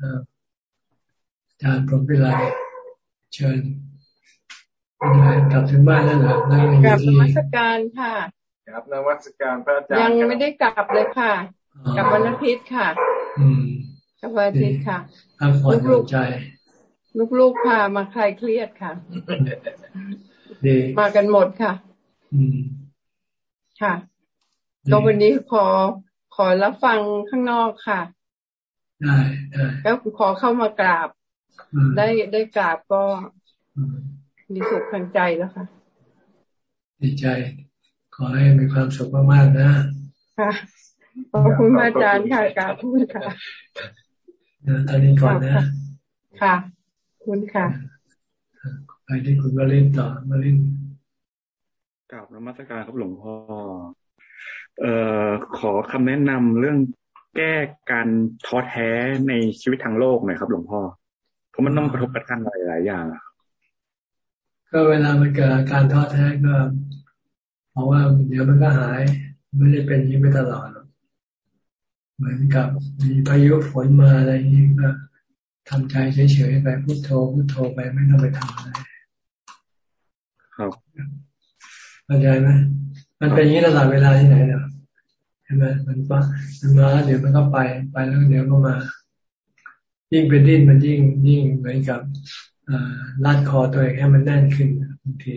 อาจารย์พรหมพิไลเชิญกลับถึงบ้านแล้วเหรอนั่งกลับนมัสการค่ะครับนวัตการพระอาจารย์ยังไม่ได้กลับเลยค่ะ กลับวันอาทิตย์ค่ะ อืมกลับวันอาทิตย์ค่ะลูกๆใจ ลูกๆพามาคลายเครียดค่ะมากันหมดค่ะ อืมค่ะก็วันนี้ขอ ขอรับฟังข้างนอกค่ะ ได้ได้แล้วขอเข้ามากราบ ได้ได้กราบก็มีสุขทางใจแล้วค่ะ ดีใจ ขอให้มีความสุขมากๆนะค่ะขอบคุณอาจารย์ค่ะกราบคุณค่ะตอนนี้ก่อนนะ ค่ะคุณค่ะไปที่คุณมาลินต่อมาลินกราบนมัสการครับหลวงพ่อ เอ่อขอคำแนะนำเรื่องแก้การท้อแท้ในชีวิตทางโลกหน่อยครับ หลวงพ่อเพราะมันต้องกระทบกระทั่งหลายๆอย่างก็เวลามันเกิดการท้อแท้ก็เพราะว่าเดี๋ยวมันก็หายไม่ได้เป็นอย่างนี้ไปตลอดเหมือนกับมีพายุฝนมาอะไรอย่างนี้ก็ทำใจเฉยๆไปพุโทโธพุโทโธไปไม่ต้องไปทำอะไรครับเข้าใจไหม มันเป็นอย่างนี้ตลอดเวลาที่ไหนเนาะใช่ไหมมันปะมันมาเดี๋ยวมันก็ไปไปแล้วเดี๋ยวก็มา ยิ่งเป็นดิ้นมันยิ่งยิ่งเหมือนกับรัดคอตัวเองให้มันแน่นขึ้นบางที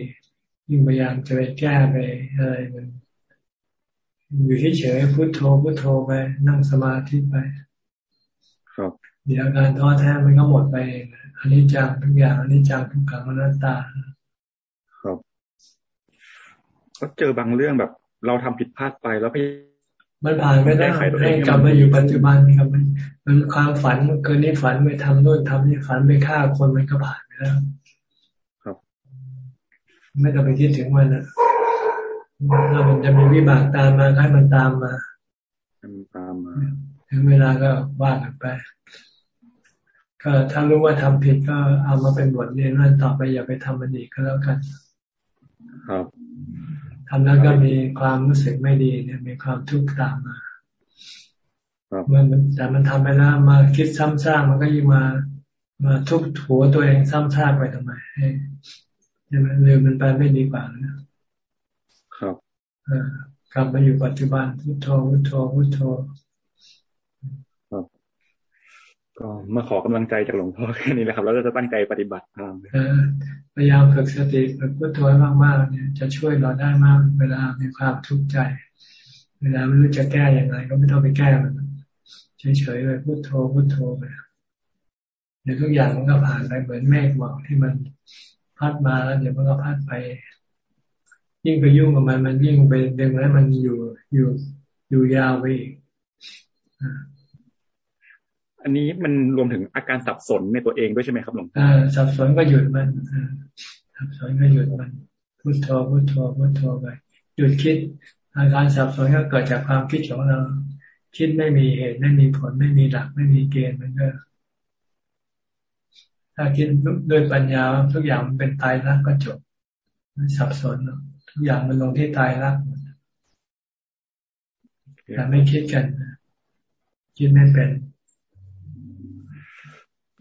ยิ่งพยายามจะไปแก้ไปอะไรมันอยู่ที่เฉยพุโทโธพุโทโธไปนั่งสมาธิไป ครับเดี๋ยวการท้อแท้มันก็หมดไปอันนี้จังทุกอย่างอันนี้จังทุกขังอนัตตาครับ ก็เจอบางเรื่องแบบ เราทำผิดพลาดไปแล้วพี่มันผ่านไม่ได้ให้กลับมาอยู่ปัจจุบันครับมันมันความฝันเมื่อคืนนี้ฝันไปทำโน่นทำนี่ฝันไปฆ่าคนมันก็ผ่านไปแล้วครับ ไม่ต้องไปคิดถึงมันนะถ้ามันจะมีวิบากตามมาให้มันตามมามันตามมาถึงเวลาก็ว่ากันไป ก็ถ้ารู้ว่าทำผิดก็เอามาเป็นบทเรียนว่าต่อไปอย่าไปทำมันอีกก็แล้วกัน ครับ ทำแล้วก็มีความรู้สึกไม่ดีเนี่ย มีความทุกข์ตามมามันแต่มันทำไปแล้วมาคิดซ้ำซากมันก็ยิ่งมา มาทุกหัวตัวเองซ้ำซากไปทำไมให้ใช่ไหมลืมมันไปไม่ดีกว่านะครับกลับมาอยู่ปัจจุบันพุทโธพุทโธพุทโธ ก็มาขอกำลังใจจากหลวงพ่อแค่นี้แหละครับ แล้วจะตั้งใจปฏิบัติตามพยายามฝึกสติฝึกพุทโธมากๆเนี่ยจะช่วยเราได้มาก เวลามีความทุกข์ใจ เวลาไม่รู้จะแก้อย่างไร ก็ไม่ต้องไปแก้มันเฉยๆเลยพุทโธพุทโธไปเดี๋ยวทุกอย่างมันก็ผ่านไปเหมือนเมฆหมอกที่มันพัดมาแล้วเดี๋ยวมันก็พัดไป ยิ่งไปยุ่งกับมันมันยิ่งไปดึงให้มันอยู่อยู่อยู่ยาวไปอีก อันนี้มันรวมถึงอาการสับสนในตัวเองด้วยใช่ไหมครับหลวงพ่อสับสนก็หยุดมันสับสนก็หยุดมันพุทโธพุทโธพุทโธไปหยุดคิด อาการสับสนก็เกิดจากความคิดของเรา คิดไม่มีเหตุไม่มีผลไม่มีหลักไม่มีเกณฑ์มันก็ถ้าคิดด้วยปัญญาทุกอย่างมันเป็นตายรักก็จบสับสนทุกอย่างมันลงที่ตายรักแต่ไม่คิดกัน คิดไม่เป็น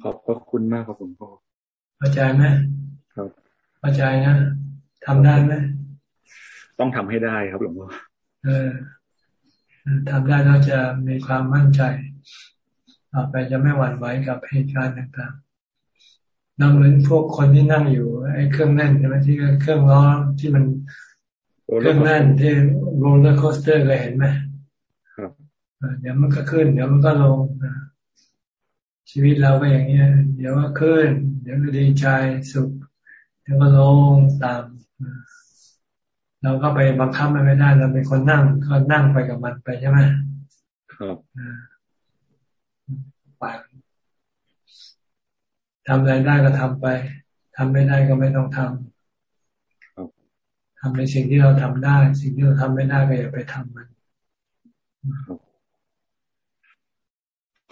ขอบพระคุณมากครับหลวงพ่อเข้าใจไหมครับเข้าใจนะทำได้ไหมต้องทำให้ได้ครับหลวงพ่อเออทำได้เราจะมีความมั่นใจต่อไปจะไม่หวั่นไหวกับเหตุการณ์ต่างๆนั่งเหมือนพวกคนที่นั่งอยู่ไอ้เครื่องเล่นใช่ไหมที่เครื่องล้อที่มันเครื่องเล่นที่ roller coaster เคยเห็นไหมครับเดี๋ยวมันก็ขึ้น เดี๋ยวมันก็ลง ชีวิตเราก็อย่างเงี้ย เดี๋ยวก็ขึ้น เดี๋ยวก็ดีใจสุข เดี๋ยวก็ลงตามเราก็ไปบังคับมันไม่ได้ เราเป็นคนนั่งก็นั่งไปกับมันไปใช่ไหมครับไปทำอะไรได้ก็ทำไปทำไม่ได้ก็ไม่ต้องทำทำในสิ่งที่เราทำได้ สิ่งที่เราทำไม่ได้ก็อย่าไปทำมัน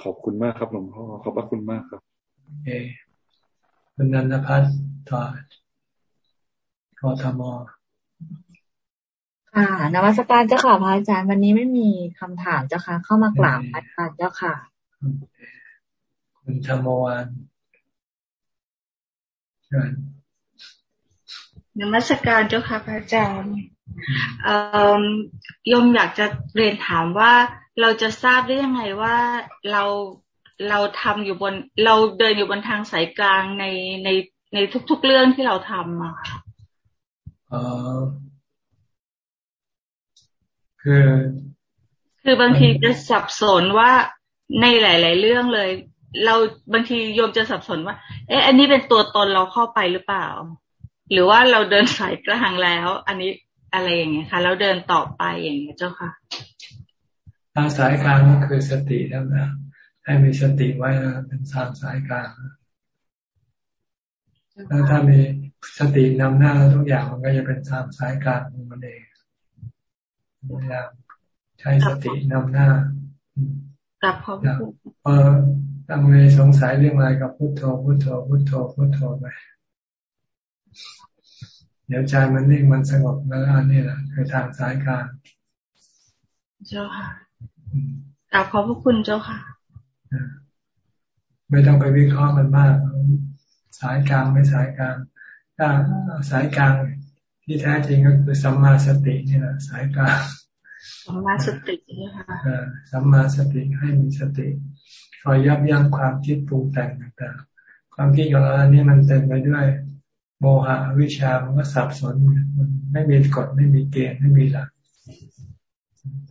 ขอบคุณมากครับหลวงพ่อขอบพระคุณมากครับเอคุณนันทพัฒน์ต่อกทมค่ะนวัตการเจ้าค่ะพระอาจารย์วันนี้ไม่มีคำถามเจ้าค่ะ เข้ามากราบพระอาจารย์เจ้าค่ะ คุณธรรมวานเชิญนมัสการเจ้าค่ะพระอาจารย์ยมอยากจะเรียนถามว่า เราจะทราบได้ยังไงว่าเราเราทำอยู่บน เราเดินอยู่บนทางสายกลางในในในทุก ๆ เรื่องที่เราทำอะค่ะคือ คือบางทีจะสับสนว่าในหลาย ๆ เรื่องเลย เราบางทีโยมจะสับสนว่า เอ๊ะ อันนี้เป็นตัวตนเราเข้าไปหรือเปล่า หรือว่าเราเดินสายกลางแล้ว อันนี้อะไรอย่างเงี้ยค่ะ แล้วเดินต่อไปอย่างเงี้ยเจ้าค่ะ ทางสายกลางก็คือสติแล้วนะให้มีสติไว้นะเป็นทางสายกลางแล้วถ้ามีสตินำหน้าทุกอย่างมันก็จะเป็นทางสายกลางของมันเองพยายามใช้สตินำหน้ากับพอพอตั้งเลสงสัยเรื่องอะไรกับพุทโธพุทโธพุทโธพุทโธไปเดี๋ยวใจมันนิ่งมันสงบแล้วอันนี้แหละคือทางสายกลางเจ้าค่ะ กราบขอบพระคุณเจ้าค่ะ ไม่ต้องไปวิเคราะห์มันมาก สายกลางไม่สายกลาง ถ้าสายกลางที่แท้จริงก็คือสัมมาสตินี่แหละสายกลางสัมมาสตินะคะสัมมาสติให้มีสติคอยยับยั้งความคิดปรุงแต่งต่างๆ ความคิดของเรานี่มันเต็มไปด้วยโมหะวิชามันก็สับสนมันไม่มีกฎไม่มีเกณฑ์ไม่มีหลัก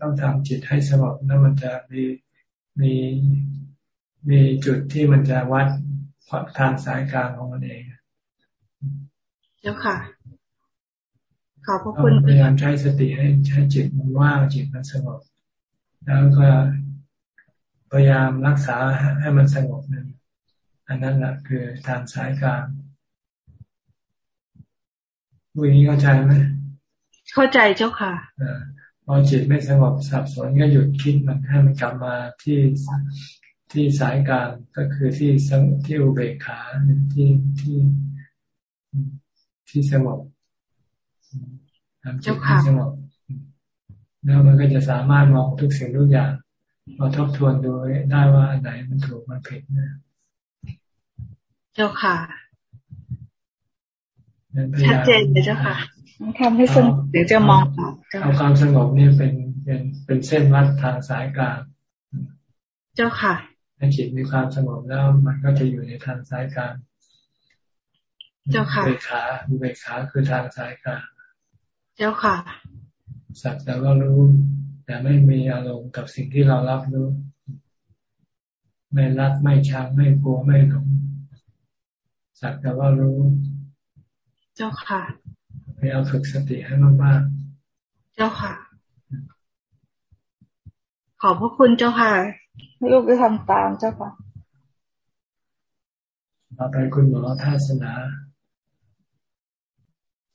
ต้องทำจิตให้สงบแล้วมันจะมีมีมีจุดที่มันจะวัดทางสายกลางของมันเองเจ้าค่ะ ขอบพระคุณพยายามใช้สติให้ใช้จิตมันว่างจิตมันสงบแล้วก็พยายามรักษาให้มันสงบนั่นอันนั้นแหละคือทางสายกลางวินี้เข้าใจไหมเข้าใจเจ้าค่ะ พอจิตไม่สงบสับสนก็หยุดคิดมันให้มันกลับมาที่ที่สายกลางก็คือที่ที่อุเบกขาที่ที่ที่สงบทำจิตที่สงบแล้วมันก็จะสามารถมองทุกสิ่งทุกอย่างมาทบทวนดูได้ว่าอันไหนมันถูกมันผิดนะเจ้าค่ะชัดเจนเลยเจ้าค่ะ ทำให้สงบเดี๋ยวจะมองเอาความสงบนี่เป็นเป็นเป็นเส้นวัดทางสายกลางเจ้าค่ะถ้าจิตมีความสงบแล้วมันก็จะอยู่ในทางสายกลางเจ้าค่ะเบขาเบขาคือทางสายกลางเจ้าค่ะสักแต่ว่ารู้ แต่ไม่มีอารมณ์กับสิ่งที่เรารับรู้ ไม่รักไม่ชังไม่กลัวไม่หลงสักแต่ว่ารู้ เจ้าค่ะ พยายามฝึกสติให้มากๆ เจ้าค่ะ ขอบพระคุณเจ้าค่ะ ลูกจะทำตามเจ้าค่ะต่อไปคุณหมอทัศนา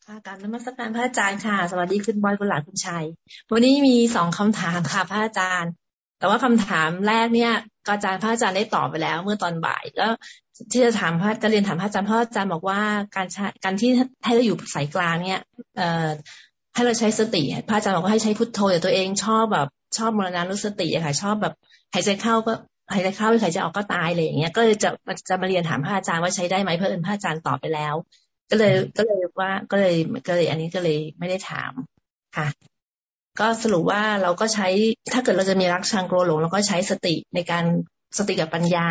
ค่ะการนมัสการพระอาจารย์ค่ะ สวัสดีคุณบอยคุณหลานคุณชัย วันนี้มีสองคำถามค่ะพระอาจารย์ แต่ว่าคำถามแรกเนี่ย ก็อาจารย์พระอาจารย์ได้ตอบไปแล้ว เมื่อตอนบ่ายแล้วที่จะถามพระจะเรียนถามพระอาจารย์พระอาจารย์บอกว่าการการที่ให้เราอยู่สายกลางเนี่ยเอ่อให้เราใช้สติ พระอาจารย์บอกว่าให้ใช้พุทโธแต่ตัวเองชอบแบบชอบมรณานุสติอะค่ะ ชอบแบบหายใจเข้าก็หายใจเข้าหายใจออกก็ตายเลยอย่างเงี้ย ก็เลยจะจะมาเรียนถามพระอาจารย์ว่าใช้ได้ไหมเพื่อนพระอาจารย์ตอบไปแล้ว ก็เลยก็เลยว่าก็เลยก็เลย อันนี้ก็เลยไม่ได้ถามค่ะ ก็สรุปว่าเราก็ใช้ถ้าเกิดเราจะมีรักชังโกรหลงเราก็ใช้สติในการสติกับปัญญา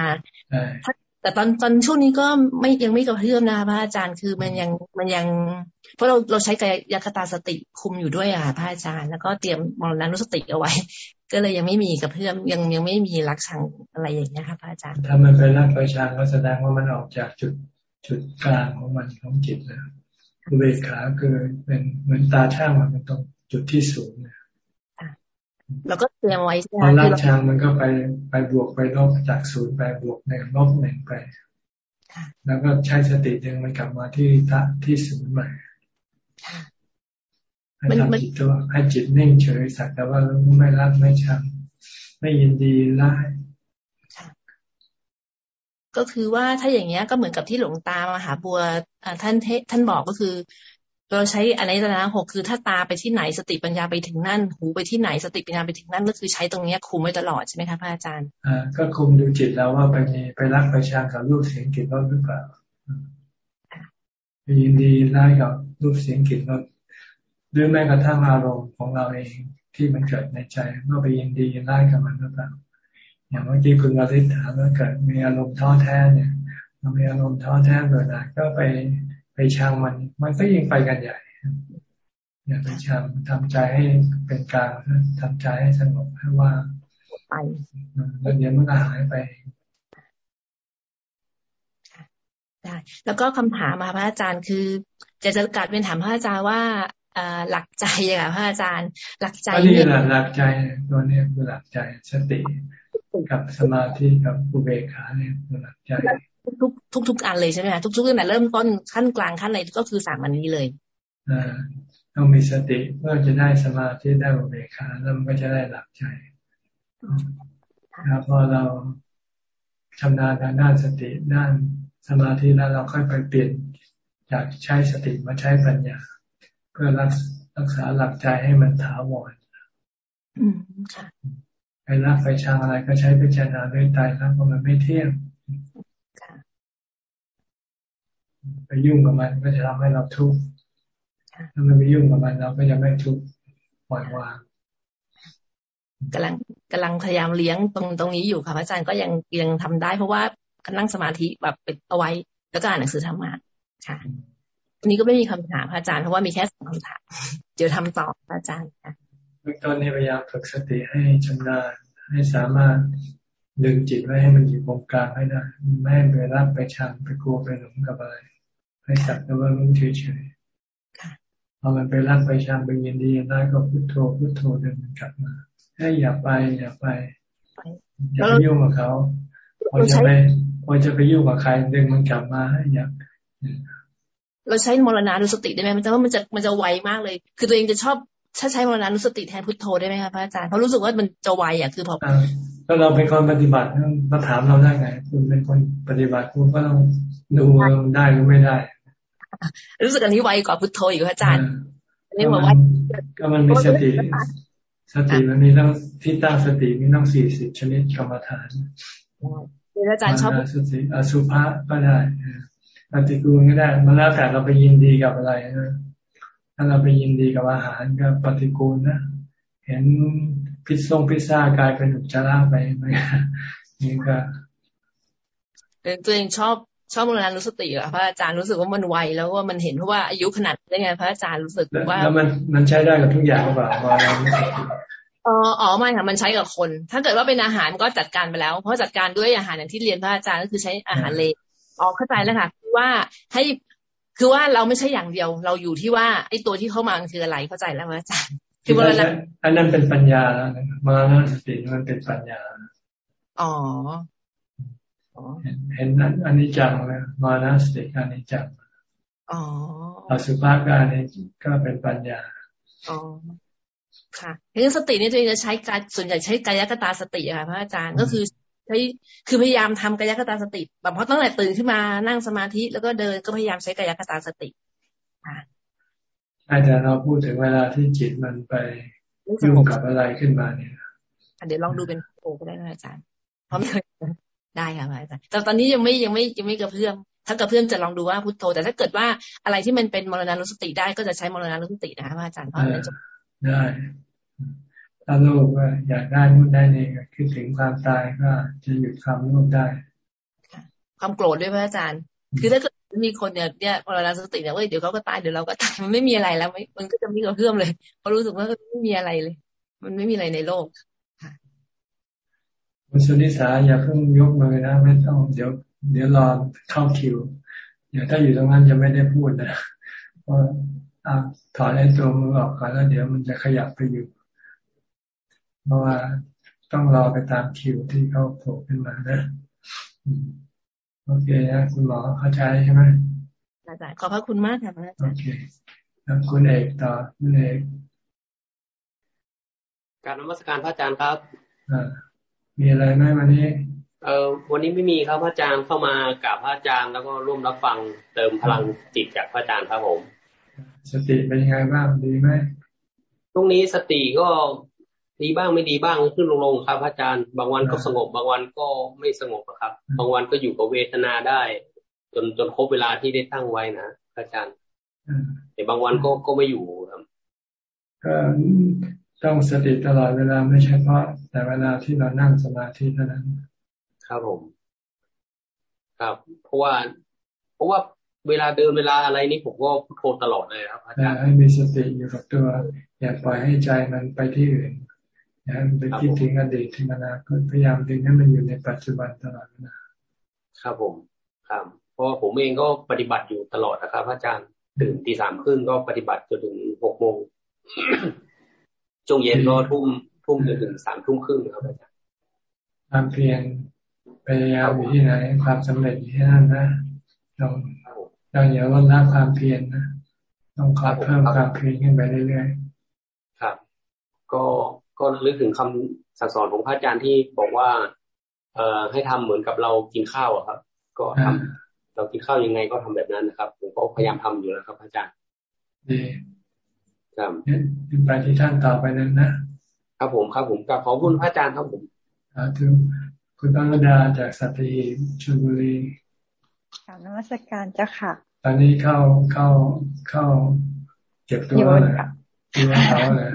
แต่ตอนตอนช่วงนี้ก็ไม่ยังไม่กระเพื่อมนะพระอาจารย์คือมันยังมันยัง เพราะเราเราใช้กายคตาสติคุมอยู่ด้วยอะพระอาจารย์ แล้วก็เตรียมมรณะนุสติเอาไว้ ก็เลยยังไม่มีกับเพื่อนยังยังไม่มีรักชังอะไรอย่างเงี้ยค่ะพระอาจารย์ถ้ามันเป็นรักไปชังก็แสดงว่ามันออกจากจุดจุดกลางของมันของจิตแล้วอุเบกขาคือเป็นเหมือนตาช่างมันเป็นตรงจุดที่สูงเนี่ย เราก็เตรียมไว้ใช่ไหมพอรักชังมันก็ไปไปบวกไปลบจากศูนย์ไปบวกหนึ่งลบหนึ่งไปแล้วก็ใช้สติดึงมันกลับมาที่ทะที่ศูนย์ใหม่ให้ทำจิตตัวให้จิตนิ่งเฉยสักแต่ว่าไม่รักไม่ชังไม่ยินดีไล่ก็คือว่าถ้าอย่างเงี้ยก็เหมือนกับที่หลวงตามหาบัวท่านเทท่านบอกก็คือ เราใช้อะไรนะหกคือถ้าตาไปที่ไหนสติปัญญาไปถึงนั่น หูไปที่ไหนสติปัญญาไปถึงนั่นก็คือใช้ตรงนี้คุมไว้ตลอดใช่ไหมคะพระอาจารย์อ่าก็คุมดูจิตแล้วว่าไปมีไปรักไปชังกับรูปเสียงกลิ่นรสหรือเปล่าไปยินดีร้ายกับรูปเสียงกลิ่นรสหรือแม้กระทั่งอารมณ์ของเราเองที่มันเกิดในใจเมื่อไปยินดีร้ายกับมันหรือเปล่าอย่างเมื่อกี้คุณวาริถามว่าเกิดมีอารมณ์ท้อแท้เนี่ยเรามีอารมณ์ท้อแท้เกิดอะไรก็ไป ไปชังมัน มันก็ยิ่งไปกันใหญ่อย่าไปชังทำใจให้เป็นกลางทำใจให้สงบให้ว่าไปแล้วเดี๋ยวมันก็หายไปได้แล้วก็คำถามมาพระอาจารย์คือ จะจะกัดเป็นถามพระอาจารย์ว่าหลักใจอะพระอาจารย์ หลักใจนี่แหละหลักใจตัวนี้คือหลักใจสติกับสมาธิกับอุเบกขาเนี่ยคือหลักใจ ทุกทุกทุกอันเลยใช่ไหมคะทุกทุกตั้งแต่เริ่มต้นขั้นกลางขั้นอะไรก็คือสามอันนี้เลยอ่าต้องมีสติเพื่อจะได้สมาธิได้อุเบกขาแล้วมันก็จะได้หลักใจนะพอเราชำนาญทางด้านสติด้านสมาธิแล้วเราค่อยไปเปลี่ยนจากใช้สติมาใช้ปัญญา เพื่อรักรักษาหลักใจให้มันถาวรไปรักไปชังอะไรก็ใช้พิจารณาด้วยใจแล้วเพราะมันไม่เที่ยง ไปยุ่งกับมันก็จะทำให้เราทุกข์ถ้ามันไม่ยุ่งกับมันเราก็จะไม่ทุกข์ปล่อยวางกำลังกำลังพยายามเลี้ยงตรงตรงนี้อยู่ค่ะพระอาจารย์ก็ยังยังทำได้ เพราะว่านั่งสมาธิแบบเป็นเอาไว้แล้วก็อ่านหนังสือธรรมะค่ะวันนี้ก็ไม่มีคำถามพระอาจารย์เพราะว่ามีแค่สองคำถามเดี๋ยวทำต่อพระอาจารย์ค่ะเบื้องต้นนี้พยายามฝึกสติให้ชำนาญให้สามารถดึงจิตไว้ให้มันอยู่ตรงกลางให้ได้ไม่ให้ไปรับไปชังไปกลัวไปหลงกับอะไร ให้สักแต่ว่ารู้เฉยๆพอมันไปรักไปชังไปยินดีได้ก็พุทโธพุทโธเดินมันกลับมาให้อย่าไปอย่าไปอย่าไปยุ่งกับเขาพอจะไปพอจะไปยุ่งกับใครดึงมันกลับมาให้อย่าเราใช้มรณานุสติได้ไหมมันจะว่ามันจะมันจะไวมากเลย คือตัวเองจะชอบถ้าใช้มรณานุสติแทนพุทโธได้ไหมคะพระอาจารย์เพราะรู้สึกว่ามันจะไวอะคือพอถ้าเราเป็นคนปฏิบัติมาถามเราได้ไง คุณเป็นคนปฏิบัติคุณก็ต้องดูได้หรือไม่ได้ รู้สึกอันนี้ไวกว่าพุทโธอีกพระอาจารย์อันนี้บอกว่าก็มันมีสติสติมันมีต้องที่ตั้งสติมีต้องสี่สิบชนิดกรรมฐานอาจารย์ชอบสติอสุภะก็ได้ปฏิกูลก็ได้ มันแล้วแต่เราไปยินดีกับอะไรนะถ้าเราไปยินดีกับอาหารก็ปฏิกูลนะเห็นพิซซ่งพิซซ่ากลายเป็นอุจจาระไปไหมนี่ก็ตัวเองชอบ ชอบมรณานุสติอะพระอาจารย์รู้สึกว่ามันไวแล้วว่ามันเห็นเพราะว่าอายุขนาดได้ไงพระอาจารย์รู้สึกว่าแล้วมันมันใช้ได้กับทุกอย่างหรือเปล่ามรณานุสติอ๋ออ๋อไม่ค่ะมันใช้กับคน ถ้าเกิดว่าเป็นอาหารก็จัดการไปแล้ว เพราะจัดการด้วยอาหารอย่างที่เรียนพระอาจารย์ก็คือใช้อาหารเลอ๋อเข้าใจแล้วค่ะว่าให้คือว่าเราไม่ใช่อย่างเดียว เราอยู่ที่ว่าไอ้ตัวที่เข้ามาคืออะไรเข้าใจแล้วพระอาจารย์คือมรณะอันนั้นเป็นปัญญามรณะสติมันเป็นปัญญาอ๋อ เห็นนั้นอันนี้จังเลยมานะสติอันนี้จังอ๋ออสุภาพการนี้ก็เป็นปัญญาอ๋อค่ะเรื่องสตินี่ตัวเองจะใช้การส่วนใหญ่ใช้กายกตาสติค่ะพระอาจารย์ก็คือใช้คือพยายามทำกายกตาสติแบบเพราะตั้งแต่ตื่นขึ้นมานั่งสมาธิแล้วก็เดินก็พยายามใช้กายกตาสติค่ะใช่แต่เราพูดถึงเวลาที่จิตมันไปยุ่งกับอะไรขึ้นมาเนี่ยเดี๋ยวลองดูเป็นโอก็ได้นะอาจารย์เพราะไม่เคย ได้ค่ะอาจารย์แต่ตอนนี้ยังไม่ยังไม่ยังไม่กระเพื่อมถ้ากระเพื่อมจะลองดูว่าพุทโธ แต่ถ้าเกิดว่าอะไรที่มันเป็นมรณานุสติได้ก็จะใช้มรณานุสตินะคะอาจารย์เพราะมันจะได้ถ้าโลภว่าอยากได้นู่นได้นี่คิดถึงความตายก็จะหยุดความโลภได้ความโกรธด้วยพระอาจารย์ คือถ้าเกิดมีคนเนี่ยเนี่ยมรณาสติเนี่ยว่าเดี๋ยวเขาก็ตายเดี๋ยวเราก็ตายมันไม่มีอะไรแล้วมันก็จะมีกระเพื่อมเลยเพราะรู้สึกว่าไม่มีอะไรเลย มันไม่มีอะไรในโลก คุณสุนิสาอย่าเพิ่งยกมือนะ ไม่ต้องเดี๋ยว เดี๋ยวรอเข้าคิว เดี๋ยวถ้าอยู่ตรงนั้นจะไม่ได้พูดนะเพราะถอนไอ้ตัวมือออกก่อนแล้ว เดี๋ยวมันจะขยับไปอยู่ เพราะว่าต้องรอไปตามคิวที่เขาโผล่ขึ้นมานะโอเคนะคุณหมอเข้าใจใช่ไหมอาจารย์ขอบพระคุณมากค่ะอาจารย์โอเคแล้วคุณเอกต่อคุณเอกการนมัสการพระอาจารย์ครับอ่า มีอะไรไหมวันนี้ เออวันนี้ไม่มีครับพระอาจารย์เข้ามากราบพระอาจารย์แล้วก็ร่วมรับฟังเติมพลังจิตจากพระอาจารย์ครับผม สติเป็นยังไงบ้างดีไหมตรงนี้สติก็ดีบ้างไม่ดีบ้างขึ้นลงๆครับอาจารย์ บางวันก็สงบบางวันก็ไม่สงบครับ บางวันก็อยู่กับเวทนาได้ จนจนครบเวลาที่ได้ตั้งไว้นะอาจารย์แต่บางวันก็ก็ไม่อยู่ครับก็ ต้องสติตลอดเวลาไม่ใช่เพราะแต่เวลาที่เรานั่งสมาธิเท่านั้น ครับผม ครับ เพราะว่า เพราะว่าเวลาเดินเวลาอะไรนี่ผมก็พุทโธตลอดเลยครับอาจารย์ให้มีสติอยู่กับตัว อย่าปล่อยให้ใจมันไปที่อื่นอย่าไปคิดถึงอดีตถึงอนาคตพยายามดึงให้มันอยู่ในปัจจุบันตลอดเวลาครับผม ครับ เพราะผมเองก็ปฏิบัติอยู่ตลอดนะครับ อาจารย์ตื่นตีสามครึ่งก็ปฏิบัติจนถึงหกโมง ช่วงเย็นก็ทุ่มทุ่มจนถึงสามทุ่มครึ่งครับอาจารย์ความเพียรพยายามอยู่ที่ไหน ความสำเร็จอยู่ที่นั่นนะต้องต้องอย่าลดละความเพียรนะต้องขอเพิ่มความเพียรขึ้นไปเรื่อยๆครับ ก็ก็นึกถึงคำสั่งสอนของพระอาจารย์ที่บอกว่า เอ่อให้ทำเหมือนกับเรากินข้าวอะครับ ก็ทำเรากินข้าวยังไงก็ทำแบบนั้นนะครับ ผมก็พยายามทำอยู่แล้วครับ อาจารย์ดี ครับไปที่ท่านต่อไปนั้นนะครับผมครับผมกับขอบคุณพระอาจารย์ครับผมถึงคุณตั้งดาจากสัตหีชลบุรีกราบนมัสการเจ้าค่ะ ตอนนี้เข้าเข้าเข้าเก็บตัวเลยที่ว่าเขาเลย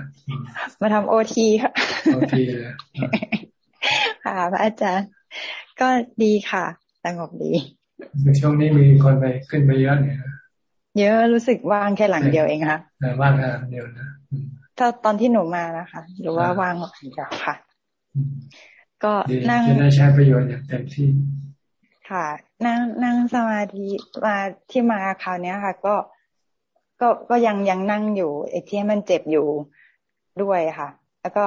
มาทำโอทีค่ะโอทีเลยค่ะพระอาจารย์ ก็ดีค่ะสงบดีในช่วงนี้มีคนไปขึ้นไปเยอะเนี่ย เยอะรู้สึกว่างแค่หลังเดียวเองค่ะว่างแค่หลังเดียวนะถ้าตอนที่หนูมานะคะ หรือว่าว่างหลังเดียวค่ะ ก็นั่งจะได้ใช้ประโยชน์อย่างเต็มที่ ค่ะ นั่งนั่งสมาธิมาที่มาคราวนี้ค่ะ ก็ก็ก็ยังยังนั่งอยู่ไอ้ที่มันเจ็บอยู่ด้วยค่ะ แล้วก็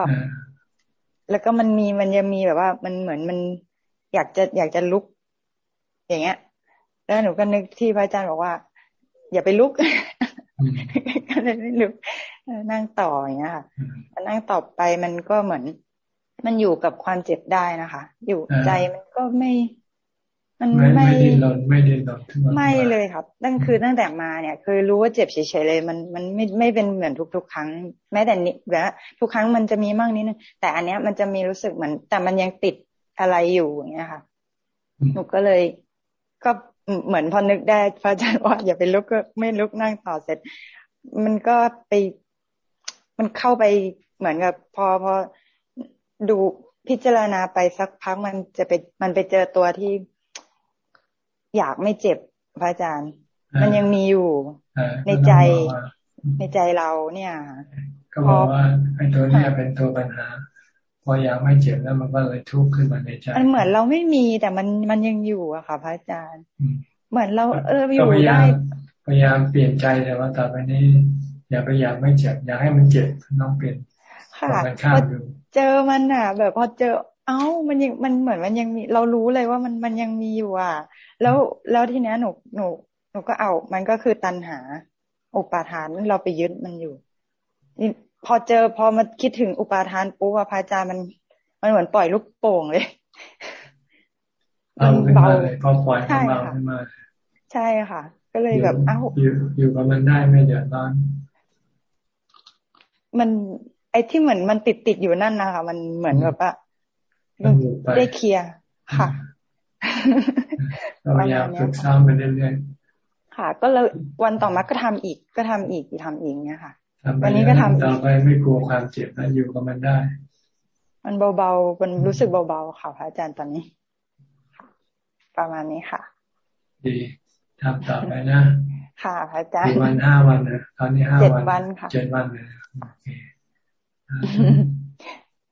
แล้วก็มันมีมันยังมีแบบว่า มันเหมือนมันอยากจะอยากจะลุก อย่างเงี้ย แล้วหนูก็นึกที่พระอาจารย์บอกว่า อย่าไปลุกก็เลยไม่ลุกนั่งต่ออย่างเงี้ยค่ะนั่งต่อไปมันก็เหมือน มันอยู่กับความเจ็บได้นะคะ อยู่ใจมันก็ไม่ มันไม่ไม่ดิ้นรนไม่ดิ้นรนไม่เลยครับนั่นคือตั้งแต่มาเนี่ยเคยรู้ว่าเจ็บเฉยๆเลย มันมันไม่ไม่เป็นเหมือนทุก ๆ ครั้ง แม้แต่นี้แบบทุกครั้งมันจะมีมั่งนิดนึงแต่อันเนี้ยมันจะมีรู้สึกเหมือน แต่มันยังติดอะไรอยู่อย่างเงี้ยค่ะหนูก็เลยก็ เหมือนพอนึกได้พระอาจารย์ว่าอย่าไปลุกก็ไม่ลุกนั่งต่อเสร็จ มันก็ไป มันเข้าไปเหมือนกับ พอพอดูพิจารณาไปสักพักมันจะไปมันไปเจอตัวที่อยากไม่เจ็บพระอาจารย์ มันยังมีอยู่ในใจในใจเราเนี่ย ก็บอกว่าไอ้ตัวนี้เป็นตัวปัญหา พออยากไม่เจ็บแล้วมันก็เลยทุกข์ขึ้นมาในใจมันเหมือนเราไม่มีแต่มันมันยังอยู่อะค่ะ พระอาจารย์ เหมือนเราเอออยู่ได้พยายามเปลี่ยนใจแต่ว่าต่อไปนี้ อย่าไปอยากไม่เจ็บอยากให้มันเจ็บน้องเปลี่ยนค่ะพอเจอมันอะ แบบพอเจอ เอ้ามันยังมันเหมือนมันยังมีเรารู้เลยว่ามันมันยังมีอยู่อะ แล้วแล้วทีนี้หนูหนูหนูก็เอา มันก็คือตันหา อุปาทานเราไปยึดมันอยู่นี่ พอเจอพอมาคิดถึงอุปาทานปุ๊บว่าพระอาจารย์มัน มันเหมือนปล่อยลูกโป่งเลยมันเบาเลยพอปล่อยมันเบาขึ้นมาใช่ค่ะ ก็เลยแบบเอ้าอยู่อยู่กับมันได้ไม่เดือดร้อนมันไอ้ที่เหมือนมันติดติดอยู่นั่นนะคะมันเหมือนแบบว่าได้เคลียร์ค่ะพยายามฝึกซ้อมไปเรื่อยๆค่ะ ก็เลยวันต่อมาก็ทำอีกก็ทำอีกทำอีกเนี่ยค่ะ วันนี้ก็ทำต่อไปไม่กลัวความเจ็บนะอยู่กับมันได้ มันเบาๆมันรู้สึกเบาๆค่ะพระอาจารย์ตอนนี้ ประมาณนี้ค่ะ ดีทำต่อไปนะ ค่ะพระอาจารย์วันห้าวันนะตอนนี้ห้าวันเจ็ดวันค่ะเจ็ดวันเลยโอเค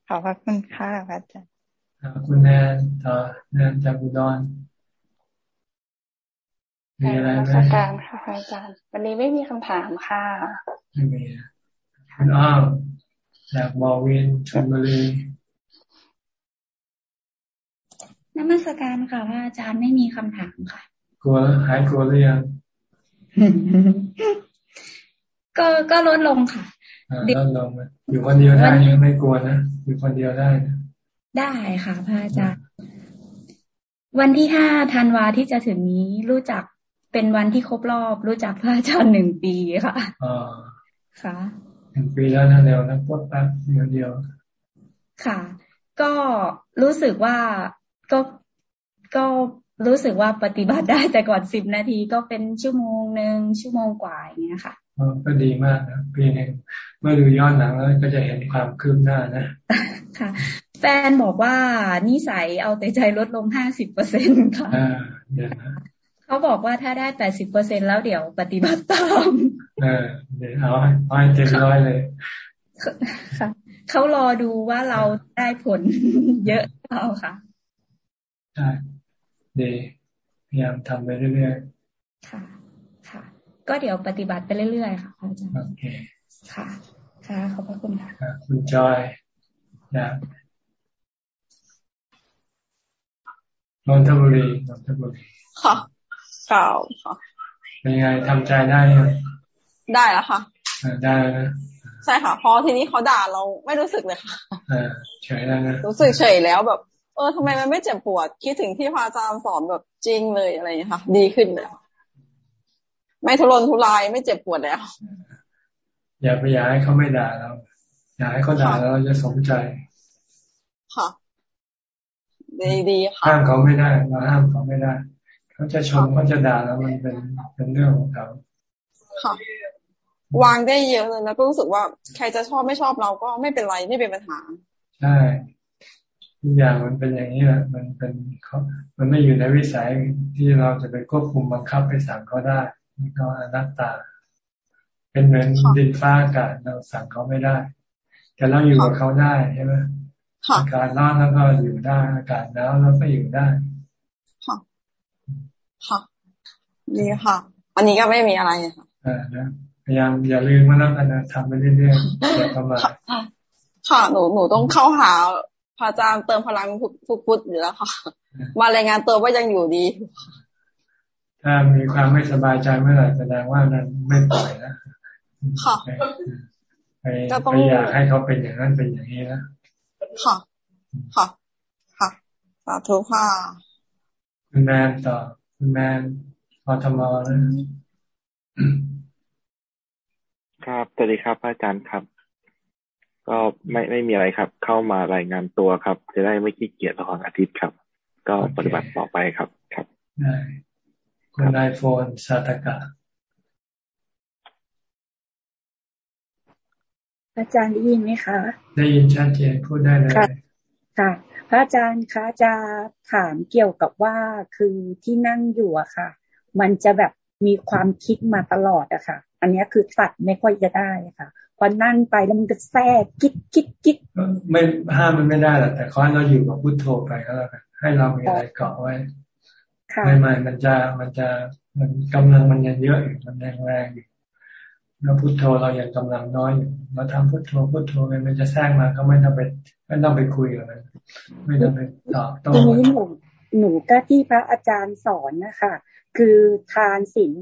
ขอบพระคุณค่ะพระอาจารย์คุณแนนต่อแนนจากอุดร มีอะไรไหมการค่ะอาจารย์ วันนี้ไม่มีคำถามค่ะ ไม่มีคุณอ้อมจากบอวินชลบุรีนมัสการค่ะพระอาจารย์ไม่มีคำถามค่ะ กลัวหายกลัวหรือยัง ก็ก็ลดลงค่ะลดลงอยู่คนเดียวได้ยังไม่กลัวนะ อยู่คนเดียวได้นะได้ค่ะพระอาจารย์วันที่ห้าธันวาที่จะถึงนี้รู้จัก เป็นวันที่ครบรอบรู้จักพระอาจารย์หนึ่งปีค่ะอ๋อค่ะหนึ่งปีแล้วนะเร็วนะปุ๊บแป๊บเดียวเดียวค่ะ ก็รู้สึกว่าก็ก็รู้สึกว่าปฏิบัติได้แต่ก่อนสิบนาทีก็เป็นชั่วโมงหนึ่งชั่วโมงกว่าอย่างเงี้ยค่ะก็ดีมากนะปีหนึ่งเมื่อดูย้อนหนังแล้วก็จะเห็นความคืบหน้านะ ค่ะ แฟนบอกว่านิสัยเอาแต่ใจลดลงห้าสิบเปอร์เซ็นค่ะอ่า เดี๋ยวนะเขาบอกว่าถ้าได้แปดสิบเปอร์เซ็นแล้วเดี๋ยวปฏิบัติตามเออเดี๋ยวเอาให้เต็มร้อยเลยค่ะเขารอดูว่าเราได้ผลเยอะเอาค่ะใช่ดีพยายามทำไปเรื่อยๆค่ะ ค่ะ ก็เดี๋ยวปฏิบัติไปเรื่อยๆค่ะอาจารย์โอเคค่ะ ค่ะขอบพระคุณค่ะคุณจอยอยากนนทบุรีนนทบุรีค่ะ เก่าค่ะเป็นไงทำใจได้ได้แล้วค่ะได้นะใช่ค่ะพอทีนี้เขาด่าเราไม่รู้สึกเลยค่ะเฉยแล้วนะรู้สึกเฉยแล้วแบบ เออทำไมมันไม่เจ็บปวด คิดถึงที่พระอาจารย์สอนแบบจริงเลยอะไรอย่างนี้ค่ะ ดีขึ้นเลยไม่ทุรนทุรายไม่เจ็บปวดแล้ว อย่าไปอยากให้เขาไม่ด่าเราอยากให้เขาด่าเราจะสมใจ ค่ะ ดีดีค่ะห้ามเขาไม่ได้เราห้ามเขาไม่ได้ เขาจะชมเขาจะด่าแล้วมันเป็นเป็นเรื่องของเขาค่ะวางได้เยอะเลยแล้วก็รู้สึกว่าใครจะชอบไม่ชอบเราก็ไม่เป็นไรไม่เป็นปัญหา ใช่ทุกอย่างมันเป็นอย่างนี้แหละมันเป็นเขามันไม่อยู่ในวิสัยที่เราจะไปควบคุมบังคับไปสั่งเขาได้นี่ก็อนัตตา เป็นเหมือนดินฟ้าอากาศเราสั่งเขาไม่ได้ แต่เราอยู่กับเขาได้ใช่ไหมอากาศร้อนแล้วก็อยู่ได้อากาศหนาวแล้วก็อยู่ได้ค่ะ ค่ะดีค่ะอันนี้ก็ไม่มีอะไรค่ะอ่านะพยายามอย่าลืมมาแล้วกันนะทำไปเรื่อยๆอย่าประมาทค่ะหนูหนูต้องเข้าหาพระอาจารย์เติมพลังทุกพุทธอยู่แล้วค่ะ มารายงานตัวว่ายังอยู่ดี ถ้ามีความไม่สบายใจเมื่อไหร่แสดงว่านั้นไม่ปล่อยนะค่ะไปไปอยากให้เขาเป็นอย่างนั้นเป็นอย่างนี้นะค่ะค่ะค่ะสาธุค่ะคุณแมนต่อ คุณแมนพอทมนะครับสวัสดีครับอาจารย์ครับ ก็ไม่ไม่มีอะไรครับ เข้ามารายงานตัวครับ จะได้ไม่ขี้เกียจระหว่างอาทิตย์ครับ ก็ปฏิบัติต่อไปครับ ครับได้คุณไอโฟนสาตกะอาจารย์ได้ยินไหมคะ ได้ยินชัดเจนพูดได้เลยค่ะ พระอาจารย์คะจะถามเกี่ยวกับว่าคือที่นั่งอยู่อะค่ะ มันจะแบบมีความคิดมาตลอดอะค่ะ อันนี้คือตัดไม่ค่อยจะได้ค่ะพอนั่งไปแล้วมันก็แทรกคิดคิดคิดไม่ห้ามมันไม่ได้หรอกแต่ขอให้เราอยู่กับพุทโธไปก็แล้วกันให้เรามีอะไรเกาะไว้ไม่ไม่มันจะมันจะมันกำลังมันยังเยอะอยู่มันแรงแรงอยู่ แล้วพุทโธเรายังกำลังน้อยอยู่เราทำพุทโธพุทโธมันจะแทรกมาก็ไม่ต้องไปไม่ต้องไปคุยกับมันไม่ต้องไปตอบโต้ทีนี้หนูหนูก็ที่พระอาจารย์สอนนะคะคือทานศีล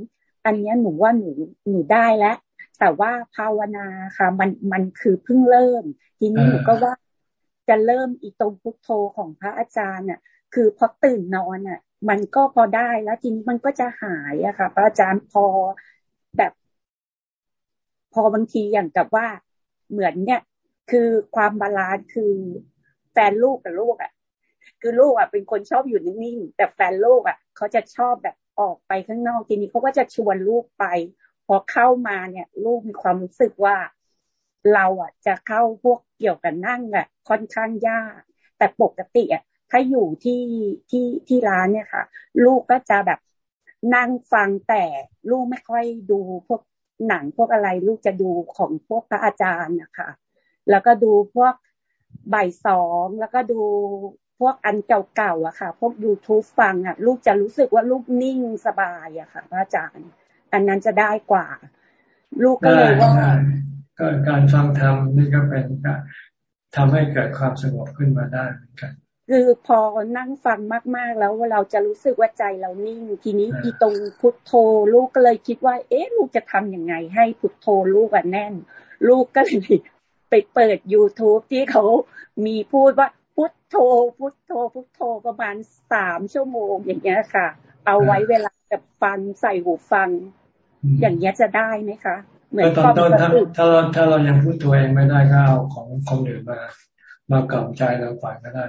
อันนี้หนูว่าหนูหนูได้แล้วแต่ว่าภาวนาค่ะ มันมันคือเพิ่งเริ่ม ทีนี้หนูก็ว่าจะเริ่มอีตรงพุทโธของพระอาจารย์น่ะ คือพอตื่นนอนน่ะ มันก็พอได้แล้วทีนี้มันก็จะหายอะค่ะ พระอาจารย์พอแบบ พอบางทีอย่างกับว่าเหมือนเนี่ย คือความบาลานซ์คือแฟนลูกกับลูกอะ คือลูกอะเป็นคนชอบอยู่นิ่งๆแต่แฟนลูกอะเขาจะชอบแบบออกไปข้างนอกทีนี้เขาก็จะชวนลูกไป พอเข้ามาเนี่ย ลูกมีความรู้สึกว่าเราอะ จะเข้าพวกเกี่ยวกับนั่งอะ ค่อนข้างยาก แต่ปกติอะถ้าอยู่ที่ที่ที่ร้านเนี่ยค่ะ ลูกก็จะแบบนั่งฟังแต่ลูกไม่ค่อยดูพวก หนังพวกอะไรลูกจะดูของพวกพระอาจารย์นะคะ แล้วก็ดูพวกใบสองแล้วก็ดูพวกอันเก่าๆอะค่ะ พวก YouTube ฟังอะลูกจะรู้สึกว่าลูกนิ่งสบายอะค่ะ พระอาจารย์ อันนั้นจะได้กว่า ลูกก็เลยว่าก็การฟังธรรมนี่ก็เป็นการทำให้เกิดความสงบขึ้นมาได้เหมือนกัน คือพอนั่งฟังมาก ๆ แล้วเราจะรู้สึกว่าใจเรานิ่ง ทีนี้อีตรงพุทโธลูกก็เลยคิดว่า เอ๊ะลูกจะทํำยังไง ให้พุทโธลูกอะแน่น ลูกก็เลยไปเปิด youtube ที่เขามีพูดว่าพุทโธ พุทโธ พุทโธประมาณสามชั่วโมงอย่างเงี้ยค่ะ เอาไว้เวลาไปแต่ฟังใส่หูฟัง อย่างเงี้ยจะได้ไหมคะ เหมือนตอนต้นถ้าถ้าเราถ้าเรายังพูดตัวเองไม่ได้ก็เอาของคนอื่นมามากล่อมใจเราฝันก็ได้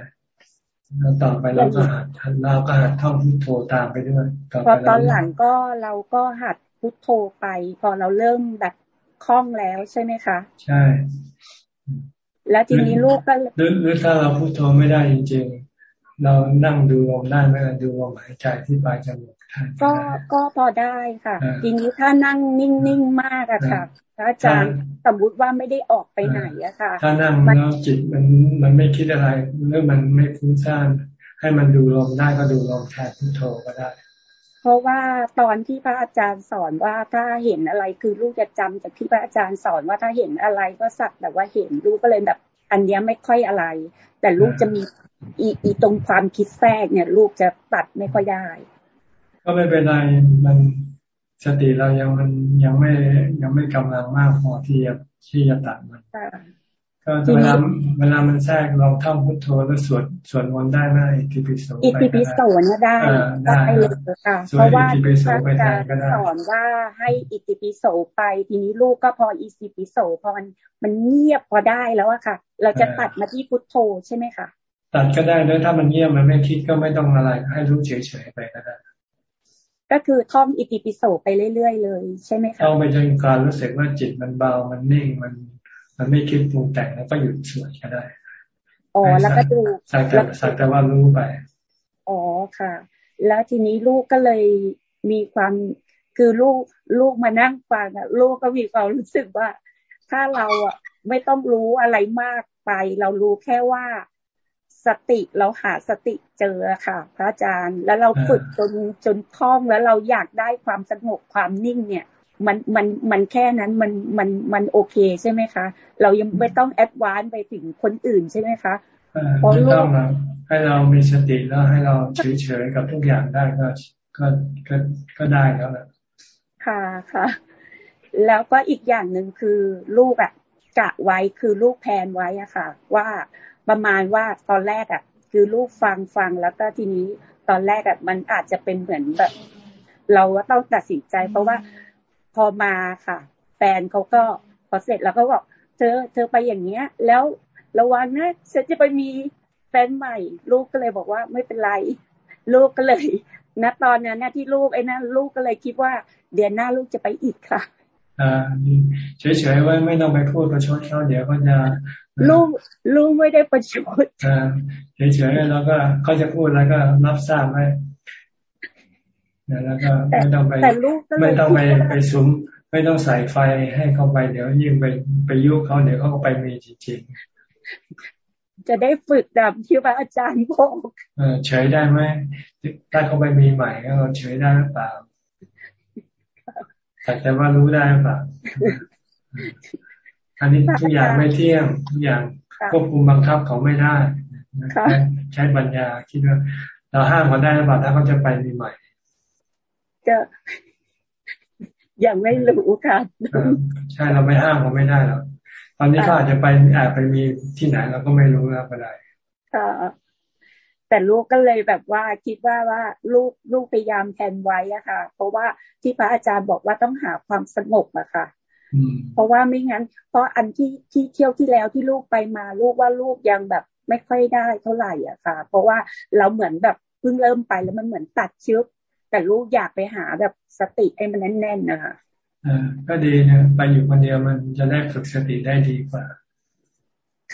แล้วต่อไปเราก็หัดเราก็หัดท่องพุทโธตามไปด้วยพอตอนหลังก็เราก็หัดพุทโธไป พอเราเริ่มแบบคล่องแล้วใช่ไหมคะ ใช่ แล้วทีนี้ลูกก็หรือถ้าเราพุทโธไม่ได้จริง ๆ เรานั่งดูลมได้ไหมดูลมหายใจที่ปลายจมูกก็ก็พอได้ค่ะทีนี้ถ้านั่งนิ่งๆมากอะค่ะ พระอาจารย์สมมติว่าไม่ได้ออกไปไหนอะค่ะ ถ้านั่งแล้วจิตมันมันไม่คิดอะไรหรือมันไม่ฟุ้งซ่านให้มันดูลมได้ก็ดูลมแทนพุทโธก็ได้ เพราะว่าตอนที่พระอาจารย์สอนว่าถ้าเห็นอะไรคือลูกจะจำจากที่พระอาจารย์สอนว่าถ้าเห็นอะไรก็สักแต่ว่าเห็นลูกก็เลยแบบ อันนี้ไม่ค่อยอะไร แต่ลูกจะมีอีอีตรงความคิดแทรกเนี่ย ลูกจะตัดไม่ค่อยได้ ก็ไม่เป็นไรมัน สติเรายังมันยังไม่ยังไม่กำลังมากพอที่จะที่จะตัดมันก็เวลาเวลามันแทรกเราท่องพุทโธแล้วสวดสวดมนต์ได้ไหมอิติปิโสอิติปิโสเนี่ยได้ได้เลยค่ะเพราะว่าพระอาจารย์สอนว่าให้อิติปิโสไป ทีนี้ลูกก็พออิติปิโสพอมันมันเงียบพอได้แล้วอะค่ะ เราจะตัดมาที่พุทโธใช่ไหมคะตัดก็ได้แล้วถ้ามันเงียบมันไม่คิดก็ไม่ต้องอะไรให้รู้เฉยๆไปก็ได้ ก็คือท่องอิติปิโสไปเรื่อยๆเลย ใช่ไหมคะท่องไปจนการรู้สึกว่าจิตมันเบามันนิ่งมัน มันไม่คิดปรุงแต่งแล้วก็หยุดสวดก็ได้อ๋อแล้วก็ดูสักแต่สักแต่ว่ารู้ไปอ๋อค่ะ แล้วทีนี้ลูกก็เลยมีความคือลูกลูกมานั่งฟังอะ ลูกก็มีความรู้สึกว่า ถ้าเราอะไม่ต้องรู้อะไรมากไป เรารู้แค่ว่า สติเราหาสติเจอค่ะ พระอาจารย์ แล้วเราฝึกจนจนคล่องแล้วเราอยากได้ความสงบความนิ่งเนี่ยมันมันมันแค่นั้นมันมันมันโอเคใช่ไหมคะ เรายังไม่ต้องแอดวานไปถึงคนอื่นใช่ไหมคะเพราะลูกให้เรามีสติแล้วให้เราเฉยๆกับทุกอย่างได้ก็ก็ก็ก็ได้แล้วแหละค่ะค่ะ แล้วก็อีกอย่างหนึ่งคือลูกอะกะไว้คือลูกแพนไว้อะค่ะ ว่า ประมาณว่าตอนแรกอะ คือลูกฟังฟังแล้วก็ทีนี้ตอนแรกอะมันอาจจะเป็นเหมือนแบบ เราต้องตัดสินใจ เพราะว่าพอมาค่ะ แฟนเขาก็พอเสร็จแล้วก็บอกเธอ เธอไปอย่างเงี้ย แล้วระวังนะฉันจะไปมีแฟนใหม่ ลูกก็เลยบอกว่าไม่เป็นไร ลูกก็เลยณตอนนั้นที่ลูกไอ้นั่นลูกก็เลยคิดว่า เดือนหน้าลูกจะไปอีกค่ะอ่าเฉยๆไว้ไม่ต้องไปพูดประชดเขาเดี๋ยวก็จะ ลูกลูกไม่ได้ประชดอ่าเฉยๆแล้วก็เขาจะพูดแล้วก็รับทราบไว้แล้วก็ไม่ต้องไปไม่ต้องไปไปซุ้มไม่ต้องใส่ไฟให้เขาไปเดี๋ยวยิ่งไปไปยุเขาเดี๋ยวเขาก็ไปมีจริงๆจะได้ฝึกแบบที่พระอาจารย์บอกเออเฉยได้ไหมถ้าเขาไปมีใหม่ก็เฉยได้หรือเปล่าแต่แต่ว่ารู้ได้ป่ะอันนี้ทุกอย่างไม่เที่ยงทุกอย่างควบคุมบังคับเขาไม่ได้ใช้ปัญญาคิดว่าเราห้ามเขาได้หรือเปล่าถ้าเขาจะไปมีใหม่จะยังไม่รู้ค่ะใช่เราไม่ห้ามเขาไม่ได้หรอกตอนนี้เขาอาจจะไปแอบไปมีที่ไหนเราก็ไม่รู้แล้วก็ได้ค่ะแต่ลูกก็เลยแบบว่าคิดว่าว่าลูกลูกพยายามแทนไว้อะค่ะ เพราะว่าที่พระอาจารย์บอกว่าต้องหาความสงบอะค่ะ เพราะว่าไม่งั้น เพราะอันที่ที่เที่ยวที่แล้วที่ลูกไปมาลูกว่าลูกยังแบบไม่ค่อยได้เท่าไหร่อะค่ะ เพราะว่าเราเหมือนแบบเพิ่งเริ่มไปแล้วมันเหมือนตัดชึบแต่ลูกอยากไปหาแบบสติให้มันแน่นๆนะคะอ่าก็ดีนะไปอยู่คนเดียวมันจะได้ฝึกสติได้ดีกว่า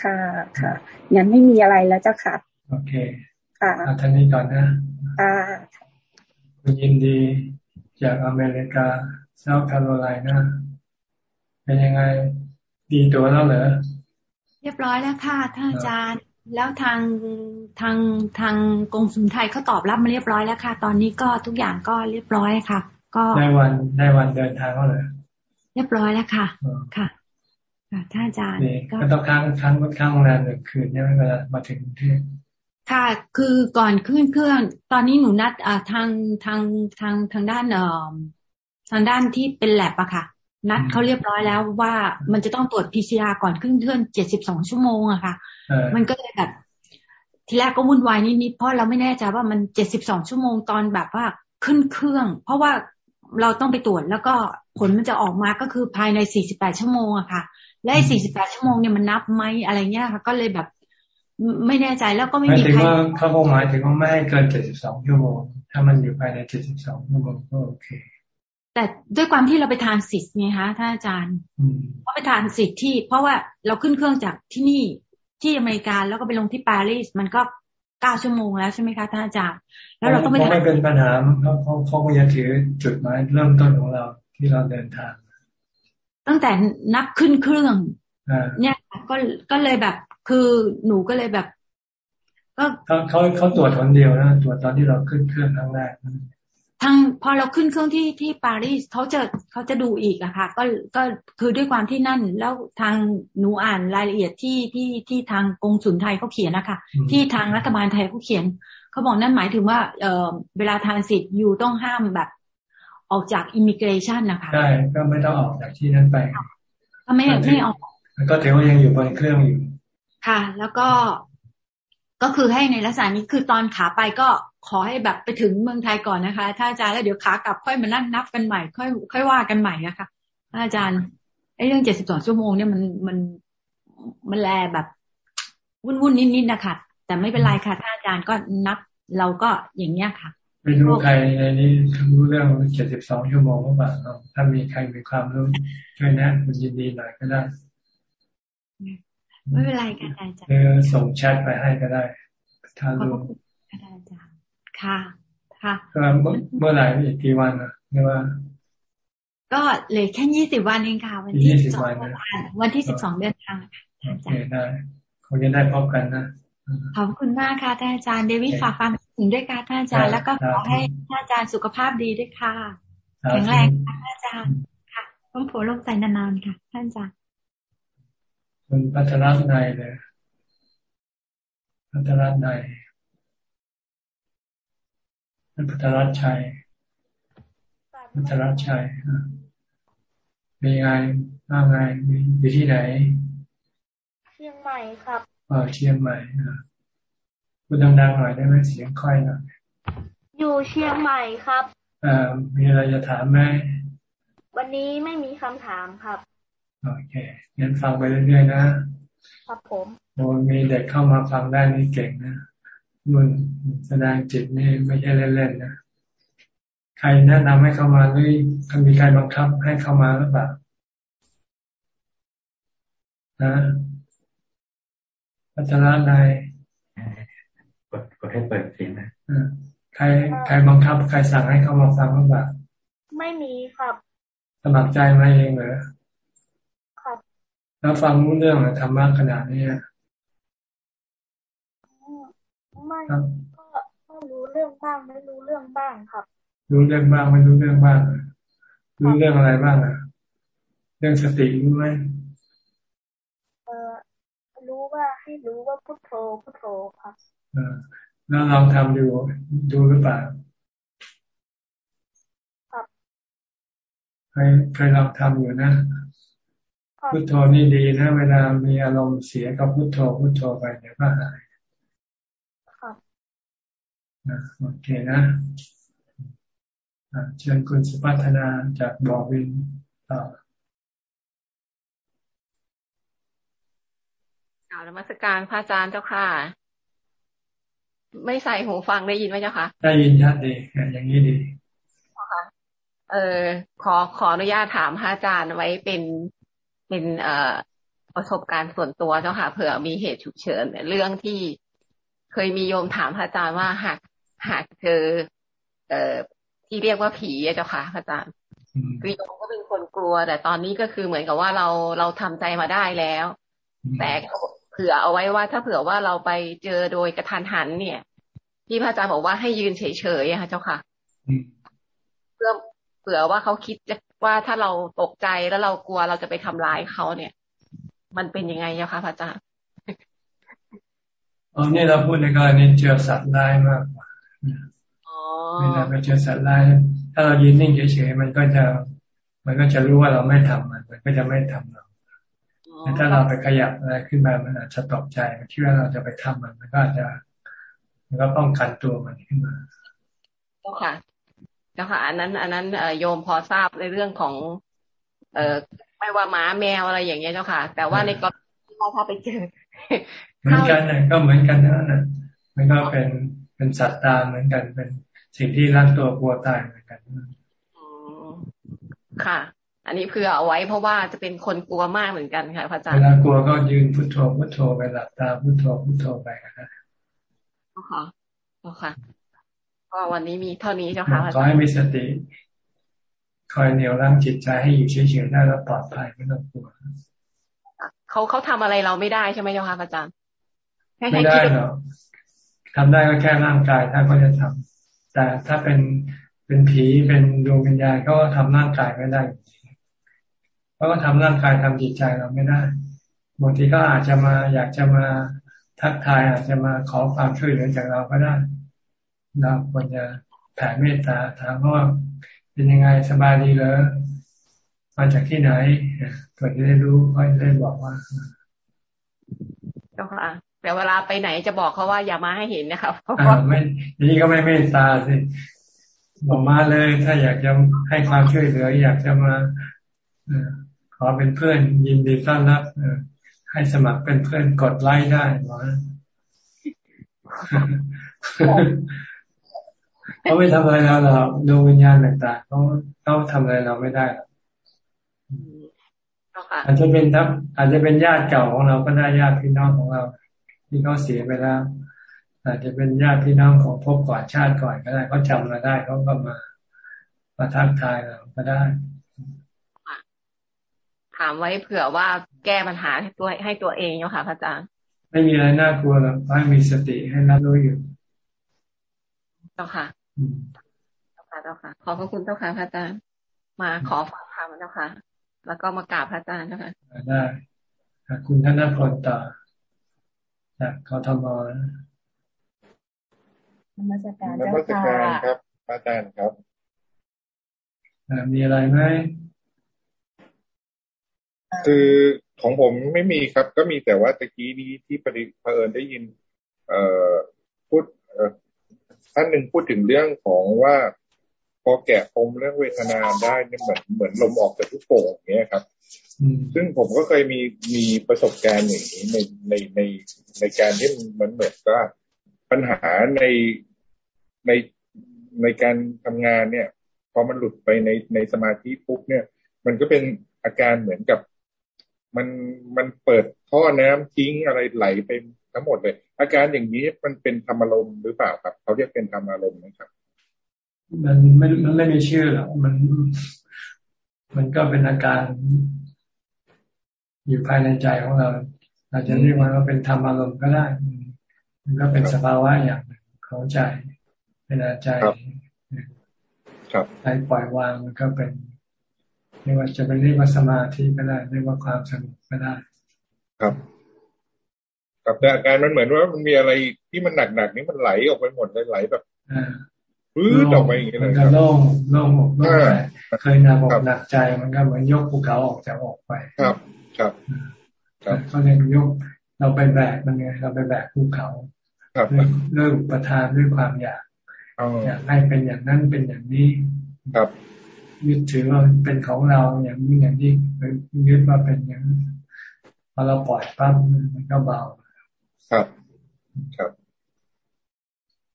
ค่ะค่ะยังไม่มีอะไรแล้วเจ้าค่ะ โอเค ค่ะท่านนี้ก่อนนะค่ะคุณยินดีจากอเมริกาเซาท์แคโรไลนา เป็นยังไง ดีตัวแล้วเหรอเรียบร้อยแล้วค่ะท่านอาจารย์ แล้วทางทางทางกงสุนไทยเขาตอบรับมาเรียบร้อยแล้วค่ะ ตอนนี้ก็ทุกอย่างก็เรียบร้อยค่ะ ก็ได้วันได้วันเดินทางแล้วเหรอเรียบร้อยแล้วค่ะค่ะท่านอาจารย์ก็ต้องค้างค้างค้างโรงแรมหนึ่งคืนใช่ไหมเวลามาถึงที่ค่ะ คือก่อนขึ้นเครื่อง ตอนนี้หนูนัดอ่าทางทางทางทางด้านเอ่อทางด้านที่เป็นแลบอะค่ะ นัดเขาเรียบร้อยแล้วว่ามันจะต้องตรวจ PCR ก่อนขึ้นเครื่องเจ็ดสิบสองชั่วโมงอะค่ะ มันก็เลยแบบทีแรกก็วุ่นวายนิดๆเพราะเราไม่แน่ใจว่ามันเจ็ดสิบสองชั่วโมงตอนแบบว่าขึ้นเครื่อง เพราะว่าเราต้องไปตรวจแล้วก็ผลมันจะออกมาก็คือภายใน48ชั่วโมงอะค่ะ และ48ชั่วโมงเนี่ยมันนับไหมอะไรเงี้ยค่ะ ก็เลยแบบไม่แน่ใจแล้วก็ไม่มีใครว่าเขาคงหมายถึงว่าไม่ให้เกิน72ชั่วโมงถ้ามันอยู่ภายใน72ชั่วโมงก็โอเค แต่ด้วยความที่เราไปทานสิทธิ์ไงคะท่านอาจารย์เพราะไปทานสิทธิ์ที่ เพราะว่าเราขึ้นเครื่องจากที่นี่ที่อเมริกาแล้วก็ไปลงที่ปารีสมันก็เก้าชั่วโมงแล้วใช่ไหมคะท่านอาจารย์ แล้วเราต้องไม่ไม่เป็นปัญหาเขาเขาเขาก็จะถือจุดหมายเริ่มต้นของเราที่เราเดินทาง ตั้งแต่นับขึ้นเครื่องเนี่ยก็ก็เลยแบบคือหนูก็เลยแบบ ก็เขาเขาเขาตรวจคนเดียวนะตรวจตอนที่เราขึ้นเครื่องครั้งแรก ทางพอเราขึ้นเครื่องที่ที่ปารีสเขาจะเขาจะดูอีกอะค่ะ ก็ก็คือด้วยความที่นั่น แล้วทางหนูอ่านรายละเอียดที่ที่ที่ทางกงสุนไทยเขาเขียนนะคะ ที่ทางรัฐบาลไทยเขาเขียนเขาบอกนั่นหมายถึงว่าเออเวลาทานสิทธิ์อยู่ต้องห้ามแบบ ออกจากอิมิเกรชันนะคะใช่ก็ไม่ต้องออกจากที่นั้นไปก็ไม่ไม่ออก ก็ถือว่ายังอยู่บนเครื่องอยู่ ค่ะ แล้วก็ก็คือให้ในลักษณะนี้คือตอนขาไปก็ ขอให้แบบไปถึงเมืองไทยก่อนนะคะ ถ้าอาจารย์แล้วเดี๋ยวขากลับค่อยมานั่งนับกันใหม่ ค่อย ค่อยว่ากันใหม่นะคะอาจารย์ไอ้เรื่องเจ็ดสิบสองชั่วโมงเนี่ยมันมันมันแลแบบวุ่นวุ่นนิดนิดนะคะแต่ไม่เป็นไรค่ะถ้าอาจารย์ก็นับเราก็อย่างเงี้ยค่ะไม่รู้ใครในนี้รู้เรื่องเจ็ดสิบสองชั่วโมงหรือเปล่าถ้ามีใครมีความรู้ช่วยแนะคุณยินดีหน่อยก็ได้ไม่เป็นไรค่ะอาจารย์หรือส่งแชทไปให้ก็ได้ถ้ารู้อาจารย์ ค่ะ ค่ะก็เมื่อไหร่อีกกี่วันอะเรียกว่า ก็เหลือแค่ยี่สิบวันเองค่ะ วันที่สิบสองวันที่สิบสองเดือนทางโอเคได้คงจะได้พบกันนะขอบคุณมากค่ะท่านอาจารย์เดวิดฝากความถึงด้วยค่ะท่านอาจารย์แล้วก็ขอให้ท่านอาจารย์สุขภาพดีด้วยค่ะแข็งแรงค่ะท่านอาจารย์ค่ะต้องผัวลงใจนานๆค่ะ ท่านอาจารย์คุณพัฒรัตน์ในเลยพัฒรัตน์ ในพัฒรัตน์ชัยพัฒรัตน์ชัยมีไงว่าไงมีอยู่ที่ไหน เชียงใหม่ครับเออเชียงใหม่พูดดังๆหน่อยได้ไหมเสียงค่อยหน่อยอยู่เชียงใหม่ครับอ่ามีอะไรจะถามไหมวันนี้ไม่มีคำถามครับโอเคงั้นฟังไปเรื่อยๆนะครับผมโอ้มีเด็กเข้ามาฟังได้นี่เก่งนะ มันแสดงจิตนี่ไม่ใช่เล่นๆนะใครแนะนำให้เข้ามาหรือมีใครบังคับให้เข้ามาหรือเปล่านะพัฒนาในกดกดให้เปิดเสียงนะใครใครบังคับ ใครสั่งให้เข้ามาฟังหรือเปล่าไม่มีครับสมัครใจมาเองเหรอแล้วฟังรู้เรื่องธรรมะขนาดนี้ ไม่ก็รู้เรื่องบ้างไม่รู้เรื่องบ้างครับ รู้เรื่องบ้างไม่รู้เรื่องบ้างรู้เรื่องอะไรบ้างอะเรื่องสติรู้ไหมเออรู้ว่าให้รู้ว่าพุทโธพุทโธครับเออแล้วลองทำดูดูหรือเปล่าครับเคยเคยลองทำอยู่นะพุทโธนี่ดีนะเวลามีอารมณ์เสียก็พุทโธพุทโธไปเดี๋ยวก็หายครับ โอเคนะเชิญคุณสุพัฒนาจากบอวินต่อข่าวนมัสการพระอาจารย์เจ้าค่ะ ไม่ใส่หูฟังได้ยินไหมเจ้าค่ะ ได้ยินชัดดีอย่างนี้ดีเออขอขออนุญาตถามพระอาจารย์ไว้เป็นเป็นเอ่อประสบการณ์ส่วนตัวเจ้าค่ะเผื่อมีเหตุฉุกเฉินเรื่องที่เคยมีโยมถามพระอาจารย์ว่าหาก หากเจอเอ่อที่เรียกว่าผีเจ้าค่ะพระอาจารย์คือโยมก็เป็นคนกลัว แต่ตอนนี้ก็คือเหมือนกับว่าเราเราทำใจมาได้แล้ว แต่เผื่อเอาไว้ว่าถ้าเผื่อว่าเราไปเจอโดยกระทันหัน เนี่ย ที่พระอาจารย์บอกว่าให้ยืนเฉยๆค่ะเจ้าค่ะเพื่อเผื่อว่าเขาคิดจะว่าถ้าเราตกใจแล้วเรากลัวเราจะไปทำร้ายเขาเนี่ย มันเป็นยังไงคะพระอาจารย์อ๋อนี่เราพูดในกรณีเจอสัตว์ร้ายมากกว่า เวลาไปเจอสัตว์ร้ายถ้าเรายืนนิ่งเฉยๆมันก็จะ มันก็จะรู้ว่าเราไม่ทำมัน มันก็จะไม่ทำเราแต่ถ้าเราไปขยับอะไรขึ้นมามันอาจจะตกใจมันคิดว่าเราจะไปทำมัน มันก็อาจจะมันก็ป้องกันตัวมันขึ้นมาก็ค่ะจ้าค่ะ อันนั้น อันนั้นโยมพอทราบในเรื่องของ เอ่อไม่ว่าหมาแมวอะไรอย่างเงี้ยเจ้าค่ะ แต่ว่าในกรณีถ้าไปเจอเหมือนกันนะก็เหมือนกันนะนะมันก็เป็น เป็นสัตว์ตาเหมือนกัน เป็นสิ่งที่รักตัวกลัวตายเหมือนกันค่ะ อันนี้เพื่อเอาไว้เพราะว่าจะเป็นคนกลัวมากเหมือนกันค่ะพระอาจารย์เวลากลัวก็ยืนพุทโธพุทโธไปหลับตาพุทโธพุทโธไปกันนะค่ะค่ะก็วันนี้มีเท่านี้เจ้าค่ะขอให้มีสติ คอยเหนี่ยวรั้งจิตใจให้อยู่เฉยๆได้แล้วปลอดภัยไม่ต้องกลัวเขาเขาทำอะไรเราไม่ได้ใช่ไหมเจ้าค่ะอาจารย์ไม่ได้หรอก ทำได้ก็แค่ร่างกายถ้าเขาจะทำแต่ถ้าเป็นเป็นผีเป็นดวงวิญญาณก็ทำร่างกายไม่ได้เขาก็ทำร่างกายทำจิตใจเราไม่ได้บางทีก็อาจจะมาอยากจะมาทักทายอาจจะมาขอความช่วยเหลือจากเราก็ได้เราควรจะแผ่เมตตาถามว่าเป็นยังไงสบายดีเหรอมาจากที่ไหนเกิดจะได้รู้ก็จะได้บอกว่าเจ้าค่ะ แต่เวลาไปไหนจะบอกเขาว่าอย่ามาให้เห็นนะครับไม่นี่ก็ไม่เมตตาสิบอกมาเลย ถ้าอยากจะให้ความช่วยเหลือ อยากจะมาขอเป็นเพื่อนยินดีต้อนรับให้สมัครเป็นเพื่อนกดไลค์ได้หมอเขาไม่ทำอะไรเราหรอกดวงวิญญาณต่างๆเขาเขาทำอะไรเราไม่ได้หรอกอาจจะเป็นทับอาจจะเป็นญาติเก่าของเราก็ได้ญาติพี่น้องของเรา ที่เขาเสียไปแล้วอาจจะเป็นญาติพี่น้องของพบก่อนชาติก่อนก็ได้เขาจำเราได้เขาก็มามาทักทายเราก็ได้ ถามไว้เผื่อว่าแก้ปัญหาให้ตัวให้ตัวเองเนาะค่ะพระอาจารย์ไม่มีอะไรน่ากลัวหรอกให้มีสติให้รับรู้อยู่เจ้าค่ะเจ้าค่ะเจ้าค่ะ ขอบพระคุณเจ้าค่ะพระอาจารย์ มาขอฟังธรรมเจ้าค่ะ แล้วก็มากราบพระอาจารย์เจ้าค่ะได้คุณท่านพลต่อ จากเขาทำมนมัสการนมัสการครับอาจารย์ครับมีอะไรไหมคือของผมไม่มีครับ ก็มีแต่ว่าตะกี้นี้ที่ปฏิเผอิญได้ยินเอ่อพูดท่านหนึ่งพูดถึงเรื่องของว่า พอแกะปมเรื่องเวทนาได้เนี่ยเหมือนเหมือนลมออกจากทุกโป่งอย่างเงี้ยครับซึ่งผมก็เคยมีมีประสบการณ์อย่างนี้ในในในในการที่มันเหมือนก็ปัญหาในในในการทำงานเนี่ย พอมันหลุดไปในในสมาธิปุ๊บเนี่ย มันก็เป็นอาการเหมือนกับ มันมันเปิดท่อน้ำทิ้งอะไรไหลไปทั้งหมดเลย อาการอย่างนี้มันเป็นธรรมารมหรือเปล่าครับ เขาเรียกเป็นธรรมารมนะครับ มันไม่มันไม่มีชื่อหรอกมันมันก็เป็นอาการ อยู่ภายในใจของเรา อาจจะเรียกว่าเป็นธรรมารมก็ได้ มันก็เป็นสภาวะอย่างหนึ่งของใจเป็นใจใจปล่อยวางมันก็เป็นเรียกว่าจะเป็นเรียกว่าสมาธิก็ได้เรียกว่าความสงบก็ได้ ครับกับแต่อาการมันเหมือนว่ามันมีอะไรที่มันหนักๆนี่มันไหลออกไปหมดเลยไหลแบบ พื้นออกไปอย่างเงี้ยเลยครับโล่งโล่งอกโล่งใจเคยหนักอกหนักใจมันก็เหมือนยกภูเขาออกจากอกไปครับ ครับครับเขาเรียกยกเราไปแบกมันไงเราไปแบกภูเขาด้วยอุปทานด้วยความอยากอยากให้เป็นอย่างนั้นเป็นอย่างนี้ครับ ยึดถือว่าเป็นของเราอย่างนี้อย่างนี้ยึดว่าเป็นอย่างพอเราปล่อยปั๊บมันก็เบา ครับ ครับ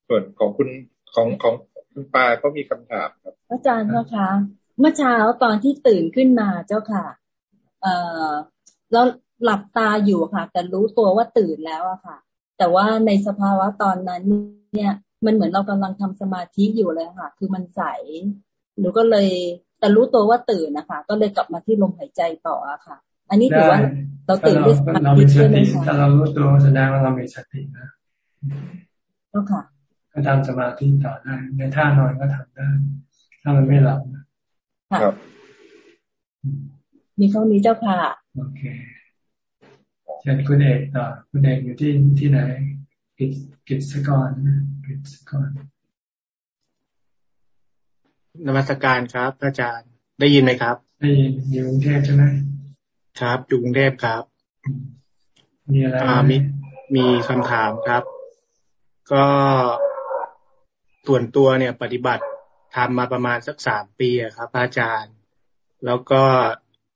ส่วนของคุณ ของของคุณปาก็มีคำถามครับ อาจารย์เจ้าค่ะเมื่อเช้าตอนที่ตื่นขึ้นมาเจ้าค่ะ เอ่อแล้วหลับตาอยู่ค่ะ แต่รู้ตัวว่าตื่นแล้วอะค่ะ แต่ว่าในสภาวะตอนนั้น เนี่ย มันเหมือนเรากำลังทำสมาธิอยู่เลยค่ะ คือมันใสหนูก็เลยแต่รู้ตัวว่าตื่นนะคะ ก็เลยกลับมาที่ลมหายใจต่ออะค่ะ อันนี้ถือว่าเราตื่นด้วยสมาธิใช่ไหมคะถ้าเรารู้ตัวแสดงว่าเรามีสตินะก็ค่ะ ก็ทำสมาธิต่อได้ ในท่านอนก็ทำได้ ถ้ามันไม่หลับค่ะมีเท่านี้เจ้าค่ะ โอเคเชิญคุณเอกต่อ คุณเอกอยู่ที่ที่ไหนกิจกิจสกรกิจสกรนมัสการครับ อาจารย์ได้ยินไหมครับ ได้ยินอยู่กรุงเทพใช่ไหมครับอยู่กรุงเทพครับ มีอะไรมีมีคำถามครับ ก็ ส่วนตัวเนี่ยปฏิบัติทำมาประมาณสักสามปีครับอาจารย์ แล้วก็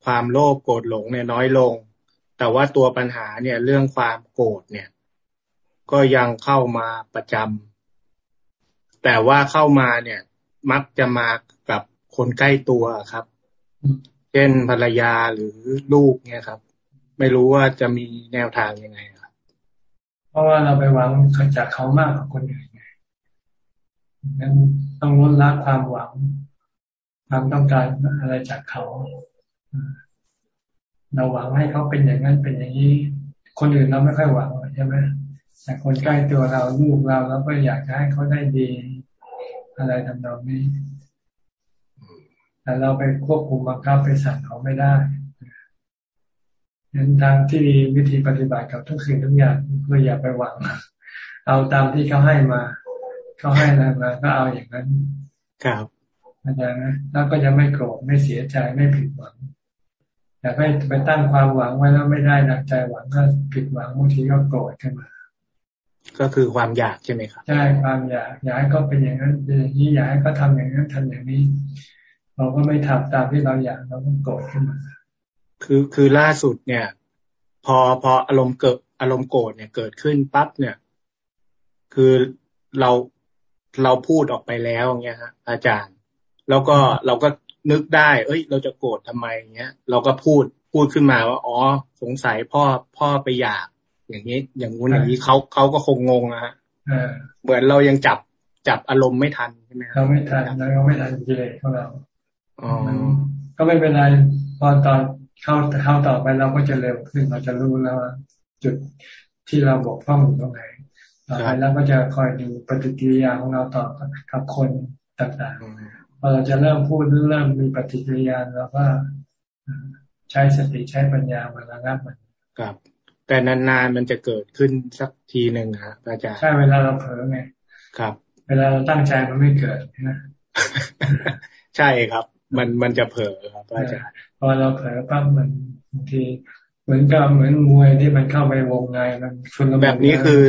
ความโลภโกรธหลงเนี่ยน้อยลง แต่ว่าตัวปัญหาเนี่ยเรื่องความโกรธเนี่ย ก็ยังเข้ามาประจำแต่ว่าเข้ามาเนี่ย มักจะมากับคนใกล้ตัวครับ เช่นภรรยาหรือลูกเนี่ยครับ ไม่รู้ว่าจะมีแนวทางยังไงครับ เพราะว่าเราไปหวังจากเขามากกว่าคนอื่น งั้นต้องลดละความหวัง ความต้องการอะไรจากเขา เราหวังให้เขาเป็นอย่างนั้นเป็นอย่างนี้ คนอื่นเราไม่ค่อยหวังใช่ไหมแต่คนใกล้ตัวเราลูกเราเราก็อยากให้เขาได้ดี อะไรทำนองนี้แต่เราไปควบคุมบังคับไปสั่งเขาไม่ได้งั้นทางที่ดีวิธีปฏิบัติกับทุกสิ่งทุกอย่างคืออย่าไปหวัง เอาตามที่เขาให้มา เขาให้อะไรมาก็เอาอย่างนั้น ครับอาจารย์นะแล้วก็จะไม่โกรธไม่เสียใจไม่ผิดหวังอยากให้ไปตั้งความหวังไว้แล้วไม่ได้ดังใจหวังก็ผิดหวังบางทีก็โกรธขึ้นมา ก็คือความอยากใช่ไหมครับใช่ความอยากอยากให้เขาเป็นอย่างนั้นเป็นอย่างนี้อยากให้เขาทาอย่างนั้นทำอย่างนี้ เราก็ไม่ทำตามที่เราอยากเราก็โกรธขึ้นมา คือคือล่าสุดเนี่ย พอพออารมณ์เกิดอารมณ์โกรธเนี่ยเกิดขึ้นปั๊บเนี่ย คือเรา เราพูดออกไปแล้วเงี้ยฮะอาจารย์ แล้วก็เราก็นึกได้ เอ้ย เราจะโกรธทำไมเงี้ย เราก็พูดพูดขึ้นมาว่าอ๋อสงสัยพ่อพ่อไปอยาก อย่างนี้ อย่างงู้นอย่างนี้เขาเขาก็คงงงนะฮะเหมือนเรายังจับจับอารมณ์ไม่ทันใช่ไหมเราไม่ทันเราไม่ทันกิเลสของเราอ๋อก็ไม่เป็นไรพอตอนเข้าเข้าต่อไปเราก็จะเร็วขึ้นเราจะรู้แล้วจุดที่เราบกพร่องอยู่ตรงไหน ต่อไปแล้วก็จะคอยดูปฏิกิริยาของเราต่อกับคนต่างๆพอเราจะเริ่มพูดเริ่มมีปฏิกิริยาเราก็ใช้สติใช้ปัญญามาระงับมันครับ แต่นานๆมันจะเกิดขึ้นสักทีหนึ่งครับอาจารย์ใช่เวลาเราเผลอไงครับ เวลาเราตั้งใจมันไม่เกิดนะใช่ครับ มันมันจะเผลอครับอาจารย์พอเราเผลอปั๊บมันบางทีเหมือนกับเหมือนมวยที่มันเข้าไปวงในมันชุนแบบนี้คือ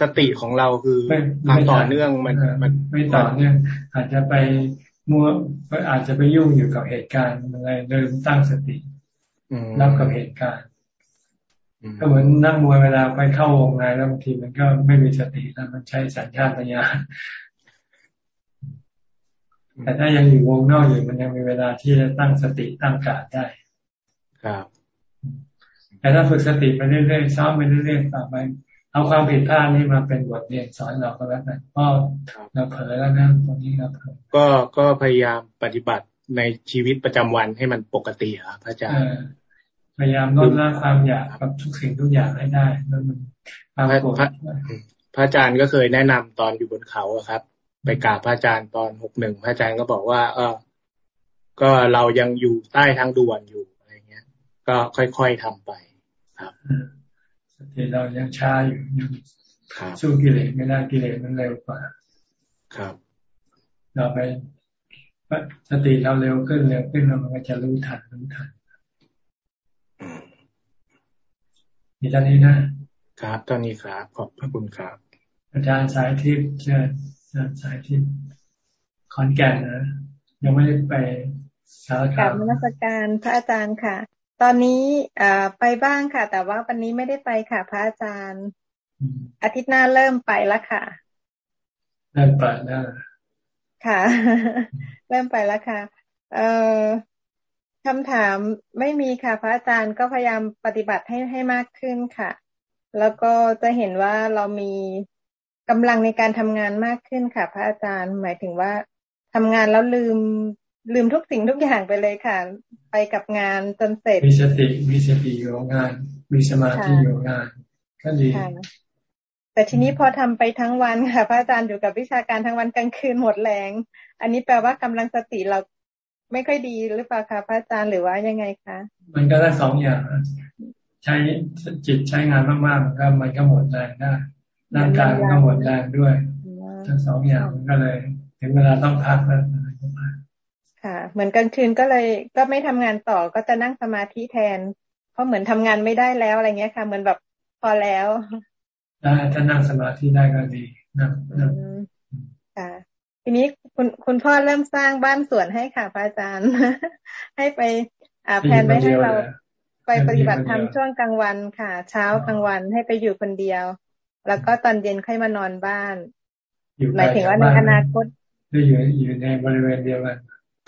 สติของเราคือทำต่อเนื่องมันมันไม่ต่อเนื่องอาจจะไปมัวอาจจะไปยุ่งอยู่กับเหตุการณ์อะไรเดิมตั้งสติรับกับเหตุการณ์ก็เหมือนนั่งมวยเวลาไปเข้าวงในแล้วบางทีมันก็ไม่มีสติแล้วมันใช้สัญชาตญาณแต่ถ้ายังอยู่วงนอกอยู่มันยังมีเวลาที่จะตั้งสติตั้งการได้ ครับ แต่ถ้าฝึกสติไปเรื่อยๆซ้อมไปเรื่อยๆต่อไป เอาความผิดพลาดนี้มาเป็นบทเรียนสอนเราก็แล้วกันก็เราเผลอแล้วนะตรงนี้เราเผลอก็ก็พยายามปฏิบัติในชีวิตประจำวันให้มันปกติครับพระอาจารย์พยายามลดละความอยากกับทุกสิ่งทุกอย่างให้ได้แล้วมันความโกรธพระอาจารย์ก็เคยแนะนำตอนอยู่บนเขาครับ ไปกราบพระอาจารย์ตอนหกหนึ่งพระอาจารย์ก็บอกว่า เออก็เรายังอยู่ใต้ทางด่วนอยู่อะไรเงี้ย ก็ค่อยๆทำไปครับ ติเรายังช้าอยู่ยังสู้กิเลสไม่ได้กิเลสมันเร็วกว่า ครับ เราไปสติเราเร็วขึ้นเร็วขึ้นเราก็จะรู้ทันรู้ทันมีตอนนี้นะครับตอนนี้ครับขอบพระคุณครับ อาจารย์สายทิพย์เชิญอาจารย์สายทิพย์ขอนแก่นนะยังไม่ได้ไปสารคามกลับมรสการพระอาจารย์ค่ะ ตอนนี้อไปบ้างค่ะ แต่ว่าวันนี้ไม่ได้ไปค่ะ พระอาจารย์ อาทิตย์หน้าเริ่มไปแล้วค่ะเริ่มไปนะค่ะ เริ่มไปแล้วค่ะ เอ่อคำถามไม่มีค่ะ พระอาจารย์ก็พยายามปฏิบัติให้ให้มากขึ้นค่ะ แล้วก็จะเห็นว่าเรามีกำลังในการทำงานมากขึ้นค่ะ พระอาจารย์ หมายถึงว่าทำงานแล้วลืม ลืมทุกสิ่งทุกอย่างไปเลยค่ะ ไปกับงานจนเสร็จ มีสติมีสติอยู่งาน มีสมาธิอยู่งานก็ดีแต่ทีนี้พอทำไปทั้งวันค่ะ พระอาจารย์อยู่กับวิชาการทั้งวันกลางคืนหมดแรง อันนี้แปลว่ากำลังสติเราไม่ค่อยดีหรือเปล่าคะพระอาจารย์หรือว่ายังไงคะ มันก็ได้สองอย่าง ใช้จิตใช้งานมากๆมันก็มันก็หมดแรงได้ร่างกายมันก็หมดแรงด้วย ทั้งสองอย่างมันก็เลย ถึงเวลาต้องพักแล้ว ค่ะ เหมือนกลางคืนก็เลย ก็ไม่ทำงานต่อก็จะนั่งสมาธิแทน เพราะเหมือนทำงานไม่ได้แล้วอะไรเงี้ยค่ะ เหมือนแบบพอแล้วได้ถ้านั่งสมาธิได้ก็ดีนั่งนั่งค่ะทีนี้คุณคุณคุณพ่อเริ่มสร้างบ้านสวนให้ค่ะพระอาจารย์ ให้ไป อ่าแผนไว้ให้เราไปปฏิบัติธรรมช่วงกลางวันค่ะ เช้ากลางวันให้ไปอยู่คนเดียว แล้วก็ตอนเย็นค่อยมานอนบ้านหมายถึงว่าในอนาคตอยู่อยู่ในบริเวณเดียวกัน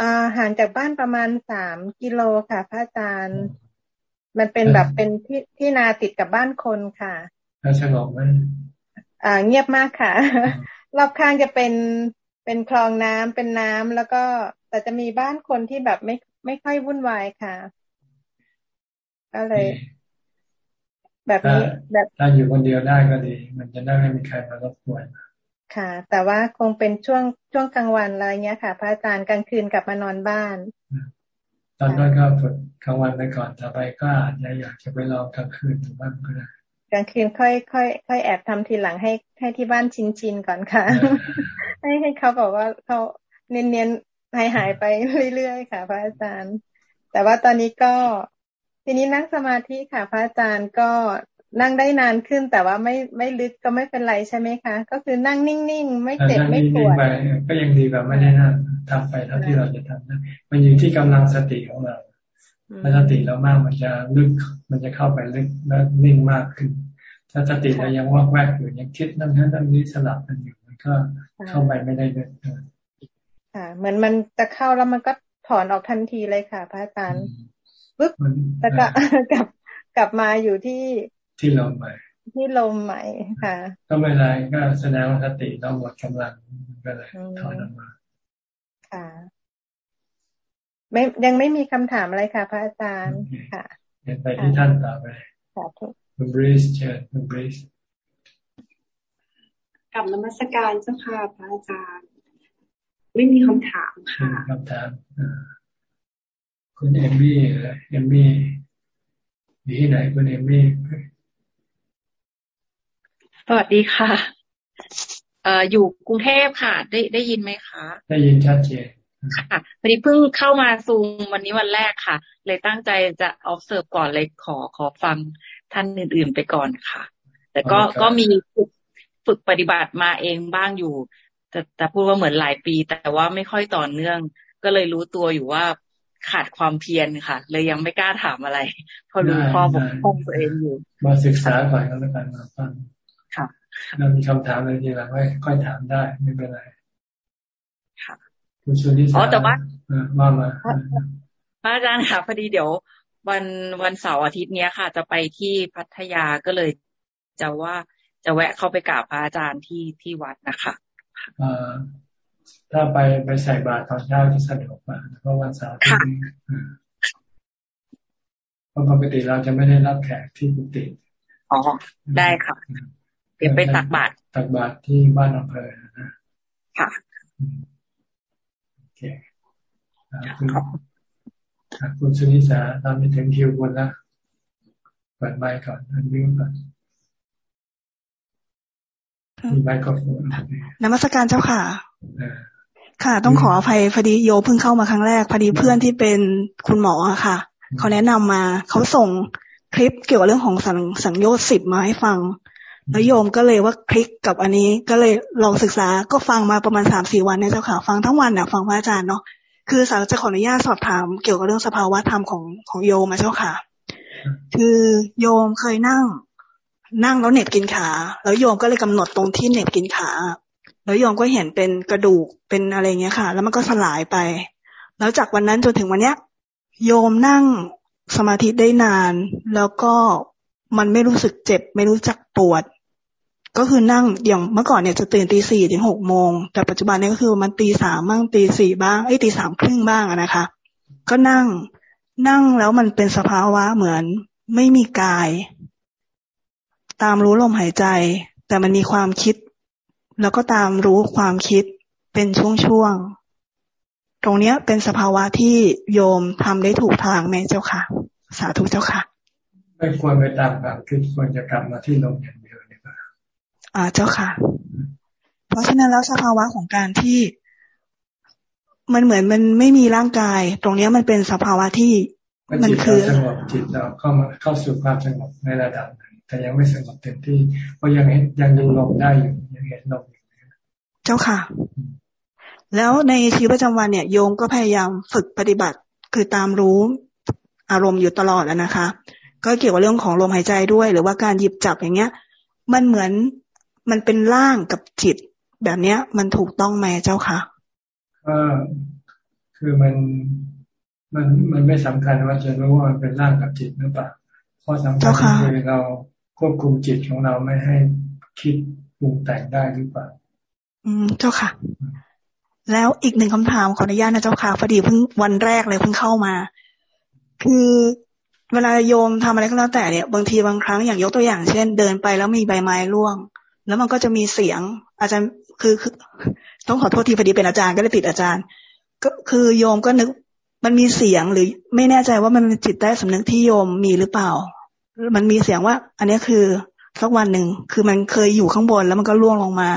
อ่าห่างจากบ้านประมาณสามกิโลค่ะ พระอาจารย์ มันเป็นแบบเป็นที่ที่นาติดกับบ้านคนค่ะแล้วสงบไหมอ่า เงียบมากค่ะ รอบข้างจะเป็นเป็นคลองน้ำเป็นน้ำแล้วก็แต่จะมีบ้านคนที่แบบไม่ไม่ค่อยวุ่นวายค่ะ ก็เลย แบบนี้แบบถ้าอยู่คนเดียวได้ก็ดี มันจะได้ไม่มีใครมารบกวน ค่ะ แต่ว่าคงเป็นช่วงช่วงกลางวันอะไรเงี้ยค่ะ พระอาจารย์กลางคืนกลับมานอนบ้าน ตอนนั้นก็ฝึกกลางวันไปก่อนต่อไปก็อาจจะอยากจะไปลองกลางคืนดูบ้างก็ได้กลางคืนค่อยค่อยค่อยแอบทำทีหลังให้ให้ที่บ้านชินชินก่อนค่ะ ให้ให้เขาบอกว่าเขาเนียนๆหายหายไปเรื่อยๆค่ะ พระอาจารย์ แต่ว่าตอนนี้ก็ทีนี้นั่งสมาธิค่ะ พระอาจารย์ก็ นั่งได้นานขึ้นแต่ว่าไม่ไม่ลึกก็ไม่เป็นไรใช่ไหมคะ ก็คือนั่งนิ่งๆ ไม่เจ็บไม่ปวดก็ยังดีแบบไม่ได้นั่งทำไปเท่าที่เราจะทำนะมันอยู่ที่กำลังสติของเราถ้าสติเรามากมันจะลึกมันจะเข้าไปลึกและนิ่งมากขึ้น ถ้าสติเรายังวอกแวกอยู่ยังคิดนั่นนั่นนั่นนี้สลับกันอยู่มันก็เข้าไปไม่ได้เลยค่ะเหมือนมันจะเข้าแล้วมันก็ถอนออกทันทีเลยค่ะ พระอาจารย์ปึ๊บแล้วก็กลับกลับมาอยู่ที่ ที่ลมใหม่ ที่ลมใหม่ค่ะ ก็ไม่ไรก็แสดงว่าสติเราหมดกำลังก็เลยถอนออกมาค่ะไม่ยังไม่มีคำถามอะไรค่ะ พระอาจารย์ค่ะเดินไปที่ท่านต่อไปคุณบริสเชิญคุณบริสกับนมัสการเจ้าค่ะพระอาจารย์ ไม่มีคำถามค่ะคำถามคุณเอมมี่เอมมี่อยู่ที่ไหนคุณเอมมี่ สวัสดีค่ะเอ่ออยู่กรุงเทพค่ะ ได้ได้ยินไหมคะ ได้ยินชัดเจนค่ะพอดีเพิ่งเข้ามาซูมวันนี้วันแรกค่ะ เลยตั้งใจจะ observe ก่อนเลยขอขอฟังท่านอื่น ๆไปก่อนค่ะ แต่ก็ก็มีฝึกฝึกปฏิบัติมาเองบ้างอยู่ แต่แต่พูดว่าเหมือนหลายปี แต่ว่าไม่ค่อยต่อเนื่อง ก็เลยรู้ตัวอยู่ว่าขาดความเพียรค่ะ เลยยังไม่กล้าถามอะไรพอรู้พ่อผมพ้องตัวเองอยู่ มาศึกษาก่อนก็แล้วกันมาฟังค่ะ เรามีคำถามอะไรทีหลังไว้ค่อยถามได้ไม่เป็นไรค่ะคุณชนิสาอ๋อแต่ว่ามามาพระอาจารย์ค่ะพอดีเดี๋ยว วันวันเสาร์อาทิตย์เนี้ยค่ะ จะไปที่พัทยาก็เลย จะว่าจะแวะเข้าไปกราบพระอาจารย์ที่ที่วัดนะคะอ่าถ้าไปไปใส่บาตรตอนเช้าจะสะดวกมากเพราะวันเสาร์ที่นี้เพราะปกติเราจะไม่ได้รับแขกที่กุฏิอ๋อได้ค่ะ เดี๋ยวไปตักบาตรตักบาตรที่บ้านอำเภอนะค่ะโอเคคุณคุณสุนิสาตอนนี้ถึงคิวคนละเปิดไมค์ก่อนอันนี้ก่อนมีไมค์ก็นมัสการเจ้าค่ะค่ะ ต้องขออภัยพอดีโยเพิ่งเข้ามาครั้งแรก พอดีเพื่อนที่เป็นคุณหมอค่ะเขาแนะนำมาเขาส่งคลิปเกี่ยวกับเรื่องของสังสังโยชน์สิบมาให้ฟัง แล้วโยมก็เลยว่าคลิกกับอันนี้ก็เลยลองศึกษาก็ฟังมาประมาณสามสี่วันเนี่ยเจ้าค่ะ ฟังทั้งวันเนี่ยฟังพระอาจารย์เนาะคือสาวจะขออนุญาตสอบถามเกี่ยวกับเรื่องสภาวะธรรมของของโยมมาเจ้าค่ะ คือโยมเคยนั่ง นั่งแล้วเหน็บกินขา แล้วโยมก็เลยกำหนดตรงที่เหน็บกินขา แล้วโยมก็เห็นเป็นกระดูกเป็นอะไรเงี้ยค่ะ แล้วมันก็สลายไป แล้วจากวันนั้นจนถึงวันเนี้ย โยมนั่งสมาธิได้นาน แล้วก็มันไม่รู้สึกเจ็บ ไม่รู้จักปวด ก็คือนั่งอย่างเมื่อก่อนเนี่ยจะตื่นตีสี่ถึงหกโมง แต่ปัจจุบันนี้ก็คือมันตีสามบ้างตีสี่บ้างไอ้ตีสามครึ่งบ้างนะคะ ก็นั่งนั่งแล้วมันเป็นสภาวะเหมือนไม่มีกาย ตามรู้ลมหายใจ แต่มันมีความคิด แล้วก็ตามรู้ความคิดเป็นช่วงๆ ตรงเนี้ยเป็นสภาวะที่โยมทำได้ถูกทางไหมเจ้าค่ะ สาธุเจ้าค่ะ ไม่ควรไปตามความคิดควรจะกลับมาที่ลมอย่าง อ่าเจ้าค่ะ เพราะฉะนั้นแล้วสภาวะของการที่มันเหมือนมันไม่มีร่างกาย ตรงนี้มันเป็นสภาวะที่มันคือสงบจิตเราเข้ามาเข้าสู่ความสงบในระดับนึงแต่ยังไม่สงบเต็มที่เพราะยังเห็นยังดูลมได้อยู่ยังเห็นลมอยู่เจ้าค่ะ แล้วในชีวิตประจำวันเนี่ยโยมก็พยายามฝึกปฏิบัติคือตามรู้อารมณ์อยู่ตลอดแล้วนะคะ ก็เกี่ยวกับเรื่องของลมหายใจด้วย หรือว่าการหยิบจับอย่างเงี้ย มันเหมือน มันเป็นร่างกับจิต แบบเนี้ย มันถูกต้องไหมเจ้าคะก็คือมันมันมันไม่สำคัญว่าจะรู้ว่ามันเป็นร่างกับจิตหรือเปล่าข้อสำคัญคือเราควบคุมจิตของเราไม่ให้คิดปรุงแต่งได้หรือเปล่า อืมเจ้าค่ะ แล้วอีกหนึ่งคำถามขออนุญาตนะเจ้าค่ะพอดีเพิ่งวันแรกเลยเพิ่งเข้ามา คือเวลาโยมทำอะไรก็แล้วแต่เนี่ย บางทีบางครั้งอย่างยกตัวอย่างเช่น เดินไปแล้วมีใบไม้ร่วง แล้วมันก็จะมีเสียง อาจารย์คือคือ ต้องขอโทษทีพอดีเป็นอาจารย์ก็เลยติดอาจารย์ ก็คือโยมก็นึก มันมีเสียงหรือไม่แน่ใจว่ามันเป็นจิตใต้สำนึกที่โยมมีหรือเปล่า มันมีเสียงว่า อันนี้คือสักวันหนึ่งคือมันเคยอยู่ข้างบนแล้วมันก็ล่วงลงมา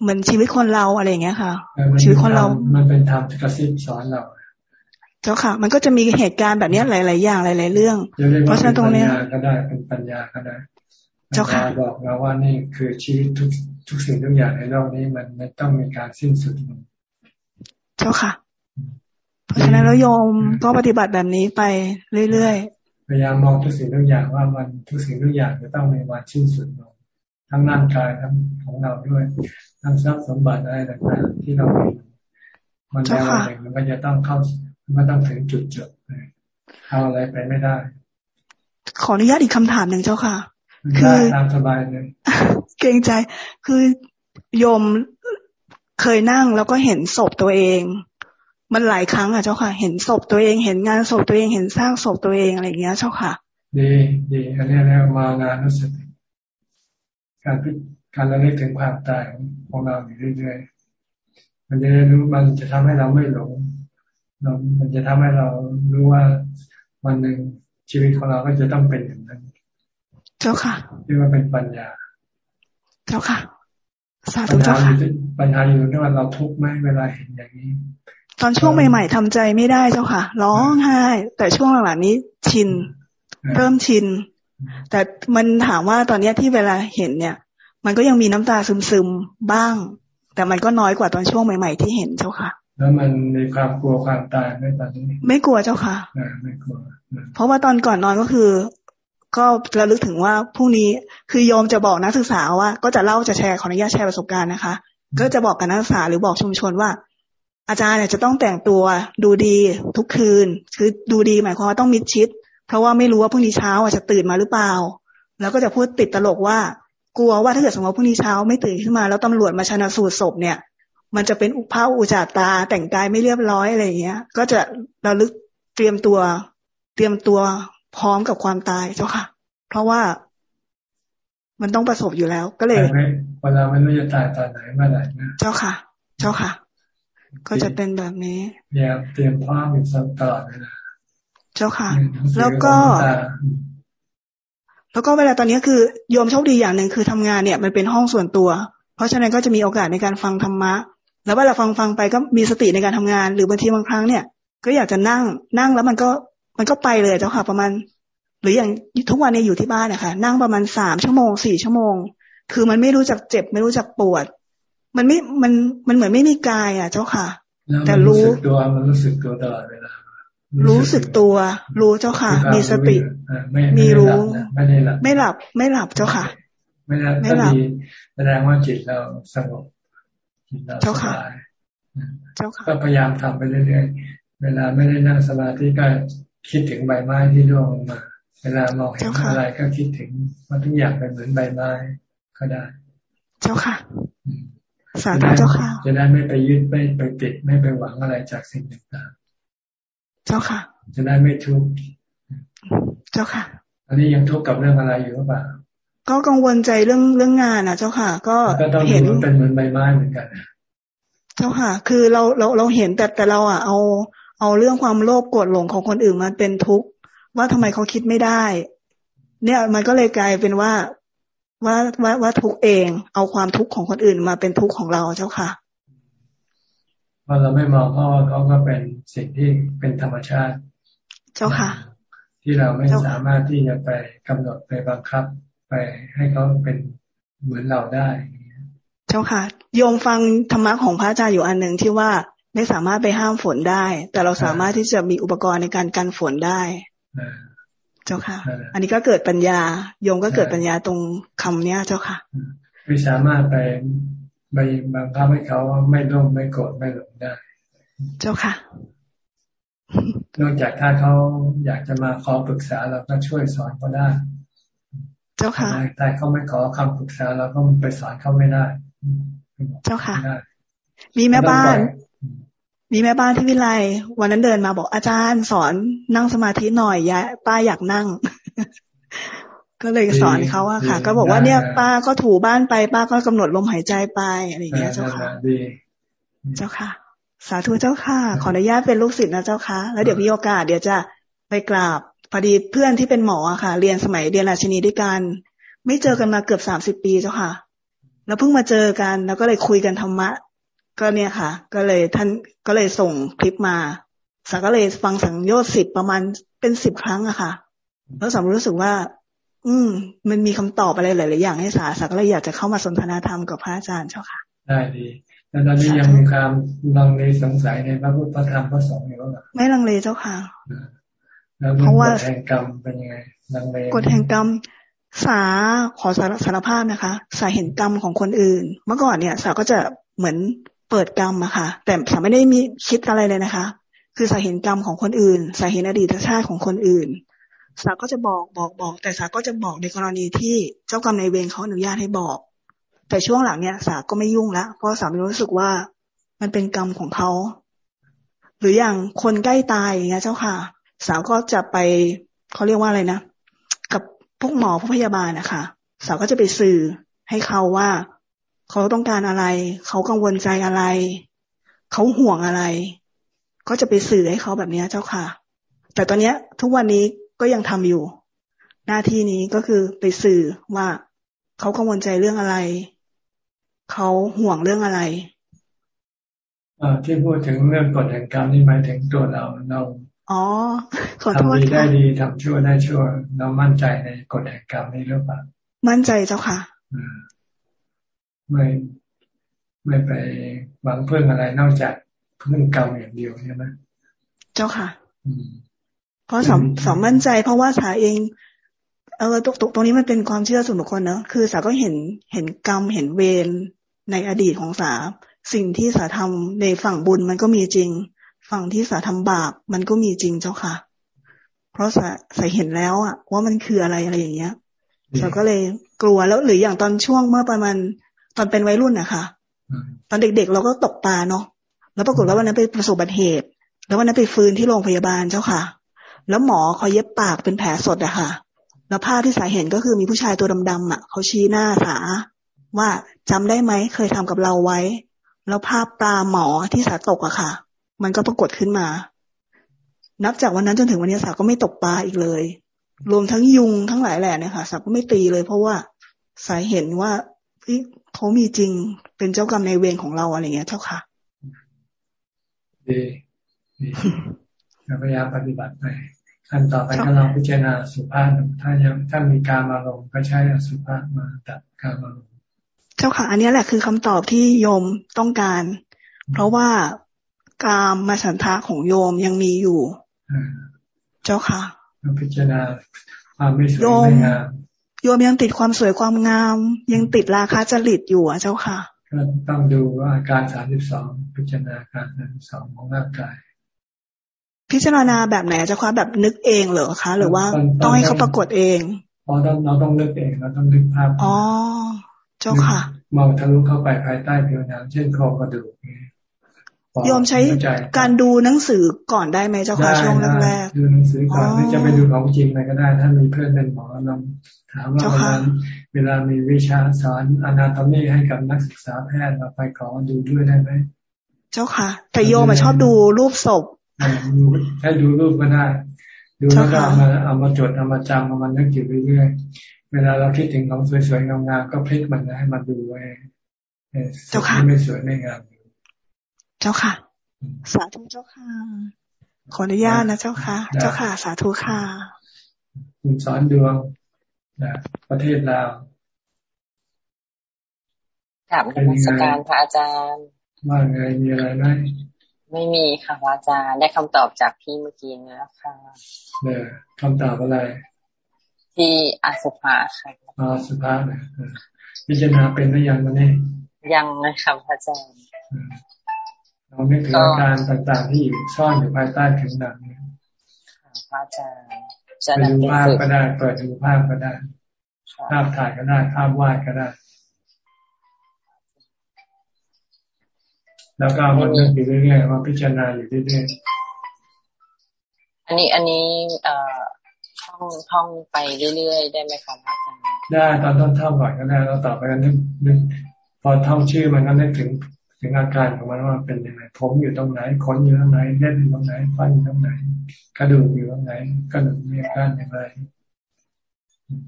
เหมือนชีวิตคนเราอะไรอย่างเงี้ยค่ะ ชีวิตคนเรา มันเป็นธรรมกระซิบสอนเราเจ้าค่ะ มันก็จะมีเหตุการณ์แบบนี้หลาย ๆ อย่างหลาย ๆ เรื่อง เพราะฉะนั้นตรงนี้ก็ได้เป็นปัญญาก็ได้ เจ้าค่ะบอกเราว่านี่คือชีวิตทุกทุกสิ่งทุกอย่างในโลกนี้มันไม่ต้องมีการสิ้นสุดเจ้าค่ะ เพราะฉะนั้นเราโยมก็ปฏิบัติแบบนี้ไปเรื่อยๆพยายามมองทุกสิ่งทุกอย่างว่ามันทุกสิ่งทุกอย่างจะต้องมีวันสิ้นสุดลงทั้งร่างกายทั้งของเราด้วย ทั้งทรัพย์สมบัติอะไรต่างๆที่เรามีมันในวันหนึ่งมันก็จะต้องเข้ามันต้องถึงจุดจบเอาอะไรไปไม่ได้ ขออนุญาตอีกคำถามหนึ่งเจ้าค่ะ คือตามสบายเลยเกรงใจ คือโยมเคยนั่งแล้วก็เห็นศพตัวเอง มันหลายครั้งอะเจ้าค่ะ เห็นศพตัวเอง เห็นงานศพตัวเอง เห็นสร้างศพตัวเองอะไรอย่างเงี้ยเจ้าค่ะ ดีดีอันนี้เรียกมางานรู้สึกการพิการระลึกถึงความตายของเราอยู่เรื่อยๆ มันจะได้รู้มันจะทำให้เราไม่หลงเรามันจะทำให้เรารู้ว่าวันหนึ่งชีวิตของเราก็จะต้องเป็นอย่างนั้น เจ้าค่ะเรียกว่าเป็นปัญญา เจ้าค่ะสาธุเจ้าค่ะปัญหาอยู่ที่ว่าเราทุกข์ไหมเวลาเห็นอย่างนี้ ตอนช่วงใหม่ ๆทำใจไม่ได้เจ้าค่ะ ร้องไห้ แต่ช่วงหลังๆนี้ชิน เริ่มชิน แต่มันถามว่าตอนนี้ที่เวลาเห็นเนี่ย มันก็ยังมีน้ำตาซึมๆบ้าง แต่มันก็น้อยกว่าตอนช่วงใหม่ ๆ ที่เห็นเจ้าค่ะ แล้วมันมีความกลัวความตายไหมตอนนี้ ไม่กลัวเจ้าค่ะไม่กลัว เพราะว่าตอนก่อนนอนก็คือ ก็ระลึกถึงว่าพรุ่งนี้คือโยมจะบอกนักศึกษาว่า ก็จะเล่าจะแชร์ขออนุญาตแชร์ประสบการณ์นะคะ ก็จะบอกกับนักศึกษาหรือบอกชุมชนว่า อาจารย์เนี่ยจะต้องแต่งตัวดูดีทุกคืน คือดูดีหมายความว่าต้องมิดชิด เพราะว่าไม่รู้ว่าพรุ่งนี้เช้าจะตื่นมาหรือเปล่า แล้วก็จะพูดติดตลกว่า กลัวว่าถ้าเกิดสมมติพรุ่งนี้เช้าไม่ตื่นขึ้นมา แล้วตำรวจมาชนะสูตรศพเนี่ย มันจะเป็นอุภาอุจาตาแต่งกายไม่เรียบร้อยอะไรอย่างเงี้ย ก็จะระลึกเตรียมตัวเตรียมตัว พร้อมกับความตายเจ้าค่ะ เพราะว่ามันต้องประสบอยู่แล้ว ก็เลยเวลาไม่รู้จะตายตอนไหนเมื่อไหร่นะเจ้าค่ะ เจ้าค่ะ ก็จะเป็นแบบนี้เนี่ยเตรียมพร้อมอยู่ตลอดเวลาเจ้าค่ะ แล้วก็ แล้วก็เวลาตอนนี้คือโยมโชคดีอย่างหนึ่งคือทำงานเนี่ย มันเป็นห้องส่วนตัว เพราะฉะนั้นก็จะมีโอกาสในการฟังธรรมะ แล้วเวลาฟังฟังไปก็มีสติในการทำงาน หรือบางทีบางครั้งเนี่ย ก็อยากจะนั่งนั่งแล้วมันก็ มันก็ไปเลยเจ้าค่ะประมาณ หรืออย่างทุกวันนี้อยู่ที่บ้านนะคะนั่งประมาณสามชั่วโมงสี่ชั่วโมง คือมันไม่รู้จักเจ็บ ไม่รู้จักปวด มันไม่มันมันเหมือนไม่มีกายอะ เจ้าค่ะ แต่รู้ตัวมันรู้สึกตัวตลอดเวลารู้สึกตัว รู้เจ้าค่ะ มีสติ มีรู้ ไม่ได้หลับ ไม่หลับ ไม่หลับเจ้าค่ะ ไม่หลับไม่หลับแสดงว่าจิตเราสงบจิตเราสบายเจ้าค่ะก็พยายามทำไปเรื่อยๆเวลาไม่ได้นั่งสมาธิก็ คิดถึงใบไม้ที่ร่วงลงมา เวลามองเห็นอะไรก็คิดถึงว่าทุกอย่างเป็นเหมือนใบไม้ก็ได้ เจ้าค่ะสาธุเจ้าค่ะ จะได้ไม่ไปยึดไม่ไปติดไม่ไปหวังอะไรจากสิ่งต่างๆ เจ้าค่ะ จะได้ไม่ทุกข์เจ้าค่ะ อันนี้ยังทุกข์กับเรื่องอะไรอยู่หรือเปล่าก็กังวลใจเรื่องเรื่องงานนะเจ้าค่ะ ก็เห็นเป็นเหมือนใบไม้เหมือนกัน เจ้าค่ะ คือเราเราเราเห็นแต่แต่เราอะเอา เอาเรื่องความโลภโกรธหลงของคนอื่นมาเป็นทุกข์ว่าทำไมเขาคิดไม่ได้ เนี่ยมันก็เลยกลายเป็นว่าว่าว่าว่าทุกเอง เอาความทุกข์ของคนอื่นมาเป็นทุกข์ของเราเจ้าค่ะว่าเราไม่มองเพราะว่าเขาก็เป็นสิ่งที่เป็นธรรมชาติ เจ้าค่ะ ที่เราไม่สามารถที่จะไปกำหนดไปบังคับ ไปให้เขาเป็นเหมือนเราได้เจ้จ้าค่ะโยมฟังธรรมะของพระอาจารย์อยู่อันหนึ่งที่ว่า ไม่สามารถไปห้ามฝนได้ แต่เราสามารถที่จะมีอุปกรณ์ในการกันฝนได้เจ้าค่ะ อันนี้ก็เกิดปัญญาโยมก็เกิดปัญญาตรงคำเนี้ยเจ้าค่ะไม่สามารถไปไปบังคับให้เขาไม่ร่มไม่โกรธไม่หลงได้ เจ้าค่ะนอกจากถ้าเขาอยากจะมาขอปรึกษาเราก็ช่วยสอนเขาได้ เจ้าค่ะ แต่เขาไม่ขอคำปรึกษาเราก็ไปสอนเขาไม่ได้ เจ้าค่ะ มีแม่บ้าน มีแม่บ้านที่วิไลวันนั้นเดินมาบอกอาจารย์สอนนั่งสมาธิหน่อยยายป้าอยากนั่ง ก็เลยสอนเขาอะค่ะ ก็บอกว่าเนี่ยป้าก็ถูบ้านไป ป้าก็กำหนดลมหายใจไปอะไรอย่างเงี้ยเจ้าค่ะเจ้าค่ะ สาธุเจ้าค่ะ ขออนุญาตเป็นลูกศิษย์นะเจ้าค่ะ แล้วเดี๋ยวมีโอกาสเดี๋ยวจะไปกราบพอดีเพื่อนที่เป็นหมอค่ะ เรียนสมัยเรียนราชินีด้วยกัน ไม่เจอกันมาเกือบสามสิบปีเจ้าค่ะ แล้วเพิ่งมาเจอกัน แล้วก็เลยคุยกันธรรมะ ก็เนี่ยค่ะ ก็เลยท่านก็เลยส่งคลิปมาสาก็เลยฟังสังโยชน์สิบประมาณเป็นสิบครั้งอะค่ะ แล้วสามรู้สึกว่า อืม มันมีคำตอบอะไรหลาย ๆ อย่างให้สาสาก็เลยอยากจะเข้ามาสนทนาธรรมกับพระอาจารย์เจ้าค่ะ ได้ดีแต่ตอนนี้ยังมีความลังเลสงสัยในพระพุทธธรรมพระสงฆ์อยู่หรือเปล่าไม่ลังเลเจ้าค่ะแล้วเพราะว่ากฎแห่งกรรมเป็นยังไงลังเลกฎแห่งกรรมสาขอสารสารภาพนะคะ สาเห็นกรรมของคนอื่น เมื่อก่อนเนี่ย สาก็จะเหมือน เปิดกรรมอะค่ะ แต่สาไม่ได้มีคิดอะไรเลยนะคะ คือสาเห็นกรรมของคนอื่น สาเห็นอดีตชาติของคนอื่น สาก็จะบอกบอกบอก แต่สาก็จะบอกในกรณีที่เจ้ากรรมในายเวรเขาอนุญาตให้บอก แต่ช่วงหลังเนี่ย สาก็ไม่ยุ่งละเพราะสามีรู้สึกว่ามันเป็นกรรมของเขาหรืออย่างคนใกล้ตายอย่างเงี้ยเจ้าค่ะ สาวก็จะไปเขาเรียกว่าอะไรนะ กับพวกหมอพวกพยาบาลนะคะสาวก็จะไปสื่อให้เขาว่า เขาต้องการอะไร เขากังวลใจอะไร เขาห่วงอะไร ก็จะไปสื่อให้เขาแบบนี้เจ้าค่ะ แต่ตอนเนี้ยทุกวันนี้ก็ยังทำอยู่ หน้าที่นี้ก็คือไปสื่อว่าเขากังวลใจเรื่องอะไร เขาห่วงเรื่องอะไรที่พูดถึงเรื่องกฎแห่งกรรมนี่หมายถึงตัวเราเราอ๋อขอโทษทำดีได้ค่ะดีทำชั่วได้ชั่ว เรามั่นใจในกฎแห่งกรรมนี้หรือเปล่า มั่นใจเจ้าค่ะ ไม่ไม่ไปหวังพึ่งอะไรนอกจากพึ่งกรรมอย่างเดียวใช่ไหมเจ้าค่ะเพราะสอมสอมมั่นใจ เพราะว่าสาเองเออตรงตรงตรงนี้มันเป็นความเชื่อส่วนบุคคลเนอะคือสาก็เห็นเห็นกรรมเห็นเวรในอดีตของสาสิ่งที่สาทำในฝั่งบุญมันก็มีจริง ฝั่งที่สาทำบาปมันก็มีจริงเจ้าค่ะ เพราะสาสาเห็นแล้วอะว่ามันคืออะไรอะไรอย่างเงี้ยสาก็เลยกลัวแล้วหรืออย่างตอนช่วงเมื่อประมาณ ตอนเป็นวัยรุ่นนะคะตอนเด็กๆเราก็ตกปลาเนาะแล้วปรากฏว่าวันนั้นไปประสบอุบัติเหตุ แล้ววันนั้นไปฟื้นที่โรงพยาบาลเจ้าค่ะ แล้วหมอเขาเย็บปากเป็นแผลสดอะค่ะ แล้วภาพที่สาเห็นก็คือมีผู้ชายตัวดำๆอะเขาชี้หน้าสาว่าจำได้ไหมเคยทำกับเราไว้ แล้วภาพปลาหมอที่สาตกอะค่ะ มันก็ปรากฏขึ้นมา นับจากวันนั้นจนถึงวันนี้สาก็ไม่ตกปลาอีกเลย รวมทั้งยุงทั้งหลายแหล่เนี่ยค่ะสาก็ไม่ตีเลย เพราะว่าสาเห็นว่า เฮ้ยเขามีจริงเป็นเจ้ากรรมในายเวรของเราอะไรเงี้ย เจ้าค่ะ ดีดีเราพยายามปฏิบัติไปขั้นต่อไปก็ลองพิจารณาสุภาพถ้ายังถ้ามีการมาลงก็ใช้อสุภาพมาตัดการมาลงเจ้าค่ะ อันนี้แหละคือคำตอบที่โยมต้องการ เพราะว่าการมาฉันทะของโยมยังมีอยู่ เจ้าค่ะเราพิจารณาความไม่สวยโยมไม่งาม โยมยังติดความสวยความงาม ยังติดราคาจริตอยู่อะเจ้าค่ะก็ต้องดูว่าอาการสามสิบสองพิจารณาอาการสามสิบสองของร่างกาย พิจารณาแบบไหนเจ้าค่ะแบบนึกเองเหรอคะหรือว่าต้องต้องให้เขาปรากฏเองเพราะต้องเราต้องนึกเองเราต้องนึกภาพอ๋อเจ้าค่ะมองทะลุเข้าไปภายใต้ผิวหนังเช่นโครงกระดูกนี่ปอด โยมใช้หัวใจการดูหนังสือก่อนได้ไหมเจ้าค่ะได้ช่วงได้แรกดูหนังสือก่อนอ๋อหรือจะไปดูของจริงอะไรก็ได้ ถ้ามีเพื่อนเป็นหมอลองถามว่าเจ้าเวค่ะลาเวลามีวิชาสอนอนาโตมีให้กับนักศึกษาแพทย์เราไปขอดูด้วยได้ไหมๆเจ้าค่ะ แต่โยมอะชอบดูรูปศพเออดูให้ดูรูปก็ได้ ดูแล้วก็เจ้าเอาค่ะมาเอามาจดเอามาจำเอามานึกอยู่เรื่อยๆเวลาเราคิดถึงของสวยๆงามๆก็พลิกมันนะให้มันดูไว้เออสิ่งที่ไม่สวยไม่งาม เจ้าค่ะ สาธุเจ้าค่ะ ขออนุญาตนะเจ้าค่ะได้เจ้าค่ะ สาธุค่ะ คุณสอนดวงจากประเทศลาวกลับนมัสการพระอาจารย์ ว่าไงมีอะไรไหมไม่มีค่ะพระอาจารย์ได้คำตอบจากพี่เมื่อกี้แล้วค่ะเนี่ยคำตอบอะไร ที่อาสุภาค่ะอาสุภาเนี่ยพิจารณาเป็นหรือยังวันนี้ยังนะครับพระอาจารย์ เราไม่ถึงอาการต่างๆ ที่อยู่ซ่อนอยู่ภายใต้ผิวหนังเนี่ยพระอาจารย์จะดูภาพก็ได้ เปิดดูภาพก็ได้ ภาพถ่ายก็ได้ ภาพวาดก็ได้ แล้วก็มันนึกอยู่เรื่อยๆว่าพิจารณาอยู่เรื่อยๆอันนี้อันนี้เอ่อท่องท่องไปเรื่อยๆ ได้ไหมคะอาจารย์ได้ตอนต้นท่องก่อนก็ได้แล้วต่อไปก็นึกนึกพอท่องชื่อมันก็นึกถึง ถึงอาการของมันว่าเป็นยังไงผมอยู่ตรงไหนขนอยู่ตรงไหนเล็บอยู่ตรงไหนฟันอยู่ตรงไหน กระดูกอยู่ตรงไหนกระดูกมีอาการอย่างไร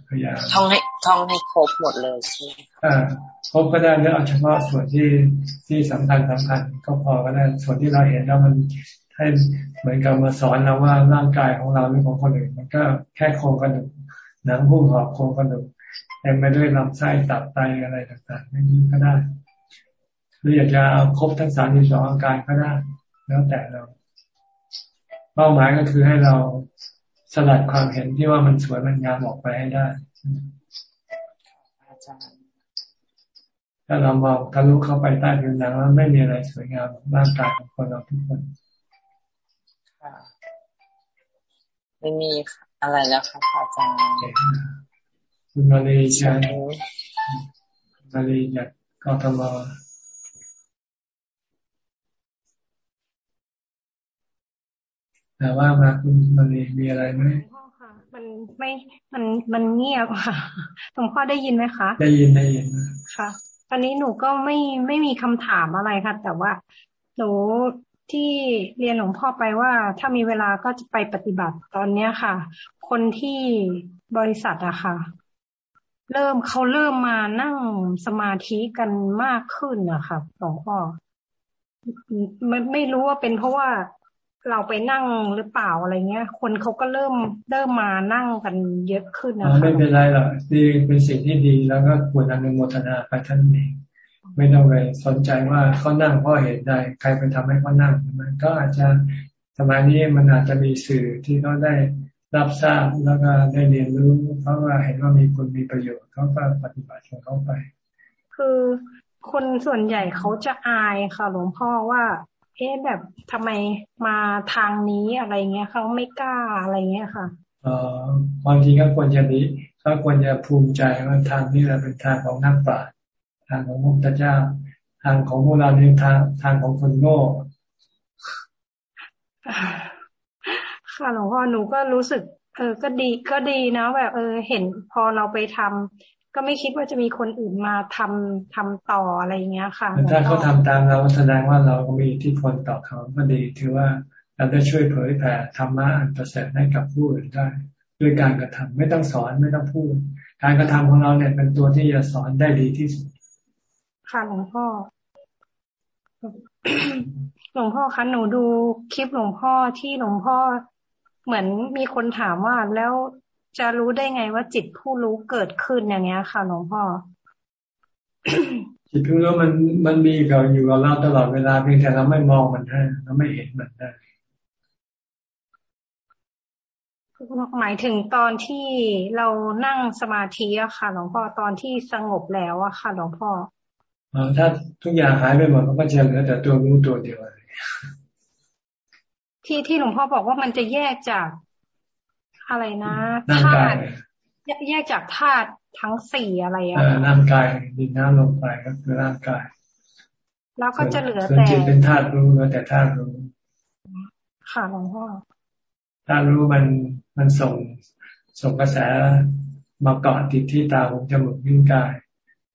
พยายามท่องให้ท่องให้ครบหมดเลยใช่ไหมอ่าครบก็ได้เลือกเอาเฉพาะส่วนที่ที่สำคัญสำคัญก็พอก็ได้ส่วนที่เราเห็นแล้วมันให้เหมือนกับมาสอนเราว่าร่างกายของเราหรือของคนอื่นมันก็แค่โครงกระดูกหนังหุ้มห่อโครงกระดูกเต็มไปด้วยลำไส้ตับไตอะไรต่างๆไม่มีก็ได้ หรืออยากจะเอาครบทั้งสามสิบสองอาการก็ได้แล้วแต่เรา เป้าหมายก็คือให้เราสลัดความเห็นที่ว่ามันสวยมันงามออกไปให้ได้ถ้าเรามองทะลุเข้าไปใต้ผิวหนังแล้วไม่มีอะไรสวยงามร่างกายของคนเราทุกคนไม่มีอะไรแล้วครับอาจารย์คุณมาลีใช่มาลีจากกทม แต่ว่ามาคุณมันมีอะไรไหมพ่อค่ะ มันไม่มันมันเงียบค่ะหลวงพ่อได้ยินไหมคะ ได้ยินได้ยินค่ะตอนนี้หนูก็ไม่ไม่มีคำถามอะไรค่ะ แต่ว่าหนูที่เรียนหลวงพ่อไปว่า ถ้ามีเวลาก็จะไปปฏิบัติตอนเนี้ยค่ะ คนที่บริษัทอะค่ะ เริ่มเขาเริ่มมานั่งสมาธิกันมากขึ้นอะค่ะหลวงพ่อไม่ไม่รู้ว่าเป็นเพราะว่า เราไปนั่งหรือเปล่าอะไรเงี้ย คนเขาก็เริ่มเริ่มมานั่งกันเยอะขึ้นนะคะไม่เป็นไรหรอกดีเป็นสิ่งที่ดีแล้วก็ควรอนุโมทนาไปท่านเองไม่ต้องไปสนใจว่าเขานั่งเพราะเหตุใดใครไปทำให้เขานั่งมันก็อาจจะสมัยนี้มันอาจจะมีสื่อที่เขาได้รับทราบแล้วก็ได้เรียนรู้เขาว่าเห็นว่ามีคุณมีประโยชน์เขาก็ปฏิบัติของเขาไป คือคนส่วนใหญ่เขาจะอายค่ะหลวงพ่อว่า เอ๊ะแบบทำไมมาทางนี้อะไรเงี้ยเขาไม่กล้าอะไรเงี้ยค่ะเอ่อบางทีก็ควรจะดีก็ควรจะภูมิใจว่าทางนี้เราเป็นทางของนักปราชญ์ทางของพระพุทธเจ้า ทางของพวกเราเนี่ยทางทางของคนโง่ค่ะหลวงพ่อหนูก็รู้สึกเออก็ดีก็ดีนะแบบเออ เห็นพอเราไปทำ ก็ไม่คิดว่าจะมีคนอื่นมาทำทำต่ออะไรอย่างเงี้ยค่ะถ้าเขาทำตามเราแสดงว่าเราก็มีที่คนต่อเขาก็ดีถือว่าเราได้ช่วยเผยแผ่ธรรมะอันประเสริฐให้กับผู้อื่นได้ ด้วยการกระทำไม่ต้องสอนไม่ต้องพูด การกระทำของเราเนี่ยเป็นตัวที่จะสอนได้ดีที่สุดค่ะหลวงพ่อหลวงพ่อคะหนูดูคลิปหลวงพ่อที่หลวงพ่อเหมือนมีคนถามว่าแล้ว จะรู้ได้ไงว่าจิตผู้รู้เกิดขึ้นอย่างเงี้ยค่ะหลวงพ่อ จิตผู้รู้มันมันมีกับอยู่กับเราตลอดเวลาเพียงแต่เราไม่มองมันได้เราไม่เห็นมันได้หมายถึงตอนที่เรานั่งสมาธิอะค่ะหลวงพ่อตอนที่สงบแล้วอะค่ะหลวงพ่อถ้าทุกอย่างหายไปหมดมันก็จะเหลือแต่ตัวรู้ตัวเดียวที่ที่หลวงพ่อบอกว่ามันจะแยกจาก อะไรนะธาตุแยกจากธาตุทั้งสี่อะไรอะร่างกายดินน้ำลมไฟก็คือร่างกาย แล้วก็จะเหลือแต่จิตเป็นธาตุรู้แล้วแต่ธาตุรู้ ค่ะหลวงพ่อธาตุรู้มันมันส่งส่งกระแสมาเกาะติดที่ตาหูจมูกนิ้วกาย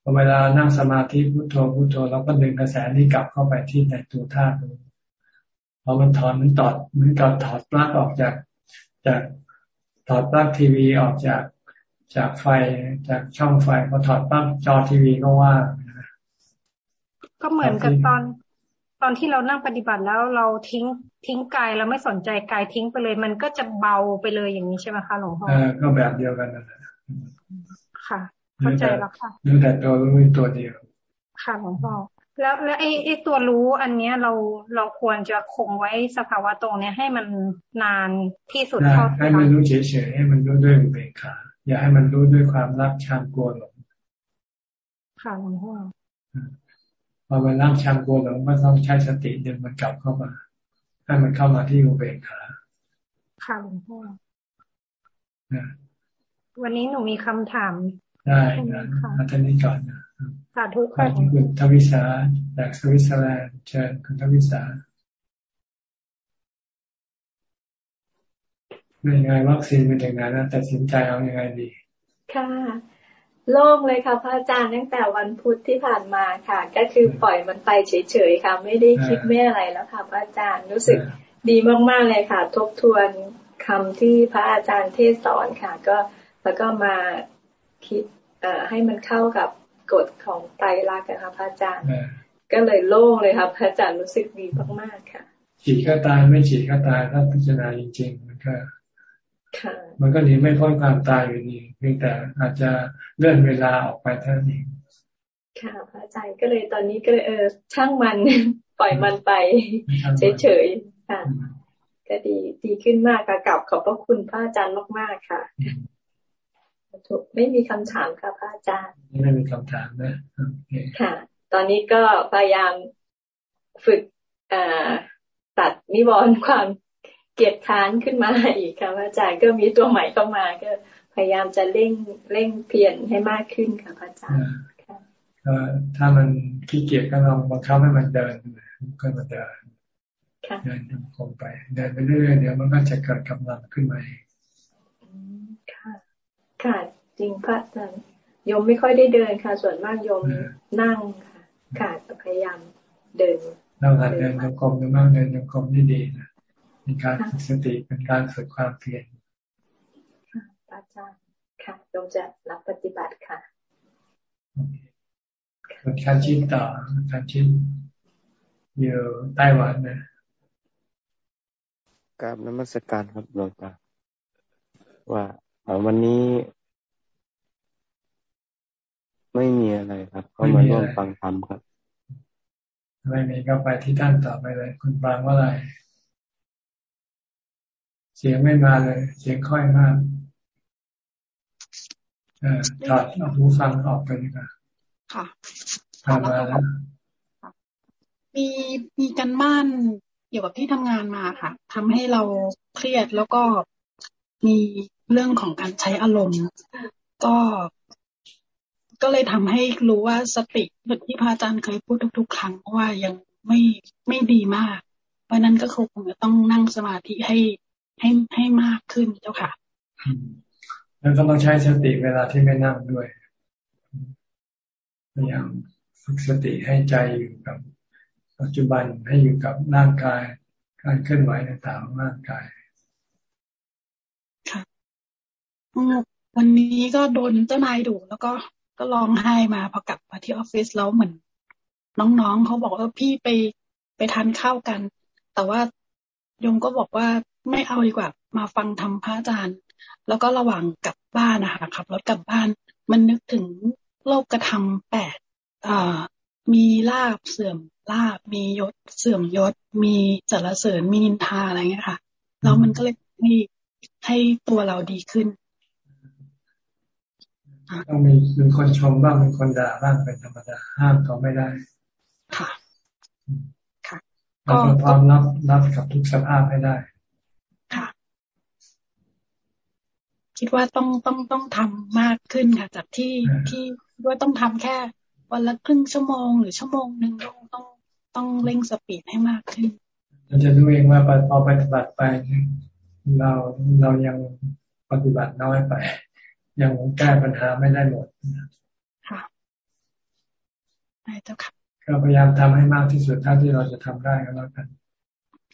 พอเวลานั่งสมาธิพุโทโธพุโทโธเราก็ดึงกระแสนี้กลับเข้าไปที่ในตัวธาตุรู้พอมันถอนมันตอดมันกับถอดปลั๊กออกจากจาก ถอดปลั๊กทีวีออกจากจากไฟจากช่องไฟพอถอดปลั๊กจอทีวีก็ว่าก็เหมือนกับตอนตอนที่เรานั่งปฏิบัติแล้วเราทิ้งทิ้งกายเราไม่สนใจกายทิ้งไปเลย มันก็จะเบาไปเลยอย่างนี้ใช่ไหมคะหลวงพ่อเออก็แบบเดียวกันนั่นแหละค่ะ เข้าใจแล้วค่ะนื่แต่ตัวรู้ตัวเดียวค่ะหลวงพ่อ แล้วแล้วไอ้ไอ้ตัวรู้อันเนี้ยเราเราควรจะคงไว้สภาวะตรงเนี้ยให้มันนานที่สุดเท่าให้มันรู้เฉยๆให้มันรู้ด้วยเบกขาอย่าให้มันรู้ด้วยความรักชังกลัวหลงค่ะหลวงพ่อพอมันรักชังกลัวหลงก็ต้องใช้สติดึงมันกลับเข้ามาให้มันเข้ามาที่อุเบกขาค่ะหลวงพ่อวันนี้หนูมีคำถามได้นะอาจารย์นี้ก่อนนะ สาธุค่ะคุณทวิสาจากสวิตเซอร์แลนด์เชิญคุณทวิสาเป็นยังไงวัคซีนเป็นยังไงนะตัดสินใจเอาอยัางไงดี ค่ะ โล่งเลยค่ะพระอาจารย์ตั้งแต่วันพุธที่ผ่านมาค่ะ ก็คือปล่อยมันไปเฉยๆค่ะ ไม่ได้คิดไม่อะไรแล้วค่ะ พระอาจารย์รู้สึกดีมากๆเลยค่ะ ทบทวนคำที่พระอาจารย์เทศสอนค่ะ ก็แล้วก็มาคิดเอ่อให้มันเข้ากับ กฎของไตรลักษณ์นะคะพระอาจารย์ ก็เลยโล่งเลยครับพระอาจารย์รู้สึกดีมากๆค่ะ ฉีดก็ตายไม่ฉีดก็ตายถ้าพิจารณาจริงๆมันก็มันก็หนีไม่พ้นความตายอยู่ดีเพียงแต่อาจจะเลื่อนเวลาออกไปเท่านั้นเองค่ะพระอาจารย์ก็เลยตอนนี้ก็เลยเออช่างมันปล่อยมันไปเฉยๆค่ะก็ดีดีขึ้นมากค่ะกับขอบพระคุณพระอาจารย์มากๆค่ะ ไม่มีคำถามค่ะพระอาจารย์ ไม่มีคำถามนะค่ะ ตอนนี้ก็พยายามฝึกตัดนิวรณ์ความเกียดค้านขึ้นมาอีกค่ะพระอาจารย์ก็มีตัวใหม่เข้ามาก็พยายามจะเร่งเร่งเพียรให้มากขึ้นค่ะพระอาจารย์ก็ถ้ามันขี้เกียจก็ลองบังคับให้มันเดินก็มาเดินเดินทำคงไปเดินไปเรื่อยๆเดี๋ยวมันก็จะเกิดกำลังขึ้นมาเองค่ะ ค่ะ จริงพระอาจารย์โยมไม่ค่อยได้เดินค่ะ ส่วนมากโยมนั่งค่ะค่ะพยายามเดินเราหัดเดินโยกมหรือมากเดินโยกมนี่ดีนะเป็นการฝึกสติเป็นการฝึกความเพียรอาจารย์ค่ะโยมจะรับปฏิบัติค่ะส่วนการชินต่อการชินอยู่ไต้หวันนะกราบนมัสการครับหลวงตาว่า วันนี้ไม่มีอะไรครับก็มาร่วมฟังธรรมครับไม่มีก็ไปที่ท่านต่อไปเลย คุณฟังว่าอะไร เสียงไม่มาเลย เสียงค่อยมากเออถอดเอาหูฟังออกไปดีกว่าค่ะทำมาแล้วมีมีกันบ้านเกี่ยวกับที่ทำงานมาค่ะทำให้เราเครียดแล้วก็มี เรื่องของการใช้อารมณ์ ก็ก็เลยทำให้รู้ว่าสติเหมือนที่พระอาจารย์เคยพูดทุก ๆ ครั้งว่ายังไม่ไม่ดีมาก เพราะนั้นก็คงจะต้องนั่งสมาธิให้ให้ให้มากขึ้นเจ้าค่ะ แล้วก็ต้องใช้สติเวลาที่ไม่นั่งด้วยพยายามฝึกสติให้ใจอยู่กับปัจจุบันให้อยู่กับร่างกาย การเคลื่อนไหวต่างๆของร่างกาย วันนี้ก็โดนเจ้านายดุแล้วก็ก็ร้องไห้มาพอกลับมาที่ออฟฟิศแล้วเหมือนน้องๆเขาบอกว่าพี่ไปไปทานข้าวกัน แต่ว่ายมก็บอกว่าไม่เอาดีกว่า มาฟังธรรมพระอาจารย์ แล้วก็ระหว่างกลับบ้านนะคะขับรถกลับบ้าน มันนึกถึงโลกกระทำแปดมีลาบเสื่อมลาบมียศเสื่อมยศ มีสารเสริญมีนินทาอะไรเงี้ยค่ะแล้วมันก็เลยให้ให้ตัวเราดีขึ้น ต้องมีมีคนชมบ้างมีคนด่าบ้างเป็นธรรมดาห้ามเขาไม่ได้ ค่ะ ค่ะเราต้องพร้อมรับรับกับทุกสภาพให้ได้ ค่ะ คิดว่าต้องต้องต้องทำมากขึ้นค่ะ จากที่ที่ว่าต้องทำแค่ วันละครึ่งชั่วโมงหรือชั่วโมงหนึ่งต้องต้องต้องเร่งสปีดให้มากขึ้นเราจะดูเองว่าพอปฏิบัติไปเราเรายังปฏิบัติน้อยไป ยังแก้ปัญหาไม่ได้หมดค่ะได้เจ้าค่ะก็พยายามทำให้มากที่สุดเท่าที่เราจะทำได้ก็แล้วกัน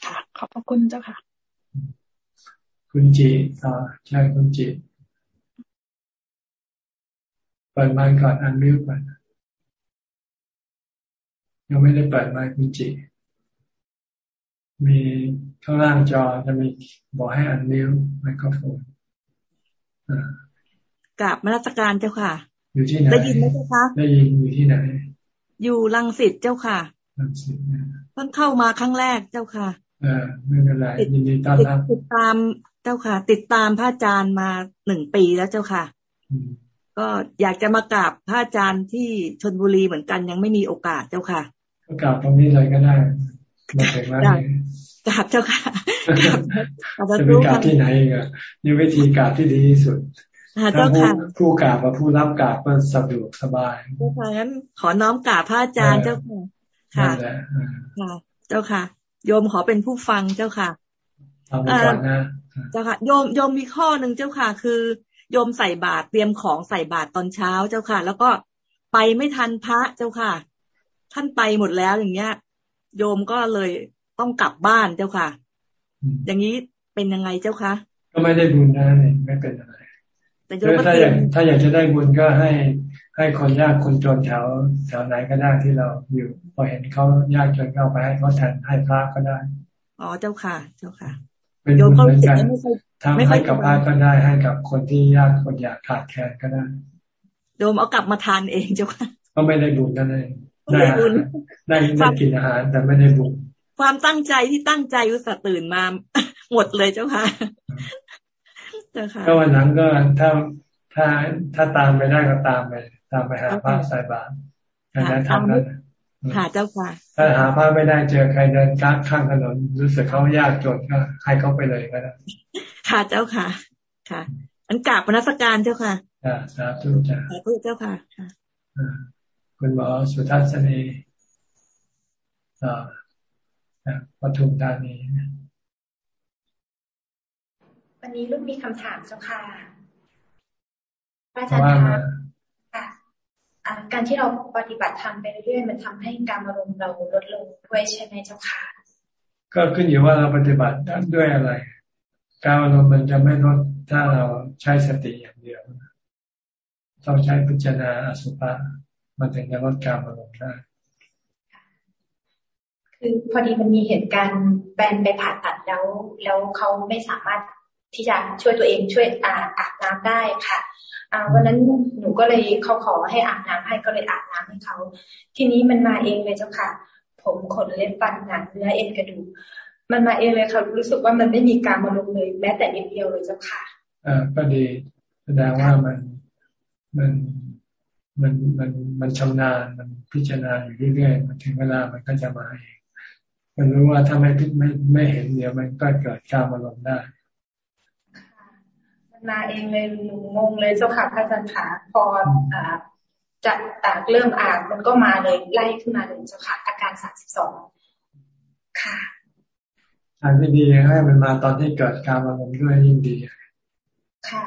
ค่ะขอบพระคุณเจ้าค่ะ คุณจีต่อใช่คุณจีเปิดไมค์ก่อนอันมิวก่อนยังไม่ได้เปิดไมค์คุณจีมีข้างล่างจอจะมีบอกให้อันมิวไมโครโฟนอ่า กับมาราชการเจ้าค่ะ อยู่ที่ไหนได้ยินไหมเจ้าคะได้ยินอยู่ที่ไหน อยู่ลังสิตเจ้าค่ะลังสิตเพิ่งเข้ามาครั้งแรกเจ้าค่ะเออไม่เป็นไรยินดีต้อนรับติดตามเจ้าค่ะ ติดตามพระอาจารย์มาหนึ่งปีแล้วเจ้าค่ะ ก็อยากจะมากราบพระอาจารย์ที่ชนบุรีเหมือนกันยังไม่มีโอกาสเจ้าค่ะก็กราบตรงนี้เลยก็ได้มาถึงแล้วกราบเจ้าค่ะจะไปกราบที่ไหนอะนี่วิธีกราบที่ดีที่สุด ถ้าผู้ผู้กราบกับผู้รับกราบก็สะดวกสบายเจ้าค่ะงั้นขอน้อมกราบพระอาจารย์เจ้าค่ะค่ะค่ะ เจ้าค่ะ โยมขอเป็นผู้ฟังเจ้าค่ะเจ้าค่ะ โยมโยมมีข้อหนึ่งเจ้าค่ะ คือโยมใส่บาตรเตรียมของใส่บาตรตอนเช้าเจ้าค่ะ แล้วก็ไปไม่ทันพระเจ้าค่ะ ท่านไปหมดแล้วอย่างเงี้ย โยมก็เลยต้องกลับบ้านเจ้าค่ะ อย่างนี้เป็นยังไงเจ้าคะก็ไม่ได้บุญนะเนี่ยไม่เป็นอะไร แต่ถ้าอยากถ้าอยากจะได้บุญก็ให้ให้คนยากคนจนแถวแถวไหนก็ได้ที่เราอยู่ พอเห็นเขายากจนเข้าไปให้เขาแทนให้พระก็ได้อ๋อเจ้าค่ะ เจ้าค่ะเป็นบุญเหมือนกันทำให้กับพระก็ได้ให้กับคนที่ยากคนอยากขาดแคลนก็ได้โยมเอากลับมาทานเองเจ้าค่ะก็ไม่ได้บุญนั่นเองได้ได้ได้กินอาหารแต่ไม่ได้บุญความตั้งใจที่ตั้งใจอุตส่าห์ตื่นมาหมดเลยเจ้าค่ะเจ้าค่ะ ก็วันนั้นก็ถ้าถ้าถ้าตามไปได้ก็ตามไป ตามไปหาพระสายบาตรการนั้นทำนั้นค่ะเจ้าค่ะ ถ้าหาพระไม่ได้เจอใครเดินก้ข้างถนนรู้สึกเขายากจนก็ให้เขาไปเลยก็ได้ค่ะเจ้าค่ะ ค่ะ อันกราบพนักการเจ้าค่ะอ่าสาธุจ้าสาธุเจ้าค่ะค่ะคุณหมอสุทัศนีอ่าปทุมธานี วันนี้ลูกมีคำถามเจ้าค่ะอาจารย์คะค่ะการที่เราปฏิบัติธรรมไปเรื่อยๆมันทำให้การอารมณ์เราลดลงด้วยใช่ไหมเจ้าค่ะ ก็ขึ้นอยู่ว่าเราปฏิบัติด้วยอะไร การอารมณ์มันจะไม่ลดถ้าเราใช้สติอย่างเดียวต้องใช้พิจารณาอสุภะมันถึงจะลดการอารมณ์ได้คือพอดีมันมีเหตุการณ์แฟนไปผ่าตัดแล้ว แล้วเขาไม่สามารถ ที่จะช่วยตัวเองช่วยอาอาบน้ำได้ค่ะวันนั้นหนูก็เลยเขาขอให้อาบน้ำให้ก็เลยอาบน้ำให้เขา ทีนี้มันมาเองเลยเจ้าค่ะ ผมขนเล็บฟันหนังเนื้อเอ็นกระดูกมันมาเองเลยค่ะ รู้สึกว่ามันไม่มีการมาลงเลย แม้แต่นิดเดียวเลยเจ้าค่ะอ่าก็ดีแสดงว่ามันมันมันมันมันชำนาญมันพิจารณาอยู่เรื่อยๆมันถึงเวลามันก็จะมาเองมันรู้ว่าถ้าไม่ไม่ไม่เห็นเดี๋ยวมันก็เกิดการมาลงได้ มาเองเลยหนูงงเลยเจ้าค่ะพระอาจารย์ค่ะพออ่าจะตากเริ่มอ่านมันก็มาเลยไล่ขึ้นมาเลยเจ้าค่ะอาการสามสิบสองค่ะทางที่ดีให้มันมาตอนที่เกิดการอารมณ์ด้วยยิ่งดี ค่ะ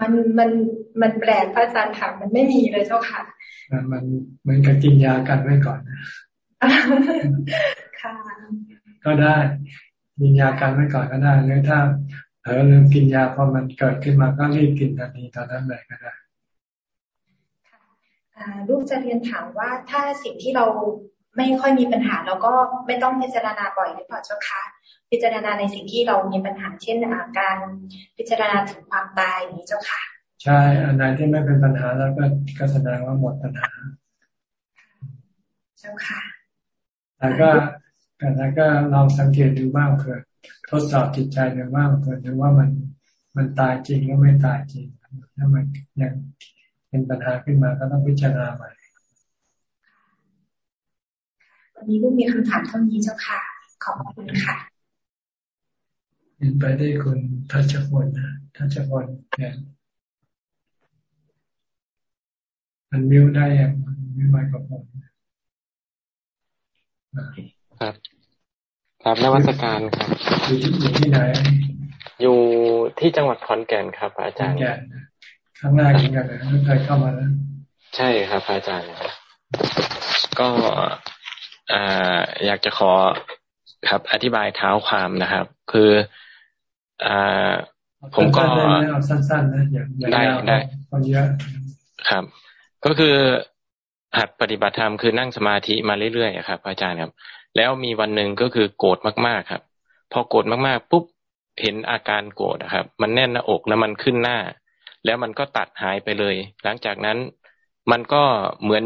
มันมันมันแปลกพระอาจารย์ค่ะมันไม่มีเลยเจ้าค่ะ มันเหมือนกับกินยากันไว้ก่อนนะค่ะ ก็ได้กินยากันไว้ก่อนก็ได้หรือถ้า เออลืมกินยาพอมันเกิดขึ้นมาก็รีบกินทันทีตอนนั้นเลยก็ได้ลูกจะเรียนถามว่าถ้าสิ่งที่เราไม่ค่อยมีปัญหาเราก็ไม่ต้องพิจารณาบ่อยหรือเปล่าเจ้าคะพิจารณาในสิ่งที่เรามีปัญหาเช่นอาการพิจารณาถึงความตายนี้เจ้าค่ะ ใช่อันไหนที่ไม่เป็นปัญหาแล้วก็ก็แสดงว่าหมดปัญหา เจ้าค่ะแต่ก็แต่ก็ลองสังเกตดูบ้างเผื่อ ทดสอบจิตใจดูบ้างเผื่อดูว่ามันมันตายจริงหรือไม่ตายจริง ถ้ามันยังเป็นปัญหาขึ้นมาก็ต้องพิจารณาใหม่วันนี้ลูกมีคำถามเท่านี้เจ้าค่ะ ขอบคุณค่ะเห็นไปได้คุณทัชพลนะทัชพลเนี่ยมันมิวได้ยังมิวไมโครโฟนครับ ครับนวัตการครับอยู่ที่ไหน อยู่ที่จังหวัดขอนแก่นครับ อาจารย์ครั้งแรกเหมือนกันนะไม่เคยเข้ามาแล้วใช่ครับ อาจารย์ ก็อยากจะขอครับ อธิบายเท้าความนะครับ คืออ่าผมก็สั้นๆนะอย่างได้ได้คนเยอะครับ ก็คือหัดปฏิบัติธรรมคือนั่งสมาธิมาเรื่อยๆครับ อาจารย์ครับ แล้วมีวันหนึ่งก็คือโกรธมากๆครับ พอโกรธมากๆปุ๊บเห็นอาการโกรธครับ มันแน่นหน้าอกแล้วมันขึ้นหน้า แล้วมันก็ตัดหายไปเลย หลังจากนั้นมันก็เหมือน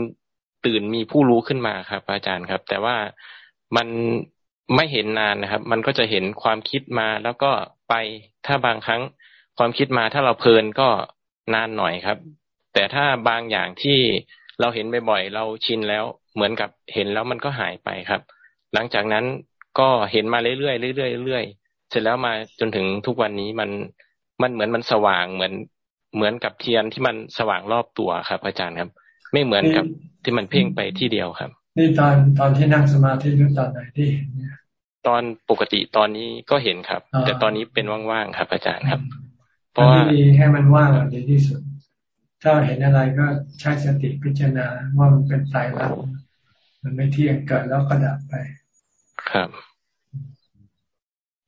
ตื่นมีผู้รู้ขึ้นมาครับ อาจารย์ครับ แต่ว่ามันไม่เห็นนานนะครับ มันก็จะเห็นความคิดมาแล้วก็ไปถ้าบางครั้งความคิดมาถ้าเราเพลินก็นานหน่อยครับ แต่ถ้าบางอย่างที่เราเห็นบ่อยๆเราชินแล้วเหมือนกับเห็นแล้วมันก็หายไปครับ หลังจากนั้นก็เห็นมาเรื่อยๆเรื่อยๆเรื่อยๆเสร็จแล้วมาจนถึงทุกวันนี้มันมันเหมือนมันสว่างเหมือนเหมือนกับเทียนที่มันสว่างรอบตัวครับ อาจารย์ครับ ไม่เหมือนกับที่มันเพ่งไปที่เดียวครับ นี่ตอนตอนที่นั่งสมาธิหรือตอนไหนที่เห็นเนี่ยตอนปกติตอนนี้ก็เห็นครับ แต่ตอนนี้เป็นว่างๆครับ อาจารย์ครับ เพราะว่าดีให้มันว่างดีที่สุด ถ้าเห็นอะไรก็ใช้สติพิจารณาว่ามันเป็นสายลับ มันไม่เที่ยงเกิดแล้วก็ดับไป ครับ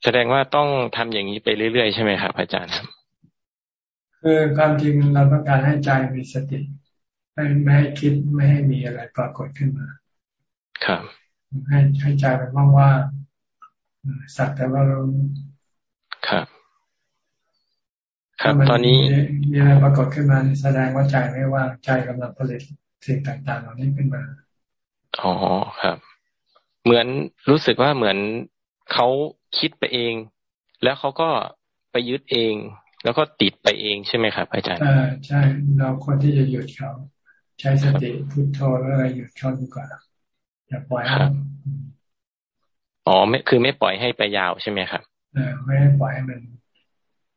แสดงว่าต้องทำอย่างนี้ไปเรื่อยๆใช่ไหมครับอาจารย์ครับคือความจริงเราต้องการให้ใจมีสติไม่ไม่ให้คิดไม่ให้มีอะไรปรากฏขึ้นมา ครับ ให้ให้ใจมันว่างๆสักแต่ว่าเราครับ ครับตอนนี้มีอะไรปรากฏขึ้นมาแสดงว่าใจไม่ว่างใจกำลังผลิตสิ่งต่างๆ เหล่านี้ขึ้นมา อ๋อครับ เหมือนรู้สึกว่าเหมือนเขาคิดไปเอง แล้วเขาก็ไปยึดเอง แล้วก็ติดไปเองใช่ไหมครับอาจารย์อ่าใช่เราคนที่จะหยุดเขาใช้สติพุทโธแล้วอะไรหยุดเขาดีกว่าอย่าปล่อยครับอ๋อไม่คือไม่ปล่อยให้ไปยาวใช่ไหมครับเออไม่ให้ปล่อยให้มัน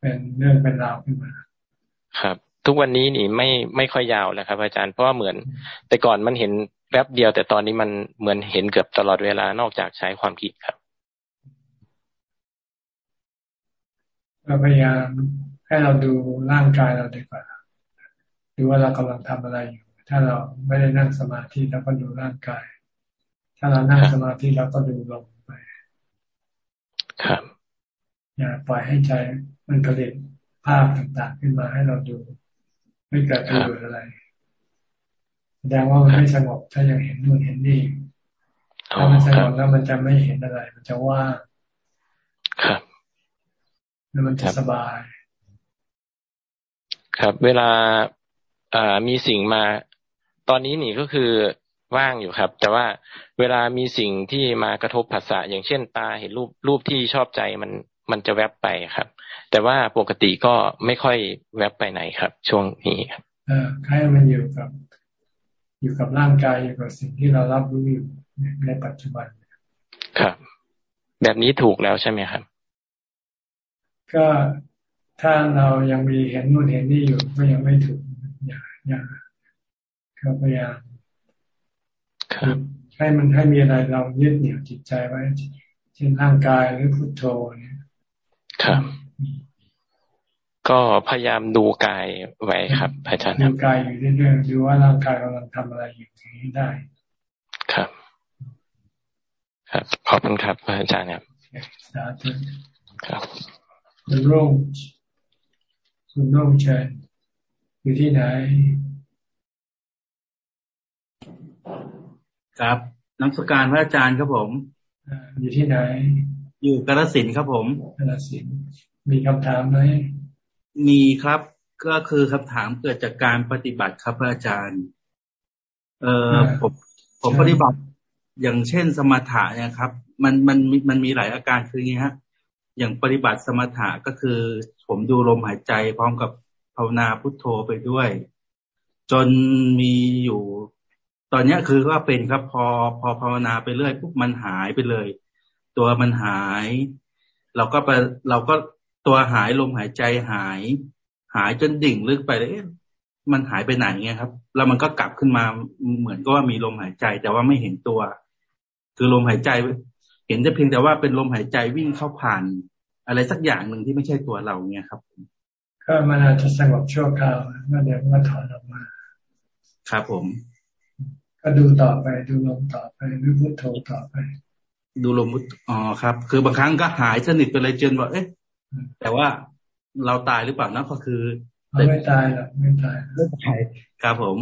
เป็นเรื่องเป็นราวขึ้นมา ครับ ทุกวันนี้นี่ไม่ไม่ค่อยยาวแล้วครับ อาจารย์เพราะว่าเหมือน แต่ก่อนมันเห็น แป๊บเดียวแต่ตอนนี้มันเหมือนเห็นเกือบตลอดเวลานอกจากใช้ความคิดครับเราพยายามให้เราดูร่างกายเราดีกว่าดูว่าเรากำลังทำอะไรอยู่ ถ้าเราไม่ได้นั่งสมาธิเราก็ดูร่างกาย ถ้าเรานั่งสมาธิเราก็ดูลมไป ครับ อย่าปล่อยให้ใจมันผลิตภาพต่างๆขึ้นมาให้เราดู ไม่เกิดประโยชน์อะไร แสดงว่ามันไม่สงบถ้ายังเห็นนู่นเห็นนี่ถ้ามันสงบแล้วมันจะไม่เห็นอะไร มันจะว่างครับแล้วมันจะสบาย ครับ เวลาอ่ามีสิ่งมา ตอนนี้นี่ก็คือว่างอยู่ครับ แต่ว่าเวลามีสิ่งที่มากระทบภาษาอย่างเช่น ตาเห็นรูปรูปที่ชอบใจมันมันจะแวบไปครับ แต่ว่าปกติก็ไม่ค่อยแวบไปไหนครับ ช่วงนี้ครับ เออให้มันอยู่กับ อยู่กับร่างกายอยู่กับสิ่งที่เรารับรู้อยู่ในปัจจุบันครับ แบบนี้ถูกแล้วใช่ไหมครับ ก็ถ้าเรายังมีเห็นนู่นเห็นนี่อยู่ก็ยังไม่ถูกอย่าอย่าก็พยายามให้มันให้มีอะไรเรายึดเหนี่ยวจิตใจไว้เช่นร่างกายหรือพุทโธเนี่ยครับ ก็พยายามดูกายไว้ครับอาจารย์ดูกายอยู่เรื่อยๆดูว่าร่างกายกำลังทำอะไรอยู่อย่างนี้ได้ ครับ ครับขอบคุณครับอาจารย์ครับสาธุครับคุณโรงคุณโรงเชิญอยู่ที่ไหน ครับนักสการพระอาจารย์ครับผมอยู่ที่ไหน อยู่กาลสินครับผมกาลสินมีคำถามไหม มีครับ ก็คือคำถามเกิดจากการปฏิบัติครับพระอาจารย์ เออผมผมปฏิบัติอย่างเช่นสมถะเนี่ยครับ มันมันมันมีหลายอาการคืออย่างนี้ฮะ อย่างปฏิบัติสมถะก็คือ ผมดูลมหายใจพร้อมกับภาวนาพุทโธไปด้วย จนมีอยู่ ตอนนี้คือว่าเป็นครับ พอพอภาวนาไปเรื่อยปุ๊บมันหายไปเลย ตัวมันหาย เราก็ไปเราก็ ตัวหายลมหายใจหาย หายจนดิ่งลึกไปเลยมันหายไปไหนเงี้ยครับ แล้วมันก็กลับขึ้นมาเหมือนก็ว่ามีลมหายใจ แต่ว่าไม่เห็นตัว คือลมหายใจ เห็นแต่เพียงแต่ว่าเป็นลมหายใจวิ่งเข้าผ่าน อะไรสักอย่างหนึ่งที่ไม่ใช่ตัวเราเนี่ยครับ ก็มันอาจจะสงบชั่วคราวแล้วเดี๋ยวมันถอนออกมา ครับผม ก็ดูต่อไปดูลมต่อไปหรือพุทโธต่อไป ดูลมพุทอ๋อครับ คือบางครั้งก็หายสนิทไปเลยจนว่าเอ๊ะ แต่ว่าเราตายหรือเปล่านะก็คือไม่ตายหรอกไม่ตายไม่ตายครับผม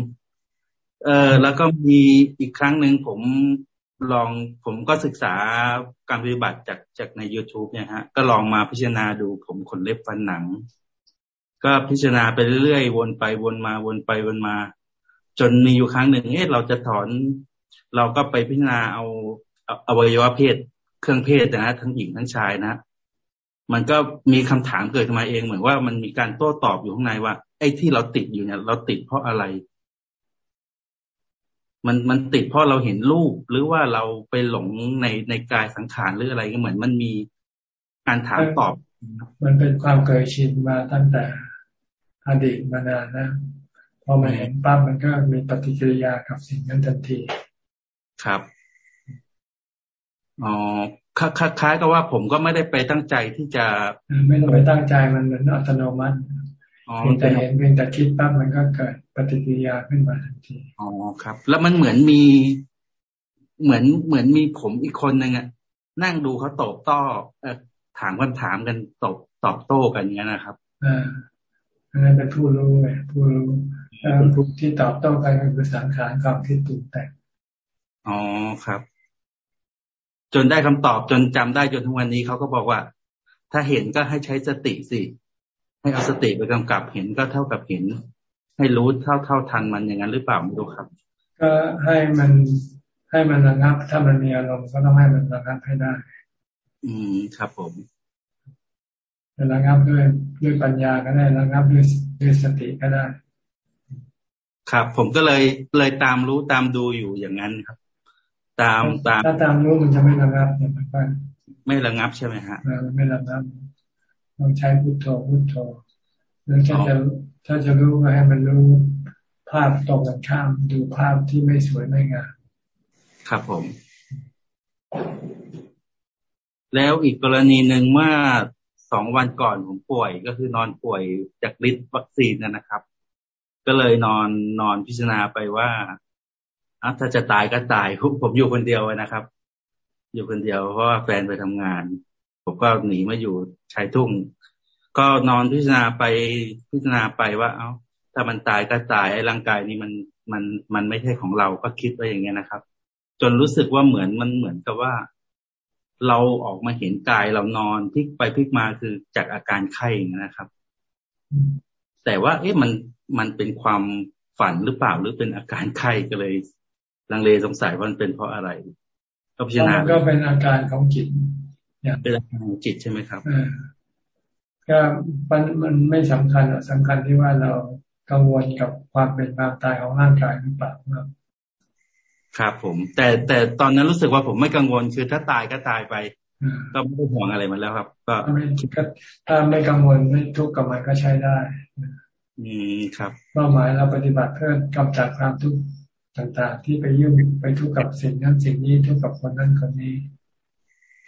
เออแล้วก็มีอีกครั้งหนึ่งผมลองผมก็ศึกษาการปฏิบัติจากจากใน youtube เนี่ยฮะ ก็ลองมาพิจารณาดูผมขนเล็บฟันหนัง ก็พิจารณาไปเรื่อยๆ วนไปวนมาวนไปวนมา จนมีอยู่ครั้งหนึ่งเอ๊ะเราจะถอน เราก็ไปพิจารณาเอาอวัยวะเพศ เครื่องเพศนะทั้งหญิงทั้งชายนะ มันก็มีคำถามเกิดขึ้นมาเองเหมือนว่ามันมีการโต้ตอบอยู่ข้างในว่า ไอ้ที่เราติดอยู่เนี่ย เราติดเพราะอะไร มันมันติดเพราะเราเห็นรูปหรือว่าเราไปหลงในในกายสังขารหรืออะไรก็เหมือนมันมีการถามตอบ มันเป็นความเคยชินมาตั้งแต่อดีตมานานนะพอมาเห็นปั๊บมันก็มีปฏิกิริยากับสิ่งนั้นทันที ครับ อ๋อคล้ายๆกับว่าผมก็ไม่ได้ไปตั้งใจที่จะ ไม่ต้องไปตั้งใจมันเหมือนอัตโนมัติเพียงแต่เห็นเพียงแต่คิดปั๊บมันก็เกิดปฏิกิริยาขึ้นมาทันทีอ๋อครับ แล้วมันเหมือนมีเหมือนเหมือนมีผมอีกคนหนึ่งอะนั่งดูเขาตอบโต้ถามคำถามกันตอบตอบโต้กันอย่างนี้นะครับอ่าอันนั้นเป็นผู้รู้ไงผู้รู้แล้วผู้ที่ตอบโต้กันคือสังขารความคิดตุงแต่งอ๋อครับ จนได้คำตอบจนจำได้จนทุกวันนี้เขาก็บอกว่า ถ้าเห็นก็ให้ใช้สติสิ ให้เอาสติไปกำกับเห็นก็เท่ากับเห็น ให้รู้เท่าเท่าทันมันอย่างนั้นหรือเปล่าไม่รู้ครับ ก็ให้มันให้มันระงับ ถ้ามันมีอารมณ์ก็ต้องให้มันระงับให้ได้ อืมครับผมระงับด้วยด้วยปัญญาก็ได้ระงับด้วยด้วยสติก็ได้ ครับ ผมก็เลยเลยตามรู้ตามดูอยู่อย่างนั้นครับ ตามตามถ้าตามรู้มันจะไม่ระงับเนี่ยมันก็ไม่ระงับใช่ไหมฮะไม่ระงับต้องใช้พุทโธพุทโธแล้วถ้าจะถ้าจะรู้ก็ให้มันรู้ภาพตรงกันข้ามดูภาพที่ไม่สวยไม่งามครับผม แล้วอีกกรณีหนึ่งว่าสองวันก่อนผมป่วยก็คือนอนป่วยจากฤทธิ์วัคซีนนะครับ ก็เลยนอนนอนพิจารณาไปว่า ถ้าจะตายก็ตายผมอยู่คนเดียวนะครับ อยู่คนเดียวเพราะว่าแฟนไปทำงาน ผมก็หนีมาอยู่ชายทุ่ง ก็นอนพิจารณาไปพิจารณาไปว่า เอา้า ถ้ามันตายก็ตายไอ้ร่างกายนี้มันมันมันไม่ใช่ของเราก็คิดไว้อย่างเงี้ยนะครับ จนรู้สึกว่าเหมือนมันเหมือนกับว่า เราออกมาเห็นกายเรานอนพลิกไปพลิกมาคือจากอาการไข้นะครับ แต่ว่า เอ๊ะมันมันเป็นความฝันหรือเปล่าหรือเป็นอาการไข้ก็เลย ลังเลสงสัยว่ามันเป็นเพราะอะไร ก็พิจารณาก็เป็นอาการของจิตอย่างเป็นอาการของจิตใช่ไหมครับก็มันมันไม่สำคัญสำคัญที่ว่าเรากังวลกับความเป็นความตายของร่างกายหรือเปล่าครับครับผม แต่แต่ตอนนั้นรู้สึกว่าผมไม่กังวลคือถ้าตายก็ตายไปก็ไม่ได้ห่วงอะไรมันแล้วครับ ก็ถ้าไม่กังวลไม่ทุกข์กับมันก็ใช้ได้อืมครับเป้าหมายเราปฏิบัติเพื่อกำจัดความทุกข์ ต่างๆ ที่ไปยุ่งไปทุกข์กับสิ่งนั้นสิ่งนี้ทุกข์กับคนนั้นคนนี้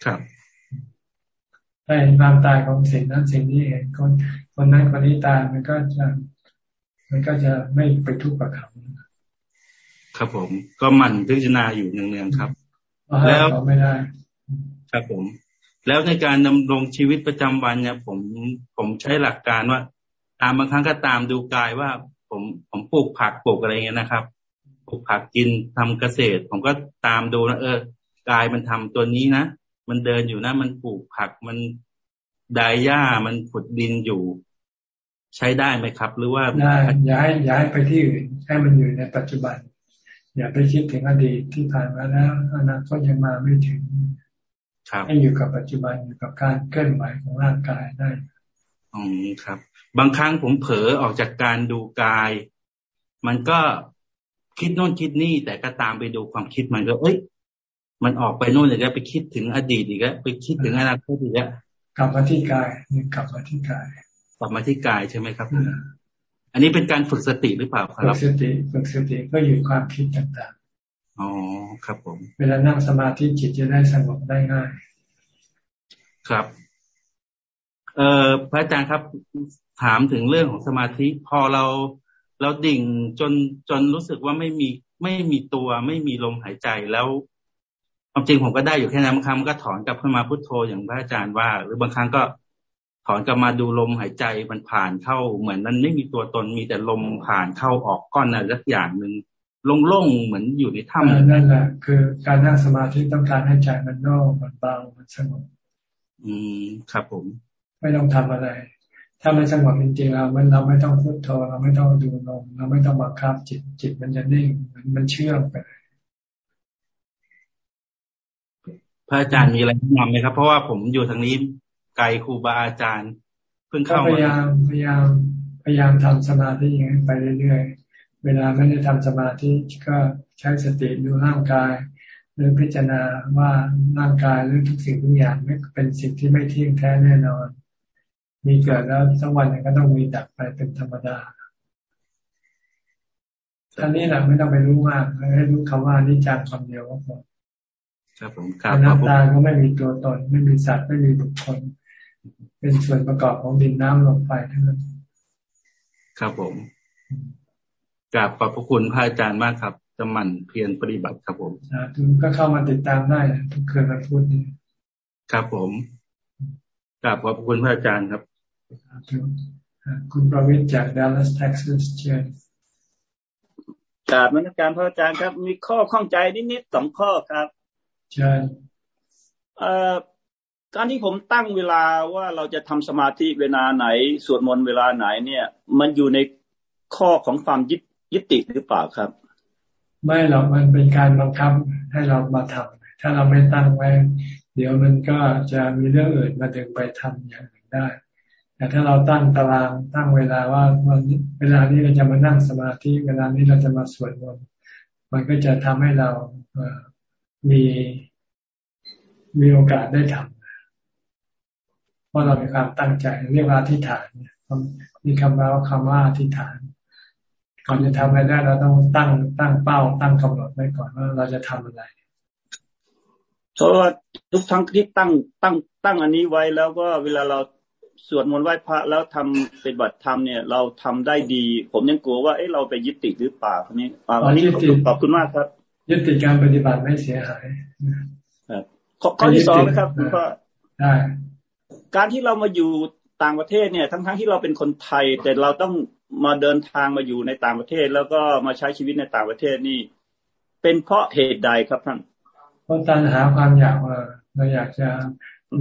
ครับถ้าเห็นความตายของสิ่งนั้นสิ่งนี้เห็นคนคนนั้นคนนี้ตายมันก็จะ มันก็จะไม่ไปทุกข์กับเขาครับผม ก็มันพิจารณาอยู่เนืองๆครับ แล้วไม่ได้ ครับผม แล้วในการดำรงชีวิตประจำวันเนี่ย ผมผมใช้หลักการว่า ตามบางครั้งก็ตามดูกายว่า ผมผมปลูกผักปลูกอะไรเงี้ยนะครับ ปลูกผักกินทำเกษตร ผมก็ตามดูนะเออกายมันทำตัวนี้นะมันเดินอยู่นะ มันปลูกผักมันดายหญ้ามันขุดดินอยู่ ใช้ได้ไหมครับ หรือว่าได้ย้ายย้ายไปที่อื่นให้มันอยู่ในปัจจุบัน อย่าไปคิดถึงอดีตที่ผ่านมาแล้วอนาคตยังมาไม่ถึงให้อยู่กับปัจจุบันอยู่กับการเคลื่อนไหวของร่างกายได้อืมครับ บางครั้งผมเผลอออกจากการดูกาย มันก็ คิดโน่นคิดนี่แต่ก็ตามไปดูความคิดมันก็เอ้ย มันออกไปโน่นอีกแล้วไปคิดถึงอดีตอีกแล้วไปคิดถึงอนาคตอีกแล้วกลับมาที่กายนี่กลับมาที่กายกลับมาที่กายใช่ไหมครับอันนี้เป็นการฝึกสติหรือเปล่าครับฝึกสติฝึกสติก็อยู่ความคิดต่างๆอ๋อครับผม เวลานั่งสมาธิจิตจะได้สงบได้ง่าย ครับ เอ่อพระอาจารย์ครับถามถึงเรื่องของสมาธิ พอเรา เราดิ่งจนจนรู้สึกว่าไม่มีไม่มีตัวไม่มีลมหายใจแล้วความจริงผมก็ได้อยู่แค่นั้นบางครั้งก็ถอนกลับขึ้นมาพุทโธอย่างพระอาจารย์ว่า หรือบางครั้งก็ถอนกลับมาดูลมหายใจมันผ่านเข้า เหมือนมันไม่มีตัวตนมีแต่ลมผ่านเข้าออกก้อนอะไรสักอย่างหนึ่งโล่งๆเหมือนอยู่ในถ้ำนั่นแหละคือการนั่งสมาธิต้องการให้ใจมันโล่งมันเบามันสงบอืมครับผม ไม่ต้องทำอะไรท ถ้ามันสงบจริงๆเรามันเราไม่ต้องพุทโธเราไม่ต้องดูลมเราไม่ต้องบังคับจิตจิตมันจะนิ่งมันมันเชื่อมไปพระอาจารย์มีอะไรแนะนำไหมครับ เพราะว่าผมอยู่ทางนี้ไกลครูบาอาจารย์ เพิ่งเข้ามาพยายามพยายามพยายามทำสมาธิอย่างนี้ไปเรื่อยๆ เวลาไม่ได้ทำสมาธิก็ใช้สติดูร่างกาย หรือพิจารณาว่าร่างกายหรือทุกสิ่งทุกอย่างไม่เป็นสิ่งที่ไม่เที่ยงแท้แน่นอน มีเกิดแล้วสักวันหนึ่งก็ต้องมีดับไปเป็นธรรมดาท่านนี้แหละไม่ต้องไปรู้มากให้รู้คำว่านิจังคำเดียวก็พอครับผมครับน้ำตาก็ไม่มีตัวตน ไม่มีสัตว์ไม่มีบุคคล เป็นส่วนประกอบของดินน้ำลมไฟทั้งนั้นครับผมกราบขอบพระคุณพระอาจารย์มากครับจะหมั่นเพียรปฏิบัติครับผมทุกก็เข้ามาติดตามได้ทุกคืนวันพุธนี่ครับผมกราบขอบคุณพระอาจารย์ครับ คุณประวิทย์จากดัลลัสเท็กซัสเชิญกราบนักการพระอาจารย์ครับ มีข้อข้องใจนิดๆสองข้อครับเชิญเอ่อการที่ผมตั้งเวลาว่าเราจะทำสมาธิเวลาไหน สวดมนต์เวลาไหนเนี่ย มันอยู่ในข้อของความยึดยึดติดหรือเปล่าครับ ไม่หรอกมันเป็นการบังคับให้เรามาทำถ้าเราไม่ตั้งไว้ เดี๋ยวมันก็จะมีเรื่องอื่นมาดึงไปทำอย่างอื่นได้ แต่ถ้าเราตั้งตารางตั้งเวลาว่าวันเวลานี้เราจะมานั่งสมาธิเวลานี้เราจะมาสวดมนต์มันก็จะทำให้เรามีมีโอกาสได้ทำเพราะเรามีความตั้งใจเรียกว่าอธิษฐานมีคำว่าคำว่าอธิษฐานก่อนจะทำอะไรได้เราต้องตั้งตั้งเป้า ตั้งกำหนดไว้ก่อนว่าเราจะทำอะไรเพราะว่าทุกครั้งที่ตั้งตั้งตั้งอันนี้ไว้แล้วก็เวลาเรา สวดมนต์ไหว้พระแล้วทำปฏิบัติธรรมเนี่ย เราทำได้ดี ผมยังกลัวว่าเอ้เราไปยึดติดหรือเปล่าคนนี้อันนี้ขอบคุณมากครับ ยึดติดการปฏิบัติไม่เสียหายครับข้อที่สองนะครับคุณพ่อได้การที่เรามาอยู่ต่างประเทศเนี่ย ทั้งทั้งที่เราเป็นคนไทย แต่เราต้องมาเดินทางมาอยู่ในต่างประเทศ แล้วก็มาใช้ชีวิตในต่างประเทศนี่ เป็นเพราะเหตุใดครับท่านเพราะตัณหาความอยากว่าเราอยากจะ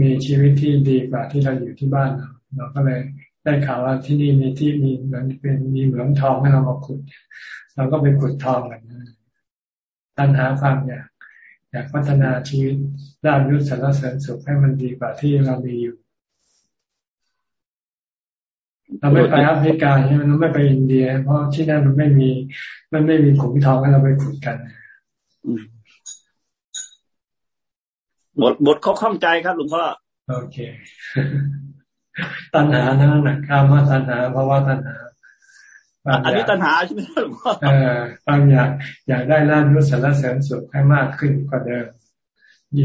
มีชีวิตที่ดีกว่าที่เราอยู่ที่บ้านเราเราก็เลยได้ข่าวว่าที่นี่มีที่มีเหมือนเป็นมีเหมืองทองให้เรามาขุดเราก็ไปขุดทองกันตัณหาความอยากอยากพัฒนาชีวิตด้านยุทธสารเสริญสุขให้มันดีกว่าที่เรามีอยู่ เราไม่ไปแอฟริกาใช่ไหมเราไม่ไปอินเดีย เพราะที่นั่นมันไม่มี มันไม่มีขุมทองให้เราไปขุดกัน หมดหมดข้อข้องใจครับหลวงพ่อโอเค ตัณหานั่นแหละข้ามว่าตัณหาเพราะว่าตัณหาอันนี้ตัณหาใช่ไหมหลวงพ่อเออบางอยากอยากได้ร่างนุสารเสริญสุขให้มากขึ้นกว่าเดิมอ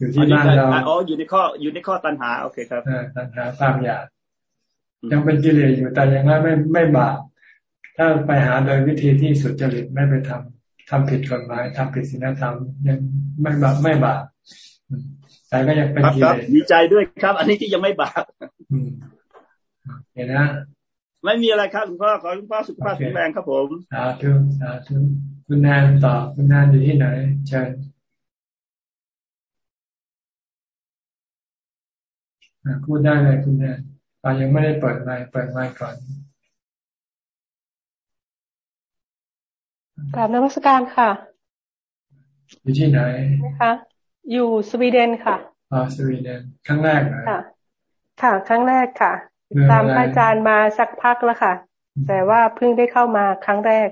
ยู่ที่บ้านเราอ๋ออยู่ในข้ออยู่ในข้อตัณหาโอเคครับตัณหาความอยากยังเป็นกิเลสอยู่แต่ยังไม่ไม่ไม่บาปถ้าไปหาโดยวิธีที่สุดจริตไม่ไปทำทำผิดกฎหมายทำผิดศีลธรรมยังไม่บาปไม่บาป แต่ก็ยังเป็นกิเลสดีใจด้วยครับ อันนี้ที่ยังไม่บาปเห็นนะไม่มีอะไรครับหลวงพ่อขอหลวงพ่อสุขภาพแข็งแรงครับผมสาธุสาธุคุณแนนต่อคุณแนนอยู่ที่ไหนเชิญพูดได้เลยคุณแนนเรายังไม่ได้เปิดไมค์เปิดไมค์ก่อนกราบนมัสการค่ะ อยู่ที่ไหนนะคะ อยู่สวีเดนค่ะอ๋อสวีเดนครั้งแรกนะค่ะ ค่ะ ครั้งแรกค่ะ ตามอาจารย์มาสักพักแล้วค่ะ แต่ว่าเพิ่งได้เข้ามาครั้งแรก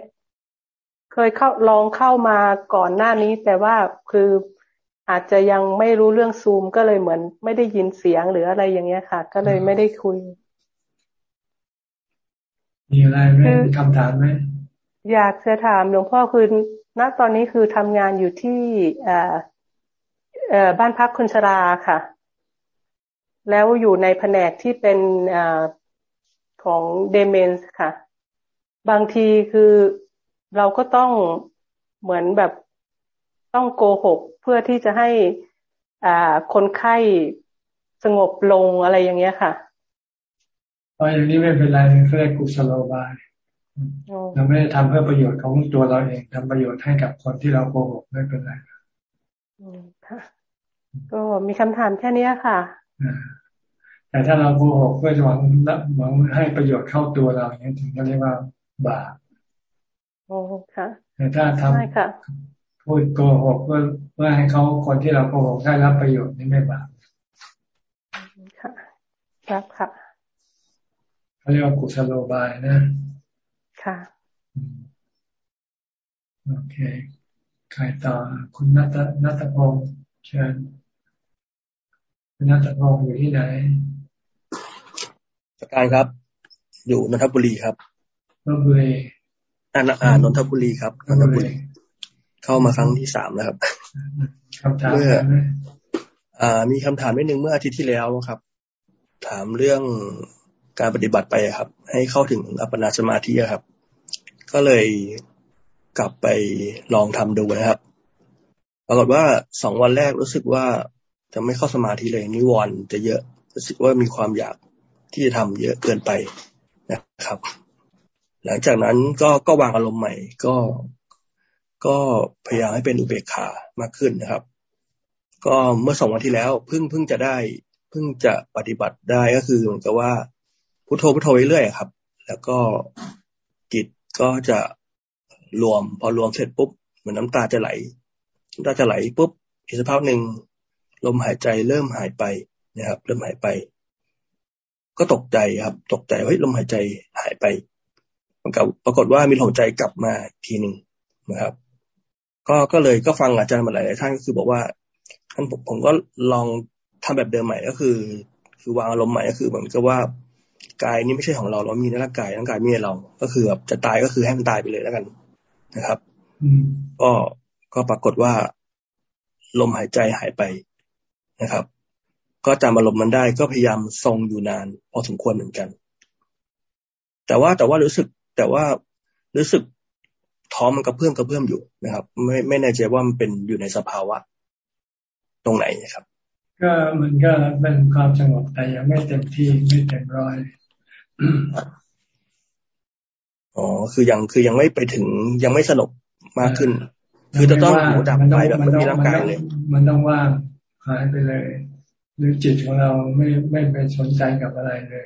เคยเข้าลองเข้ามาก่อนหน้านี้ แต่ว่าคืออาจจะยังไม่รู้เรื่องซูมก็เลยเหมือน ไม่ได้ยินเสียงหรืออะไรอย่างเงี้ยค่ะ ก็เลยไม่ได้คุย มีอะไรไหมมีคำถามไหมอยากจะถามหลวงพ่อคือณตอนนี้คือทำงานอยู่ที่เอ่อเอ่อ บ้านพักคนชราค่ะ แล้วอยู่ในแผนกที่เป็นอของเดเมนส์ค่ะ บางทีคือเราก็ต้องเหมือนแบบต้องโกหกเพื่อที่จะให้อ่าคนไข้สงบลงอะไรอย่างเงี้ยค่ะตอนอย่างนี้ไม่เป็นไรเขาเรียกกุศโลบายเราไม่ได้ทำเพื่อประโยชน์ของตัวเราเองทำประโยชน์ให้กับคนที่เราโกหกไม่เป็นไร ก็มีคำถามแค่นี้ค่ะแต่ถ้าเราโกหกเพื่อหวังหวังให้ประโยชน์เข้าตัวเราอย่างนี้ถึงจะเรียกว่าบาปโอ้ค่ะแต่ถ้าทำพูดโกหกเพื่อเพื่อให้เขาคนที่เราโกหกได้รับประโยชน์นี่ไม่บาปค่ะครับค่ะเขาเรียกว่ากุศโลบายนะ ค่ะโอเค ใครต่อคุณนัทนัทพงศ์เชิญ คุณนัทพงศ์อยู่ที่ไหนสกายครับ อยู่นนทบุรีครับนนทบุรีอ่านอ่านนทบุรีครับนนทบุรี เข้ามาครั้งที่สามแล้วครับเมื่ออ่า มีคำถามนิดนึงเมื่ออาทิตย์ที่แล้วครับ ถามเรื่องการปฏิบัติไปครับ ให้เข้าถึงอัปปนาสมาธิครับ ก็เลยกลับไปลองทำดูนะครับ ปรากฏว่าสองวันแรกรู้สึกว่า จะไม่เข้าสมาธิเลยนิวรณ์จะเยอะรู้สึกว่ามีความอยากที่จะทำเยอะเกินไปนะครับ หลังจากนั้นก็ก็วางอารมณ์ใหม่ก็ก็พยายามให้เป็นอุเบกขามากขึ้นนะครับ ก็เมื่อสองวันที่แล้วเพิ่งเพิ่งจะได้เพิ่งจะปฏิบัติได้ก็คือเหมือนกับว่าพุทโธพุทโธเรื่อยๆครับ แล้วก็จิตก็จะรวมพอรวมเสร็จปุ๊บเหมือนน้ำตาจะไหลน้ำตาจะไหลปุ๊บอีกสักพักหนึ่ง ลมหายใจเริ่มหายไปนะครับ เริ่มหายไป ก็ตกใจครับ ตกใจเฮ้ยลมหายใจหายไปมันกับปรากฏว่ามีลมหายใจกลับมาทีหนึ่งนะครับ ก็ก็เลยก็ฟังอาจารย์มาหลายท่านก็คือบอกว่าท่านผมผมก็ลองทำแบบเดิมใหม่ก็คือ คือวางอารมณ์ใหม่ก็คือเหมือนกับว่ากายนี้ไม่ใช่ของเรา เรามีในร่างกายร่างกายไม่ใช่เรา ก็คือแบบจะตายก็คือให้มันตายไปเลยแล้วกันนะครับก็ก็ปรากฏว่า ลมหายใจหายไป นะครับ ก็จำอารมณ์มันได้ก็พยายามทรงอยู่นานพอสมควรเหมือนกัน แต่ว่าแต่ว่ารู้สึกแต่ว่ารู้สึกท้องมันกระเพื่อมกระเพื่อมอยู่นะครับ ไม่ไม่แน่ใจว่ามันเป็นอยู่ในสภาวะ ตรงไหนนะครับ ก็มันก็เป็นความสงบแต่ยังไม่เต็มที่ไม่เต็มร้อยอ๋อคือยังคือยังไม่ไปถึงยังไม่สนุกมากขึ้น คือจะต้องหูดับไปแบบไม่มีร่างกายเลย มันต้องว่าง หายไปเลย หรือจิตของเราไม่ไม่ไปสนใจกับอะไรเลย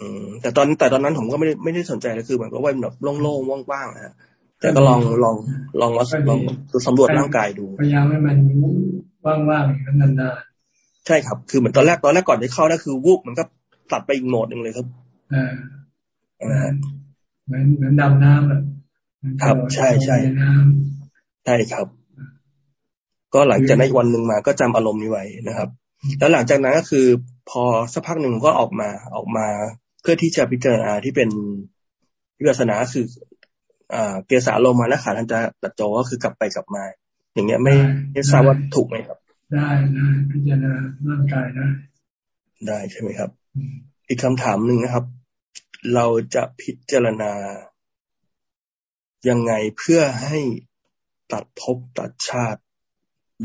อืมแต่ตอนแต่ตอนนั้นผมก็ไม่ได้ไม่ได้สนใจเลยคือเหมือนกับว่าแบบโล่งๆว่างๆนะแต่ก็ลองลองลองมาลองสำรวจร่างกายดูพยายามให้มันว่างๆอย่างนั้นนานๆใช่ครับ คือเหมือนตอนแรกตอนแรกก่อนที่เข้านั่นคือวูบมันก็ตัดไปอีกโหมดหนึ่งเลยครับอ่าเหมือนเหมือนดำน้ำอะครับ ใช่ใช่ใช่ครับ ก็หลังจากนั้นวันหนึ่งมาก็จำอารมณ์นี้ไว้นะครับ แล้วหลังจากนั้นก็คือพอสักพักหนึ่งก็ออกมาออกมา เพื่อที่จะพิจารณาที่เป็นวิปัสสนาคืออ่าเกสาลมมาและขาทันจะตัดโจก็คือกลับไปกลับมา อย่างเงี้ยไม่ไม่ทราบว่าถูกไหมครับ ได้ได้พิจารณาร่างกายได้ได้ใช่ไหมครับ อีกคำถามหนึ่งนะครับ เราจะพิจารณายังไงเพื่อให้ตัดภพตัดชาติ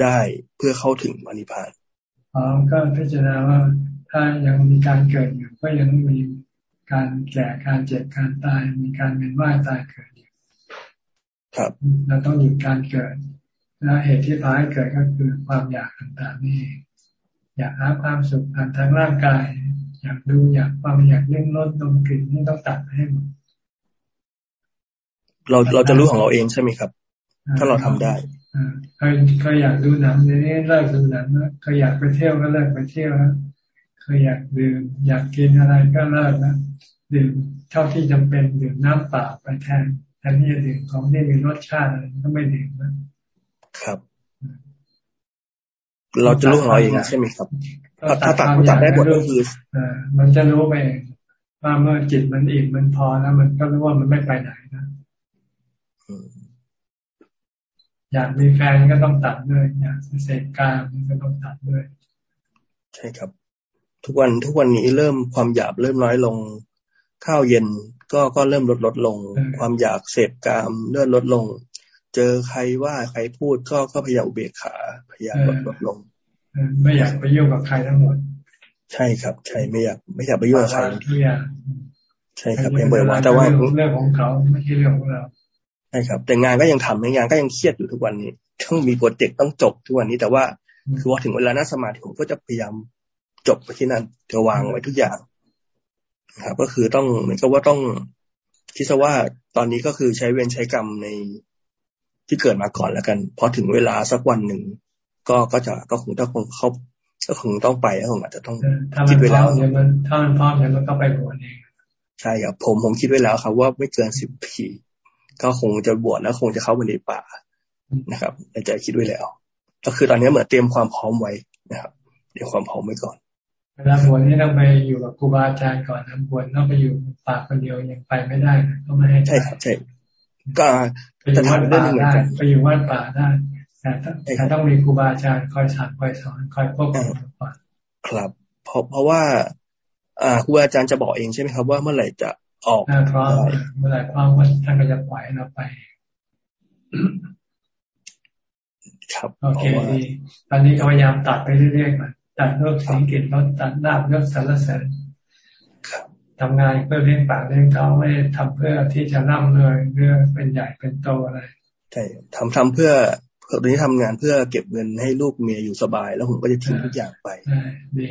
ได้เพื่อเข้าถึงอนิพพานอ๋อก็พิจารณาว่าถ้ายังมีการเกิดอยู่ก็ยังมีการแก่การเจ็บการตาย มีการเป็นว่ายตายเกิดอยู่ครับเราต้องหยุดการเกิดและเหตุที่พาให้เกิดก็คือความอยากต่างๆนี่ อยากหาความสุขผ่านทางร่างกาย อยากดูอยากฟังอยากเล่นรถดมกลิ่นนี่ต้องตัดให้หมดเราเราจะรู้ของเราเองใช่ไหมครับ ถ้าเราทำได้ เคยเคยอยากดูหนังนี้เลิกดูหนังนะเคยอยากไปเที่ยวก็เลิกไปเที่ยวนะเคยอยากดื่มอยากกินอะไรก็เลิกนะดื่มเท่าที่จำเป็นดื่มน้ำเปล่าไปแทนแทนที่จะดื่มของที่มีรสชาติอะไรก็ไม่ดื่มนะครับ เราจะรู้ของเราเองใช่ไหมครับถ้าตัดตัดได้หมดก็คือมันจะรู้ไปว่าเมื่อจิตมันอิ่มมันพอแล้วมันก็รู้ว่ามันไม่ไปไหนนะ อยากมีแฟนก็ต้องตัดด้วย อยากเสพการมันก็ต้องตัดด้วย ใช่ครับ ทุกวันทุกวันนี้เริ่มความอยากเริ่มน้อยลงข้าวเย็นก็ก็เริ่มลดลดลง ความอยากเสพกามเริ่มลดลง เจอใครว่าใครพูดก็ก็พยายามอุเบกขาพยายามลดลดลงไม่อยากไปยุ่งกับใครทั้งหมด ใช่ครับ ใช่ไม่อยากไม่อยากไปยุ่งกับใครทุกอย่างใช่ครับยังเบอร์ว่าแต่ว่าเรื่องของเขาไม่ใช่เรื่องของเรา ใช่ครับ แต่งานก็ยังทำงานก็ยังเครียดอยู่ทุกวันนี้ต้องมีโปรเจกต์ต้องจบทุกวันนี้ แต่ว่าคือว่าถึงเวลานั่งสมาธิผมก็จะพยายามจบไปที่นั่นจะวางไว้ทุกอย่างนะครับ ก็คือต้องเหมือนกับว่าต้องคิดซะว่าตอนนี้ก็คือใช้เวรใช้กรรมในที่เกิดมาก่อนแล้วกันพอถึงเวลาสักวันหนึ่งก็ก็จะก็คงต้องเขาก็คงต้องไปคงอาจจะต้องคิดไว้แล้วเนี่ยมันถ้ามันพร้อมเนี่ยมันก็ไปบวชเองใช่ครับผมผมคิดไว้แล้วครับ ว่าไม่เกินสิบปี ก็คงจะบวชแล้วคงจะเข้าไปในป่านะครับในใจคิดไว้แล้ว ก็คือตอนนี้เหมือนเตรียมความพร้อมไว้นะครับ เตรียมความพร้อมไว้ก่อนเวลาบวชนี่ต้องไปอยู่กับครูบาอาจารย์ก่อนนะบวชต้องไปอยู่ป่าคนเดียวยังไปไม่ได้ก็ไม่ให้ใช่ครับใช่ก็ไปอยู่วัดป่าได้ไปอยู่วัดป่าได้แต่แต่ต้องมีครูบาอาจารย์คอยสั่งคอยสอนคอยควบคุมก่อนครับเพราะเพราะว่า อ่าครูบาอาจารย์จะบอกเองใช่ไหมครับว่าเมื่อไหร่จะ ออกพร้อมเมื่อไหร่พร้อมว่าท่านก็จะปล่อยเราไป ครับโอเคดีตอนนี้พยายามตัดไปเรื่อยๆมาตัดเลิกสังเกตลดตัดลาบเลิกสารเสริญทำงานเพื่อเลี้ยงปากเลี้ยงท้องไม่ทำเพื่อที่จะร่ำเลยเพื่อเป็นใหญ่เป็นโตอะไรใช่ทำทำเพื่อตอนนี้ทำงานเพื่อเก็บเงินให้ลูกเมียอยู่สบาย แล้วผมก็จะทิ้งทุกอย่างไปดี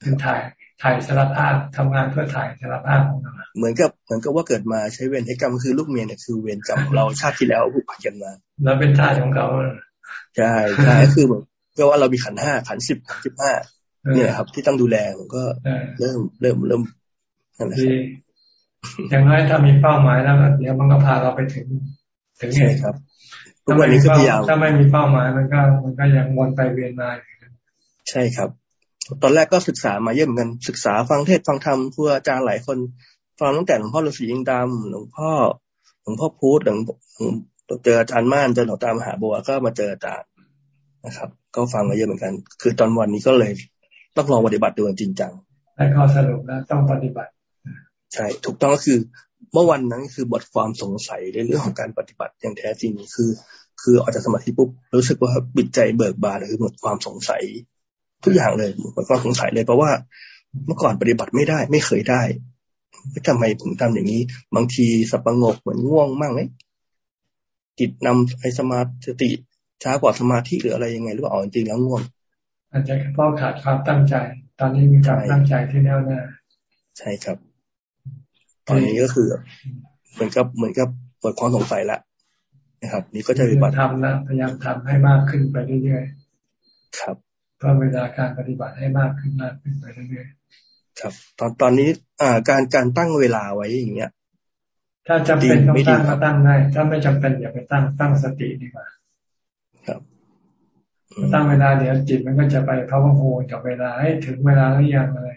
เป็นถ่าย ถ่ายสารภาพทำงานเพื่อถ่ายสารภาพของเราเหมือนกับเหมือนกับว่าเกิดมาใช้เวรให้กรรมคือลูกเมียเนี่ยคือเวรกรรมเราชาติที่แล้วผูกพันกันมาแล้วเป็นท่าของเขาใช่ใช่คือเหมือนก็ว่าเรามีขันห้าขันสิบขันสิบห้าเนี่ยครับ ที่ต้องดูแลผมก็เริ่มเริ่มเริ่มนั่นแหละอย่างน้อยถ้ามีเป้าหมายแล้วเดี๋ยวมันก็พาเราไปถึง ถึงใช่ครับทุกวันนี้ก็พยายามถ้าไม่มีเป้าหมายมันก็ มันก็ยังวนไปเวียนมาใช่ครับ ตอนแรกก็ศึกษามาเยอะเหมือนกันศึกษาฟังเทศฟังธรรมเพื่ออาจารย์หลายคนฟังตั้งแต่หลวงพ่อฤาษียิงดำหลวงพ่อหลวงพ่อพูดหลวงเจออาจารย์ม่านเจอหลวงตามหาบัวก็มาเจออาจารย์นะครับ ก็ฟังมาเยอะเหมือนกัน คือตอนวันนี้ก็เลยต้องลองปฏิบัติดูจริงจังได้ข้อสรุปแล้วต้องปฏิบัติ ใช่ถูกต้องก็คือ เมื่อวันนั้นคือบทความสงสัยในเรื่องของการปฏิบัติอย่างแท้จริงคือ คือออกจากสมาธิปุ๊บรู้สึกว่าบิดใจเบิกบานคือหมดความสงสัย ทุกอย่างเลยหมดความสงสัยเลยเพราะว่าเมื่อก่อนปฏิบัติไม่ได้ ไม่เคยได้ทำไมผมทำอย่างนี้ บางทีสับประงกเหมือนง่วงมั่งไหมจิตนำไอสมาธิช้ากว่าสมาธิหรืออะไรยังไงหรือว่าอ๋อจริงแล้วง่วงอาจจะเพราะขาดความตั้งใจ ตอนนี้มีความตั้งใจที่แน่วแน่ใช่ครับ ตอนนี้ก็คือ เหมือนกับเหมือนกับหมดความสงสัยละนะครับ นี่ก็จะปฏิบัติทำนะพยายามทำให้มากขึ้นไปเรื่อยๆครับ เพิ่มเวลาการปฏิบัติให้มากขึ้นมากขึ้นไปเรื่อยๆครับ ตอนตอนนี้อ่าการการตั้งเวลาไว้อย่างเงี้ย ถ้าจำเป็นต้องตั้งก็ตั้งได้ถ้าไม่จำเป็นอย่าไปตั้งตั้งสติดีกว่า ครับตั้งเวลาเดี๋ยวจิตมันก็จะไปพะวงโหกับเวลาให้ถึงเวลาหรือยังเลย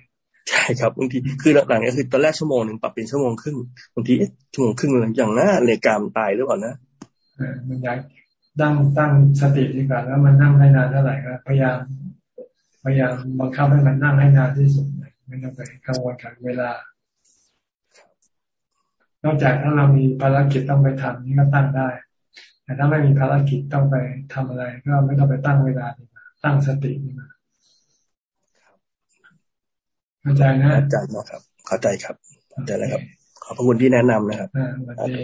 ใช่ครับบางทีคือหลังๆนี้คือตอนแรกชั่วโมงหนึ่งปรับเป็นชั่วโมงครึ่งบางทีชั่วโมงครึ่งอย่างน่าเลยกามตายหรือเปล่านะเออมันอยากตั้งตั้งสติดีกว่าแล้วมันนั่งให้นานเท่าไหร่ก็พยายาม พยายามบังคับให้มันนั่งให้นานที่สุดไม่ต้องไปกังวลกับเวลา นอกจากถ้าเรามีภารกิจต้องไปทำนี่ก็ตั้งได้ แต่ถ้าไม่มีภารกิจต้องไปทำอะไร ก็ไม่ต้องไปตั้งเวลาดีกว่าตั้งสติดีกว่าเข้าใจนะเข้าใจนะครับ เข้าใจครับเข้าใจแล้วครับ ขอบพระคุณที่แนะนำนะครับอ่าดี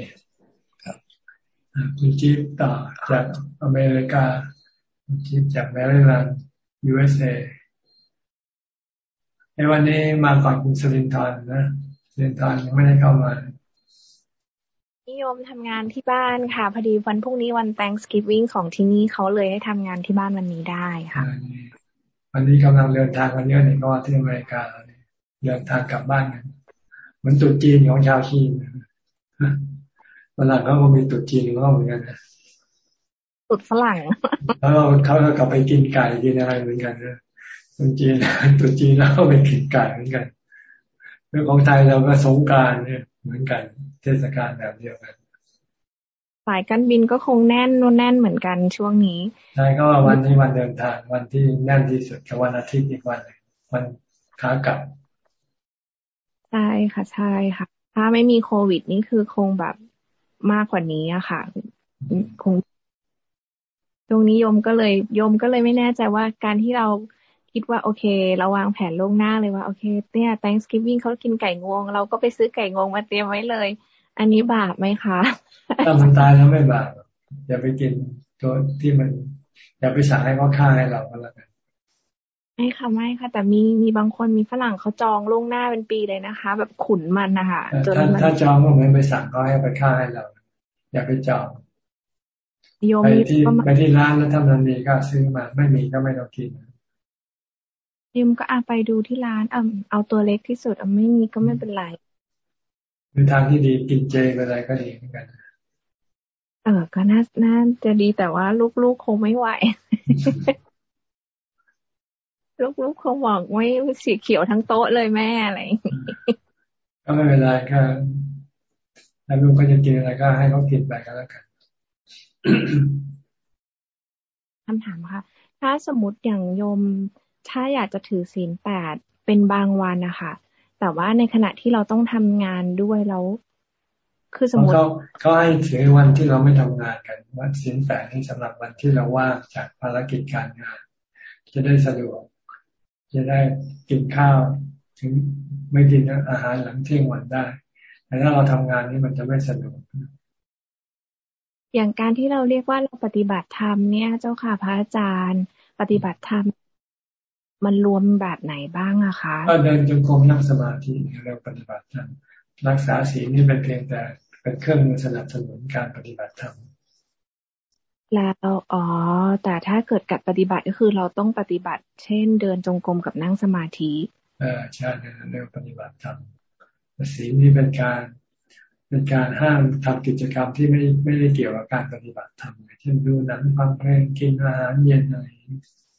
ครับคุณจิ๊บต่อจากอเมริกาคุณจิ๊บจากแมริแลนด์ USA ในวันนี้มาก่อนคุณสลินทอนนะสลินทอนยังไม่ได้เข้ามา นิยมทำงานที่บ้านค่ะ พอดีวันพรุ่งนี้วัน Thanksgiving ของที่นี่เขาเลยให้ทำงานที่บ้านวันนี้ได้ค่ะวันนี้กำลังเดินทางกันเยอะนี่ก็ที่อเมริกาเดินทางกลับบ้านกันเหมือนตุจีนของชาวชีนฝรั่งเขาก็มีตุจีนของเขาเหมือนกันนะ ตุดฝรั่งแล้วเขาก็กลับไปกินไก่กินอะไรเหมือนกันนะตุจีนตุจีนแล้วก็ไปกินไก่เหมือนกันเรื่องของไทยเราก็สงการเนี่ยเหมือนกัน เทศกาลแบบเดียวกันสายการบินก็คงแน่นนู่นแน่นเหมือนกันช่วงนี้ใช่ก็วันนี้วันเดินทางวันที่แน่นที่สุดกับวันอาทิตย์อีกวันวันขากลับใช่ค่ะใช่ค่ะ ถ้าไม่มีโควิดนี่คือคงแบบมากกว่านี้อะค่ะ คง ตรงนี้โยมก็เลยโยมก็เลยไม่แน่ใจว่าการที่เราคิดว่าโอเคเราวางแผนล่วงหน้าเลยว่าโอเคเนี่ย Thanksgiving เขากินไก่งวง เราก็ไปซื้อไก่งวงมาเตรียมไว้เลย อันนี้บาปไหมคะถ้ามันตายแล้วไม่บาปอย่าไปกินตัวที่มัน อย่าไปสั่งให้เขาฆ่าให้เราก็แล้วกันไม่ค่ะไม่ค่ะ แต่มีมีบางคนมีฝรั่งเขาจองล่วงหน้าเป็นปีเลยนะคะ แบบขุนมันนะคะจนถ้าจองก็เหมือนไปสั่งก็ให้ไปค่าให้เรา อย่าไปจอง ไปที่ไปที่ร้านแล้วถ้ามันมีก็ซื้อมา ไม่มีก็ไม่ต้องกินยิมก็อาไปดูที่ร้านเอาเอาตัวเล็กที่สุดเอาไม่มีก็ไม่เป็นไรเป็นทางที่ดีกินเจอะไรก็ดีเหมือนกัน เออก็น่าน่าจะดีแต่ว่าลูกๆคงไม่ไหวลูกๆคงบอกไม่สีเขียวทั้งโต๊ะเลยแม่อะไรก็ไม่เป็นไรก็แล้วลูกก็จะกินอะไรก็ให้เขากินไปก็แล้วกัน คำถามค่ะ ถ้าสมมติอย่างโยม ถ้าอยากจะถือศีลแปดเป็นบางวันนะคะแต่ว่าในขณะที่เราต้องทำงานด้วยแล้วคือสมมติเขาเขาให้ถือวันที่เราไม่ทำงานกันวันศีลแปดนี่สำหรับวันที่เราว่างจากภารกิจการงาน จะได้สะดวก จะได้กินข้าวถึงไม่กินอาหารหลังเที่ยงวันได้แต่ถ้าเราทำงานนี่มันจะไม่สะดวก อย่างการที่เราเรียกว่าเราปฏิบัติธรรมเนี่ย เจ้าค่ะพระอาจารย์ ปฏิบัติธรรมมันรวมแบบไหนบ้างอะคะก็เดินจงกรมนั่งสมาธิเราปฏิบัติธรรมรักษาศีลนี่เป็นเพียงแต่เป็นเครื่องมือสนับสนุนการปฏิบัติธรรมแล้วอ๋อ แต่ถ้าเกิดกับปฏิบัติก็คือเราต้องปฏิบัติ เช่น เดินจงกรมกับนั่งสมาธิ เออใช่เรียกปฏิบัติธรรมศีลนี่เป็นการ เป็นการห้ามทำกิจกรรมที่ไม่ไม่ได้เกี่ยวกับการปฏิบัติธรรมเช่นดูหนังฟังเพลงกินอาหารเย็นอะไร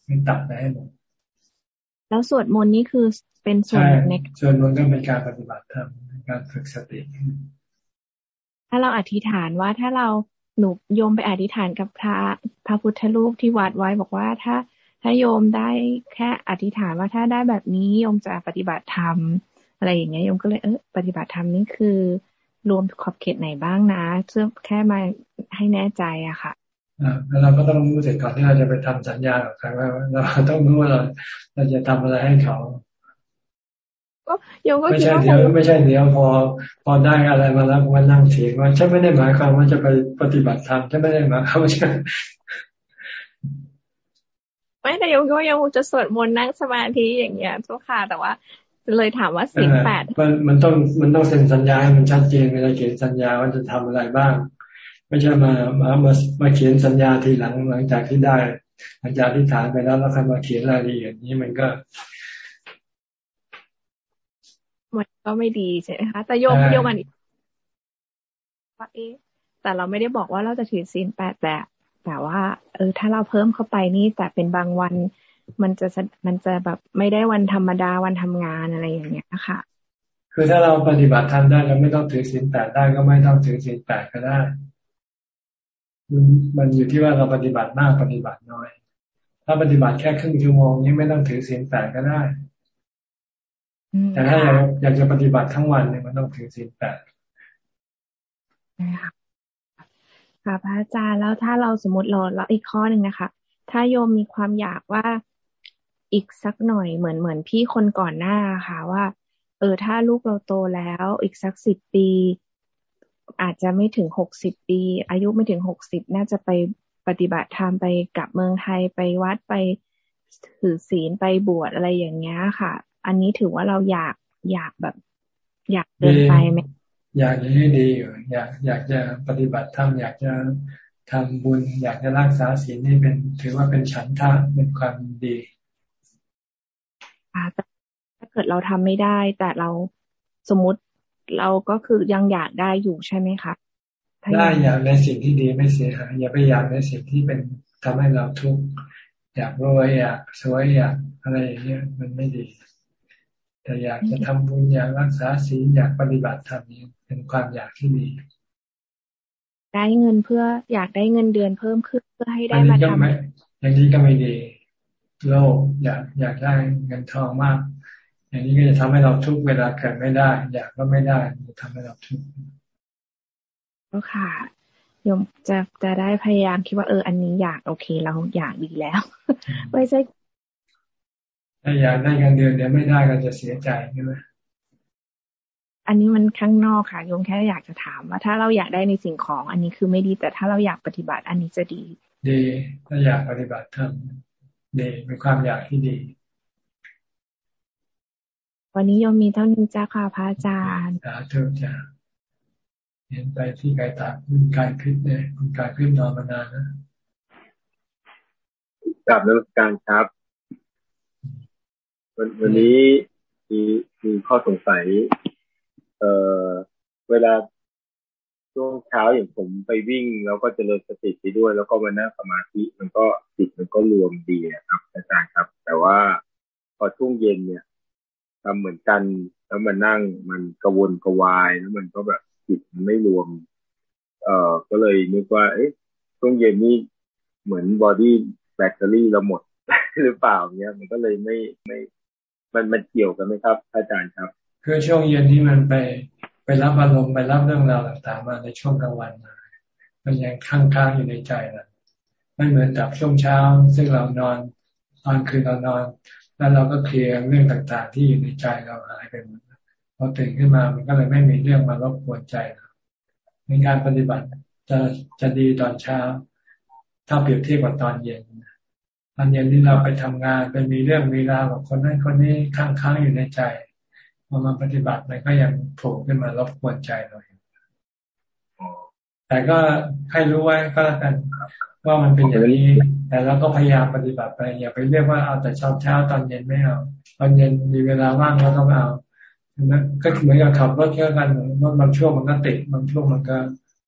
ไม่ตัดได้หมดแล้วสวดมนต์นี่คือเป็นส่วนในสวดมนต์ก็เป็นการปฏิบัติธรรมการฝึกสติ ถ้าเราอธิษฐานว่าถ้าเราหนุโยมไปอธิษฐานกับพระพระพุทธรูปที่วัดไว้บอกว่าถ้าถ้าโยมได้แค่อธิษฐานว่าถ้าได้แบบนี้โยมจะปฏิบัติธรรมอะไรอย่างเงี้ยโยมก็เลยเออปฏิบัติธรรมนี่คือ รวมขอบเขตไหนบ้างนะเพื่อแค่มาให้แน่ใจอะค่ะแล้วเราก็ต้องรู้เสร็จก่อนที่เราจะไปทำสัญญากับใครว่าเราต้องรู้ว่าเราเราจะทำอะไรให้เขาไม่ใช่เดี๋ยวไม่ใช่เดี๋ยวพอ พอได้อะไรมาแล้วมานั่งเถียงว่าฉันไม่ได้หมายความว่าจะไปปฏิบัติธรรมฉันไม่ได้หมายความว่าฉันไม่แต่ยงก็ยังจะสวดมนต์นั่งสมาธิอย่างเงี้ยทุกค่ะแต่ว่า เลยถามว่าสิ่งแปดมันมันต้องมันต้องเซ็นสัญญาให้มันชัดเจนเวลาเขียนสัญญาว่าจะทำอะไรบ้าง ไม่ใช่มามามามาเขียนสัญญาทีหลังหลังจากที่ได้หลังจากที่ฐานไปแล้วแล้วค่อยมาเขียนรายละเอียดนี้มันก็มันก็ไม่ดีใช่ไหมคะแต่โยมโยมอันนี้ว่าเอ๊แต่เราไม่ได้บอกว่าเราจะถือศีลแปดแต่แต่ว่า เออ ถ้าเราเพิ่มเข้าไปนี่แต่เป็นบางวัน มันจะมันจะแบบไม่ได้วันธรรมดาวันทำงานอะไรอย่างเงี้ยค่ะ คือถ้าเราปฏิบัติทำได้เราไม่ต้องถือศีลแปดได้ก็ไม่ต้องถือศีลแปดก็ได้ มันอยู่ที่ว่าเราปฏิบัติมากปฏิบัติน้อย ถ้าปฏิบัติแค่ครึ่งชั่วโมงนี้ไม่ต้องถือศีลแปดก็ได้ แต่ถ้าอยากอยากจะปฏิบัติทั้งวันเนี่ยมันต้องถือศีลแปดค่ะพระอาจารย์แล้วถ้าเราสมมติเราเราอีกข้อหนึ่งนะคะ ถ้าโยมมีความอยากว่า อีกสักหน่อยเหมือนเหมือนพี่คนก่อนหน้าค่ะ ว่า เออถ้าลูกเราโตแล้วอีกสักสิบปี อาจจะไม่ถึงหกสิบปี อายุไม่ถึงหกสิบน่าจะไปปฏิบัติธรรมไปกลับเมืองไทยไปวัดไปถือศีลไปบวชอะไรอย่างเงี้ยค่ะ อันนี้ถือว่าเราอยากอยากแบบ อยากเดินไปไหมอยากให้ดีอยู่อยากอยากจะปฏิบัติธรรมอยากจะทำบุญ อยากจะรักษาศีลนี่เป็นถือว่าเป็นฉันทะเป็นความดี ถ้าเกิดเราทำไม่ได้ แต่เราสมมุติเราก็คือยังอยากได้อยู่ใช่ไหมคะได้อยากในสิ่งที่ดีไม่เสียหายอย่าไปอยากในสิ่งที่เป็นทำให้เราทุกข์อยากรวยอยากสวยอยากอะไรอย่างเงี้ยมันไม่ดี แต่อยากจะทำบุญอยากรักษาศีลอยากปฏิบัติธรรมนี้เป็นความอยากที่ดี ได้เงินเพื่ออยากได้เงินเดือนเพิ่มขึ้นเพื่อให้ได้มาทำอย่างนี้ก็ไม่ดี โลภอยากอยากได้เงินทองมาก อย่างนี้ก็จะทำให้เราทุกเวลาเกิดไม่ได้ อยากก็ไม่ได้จะทำให้เราทุกข์ก็ค่ะยมจะจะได้พยายามคิดว่าเอออันนี้อยากโอเคเราอยากดีแล้วไม่ใช่ถ้าอยากได้เงินเดือนเดี๋ยวไม่ได้ก็จะเสียใจใช่ไหมอันนี้มันข้างนอกค่ะโยมแค่อยากจะถามว่าถ้าเราอยากได้ในสิ่งของ อันนี้คือไม่ดีแต่ถ้าเราอยากปฏิบัติ อันนี้จะดี ดีถ้าอยากปฏิบัติทำ ดีเป็นความอยากที่ดี วันนี้โยมมีเท่านี้จ้าค่ะพระอาจารย์สาธุจ้าเห็นไปที่ไกลตาคุณกายคลิปเนี่ยคุณกายคลิปนอนมานานนะกลับนักการครับ วันวันนี้มีมีข้อสงสัย เอ่อ เวลา ช่วงเช้าอย่างผมไปวิ่ง แล้วก็เจริญสติไปด้วย แล้วก็มานั่งสมาธิมันก็จิตมันก็รวมดีครับ อาจารย์ครับ แต่ว่าพอช่วงเย็นเนี่ยทำเหมือนกัน แล้วมันนั่งมันกระวนกระวายแล้วมันก็แบบจิตมันไม่รวม เอ่อก็เลยนึกว่า เอ๊ะช่วงเย็นนี้เหมือนบอดี้แบตเตอรี่เราหมดหรือเปล่าเนี้ยมันก็เลยไม่ไม่ มันมันเกี่ยวกันไหมครับ อาจารย์ครับ คือช่วงเย็นนี้มันไป ไปรับอารมณ์ไปรับเรื่องราวต่างๆ มาในช่วงกลางวันมามันยังค้างๆอยู่ในใจเราไม่เหมือนกับช่วงเช้า ซึ่งเรานอนตอนคืนเรานอน แล้วเราก็เคลียร์เรื่องต่างๆ ที่อยู่ในใจเราหายไปหมดพอตื่นขึ้นมามันก็เลยไม่มีเรื่องมารบกวนใจเราในการปฏิบัติจะจะดีตอนเช้า ถ้าเปรียบเทียบกับตอนเย็นตอนเย็นนี้เราไปทำงานไปมีเรื่องมีราวกับคนนั้นคนนี้ค้างๆอยู่ในใจ พอมาปฏิบัติมันก็ยังโผล่ขึ้นมารบกวนใจเราอยู่แต่ก็ให้รู้ไว้ก็แล้วกันว่ามันเป็นอย่างนี้แต่เราก็พยายามปฏิบัติไปอย่าไปเรียกว่าเอาแต่เช้าเช้าตอนเย็นไม่เอาตอนเย็นมีเวลาว่างเราต้องเอานะก็เหมือนกับขับรถเที่ยวกันรถบางช่วงมันก็ติดบางช่วงมันก็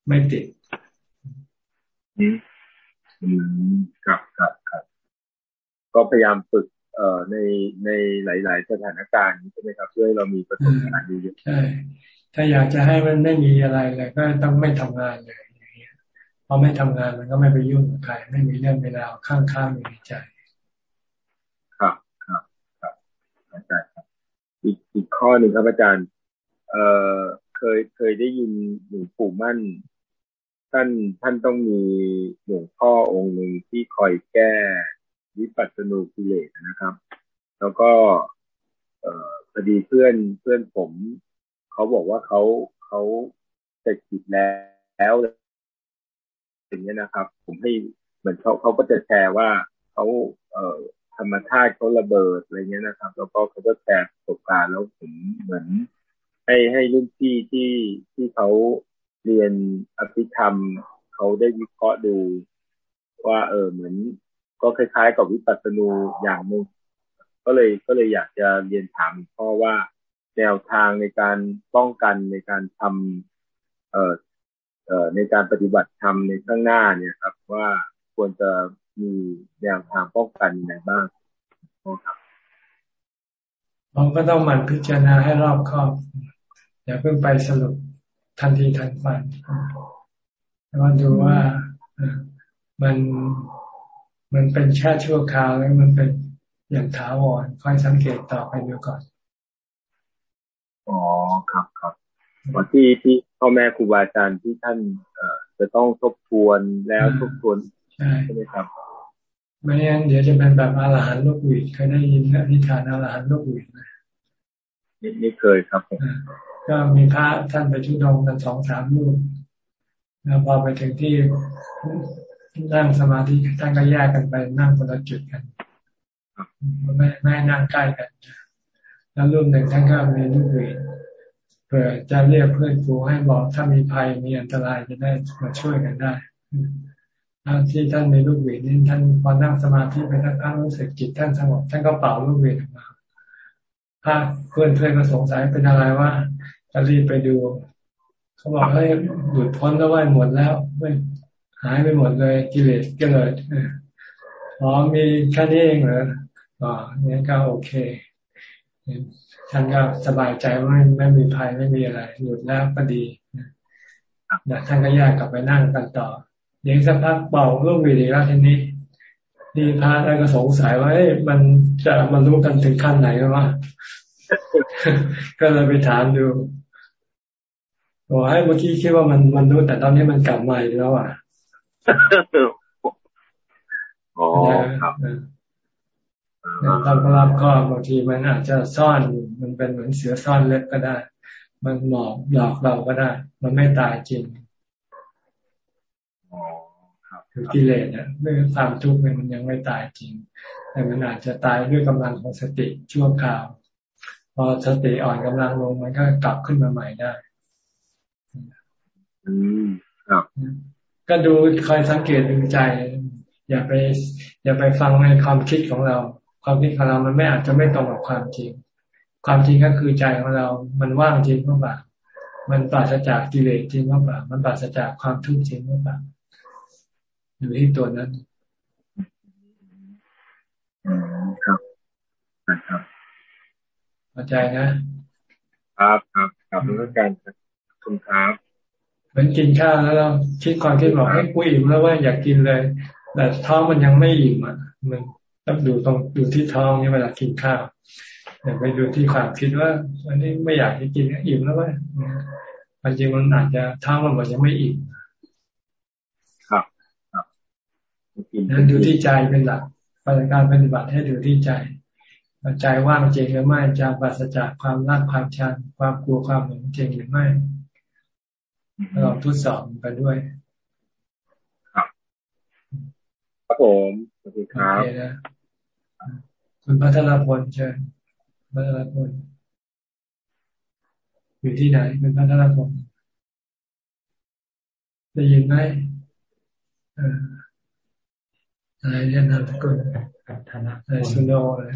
ไม่ติดอืมครับครับครับก็พยายามฝึก เอ่อในในหลาย ๆ สถานการณ์ใช่ไหมครับเพื่อให้เรามีประสบการณ์ดีใช่ถ้าอยากจะให้มันไม่มีอะไรเลยก็ต้องไม่ทำงานเลยอย่างเงี้ยพอไม่ทำงานมันก็ไม่ไปยุ่งกับใครไม่มีเรื่องเวลาข้างๆอยู่ในใจ ครับครับครับอาจารย์ครับอีกอีกข้อหนึ่งครับอาจารย์ เอ่อเคยเคยได้ยินหลวงปู่มั่น ท่านท่านต้องมีหลวงพ่อองค์หนึ่งที่คอยแก้ วิปัสสนูกิเลสนะครับ แล้วก็ เออพอดีเพื่อนเพื่อนผมเขาบอกว่าเขาเขาเสร็จจิตแล้วอย่างนี้นะครับ ผมให้เหมือนเขาเขาก็จะแชร์ว่าเขาเออธรรมชาติเขาระเบิดอะไรเงี้ยนะครับ แล้วก็เขาก็แชร์ประสบการณ์แล้วผมเหมือนให้ให้รุ่นพี่ที่ที่เขาเรียนอภิธรรมเขาได้วิเคราะห์ดู ว่าเออเหมือน ก็คล้ายๆ กับวิปัสสนูอย่างหนึ่งก็เลยก็เลยอยากจะเรียนถามพ่อว่าแนวทางในการป้องกันในการทำเอ่อเอ่อในการปฏิบัติธรรมในข้างหน้าเนี่ยครับ ว่าควรจะมีแนวทางป้องกันอย่างไรบ้างครับเราก็ต้องหมั่นพิจารณาให้รอบคอบอย่าเพิ่งไปสรุปทันทีทันควันแต่ว่าดูว่ามัน มันเป็นแค่ชั่วคราวแล้วมันเป็นอย่างถาวรค่อยสังเกตต่อไปดูก่อนอ๋อครับครับวันที่ที่พ่อแม่ครูบาอาจารย์ที่ท่านเอ่อจะต้องทบทวนแล้วทบทวนใช่ไหมครับไม่งั้นเดี๋ยวจะเป็นแบบอรหันต์ลูกหวีดเคยได้ยินนิทานอรหันต์ลูกหวีดไหมนี่เคยครับก็มีพระท่านไปทุดงกันสองสามรูปแล้วพอไปถึงที่ นั่งสมาธิท่านก็แยกกันไปนั่งคนละจุดกันไม่ไม่นั่งใกล้กัน แล้วรุ่นหนึ่งท่านก็มีลูกเวรเผื่อจะเรียกเพื่อนครูให้บอกถ้ามีภัยมีอันตรายจะได้มาช่วยกันได้ที่ท่านในลูกเวรนี่ท่านพอนั่งสมาธิไปท่านรู้สึกจิตท่านสงบท่านก็เป่าลูกเวรออกมาถ้าเพื่อนเพื่อนก็สงสัยเป็นอะไรว่าจะรีบไปดู เขาบอกให้หลุดพ้นแล้วว่าหมดแล้วไม่ หายไปหมดเลยกิเลสก็เลยอ๋อมีแค่นี้เองเหรออ๋อนี่ก็โอเคท่านก็สบายใจว่าไม่ไม่มีภัยไม่มีอะไรหยุดแล้วก็ดีนะท่านก็แยกกลับไปนั่งกันต่อเดี๋ยวสักพักเป่าลูกวีดีแล้วทีนี้นี่พระได้ก็สงสัยว่ามันจะมันรู้กันถึงขั้นไหนกันวะก็เลยไปถามดูบอกให้เมื่อกี้คิดว่ามันมันรู้แต่ตอนนี้มันกลับมาอีกแล้วอะ อ๋อครับตอนรับก็บางทีมันอาจจะซ่อนมันเป็นเหมือนเสือซ่อนเล็บก็ได้ มันหลอกหลอกเราก็ได้ มันไม่ตายจริงคือกิเลสเนี่ยเรื่องความทุกข์มันยังไม่ตายจริง แต่มันอาจจะตายด้วยกำลังของสติชั่วคราว พอสติอ่อนกำลังลงมันก็กลับขึ้นมาใหม่ได้ อืมครับ ก็ดูคอยสังเกตดูใจ อย่าไป อย่าไปฟังในความคิดของเรา ความคิดของเรามันไม่อาจจะไม่ตรงกับความจริง ความจริงก็คือใจของเรา มันว่างจริงหรือเปล่ามันปราศจากกิเลสจริงหรือเปล่ามันปราศจากความทุกข์จริงหรือเปล่าอยู่ที่ตัวนั้นครับครับเข้าใจนะครับครับครับเรื่องการคุณครับเห มือนกินข้าวแล้วเราคิดความคิดบอกให้กูอิ่มแล้วว่าอยากกินเลย แต่ท้องมันยังไม่อิ่มอะ มันต้องดูตรงดูที่ท้องนี่เวลากินข้าวอย่าไปดูที่ความคิดว่าอันนี้ไม่อยากจะกินอิ่มแล้วว่ามันจริงมันอาจจะท้องมันบอกยังไม่อิ่มครับครับนั้นดูที่ใจเป็นหลักการปฏิบัติให้ดูที่ใจใจว่างจริงหรือไม่จะปราศจากความรักความชังความกลัวความหลงจริงหรือไม่ เราทดสอบกันด้วย ครับครับผมสวัสดีครับคุณพัทรพลเชิญพัทรพลอยู่ที่ไหนคุณพัทรพลได้ยินไหมอะไรเรียนนามสกุลธนะอะไรสุโนเลย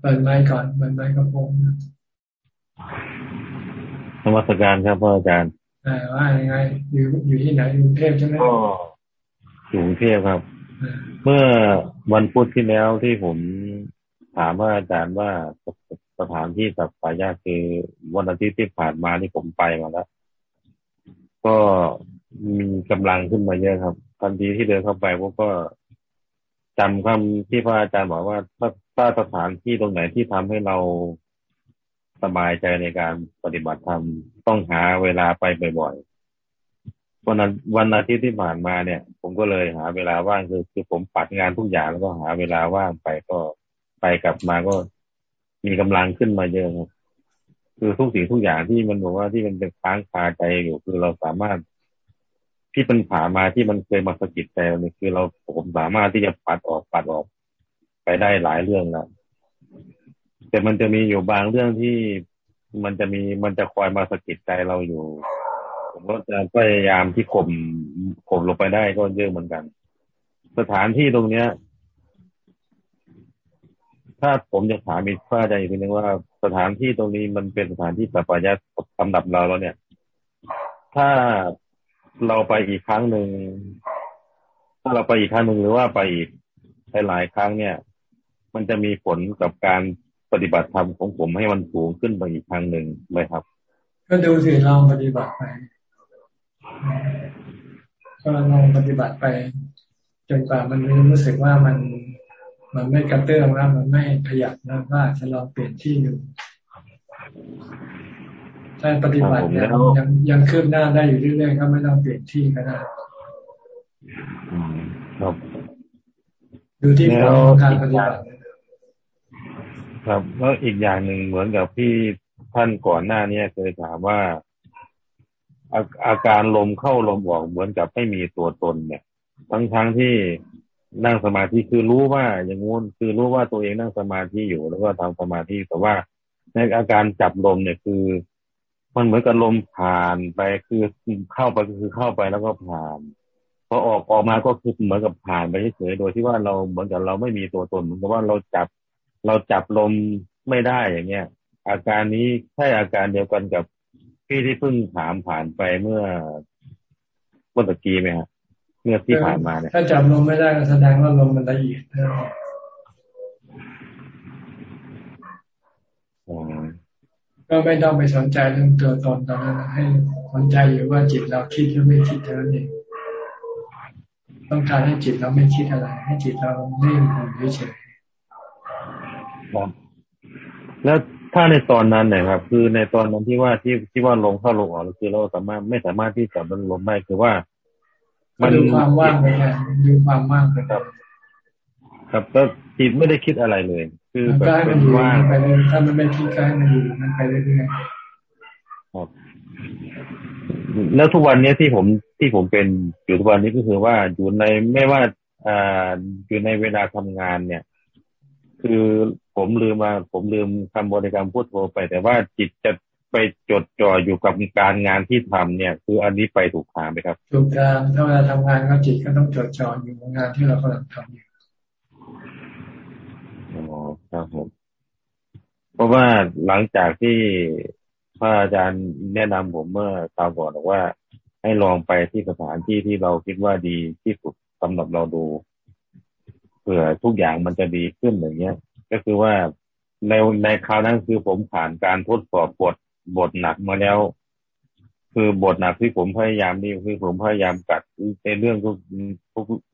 เปิดไมค์ก่อนเปิดไมค์กระโปรงธร รมสการครับพ่ออาจารย์ว่ายังไง อยู่อยู่ที่ไหนกรุงเทพใช่ไหมก็อยู่กรุงเทพครับ เมื่อวันพุธที่แล้วที่ผมถามว่าอาจารย์ว่าสถานที่สัปปายาคือวันอาทิตย์ที่ผ่านมาที่ผมไปมาแล้ว ก็มีกำลังขึ้นมาเยอะครับทันทีที่เดินเข้าไปผมก็จำคำที่พระอาจารย์บอกว่าถ้าถ้าสถานที่ตรงไหนที่ทำให้เรา สบายใจในการปฏิบัติธรรมต้องหาเวลาไปบ่อยๆวันวันอาทิตย์ที่ผ่านมาเนี่ย ผมก็เลยหาเวลาว่างคือคือผมปัดงานทุกอย่างแล้วก็หาเวลาว่างไปก็ไปกลับมาก็มีกำลังขึ้นมาเยอะครับคือทุกสิ่งทุกอย่างที่มันบอกว่าที่มันเป็นค้างคาใจอยู่คือเราสามารถที่มันผ่ามาที่มันเคยมาสะกิดใจเนี่ยคือเราผมสามารถที่จะปัดออกปัดออกไปได้หลายเรื่องแล้ว แต่มันจะมีอยู่บางเรื่องที่มันจะมีมันจะคอยมาสะกิดใจเราอยู่ ผมก็จะพยายามที่ข่มข่มลงไปได้ก็เยอะเหมือนกัน สถานที่ตรงเนี้ย ถ้าผมจะถามอีกข้อใจอีกทีนึงว่าสถานที่ตรงนี้มันเป็นสถานที่สัปยะสำหรับเราแล้วเนี่ย ถ้าเราไปอีกครั้งหนึ่งถ้าเราไปอีกครั้งหนึ่งหรือว่าไปอีกหลายครั้งเนี่ย มันจะมีผลกับการ ปฏิบัติธรรมของผมให้มันสูงขึ้นไปอีกครั้งหนึ่งไหมครับ ก็ดูสิลองปฏิบัติไปก็ลองปฏิบัติไป จนกว่ามันรู้สึกว่ามันมันไม่กระเตื้องแล้วมันไม่ขยับแล้วก็จะลองเปลี่ยนที่ดูถ้าปฏิบัติเนี่ยยังยังคืบหน้าได้อยู่เรื่อยๆก็ไม่ต้องเปลี่ยนที่ก็ได้ครับดูที่ผลของการปฏิบัติ ครับแล้วอีกอย่างหนึ่งเหมือนกับพี่ท่านก่อนหน้านี้เคยถามว่าอาอาการลมเข้าลมออกเหมือนกับไม่มีตัวตนเนี่ย ทั้งทั้งที่นั่งสมาธิคือรู้ว่าอย่างงู้นคือรู้ว่าตัวเองนั่งสมาธิอยู่แล้วก็ทำสมาธิแต่ว่าในอาการจับลมเนี่ยคือ มันเหมือนกับลมผ่านไปคือเข้าไปก็คือเข้าไปแล้วก็ผ่านพอออกออกมาก็คือเหมือนกับผ่านไปเฉยๆโดยที่ว่าเราเหมือนกับเราไม่มีตัวตนเหมือนกับว่าเราจับ เราจับลมไม่ได้อย่างเงี้ย อาการนี้ใช่อาการเดียวกันกับพี่ที่เพิ่งถามผ่านไปเมื่อเมื่อตะกี้ไหมครับเมื่อที่ผ่านมาเนี่ยถ้าจับลมไม่ได้ก็แสดงว่าลมมันละเอียดก็ไม่ต้องไปสนใจเรื่องตัวตนตอนนั้นให้สนใจอยู่ว่าจิตเราคิดหรือไม่คิดเท่านั้นเองต้องการให้จิตเราไม่คิดอะไร ให้จิตเรานิ่งอยู่ เฉยแล้วถ้าในตอนนั้นนะครับ คือในตอนนั้นที่ว่าที่ที่ว่าลงเข้าลงออกคือเราสามารถไม่สามารถที่จะบรรลุได้คือว่า มันดูความว่างไปไงดูความว่างไปครับ ครับก็จิตไม่ได้คิดอะไรเลย คือแบบว่างไปเลยถ้ามันไม่คิดก็ให้มันอยู่มันไปเรื่อยๆครับแล้วทุกวันนี้ที่ผมที่ผมเป็นอยู่ทุกวันนี้ก็คือว่าอยู่ในไม่ว่าอ่าอยู่ในเวลาทำงานเนี่ย คือผมลืมมา ผมลืมคำบริกรรมพูดโทไป แต่ว่าจิตจะไปจดจ่ออยู่กับการงานที่ทำเนี่ย คืออันนี้ไปถูกทางไหมครับ ถูกทางถ้าเวลาทำงานก็จิตก็ต้องจดจ่ออยู่กับงานที่เรากำลังทำอยู่อ๋อครับผมเพราะว่าหลังจากที่พระอาจารย์แนะนำผมเมื่อคราวก่อนบอกว่า ให้ลองไปที่สถานที่ที่เราคิดว่าดีที่สุดสำหรับเราดู เผื่อทุกอย่างมันจะดีขึ้นอย่างเงี้ย ก็คือว่าในในคราวนั้นคือผมผ่านการทดสอบบทบทหนักมาแล้ว คือบทหนักที่ผมพยายามนี่คือผมพยายามกัดในเรื่องทุก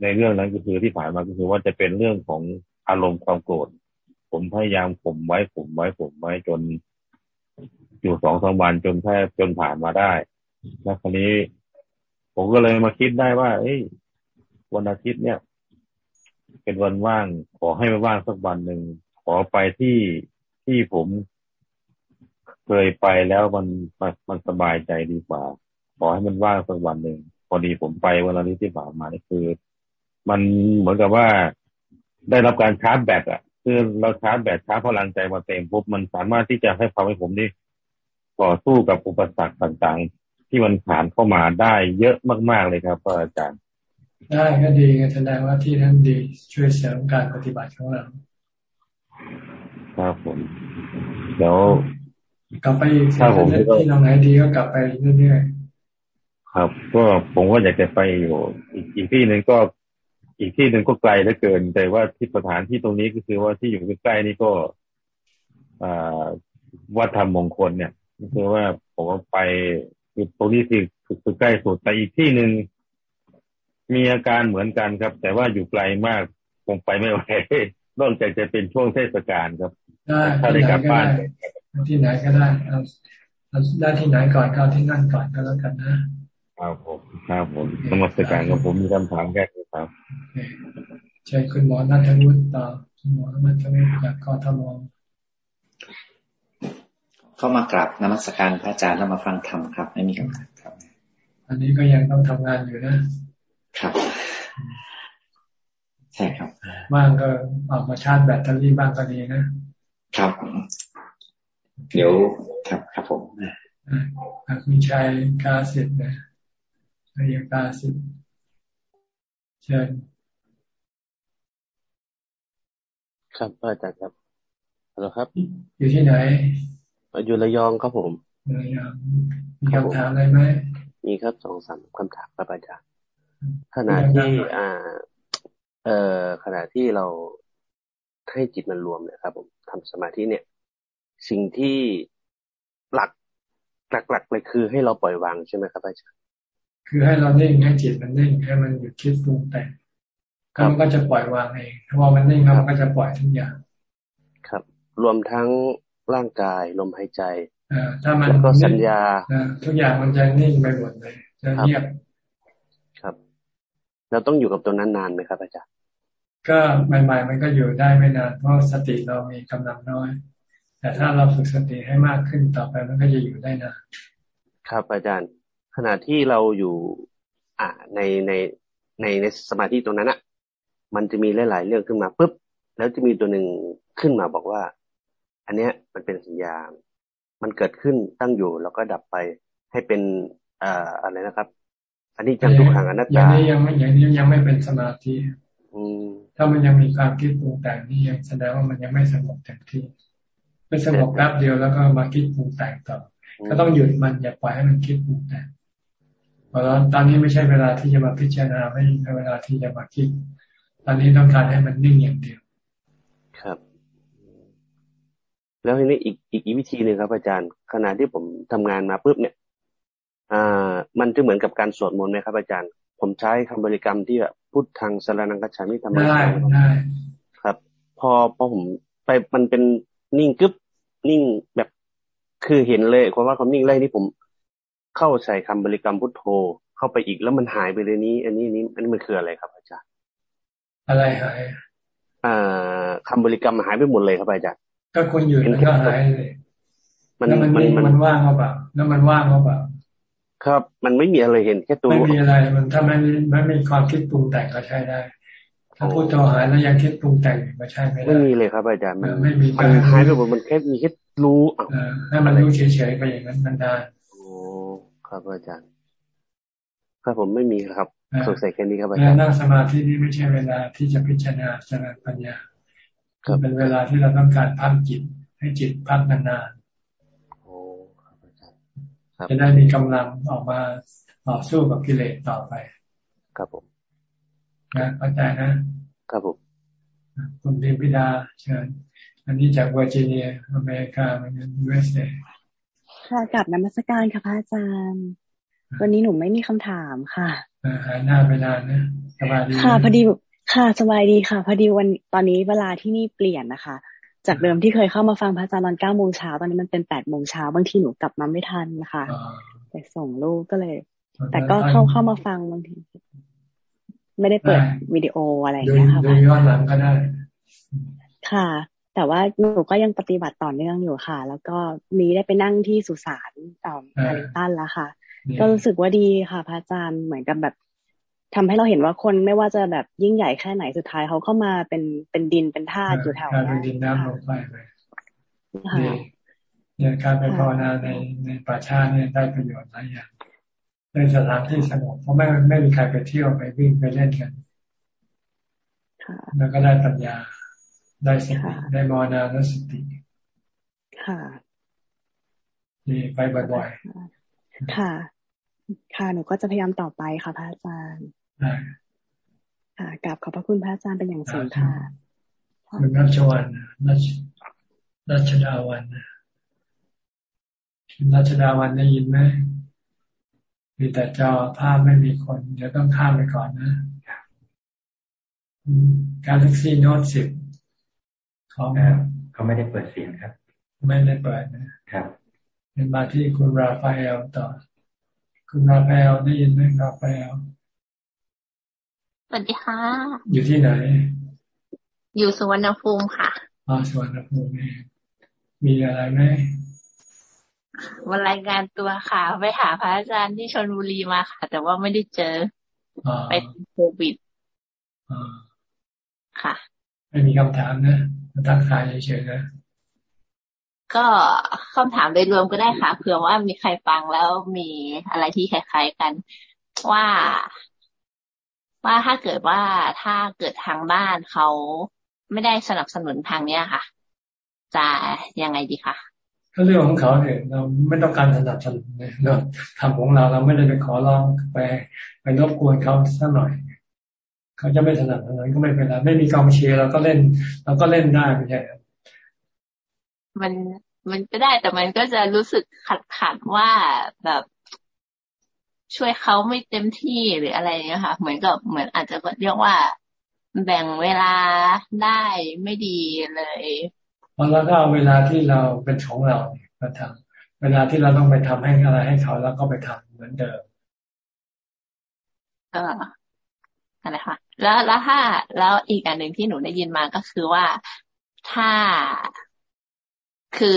ในเรื่องนั้นก็คือที่ผ่านมาก็คือว่าจะเป็นเรื่องของอารมณ์ความโกรธผมพยายามข่มไว้ข่มไว้ข่มไว้จน อยู่สองสามวันจนแค่จนผ่านมาได้ แล้วคราวนี้ ผมก็เลยมาคิดได้ว่าเอ้ยวันอาทิตย์เนี่ย เป็นวันว่าง ขอให้มันว่างสักวันหนึ่งขอไปที่ที่ผมเคยไปแล้วมันมันมันสบายใจดีกว่า ขอให้มันว่างสักวันหนึ่งพอดีผมไปวันอาทิตย์ที่ผ่านมานี่คือ มันเหมือนกับว่าได้รับการชาร์จแบตอะ คือเราชาร์จแบตชาร์จพลังใจมาเต็มปุ๊บมันสามารถที่จะให้ทำให้ผมนี่ต่อสู้กับอุปสรรคต่างๆ ที่มันผ่านเข้ามาได้เยอะมากๆเลยครับอาจารย์ ได้ก็ดีแสดงว่าที่นั่นดีช่วยเสริมการปฏิบัติของเราครับผมเดี๋ยวกลับไปอีกถ้าผมที่ตรงไหนดีก็กลับไปเรื่อยๆครับ ก็ผมก็อยากจะไปอยู่อีกที่หนึ่งก็ อีกที่หนึ่งก็ไกลเหลือเกิน แต่ว่าที่สถานที่ตรงนี้ก็คือว่าที่อยู่ใกล้ๆนี่ก็วัดธรรมมงคลเนี่ยคือว่าผมไปคือตรงนี้คือคือใกล้สุดแต่อีกที่หนึ่ง มีอาการเหมือนกันครับ แต่ว่าอยู่ไกลมากคงไปไม่ไหวนอกจากจะเป็นช่วงเทศกาลครับถ้าได้กลับบ้านที่ไหนก็ได้เอาได้ที่ไหนก่อนก็ที่นั่นก่อนก็แล้วกันนะครับผมครับผมสมัสการกับผมมีคำถามแค่นี้ครับใช่คุณหมอนัทวุฒิต่อคุณหมอนัทวุฒิจากกทมเข้ามากราบนมัสการพระอาจารย์แล้วมาฟังธรรมครับ ไม่มีคำถามครับ อันนี้ก็ยังต้องทำงานอยู่นะ ครับใช่ครับบ้างก็ออกมาชาร์จแบตเตอรี่บ้างก็ดีนะครับ เดี๋ยวครับครับผมคุณชัยกาสิทธิ์นะอายกาสิทธิ์เชิญครับอาจารย์ครับฮัลโหลครับ อยู่ที่ไหนอยู่ระยองครับผมระยองมีคำถามอะไรไหมมีครับสองสามคำถามครับอาจารย์ ขณะที่อ่า เอ่อขณะที่เราให้จิตมันรวมเนี่ยครับผมทำสมาธิเนี่ย สิ่งที่หลักหลักๆเลยคือให้เราปล่อยวางใช่ไหมครับอาจารย์คือให้เราเนิ่งให้จิตมันเนิ่งให้มันหยุดคิดปรุงแต่งก็มันก็จะปล่อยวางเองถ้าว่ามันนิ่งแล้วมันก็จะปล่อยทุกอย่างครับ รวมทั้งร่างกายลมหายใจถ้ามันก็สัญญาทุกอย่างมันจะนิ่งไปหมดเลยจะเงียบครับ เราต้องอยู่กับตัวนั้นนานไหมครับอาจารย์ก็ใหม่ ๆ มันก็อยู่ได้ไม่นานเพราะสติเรามีกำลังน้อย แต่ถ้าเราฝึกสติให้มากขึ้นต่อไปมันก็จะอยู่ได้นานครับอาจารย์ ขณะที่เราอยู่ อ่าในในในในสมาธิตรงนั้นอะมันจะมีหลาย ๆ เรื่องขึ้นมาปุ๊บแล้วจะมีตัวหนึ่งขึ้นมาบอกว่า อันเนี้ยมันเป็นสัญญา มันเกิดขึ้นตั้งอยู่แล้วก็ดับไปให้เป็นอ่าอะไรนะครับ อันนี้จังทุกขังอนัตตาอย่างนี้ยังไม่อย่างนี้ยังไม่เป็นสมาธิถ้ามันยังมีความคิดปรุงแต่งนี่ยังแสดงว่ามันยังไม่สงบเต็มที่ไม่สงบแป๊บเดียวแล้วก็มาคิดปรุงแต่งต่อก็ต้องหยุดมันอย่าปล่อยให้มันคิดปรุงแต่งเพราะตอนนี้ไม่ใช่เวลาที่จะมาพิจารณาไม่ใช่เวลาที่จะมาคิด ตอนนี้ต้องการให้มันนิ่งอย่างเดียว ครับ แล้วทีนี้อีกอีกวิธีหนึ่งครับอาจารย์ขณะที่ผมทำงานมาปุ๊บเนี่ย อ่า มันจะเหมือนกับการสวดมนต์ไหมครับอาจารย์ ผมใช้คำบริกรรมที่แบบพุทธังสารนังกัจฉามิธรรมะได้ได้ครับ พอพอผมไปมันเป็นนิ่งกึบนิ่งแบบคือเห็นเลยความว่าเขานิ่งเลยนี่ผม เข้าใส่คำบริกรรมพุทโธเข้าไปอีกแล้วมันหายไปเลยนี้ อันนี้นี้อันนี้มันคืออะไรครับ อาจารย์ อะไรหายอ่าคำบริกรรมหายไปหมดเลยครับอาจารย์ก็คนอยู่ก็หายเลยมันมันมันว่างเขาเปล่าแล้วมันว่างเขาเปล่า ครับ มันไม่มีอะไรเห็นแค่ตัว ไม่มีอะไรมันถ้ามันไม่มีความคิดปรุงแต่งก็ใช้ได้ ถ้ถ้าพูดโทหายแล้วยังคิดปรุงแต่งไม่ใช่ไหมไม่มีเลยครับ อาจารย์มันไม่มีมันหายไปหมดมันแค่มีแค่รู้ให้มันรู้เฉยๆไปอย่างนั้นมันได้โอ้ครับ อาจารย์ครับผมไม่มีครับสงสัยแค่นี้ครับอาจารย์นั่งสมาธินี่ไม่ใช่เวลาที่จะพิจารณาเจริญปัญญาเป็นเวลาที่เราต้องการพักจิตให้จิตพักนานๆ จะได้มีกำลังออกมาต่อสู้กับกิเลสต่อไป ครับผมนะเข้าใจนะ ครับผมคุณดิพิดาเชิญอันนี้จากเวอร์จิเนียอเมริกาเหมือนกัน USAค่ะกราบนมัสการค่ะพระอาจารย์ วันนี้หนูไม่มีคำถามค่ะหายหน้าไปนานนะสบายดีค่ะพอดีค่ะสบายดีค่ะ พอดีวันตอนนี้เวลาที่นี่เปลี่ยนนะคะ จากเดิมที่เคยเข้ามาฟังพระอาจารย์ตอนเก้าโมงเช้าตอนนี้มันเป็นแปดโมงเช้าบางทีหนูกลับมาไม่ทันนะคะไปส่งลูกก็เลย แต่ก็เข้าเข้ามาฟังบางที ไม่ได้เปิดวิดีโออะไรอย่างเงี้ยค่ะดูย้อนหลังก็ได้ ค่ะ แต่ว่าหนูก็ยังปฏิบัติต่อเนื่องอยู่ค่ะ แล้วก็นี้ได้ไปนั่งที่สุสานอ่าคาริตันแล้วค่ะ ก็รู้สึกว่าดีค่ะ พระอาจารย์เหมือนกับแบบ ทำให้เราเห็นว่าคนไม่ว่าจะแบบยิ่งใหญ่แค่ไหนสุดท้ายเขาเข้ามาเป็นเป็นดินเป็นธาตุอยู่แถวนี้เป็นดินน้ำลมไฟไปเนี่ยการไปภาวนาในในป่าชาเนี่ยได้ประโยชน์หลายอย่างในสถานที่สงบเพราะไม่ไม่มีใครไปเที่ยวไปวิ่งไปเล่นกันแล้วก็ได้ปัญญาได้สติได้มรณาและสติค่ะนี่ไปบ่อยๆค่ะ ค่ะ หนูก็จะพยายามต่อไปค่ะพระอาจารย์ ค่ะกลับขอบพระคุณพระอาจารย์เป็นอย่างสูงค่ะคุณรัชวันรัชรัชดาวันคุณรัชดาวันได้ยินไหมมีแต่จอภาพไม่มีคน เดี๋ยวต้องข้ามไปก่อนนะ Galaxy Note 10เขาเขาไม่ได้เปิดเสียงครับ ไม่ได้เปิดนะครับเป็นมาที่คุณราฟาเอลต่อ คุณราฟาเอลได้ยินไหมราฟาเอลส วัสดีค่ะ อยู่ที่ไหน อยู่สุวรรณภูมิค่ะอ๋อสุวรรณภูมิมีอะไรไหมมารายงานตัวค่ะ ไปหาพระอาจารย์ที่ชนบุรีมาค่ะ แต่ว่าไม่ได้เจอไปโควิดค่ะ ไม่มีคำถามนะทักทายเฉยๆนะก็คำถามโดยรวมก็ได้ค่ะเผื่อว่ามีใครฟังแล้วมีอะไรที่คล้ายๆกัน ว่า ว่าถ้าเกิดว่าถ้าเกิดทางบ้านเขาไม่ได้สนับสนุนทางเนี้ยค่ะ จะยังไงดีคะก็เรื่องของเขาเนี่ยเราไม่ต้องการสนับสนุนเราทำของเราเราไม่ได้ไปขอร้องไปไปรบกวนเขาสักหน่อยเขาจะไม่สนับสนุนก็ไม่เป็นไรไม่มีกองเชียร์เราก็เล่นเราก็เล่นได้ไม่ใช่มันมันก็ได้แต่มันก็จะรู้สึกขัดขัดว่าแบบ ช่วยเขาไม่เต็มที่หรืออะไรเงี้ยค่ะเหมือนกับเหมือนอาจจะเรียกว่า แบ่งเวลาได้ไม่ดีเลยพอแล้วก็เอาเวลาที่เราเป็นของเรามาทำเวลาที่เราต้องไปทำให้อะไรให้เขาแล้วก็ไปทำเหมือนเดิมเอออะไรคะแล้วแล้วถ้าแล้วอีกอันหนึ่งที่หนูได้ยินมาก็คือว่าถ้าคือ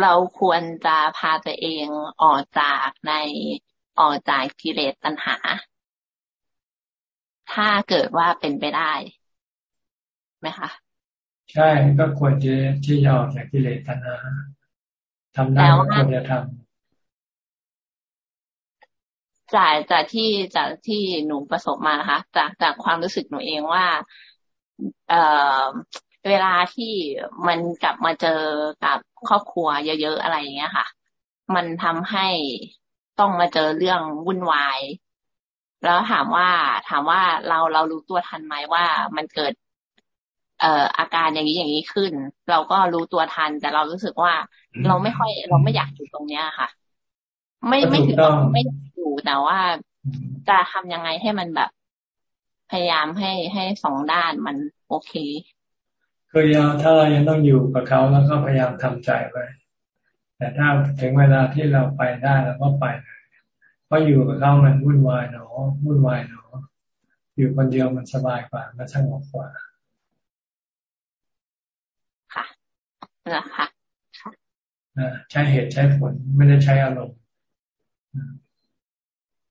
เราควรจะพาตัวเองออกจากในออกจากกิเลสตัณหา ถ้าเกิดว่าเป็นไปได้ไหมคะ ใช่ก็ควรจะที่จะออกจากกิเลสตัณหาทำได้ควรจะทำจากจากที่จากที่หนูประสบมานะคะ จากจากความรู้สึกหนูเองว่า เอ่อ เวลาที่มันกลับมาเจอกับครอบครัวเยอะๆอะไรอย่างเงี้ยค่ะ มันทำให้ต้องมาเจอเรื่องวุ่นวาย แล้วถามว่าถามว่าเราเรารู้ตัวทันไหมว่ามันเกิด เอ่ออาการอย่างนี้อย่างนี้ขึ้น เราก็รู้ตัวทัน แต่เรารู้สึกว่าเราไม่ค่อย เราไม่อยากอยู่ตรงเนี้ยค่ะ ไม่ไม่ถึงไม่อยากอยู่แต่ว่าจะทำยังไงให้มันแบบ พยายามให้ให้สองด้านมันโอเค คือยังถ้าเรายังต้องอยู่กับเขาแล้วก็พยายามทำใจไว้แต่ถ้าถึงเวลาที่เราไปได้เราก็ไปเพราะอยู่กับเขามันวุ่นวายเนาะวุ่นวายเนาะอยู่คนเดียวมันสบายกว่ามันสงบกว่านะคะใช้เหตุใช้ผลไม่ได้ใช้อารมณ์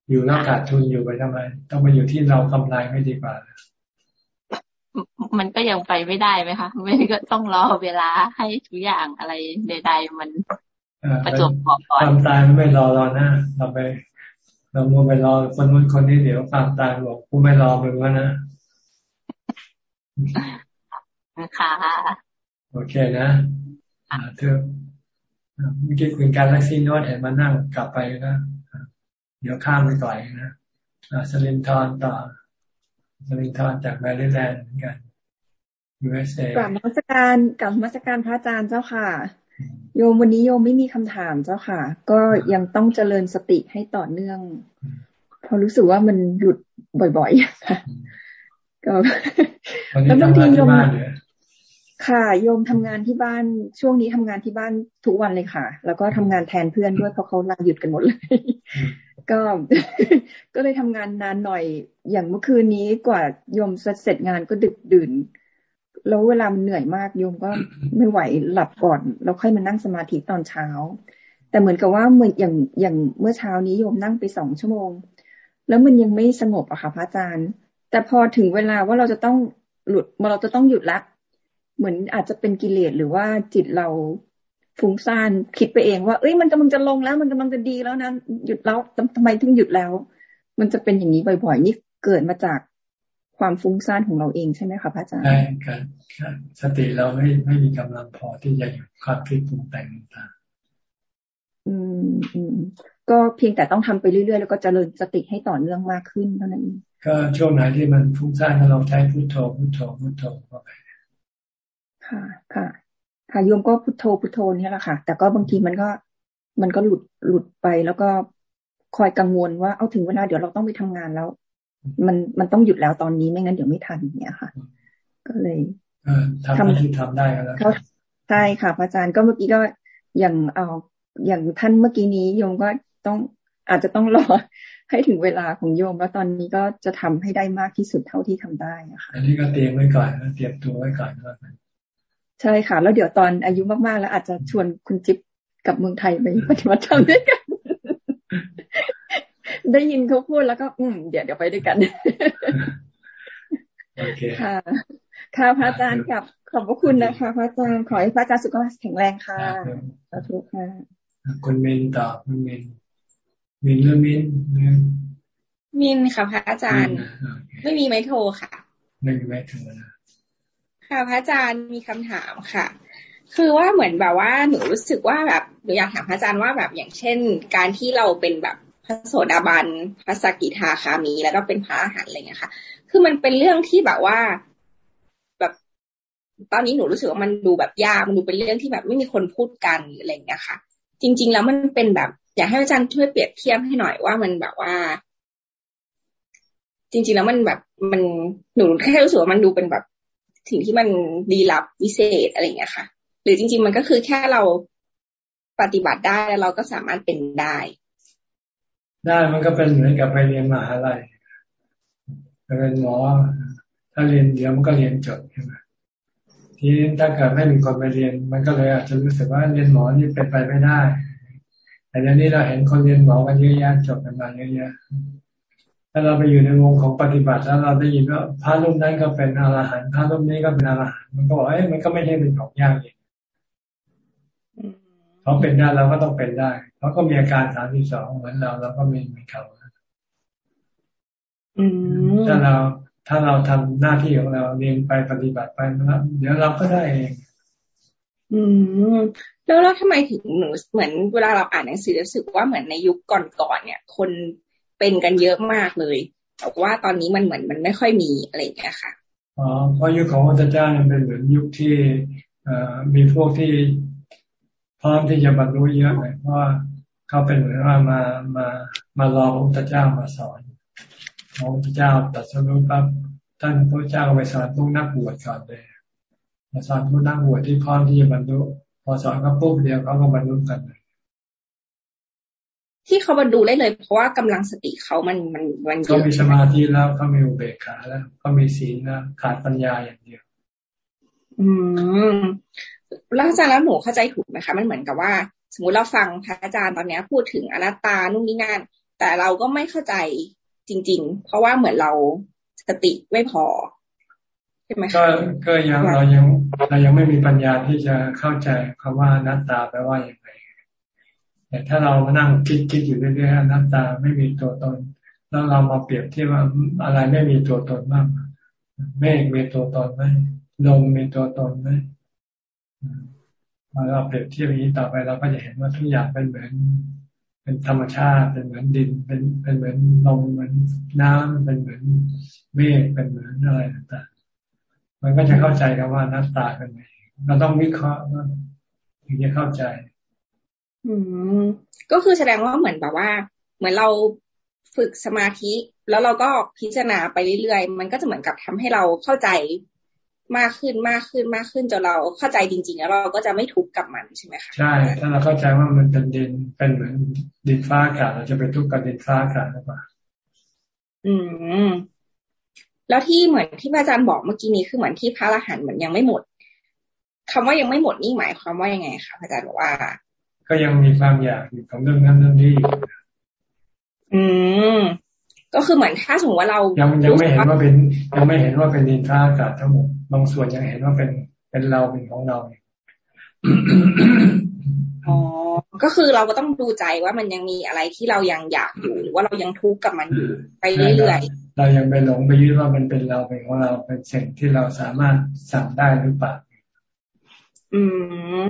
อยู่แล้วขาดทุนอยู่ไปทำไม ต้องมาอยู่ที่เรากำไรไม่ดีกว่า มันก็ยังไปไม่ได้ไหมคะไม่ก็ต้องรอเวลาให้ทุกอย่างอะไรใดๆมันประจบก่อนความตายไม่รอรอหน้าเราไป เราโมไปรอคนนู้นคนนี้เดี๋ยวความตายบอกกูไม่รอมึงวะนะค่ะโอเคนะเธอเมื่อกี้คุยการลักซี่นวดเห็นมานั่งกลับไปนะเดี๋ยวข้ามไปก่อนนะสลินทอนต่อ สลินทอนจากแมริแลนด์เหมือนกัน USA กลับมาสการกลับมาสการพระอาจารย์เจ้าค่ะ โยมวันนี้โยมไม่มีคำถามเจ้าค่ะ ก็ยังต้องเจริญสติให้ต่อเนื่องพอรู้สึกว่ามันหลุดบ่อยๆค่ะก็แล้วบางทีโยมค่ะ โยมทำงานที่บ้านช่วงนี้ทำงานที่บ้านทุกวันเลยค่ะ แล้วก็ทำงานแทนเพื่อนด้วยเพราะเขาลาหยุดกันหมดเลย ก็ก็เลยทำงานนานหน่อยอย่างเมื่อคืนนี้กว่าโยมเสร็จงานก็ดึกดื่น แล้วเวลามันเหนื่อยมากโยมก็ไม่ไหวหลับก่อน แล้วค่อยมานั่งสมาธิตอนเช้า แต่เหมือนกับว่าเหมือนอย่างอย่างเมื่อเช้านี้โยมนั่งไปสองชั่วโมง แล้วมันยังไม่สงบอะค่ะพระอาจารย์ แต่พอถึงเวลาว่าเราจะต้องหลุดเราจะต้องหยุดละเหมือนอาจจะเป็นกิเลสหรือว่าจิตเรา ฟุ้งซ่านคิดไปเองว่า เอ้ยมันกำลังจะลงแล้ว มันกำลังจะดีแล้วนะหยุดแล้วทำไมถึงหยุดแล้ว มันจะเป็นอย่างนี้บ่อยๆ นี่เกิดมาจากความฟุ้งซ่านของเราเองใช่ไหมคะพระอาจารย์ใช่ครับสติเราไม่ไม่มีกำลังพอที่จะหยุดความคิดปรุงแต่งต่างอืมอืมก็เพียงแต่ต้องทำไปเรื่อยๆ แล้วก็เจริญสติให้ต่อเนื่องมากขึ้นเท่านั้นเองก็ช่วงไหนที่มันฟุ้งซ่านก็ลองใช้พุทโธพุทโธพุทโธเข้าไปค่ะ ค่ะ ค่ะโยมก็พุทโธพุทโธนี่แหละค่ะ แต่ก็บางทีมันก็มันก็หลุดหลุดไปแล้วก็คอยกังวลว่าเอาถึงเวลาเดี๋ยวเราต้องไปทำงานแล้ว มันมันต้องหยุดแล้วตอนนี้ไม่งั้นเดี๋ยวไม่ทันอย่างเงี้ยค่ะ ก็เลยทำที่ทำได้ก็แล้วใช่ค่ะพระอาจารย์ก็เมื่อกี้ก็อย่างเอาอย่างท่านเมื่อกี้นี้โยมก็ต้องอาจจะต้องรอให้ถึงเวลาของโยมแล้วตอนนี้ก็จะทำให้ได้มากที่สุดเท่าที่ทำได้ะค่ะอันนี้ก็เตรียมไว้ก่อนเตรียมตัวไว้ก่อนแล้วกัน ใช่ค่ะ แล้วเดี๋ยวตอนอายุมากๆ แล้วอาจจะชวนคุณจิ๊บกับเมืองไทยไปปฏิบัติธรรมด้วยกัน ได้ยินเขาพูดแล้วก็ อืมเดี๋ยวเดี๋ยวไปด้วยกันค่ะ ค่ะพระอาจารย์กับขอบพระคุณนะคะ พระอาจารย์ขอให้พระอาจารย์สุขภาพแข็งแรงค่ะสาธุค่ะคุณมินตอบคุณมินมินหรือมินมินค่ะพระอาจารย์ ไม่มีไม้โทรค่ะ ไม่มีไม้โทรนะ ค่ะพระอาจารย์มีคำถามค่ะ คือว่าเหมือนแบบว่าหนูรู้สึกว่าแบบหนูอยากถามพระอาจารย์ว่าแบบอย่างเช่น การที่เราเป็นแบบพระโสดาบันพระสกิทาคามี แล้วก็เป็นพระอรหันต์อะไรเงี้ยค่ะ คือมันเป็นเรื่องที่แบบว่าแบบตอนนี้หนูรู้สึกว่ามันดูแบบยากมันดูเป็นเรื่องที่แบบไม่มีคนพูดกันหรืออะไรเงี้ยค่ะ จริง ๆ แล้วมันเป็นแบบ อยากให้อาจารย์ช่วยเปรียบเทียบให้หน่อยว่ามันแบบว่า จริง ๆ แล้วมันแบบมันหนูแค่รู้สึกว่ามันดูเป็นแบบ สิ่งที่มันดีลับวิเศษอะไรเงี้ยค่ะ หรือจริง ๆ มันก็คือแค่เราปฏิบัติได้แล้วเราก็สามารถเป็นได้ ได้มันก็เป็นเหมือนกับไปเรียนมหาลัยเป็นหมอถ้าเรียนเดี๋ยวมันก็เรียนจบใช่ไหมทีนี้ถ้าเกิดไม่มีคนไปเรียน มันก็เลยอาจจะรู้สึกว่าเรียนหมอนี่เป็นไปไม่ได้แต่เดี๋ยวนี้เราเห็นคนเรียนหมอกันเยอะแยะจบกันมาเยอะแยะ ถ้าเราไปอยู่ในวงของปฏิบัติแล้วเราได้ยินว่าพระรูปนั้นก็เป็นอรหันต์พระรูปนี้ก็เป็นอรหันต์มันก็บอกเอ้ยมันก็ไม่ใช่เป็นของยากเองเขาเป็นได้เราก็ต้องเป็นได้เขาก็มีอาการสามที่สองเหมือนเราเราก็มีเหมือนเขาถ้าเราถ้าเราทำหน้าที่ของเราเรียนไปปฏิบัติไปแล้วเดี๋ยวเราก็ได้เองอืมแล้วแล้วทำไมถึงหนูเหมือนเวลาเราอ่านหนังสือรู้สึกว่าเหมือนในยุคก่อนๆเนี่ย คน เป็นกันเยอะมากเลย แต่ว่าตอนนี้มันเหมือนมันไม่ค่อยมีอะไรอย่างเงี้ยค่ะอ๋อเพราะยุคของพระเจ้ามันเป็นเหมือนยุคที่มีพวกที่พร้อมที่จะบรรลุเยอะเลยเพราะว่าเขาเป็นเหมือนว่ามามามารอพระเจ้ามาสอนพระเจ้าตัดสรุปปั๊บท่านพระเจ้าไปสอนพวกนักบวชก่อนเลยมาสอนพวกนักบวชที่พร้อมที่จะบรรลุพอสอนก็ปุ๊บเดียวเขาก็บรรลุกันเลย ที่เขาบรรลุได้เลย เพราะว่ากำลังสติเขามันมันมันเยอะเขามีสมาธิแล้วเขามีอุเบกขาแล้วเขามีศีลแล้วขาดปัญญาอย่างเดียว อืมแล้วอาจารย์แล้วหนูเข้าใจถูกไหมคะมันเหมือนกับว่า สมมุติเราฟังพระอาจารย์ตอนนี้พูดถึงอนัตตานู่นนี่นั่นแต่เราก็ไม่เข้าใจจริง ๆ เพราะว่าเหมือนเราสติไม่พอใช่ไหมก็ก็ยังเรายังเรายังไม่มีปัญญาที่จะเข้าใจคำว่านัตตาแปลว่าอย่างไร แต่ถ้าเรามานั่งคิดคิดอยู่เรื่อยๆนัตตาไม่มีตัวตน แล้วเรามาเปรียบเทียบว่าอะไรไม่มีตัวตนบ้างเมฆมีตัวตนไหมลมมีตัวตนไหมพอเราเปรียบเทียบอย่างนี้ต่อไปเราก็จะเห็นว่าทุกอย่างเป็นเหมือน เป็นธรรมชาติ เป็นเหมือนดิน เป็นเป็นเหมือนลมเหมือนน้ำเป็นเหมือนเมฆเป็นเหมือนอะไรต่างๆมันก็จะเข้าใจกันว่านัตตาเป็นไงเราต้องวิเคราะห์ถึงจะเข้าใจ อืมก็คือแสดงว่าเหมือนแบบว่า เหมือนเราฝึกสมาธิ แล้วเราก็พิจารณาไปเรื่อยๆ มันก็จะเหมือนกับทำให้เราเข้าใจมากขึ้นมากขึ้นมากขึ้นจนเราเข้าใจจริง ๆ แล้วเราก็จะไม่ทุกข์กับมันใช่ไหมคะใช่ ถ้าเราเข้าใจว่ามันเป็นดินเป็นเหมือนดินฟ้าอากาศเราจะไปทุกข์กับดินฟ้าอากาศหรือเปล่าอืม แล้วที่เหมือนที่พระอาจารย์บอกเมื่อกี้นี้คือเหมือนที่พระอรหันต์เหมือนยังไม่หมดคำว่ายังไม่หมดนี่หมายความว่ายังไงคะพระอาจารย์บอกว่า ก็ยังมีความอยากอยู่กับเรื่องนั้นเรื่องนี้อืมก็คือเหมือนถ้าสมมติว่าเรายังยังไม่เห็นว่าเป็น ยังไม่เห็นว่าเป็นดินฟ้าอากาศทั้งหมดบางส่วนยังเห็นว่าเป็นเป็นเราเป็นของเราอ๋อก็คือเราก็ต้องดูใจว่ามันยังมีอะไรที่เรายังอยากอยู่หรือว่าเรายังทุกข์กับมันอยู่ไปเรื่อยๆเรายังไปหลงไปยึดว่ามันเป็นเราเป็นของเราเป็นสิ่งที่เราสามารถสั่งได้หรือเปล่าอืม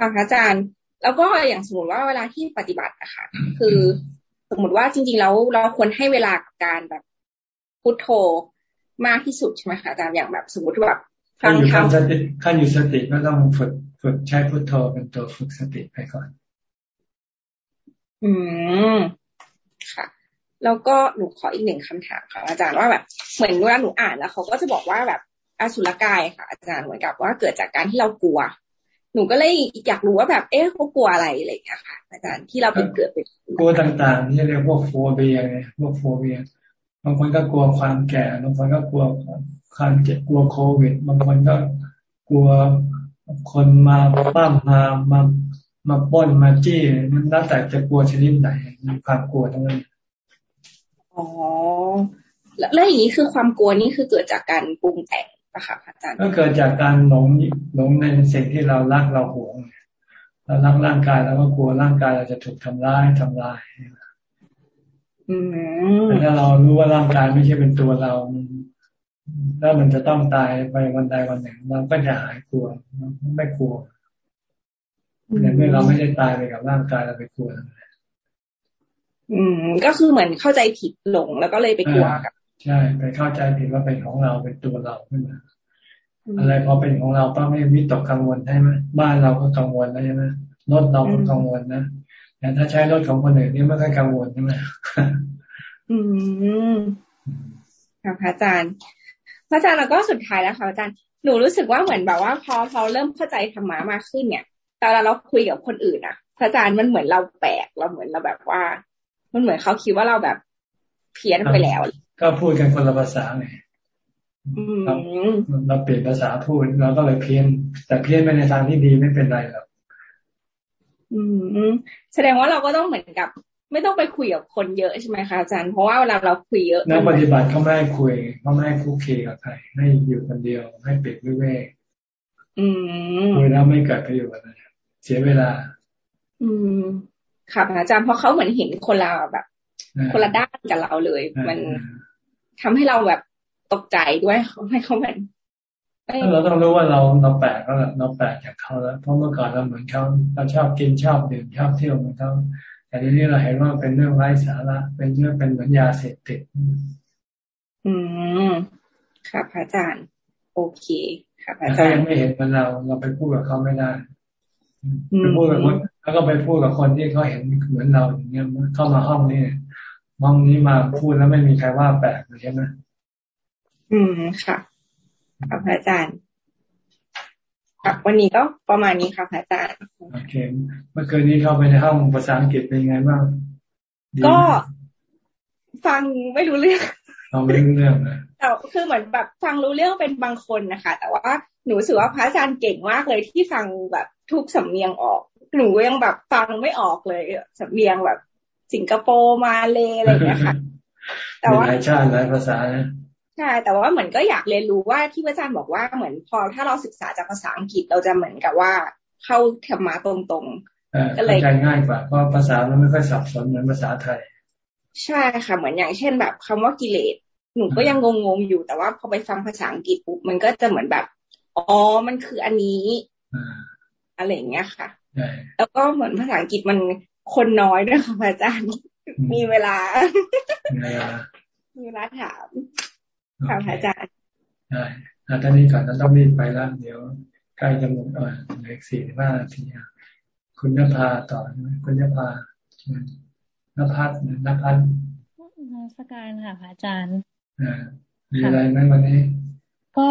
ค่ะอาจารย์ แล้วก็อย่างสมมติว่าเวลาที่ปฏิบัติอะค่ะ คือสมมติว่าจริงๆแล้วเราควรให้เวลากับการแบบพุทโธมากที่สุดใช่ไหมคะอาจารย์อย่างแบบสมมติแบบฟังธรรมขั้นขั้นอยู่สติก็ต้องฝึกฝึกใช้พุทโธเป็นตัวฝึกสติไปก่อน อืมค่ะ แล้วก็หนูขออีกหนึ่งคำถามค่ะอาจารย์ว่าแบบเหมือนเวลาหนูอ่านแล้วเขาก็จะบอกว่าแบบอสุรกายค่ะ อาจารย์เหมือนกับว่าเกิดจากการที่เรากลัว หนูก็เลยอยากรู้ว่าแบบ เอ๊ะเขากลัวอะไรอะไรอย่างเงี้ยค่ะ อาจารย์ที่เราเป็นเกิดเป็นกลัวต่างๆที่เรียกพวกโฟเบียไงพวกโฟเบียบางคนก็กลัวความแก่บางคนก็กลัวความเจ็บกลัวโควิด บางคนก็กลัวคนมาปั้มมามามาป้นมาจี้มันแล้วแต่จะกลัวชนิดไหนมีความกลัวทั้งนั้นอ๋อแล้วอย่างนี้คือความกลัวนี่คือเกิดจากการปรุงแต่ง ปะคะอาจารย์ก็เกิดจากการหลงหลงในสิ่งที่เรารักเราหวงเรารักร่างกายเราก็กลัวร่างกายเราจะถูกทำร้ายทำลายแต่ถ้าเรารู้ว่าร่างกายไม่ใช่เป็นตัวเราแล้วมันจะต้องตายไปวันใดวันหนึ่ง เราก็จะหายกลัวไม่กลัวแต่เมื่อเราไม่ได้ตายไปกับร่างกายเราไปกลัวอืม ก็คือเหมือนเข้าใจผิดหลงแล้วก็เลยไปกลัวกับ ใช่ไปเข้าใจผิดว่าเป็นของเราเป็นตัวเราขึ้นมาอะไรพอเป็นของเราต้องไม่วิตกกังวลใช่ไหมบ้านเราก็กังวลแล้วใช่ไหมรถเราก็กังวลนะแต่ถ้าใช้รถของคนอื่นนี่ไม่ค่อยกังวลใช่ไหมอืมค่ะพระอาจารย์พระอาจารย์แล้วก็สุดท้ายแล้วค่ะอาจารย์หนูรู้สึกว่าเหมือนแบบว่า พอเราเริ่มเข้าใจธรรมะมากขึ้นเนี่ยตอนเราคุยกับคนอื่นอะ พระอาจารย์มันเหมือนเราแปลกเราเหมือนเราแบบว่า มันเหมือนเขาคิดว่าเราแบบเพี้ยนไปแล้ว ก็พูดกันคนละภาษาไงเราเปลี่ยนภาษาพูดเราก็เลยเพี้ยน แต่เพี้ยนไปในทางที่ดีไม่เป็นไรหรอกอืม แสดงว่าเราก็ต้องเหมือนกับ ไม่ต้องไปคุยกับคนเยอะใช่ไหมคะอาจารย์เพราะว่าเวลาเราคุยเยอะนักปฏิบัติเขาไม่ให้คุยเขาไม่ให้คุกคีกับใครให้อยู่คนเดียวให้ปิดวิเวกคุยแล้วไม่เกิดประโยชน์อะไรเสียเวลา อืมค่ะอาจารย์เพราะเขาเหมือนเห็นคนเราแบบ คนละด้านกับเราเลย มัน ทำให้เราแบบตกใจด้วยให้เขาเหมือนเราต้องรู้ว่าเราเราแปลกแล้วเราแปลกจากเขาแล้ว เพราะเมื่อก่อนเราเหมือนเขาเราชอบกินชอบดื่มชอบเที่ยวเหมือนเขาแต่ทีนี้เราเห็นว่าเป็นเรื่องไร้สาระเป็นเรื่องเป็นเหมือนยาเสพติด อืมค่ะพระอาจารย์ โอเคค่ะพระอาจารย์ถ้ายังไม่เห็นมันเรา เราไปพูดกับเขาไม่ได้ไปพูดกับคนแล้วก็ไปพูดกับคนที่เขาเห็นเหมือนเราอย่างเงี้ยเข้ามาห้องนี้ ห้องนี้มาพูดแล้วไม่มีใครว่าแปลกใช่ไหมอืมค่ะค่ะพระอาจารย์ครับวันนี้ก็ประมาณนี้ค่ะพระอาจารย์โอเคเมื่อคืนนี้เข้าไปในห้องภาษาอังกฤษเป็นยังไงบ้างก็ฟังไม่รู้เรื่องฟังไม่รู้เรื่องนะแต่คือเหมือนแบบฟังรู้เรื่องเป็นบางคนนะคะ แต่ว่าหนูสึกว่าพระอาจารย์เก่งมากเลยที่ฟังแบบทุกสำเนียงออก หนูยังแบบฟังไม่ออกเลยสำเนียงแบบ สิงคโปร์มาเลยอะไรอย่างเงี้ยค่ะ แต่ว่าหลายชาติหลายภาษาใช่แต่ว่าเหมือนก็อยากเรียนรู้ว่าที่อาจารย์บอกว่าเหมือนพอถ้าเราศึกษาจากภาษาอังกฤษเราจะเหมือนกับว่าเข้าธรรมะตรงๆก็เลยใจง่ายกว่าเพราะภาษามันไม่ค่อยสับสนเหมือนภาษาไทย ใช่ค่ะ เหมือนอย่างเช่นแบบคำว่ากิเลสหนูก็ยังงงๆอยู่แต่ว่าพอไปฟังภาษาอังกฤษปุ๊บมันก็จะเหมือนแบบอ๋อมันคืออันนี้อะไรอย่างเงี้ยค่ะ แล้วก็เหมือนภาษาอังกฤษมัน คนน้อยด้วยค่ะอาจารย์ มีเวลา มีเวลาถามถามอาจารย์ได้ตอนนี้ก่อนเราต้องรีบไปแล้ว เดี๋ยวใกล้จะหมดอ่อนเหลือสี่ห้านาทีคุณนภาต่อคุณนภานภัสนภัสนักสการค่ะพระอาจารย์มีอะไรไหมวันนี้ ก็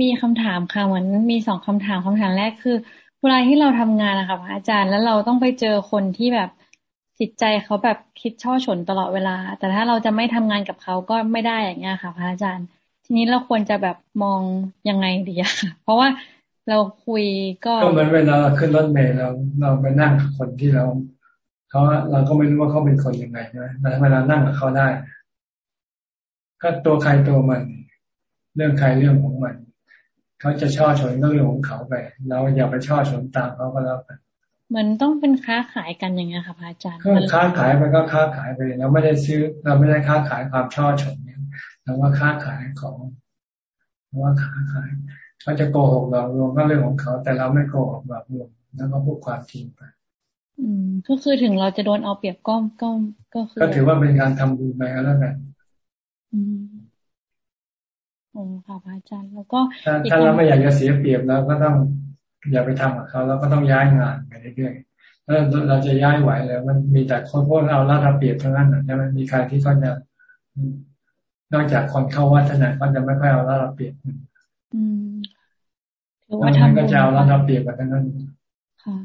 มีคำถามค่ะเหมือนมีสองคำถามคำถามแรกคือ เวลาที่เราทำงานนะคะพระอาจารย์แล้วเราต้องไปเจอคนที่แบบจิตใจเขาแบบคิดช่อฉนตลอดเวลา แต่ถ้าเราจะไม่ทำงานกับเขาก็ไม่ได้อย่างเงี้ยค่ะพระอาจารย์ ทีนี้เราควรจะแบบมองยังไงดีอะค่ะ เพราะว่าเราคุยก็ก็เหมือนเวลาเราขึ้นรถเมล์เราเราไปนั่งกับคนที่เราเขาเราก็ไม่รู้ว่าเขาเป็นคนยังไงใช่ไหมแต่เวลานั่งกับเขาได้ ก็ตัวใครตัวมัน เรื่องใครเรื่องของมัน เขาจะช่อชนก็เรื่องของเขาไป เราอย่าไปช่อชนตามเขาก็แล้วกันเหมือนต้องเป็นค้าขายกันอย่างเงี้ยค่ะพระอาจารย์ค้าขายไปก็ค้าขายไปเราไม่ได้ซื้อ เราไม่ได้ค้าขายความช่อชนเนี่ยเราว่าค้าขายของเราว่าค้าขายเขาจะโกหกเรารวมก็เรื่องของเขา แต่เราไม่โกหกแบบรวมแล้วก็พูดความจริงไปอืมก็คือถึงเราจะโดนเอาเปรียบก็ก็ก็คือก็ถือว่าเป็นการทำบุญไปแล้วกันอืม โอ้ค่ะพระอาจารย์แล้วก็ถ้าเราไม่อยากจะเสียเปรียบแล้วก็ต้องอย่าไปทำกับเขาแล้วก็ต้องย้ายงานไปเรื่อยๆแล้วเราจะย้ายไหวแล้ว มันมีแต่คนพวกเราล่าเปรียบเท่านั้นนะใช่ไหมมีใครที่เขาจะนอกจากคนเข้าวัฒนะก็จะไม่ค่อยเอาล่าเปรียบอืมถือว่าทำก็จะเอาล่าเปรียบกันทั้งนั้นค่ะ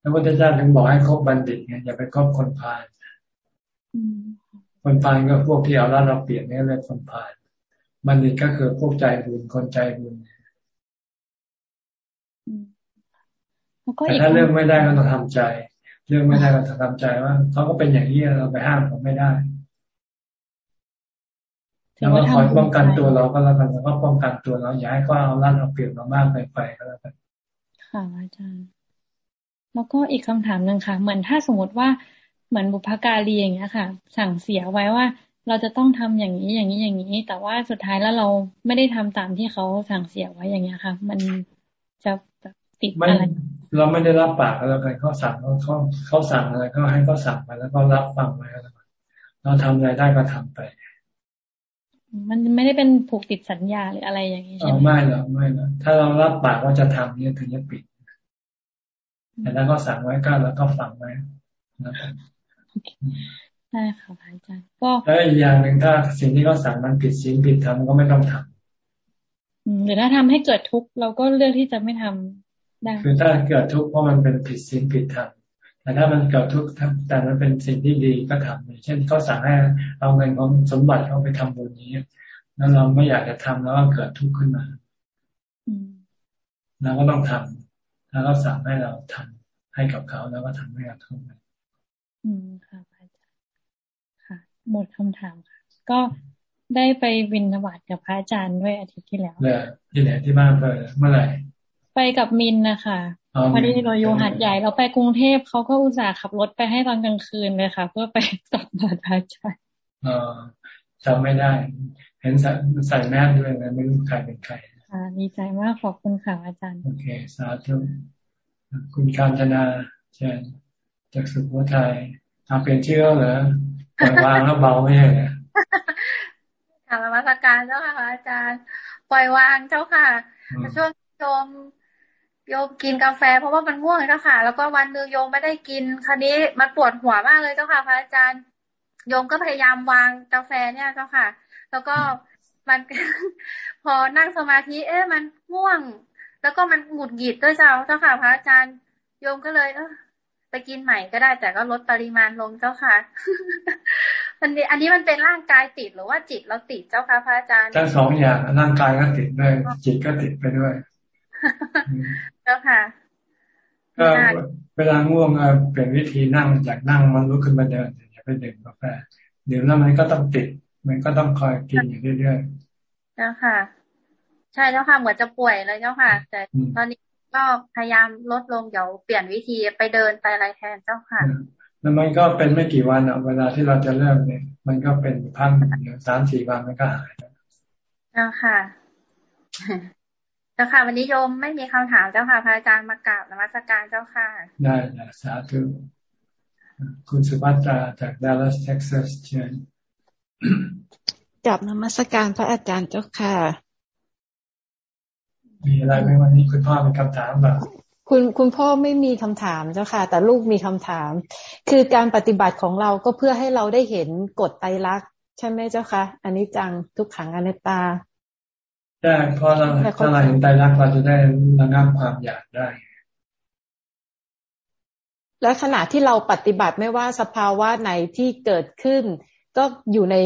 แล้วพระเจ้าถึงบอกให้คบบัณฑิตไงอย่าไปคบคนพาลคนพาลก็พวกที่เอาล่าเปรียบนี่เลยคนพาล บัณฑิตก็คือพวกใจบุญคนใจบุญแต่ถ้าเรื่องไม่ได้ก็ต้องทำใจ เรื่องไม่ได้ก็ต้องทำใจว่าเขาก็เป็นอย่างนี้เราไปห้ามเขาไม่ได้แล้วก็คอยป้องกันตัวเราก็แล้วกันแล้วก็ป้องกันตัวเราอย่าให้เขาเอาลั่นเอาเปรียบเรามากไปไปก็แล้วกันค่ะอาจารย์ แล้วก็อีกคำถามหนึ่งค่ะ เหมือนถ้าสมมติว่าเหมือนบุพการีอย่างเงี้ยค่ะ สั่งเสียไว้ว่า เราจะต้องทำอย่างนี้อย่างนี้อย่างนี้ แต่ว่าสุดท้ายแล้วเราไม่ได้ทำตามที่เขาสั่งเสียไว้อย่างเงี้ยค่ะ มันจะติดอะไรเราไม่ได้รับปากแล้วกันเขาสั่งเขาเขาเขาสั่งอะไรก็ให้เขาสั่งไปแล้วก็รับฟังไปแล้วเราทำอะไรได้ก็ทำไป มันไม่ได้เป็นผูกติดสัญญาหรืออะไรอย่างนี้ใช่ไหมไม่หรอกไม่หรอกถ้าเรารับปากว่าจะทำเนี่ยถึงจะปิดแต่ถ้าเขาสั่งไว้ก็แล้วก็ฟังไว้นะครับ ได้ค่ะอาจารย์ก็แล้วอีกอย่างหนึ่งถ้าสิ่งที่เขาสั่งมันผิดสิ่งผิดทำก็ไม่ต้องทำหรือถ้าทำให้เกิดทุกข์เราก็เลือกที่จะไม่ทำคือถ้าเกิดทุกข์เพราะมันเป็นผิดศีลผิดธรรมแต่ถ้ามันเกิดทุกข์แต่มันเป็นสิ่งที่ดีก็ทำเช่นเขาสั่งให้เอาเงินของสมบัติเขาไปทำบุญนี้แล้วเราไม่อยากจะทำแล้วก็เกิดทุกข์ขึ้นมาเราก็ต้องทำแล้วก็สั่งให้เราทำให้กับเขาแล้วก็ทำให้กับเขาไปอืมค่ะอาจารย์ค่ะ หมดคำถามค่ะ ก็ได้ไปวินทวัดกับพระอาจารย์ด้วยอาทิตย์ที่แล้วเลยที่ไหนที่บ้านเพื่อเมื่อไหร่ ไปกับมินนะคะพอดีเราอยู่หัดใหญ่เราไปกรุงเทพเขาก็อุตส่าห์ขับรถไปให้ตอนกลางคืนเลยค่ะ เพื่อไปตักบาตรพระอาจารย์จำไม่ได้ เห็นใส่แมสด้วยนะไม่รู้ใครเป็นใครค่ะดีใจมากขอบคุณค่ะอาจารย์ โอเค สาธุคุณการจนาเชิญจากสุโขทัยทำเป็นเชื่อเหรอ ปล่อยวางแล้วเบาไม่ใช่เหรอค่ะมาสการเจ้าค่ะอาจารย์ ปล่อยวางเจ้าค่ะช่วงชมโยมกินกาแฟ เพราะว่ามันง่วงเจ้าค่ะ แล้วก็วันหนึ่งโยมไม่ได้กินคราวนี้มันปวดหัวมากเลยเจ้าค่ะพระอาจารย์โยมก็พยายามวางกาแฟเนี่ยเจ้าค่ะ แล้วก็มันพอนั่งสมาธิ เอ๊ะมันง่วง แล้วก็มันหงุดหงิดด้วยเจ้าเจ้าค่ะพระอาจารย์โยมก็เลยเออ ไปกินใหม่ก็ได้แต่ก็ลดปริมาณลงเจ้าค่ะมันอันนี้มันเป็นร่างกายติดหรือว่าจิตเราติดเจ้าค่ะพระอาจารย์ทั้งสองอย่างร่างกายก็ติดด้วย จิตก็ติดไปด้วยเจ้าค่ะก็เเวลาง่วงเปลี่ยนวิธีนั่งจากนั่งมันลุกขึ้นมาเดินอย่าไปดื่มกาแฟดื่มแล้วมันก็ต้องติด มันก็ต้องคอยกินอยู่เรื่อยๆเจ้าค่ะ ใช่เจ้าค่ะเหมือนจะป่วยเลยเจ้าค่ะ แต่ตอนนี้ ก็พยายามลดลงเดี๋ยวเปลี่ยนวิธีไปเดินไปอะไรแทนเจ้าค่ะแล้วมันก็เป็นไม่กี่วันอะ เวลาที่เราจะเริ่มเนี่ย มันก็เป็นพักเดี๋ยวสามสี่วันมันก็หายเจ้าค่ะเจ้าค่ะ วันนี้โยมไม่มีคำถามเจ้าค่ะพระอาจารย์มากราบนมัสการเจ้าค่ะ ได้นะสาธุคุณสุภัตราจากดัลลัสเท็กซัสเชิญกับนมัสการพระอาจารย์เจ้าค่ะ มีอะไรไหมวันนี้คุณพ่อมีคำถามแบบคุณคุณพ่อไม่มีคำถามเจ้าค่ะ แต่ลูกมีคำถาม คือการปฏิบัติของเราก็เพื่อให้เราได้เห็นกฎไตรลักษณ์ใช่ไหมเจ้าค่ะอันนี้จังทุกขังอนัตตาใช่เพราะเราถ้าเราเห็นไตรลักษณ์เราจะได้ระงับความอยากได้ และขณะที่เราปฏิบัติไม่ว่าสภาวะไหนที่เกิดขึ้น ก็อยู่ใน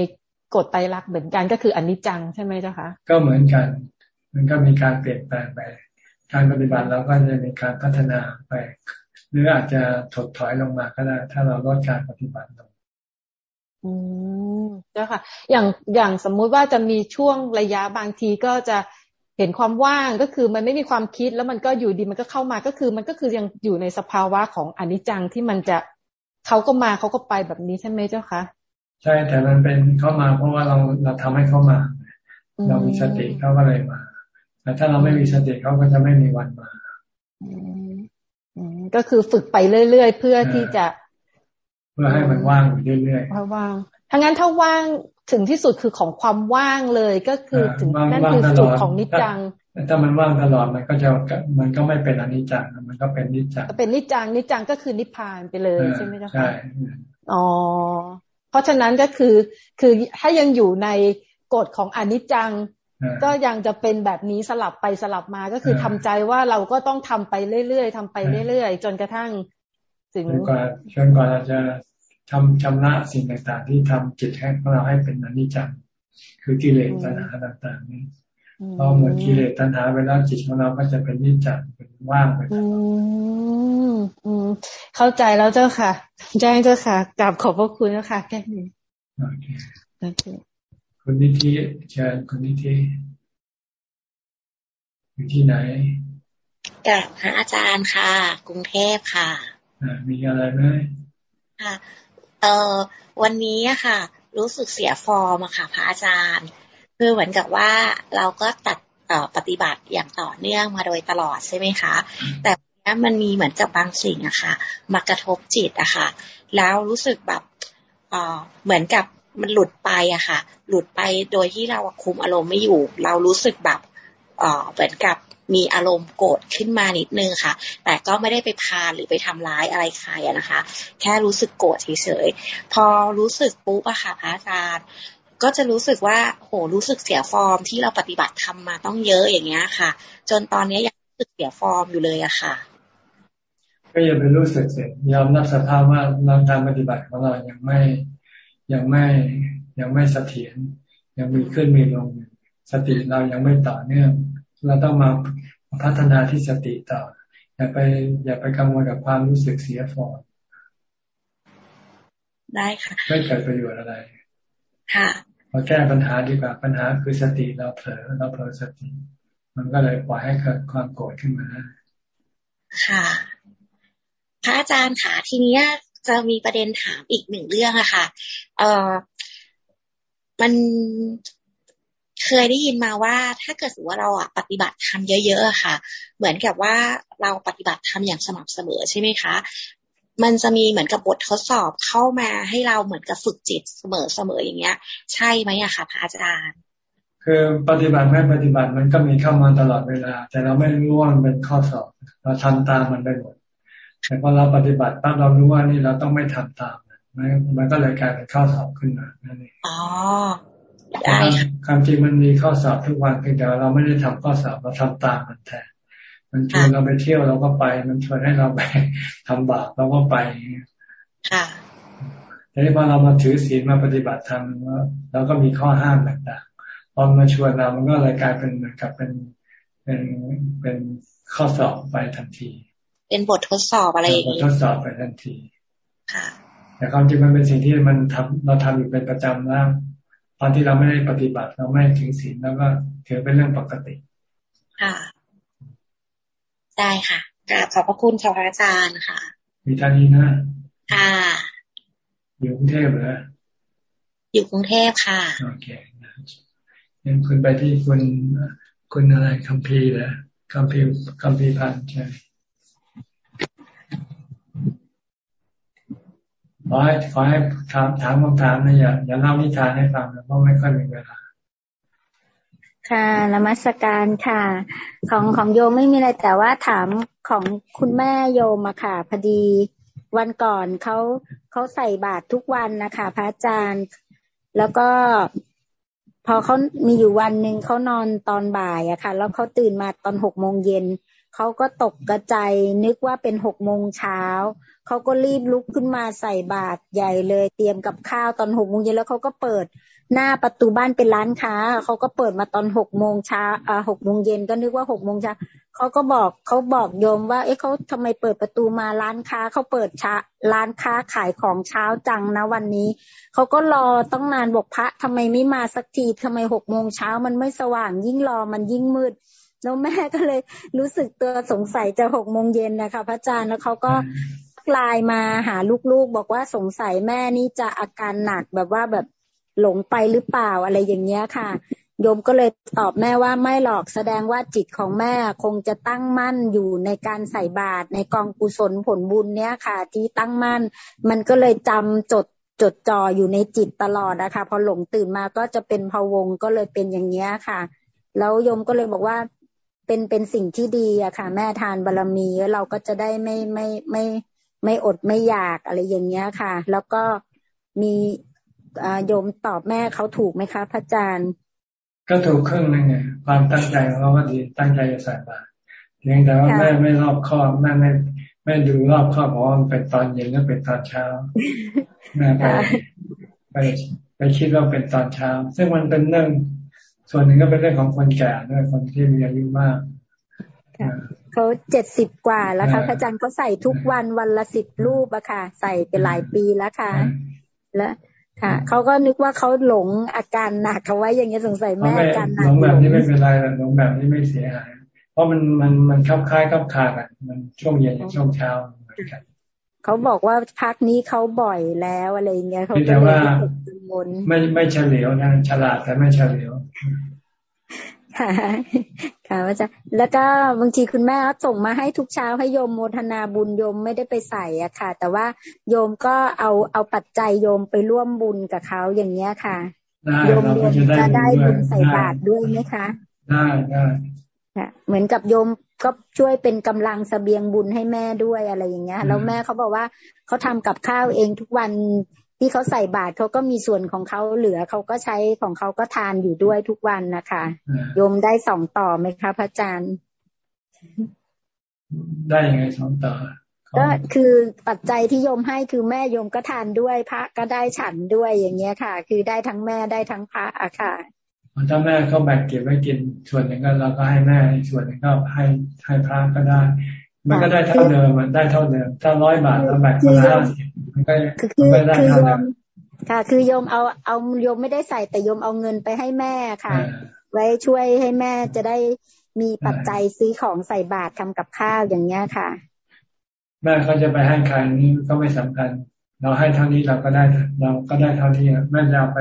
กฎไตรลักษณ์เหมือนกันก็คืออนิจจังใช่ไหมเจ้าคะก็เหมือนกัน มันก็มีการเปลี่ยนแปลงไป การปฏิบัติเราก็จะมีการพัฒนาไป หรืออาจจะถดถอยลงมาก็ได้ ถ้าเราลดการปฏิบัติลงอืมเจ้าค่ะ อย่างอย่างสมมุติว่าจะมีช่วงระยะบางทีก็จะเห็นความว่างก็คือมันไม่มีความคิดแล้วมันก็อยู่ดีมันก็เข้ามาก็คือ มันก็คือยังอยู่ในสภาวะของอนิจจังที่มันจะเขาก็มาเขาก็ไปแบบนี้ใช่ไหมเจ้าคะใช่แต่มันเป็นเข้ามาเพราะว่าเราเราทำให้เขามา เรามีสติเขาก็เลยมา แต่ถ้าเราไม่มีสติเขาก็จะไม่มีวันมาก็คือฝึกไปเรื่อยๆ เพื่อที่จะ เพื่อให้มันว่างอยู่เรื่อยๆว่างถ้างั้นถ้าว่างถึงที่สุดคือของความว่างเลยก็คือถึงนั่นคือจุดของนิจจังถ้ามันว่างตลอดมันก็จะมันก็ไม่เป็นอนิจจังมันก็เป็นนิจจังเป็นนิจจังนิจจังก็คือนิพพานไปเลยใช่ไหมจ๊ะใช่อ๋อเพราะฉะนั้นก็คือคือถ้ายังอยู่ในกฎของอนิจจัง ก็ยังจะเป็นแบบนี้สลับไปสลับมาก็คือทำใจว่าเราก็ต้องทำไปเรื่อยๆทำไปเรื่อยๆ จนกระทั่ง ถึงกว่าจนกว่าเราจะทำชำระสิ่งต่างๆ ที่ทำจิตให้ของเราให้เป็นอนิจจังคือกิเลสตัณหาต่างๆนี้พอหมดกิเลสตัณหาไปแล้วจิตของเราก็จะเป็นนิจจังเป็นว่างไปอืมอืมเข้าใจแล้วเจ้าค่ะแจ้งเจ้าค่ะกลับขอบพระคุณเจ้าค่ะแค่นี้โอเคโอเคคุณนิธิเชิญคุณนิธิอยู่ที่ไหนกับพระอาจารย์ค่ะ กรุงเทพค่ะมีอะไรไหมค่ะ เอ่อวันนี้อะค่ะ รู้สึกเสียฟอร์มอะค่ะ พระอาจารย์ คือเหมือนกับว่าเราก็ตัดต่อปฏิบัติอย่างต่อเนื่องมาโดยตลอดใช่ไหมคะ แต่มันมีเหมือนกับบางสิ่งอะค่ะ มากระทบจิตอะค่ะ แล้วรู้สึกแบบเอ่อเหมือนกับ มันหลุดไปอะค่ะ หลุดไปโดยที่เราคุมอารมณ์ไม่อยู่ เรารู้สึกแบบเอ่อเหมือนกับมีอารมณ์โกรธขึ้นมานิดนึงค่ะ แต่ก็ไม่ได้ไปพาหรือไปทำร้ายอะไรใครนะคะ แค่รู้สึกโกรธเฉยๆ พอรู้สึกปุ๊บอะค่ะพระอาจารย์ก็จะรู้สึกว่าโหรู้สึกเสียฟอร์มที่เราปฏิบัติทำมาต้องเยอะอย่างเงี้ยค่ะ จนตอนนี้ยังรู้สึกเสียฟอร์มอยู่เลยอะค่ะ ก็ย่าไปรู้สึกเสียยอมรับสภาพว่าเราการปฏิบัติของเรายังไม่ ยังไม่ยังไม่เสถียรยังมีขึ้นมีลง สติเรายังไม่ต่อเนื่อง เราต้องมาพัฒนาที่สติต่อ อย่าไป อย่าไปกังวลกับความรู้สึกเสียฟอร์ได้ค่ะไม่เกิดประโยชน์อะไร ค่ะเราแก้ปัญหาดีกว่าปัญหาคือสติเราเผลอเราเผลอสติ มันก็เลยปล่อยให้เกิดความโกรธขึ้นมาค่ะพระอาจารย์ค่ะทีนี้ จะมีประเด็นถามอีกหนึ่งเรื่องอะค่ะ เออมันเคยได้ยินมาว่าถ้าเกิดสมมติว่าเราอะปฏิบัติทำเยอะๆค่ะ เหมือนกับว่าเราปฏิบัติทำอย่างสม่ำเสมอใช่ไหมคะ มันจะมีเหมือนกับบททดสอบเข้ามาให้เราเหมือนกับฝึกจิตเสมอๆอย่างเงี้ย ใช่ไหมอะคะพระอาจารย์ คือปฏิบัติไม่ปฏิบัติมันก็มีเข้ามาตลอดเวลา แต่เราไม่รู้ว่ามันเป็นข้อสอบ เราทำตามมันไปหมด แต่พอเราปฏิบัติปั๊บเรารู้ว่านี่เราต้องไม่ทำตามมันมันก็เลยกลายเป็นข้อสอบขึ้นมานั่นเองอ๋อได้ความจริงมันมีข้อสอบทุกวันเพียงแต่เราไม่ได้ทำข้อสอบเราทำตามมันแทนมันชวนเราไปเที่ยวเราก็ไป มันชวนให้เราไปทำบาปเราก็ไปค่ะแต่พอเรามาถือศีลมาปฏิบัติธรรมเราก็มีข้อห้ามต่างๆพอมาชวนเรามันก็เลยกลายเป็นเหมือนกับเป็นเป็นเป็นข้อสอบไปทันที เป็นบททดสอบอะไรอย่างนี้ทดสอบไปทันที ค่ะ แต่ความจริงมันเป็นสิ่งที่มันทำเราทำอยู่เป็นประจำแล้วตอนที่เราไม่ได้ปฏิบัติเราไม่ถึงศีลแล้วก็ถือเป็นเรื่องปกติ ค่ะ ได้ค่ะกราบขอบพระคุณค่ะพระอาจารย์ค่ะ มีท่านนี้นะ ค่ะ อยู่กรุงเทพเหรออยู่กรุงเทพค่ะ โอเคยังคุณไปที่คุณคุณอะไรคัมพีเหรอคัมพีคัมพีพันใช่ ขอให้ขอให้ถามถามคำถามนะอย่าอย่าเล่านิทานให้ฟังนะเพราะไม่ค่อยมีเวลาค่ะนมัสการค่ะ ของของโยมไม่มีอะไรแต่ว่าถามของคุณแม่โยมอะค่ะพอดีวันก่อนเขาเขาใส่บาตรทุกวันนะคะพระอาจารย์ แล้วก็พอเขามีอยู่วันหนึ่งเขานอนตอนบ่ายอะค่ะ แล้วเขาตื่นมาตอนหกโมงเย็นเขาก็ตกกระจายนึกว่าเป็นหกโมงเช้า เขาก็รีบลุกขึ้นมาใส่บาตรใหญ่เลย เตรียมกับข้าวตอนหกโมงเย็นแล้วเขาก็เปิดหน้าประตูบ้านเป็นร้านค้าเขาก็เปิดมาตอนหกโมงเช้าอ่าหกโมงเย็นก็นึกว่าหกโมงเช้าเขาก็บอกเขาบอกโยมว่า เอ๊ะเขาทำไมเปิดประตูมาร้านค้าเขาเปิดช้าร้านค้าขายของเช้าจังนะวันนี้เขาก็รอต้องนานบอกพระทำไมไม่มาสักทีทำไมหกโมงเช้ามันไม่สว่างยิ่งรอมันยิ่งมืดแล้วแม่ก็เลยรู้สึกตัวสงสัยจะหกโมงเย็นนะคะ พระอาจารย์แล้วเขาก็ ไลน์มาหาลูกๆ บอกว่าสงสัยแม่นี่จะอาการหนักแบบว่าแบบหลงไปหรือเปล่าอะไรอย่างเงี้ยค่ะ โยมก็เลยตอบแม่ว่าไม่หรอกแสดงว่าจิตของแม่คงจะตั้งมั่นอยู่ในการใส่บาตรในกองกุศลผลบุญเนี้ยค่ะ ที่ตั้งมั่น มันก็เลยจำจดจดจ่ออยู่ในจิตตลอดนะคะพอหลงตื่นมาก็จะเป็นพวงก็เลยเป็นอย่างเงี้ยค่ะ แล้วโยมก็เลยบอกว่าเป็นเป็นสิ่งที่ดีอะค่ะ แม่ทานบารรมีเราก็จะได้ไม่ไม่ไม่ ไม่อดไม่อยากอะไรอย่างเงี้ยค่ะ แล้วก็มีโยมตอบแม่เขาถูกไหมคะพระอาจารย์ ก็ถูกครึ่งนึงไงความตั้งใจของเขาว่าดีตั้งใจจะใส่บาตรเพียงแต่ว่าแม่ไม่รอบคอบแม่ไม่แม่ดูรอบคอบเพราะมันเป็นตอนเย็นแล้วเป็นตอนเช้าแม่ไปไปไปคิดว่าเป็นตอนเช้า ซึ่งมันเป็นเรื่องส่วนหนึ่งก็เป็นเรื่องของคนแก่ด้วยคนที่มีอายุมาก เขาเจ็ดสิบกว่าแล้วค่ะพระอาจารย์เขาใส่ทุกวันวันละสิบรูปอะค่ะ ใส่เป็นหลายปีแล้วค่ะ แล้วค่ะเขาก็นึกว่าเขาหลงอาการหนักเขาไว้อย่างเงี้ยสงสัยแม่อาการหนักหลงแบบนี้ไม่เป็นไรหลงแบบนี้ไม่เสียหายเพราะมันมันมันคับคล้ายคับคากันมันช่วงเย็นช่วงเช้าเหมือนกันเขาบอกว่าพักนี้เขาบ่อยแล้วอะไรเงี้ยเขาแต่ว่าไม่ไม่เฉลียวนะฉลาดแต่ไม่เฉลียว ค่ะค่ะอาจารย์แล้วก็บางทีคุณแม่ส่งมาให้ทุกเช้าให้โยมโมทนาบุญโยมไม่ได้ไปใส่อะค่ะ แต่ว่าโยมก็เอาเอาปัจจัยโยมไปร่วมบุญกับเขาอย่างเงี้ยค่ะโยมโยมจะได้บุญใส่บาตรด้วยไหมคะได้ได้ค่ะเหมือนกับโยมก็ช่วยเป็นกำลังสเสบียงบุญให้แม่ด้วยอะไรอย่างเงี้ยแล้วแม่เขาบอกว่าเขาทำกับข้าวเองทุกวัน ที่เขาใส่บาตรเขาก็มีส่วนของเขาเหลือเขาก็ใช้ของเขาก็ทานอยู่ด้วยทุกวันนะคะโยมได้สองต่อไหมคะพระอาจารย์ ได้ยังไงสองต่อก็คือปัจจัยที่โยมให้คือแม่โยมก็ทานด้วยพระก็ได้ฉันด้วยอย่างเงี้ยค่ะ คือได้ทั้งแม่ได้ทั้งพระอะค่ะถ้าแม่เขาแบ่งเก็บไว้กินส่วนหนึ่งก็เราก็ให้แม่ส่วนหนึ่งก็ให้ให้พระก็ได้ มันก็ได้เท่าเดิมมันได้เท่าเดิมถ้าร้อยบาทเราแบ่งคนละห้าสิบคือคือคือโยมค่ะ คือโยมเอาเอาโยมไม่ได้ใส่แต่โยมเอาเงินไปให้แม่ค่ะ ไว้ช่วยให้แม่จะได้มีปัจจัยซื้อของใส่บาตรทากับข้าวอย่างเงี้ยค่ะ แม่เขาจะไปให้ใครนี่ก็ไม่สำคัญ เราให้เท่านี้เราก็ได้เราก็ได้เท่านี้แม่จะเอาไป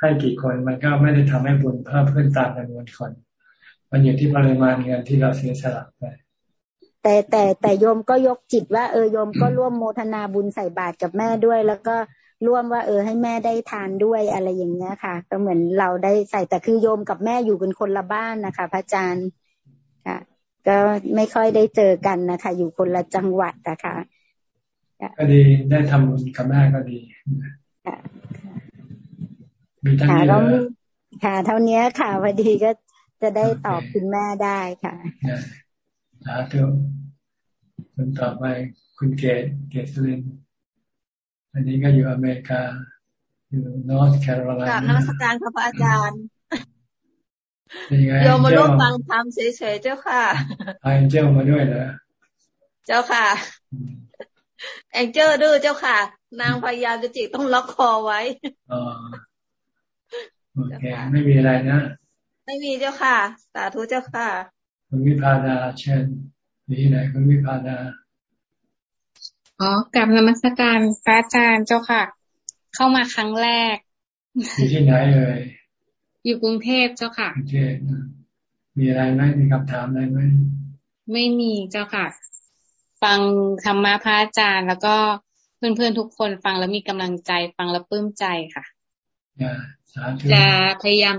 ให้กี่คนมันก็ไม่ได้ทำให้บุญเพิ่มขึ้นตามจำนวนคน มันอยู่ที่ปริมาณเงินที่เราเสียสละไป แต่แต่แต่โยมก็ยกจิตว่าเออโยมก็ร่วมโมทนาบุญใส่บาตรกับแม่ด้วย แล้วก็ร่วมว่า เออ ให้แม่ได้ทานด้วยอะไรอย่างเงี้ยค่ะ ก็เหมือนเราได้ใส่แต่คือโยมกับแม่อยู่กันคนละบ้านนะคะ พระอาจารย์ค่ะ ก็ไม่ค่อยได้เจอกันนะคะ อยู่คนละจังหวัดนะคะก็ดีได้ทำบุญกับแม่ก็ดีค่ะมีท่านนี้ค่ะ เท่านี้ค่ะพอดีก็จะได้ตอบคุณแม่ได้ค่ะ สาธุคนต่อไปคุณเกศเกศลินอันนี้ก็อยู่อเมริกา อยู่นอร์ทแคโรไลนากราบนมัสการครับอาจารย์โยมมาร่วมฟังธรรมเฉยๆเจ้าค่ะไอเจ้ามาด้วยเหรอเจ้าค่ะ แองเจอร์ดื้อเจ้าค่ะ นางพยายามจะจิกต้องล็อกคอไว้อ๋อโอเคไม่มีอะไรนะ ไม่มีเจ้าค่ะ สาธุเจ้าค่ะ คุณวิพาดาเช่นมีที่ไหนคุณวิพาดาอ๋อกลับนมัสการพระอาจารย์เจ้าค่ะ เข้ามาครั้งแรก อยู่ที่ไหนเอ่ยอยู่กรุงเทพเจ้าค่ะกรุงเทพมีอะไรไหมมีคำถามอะไรไหมไม่มีเจ้าค่ะ ฟังธรรมะพระอาจารย์ แล้วก็เพื่อนๆทุกคนฟังแล้วมีกำลังใจฟังแล้วปลื้มใจค่ะจะพยายาม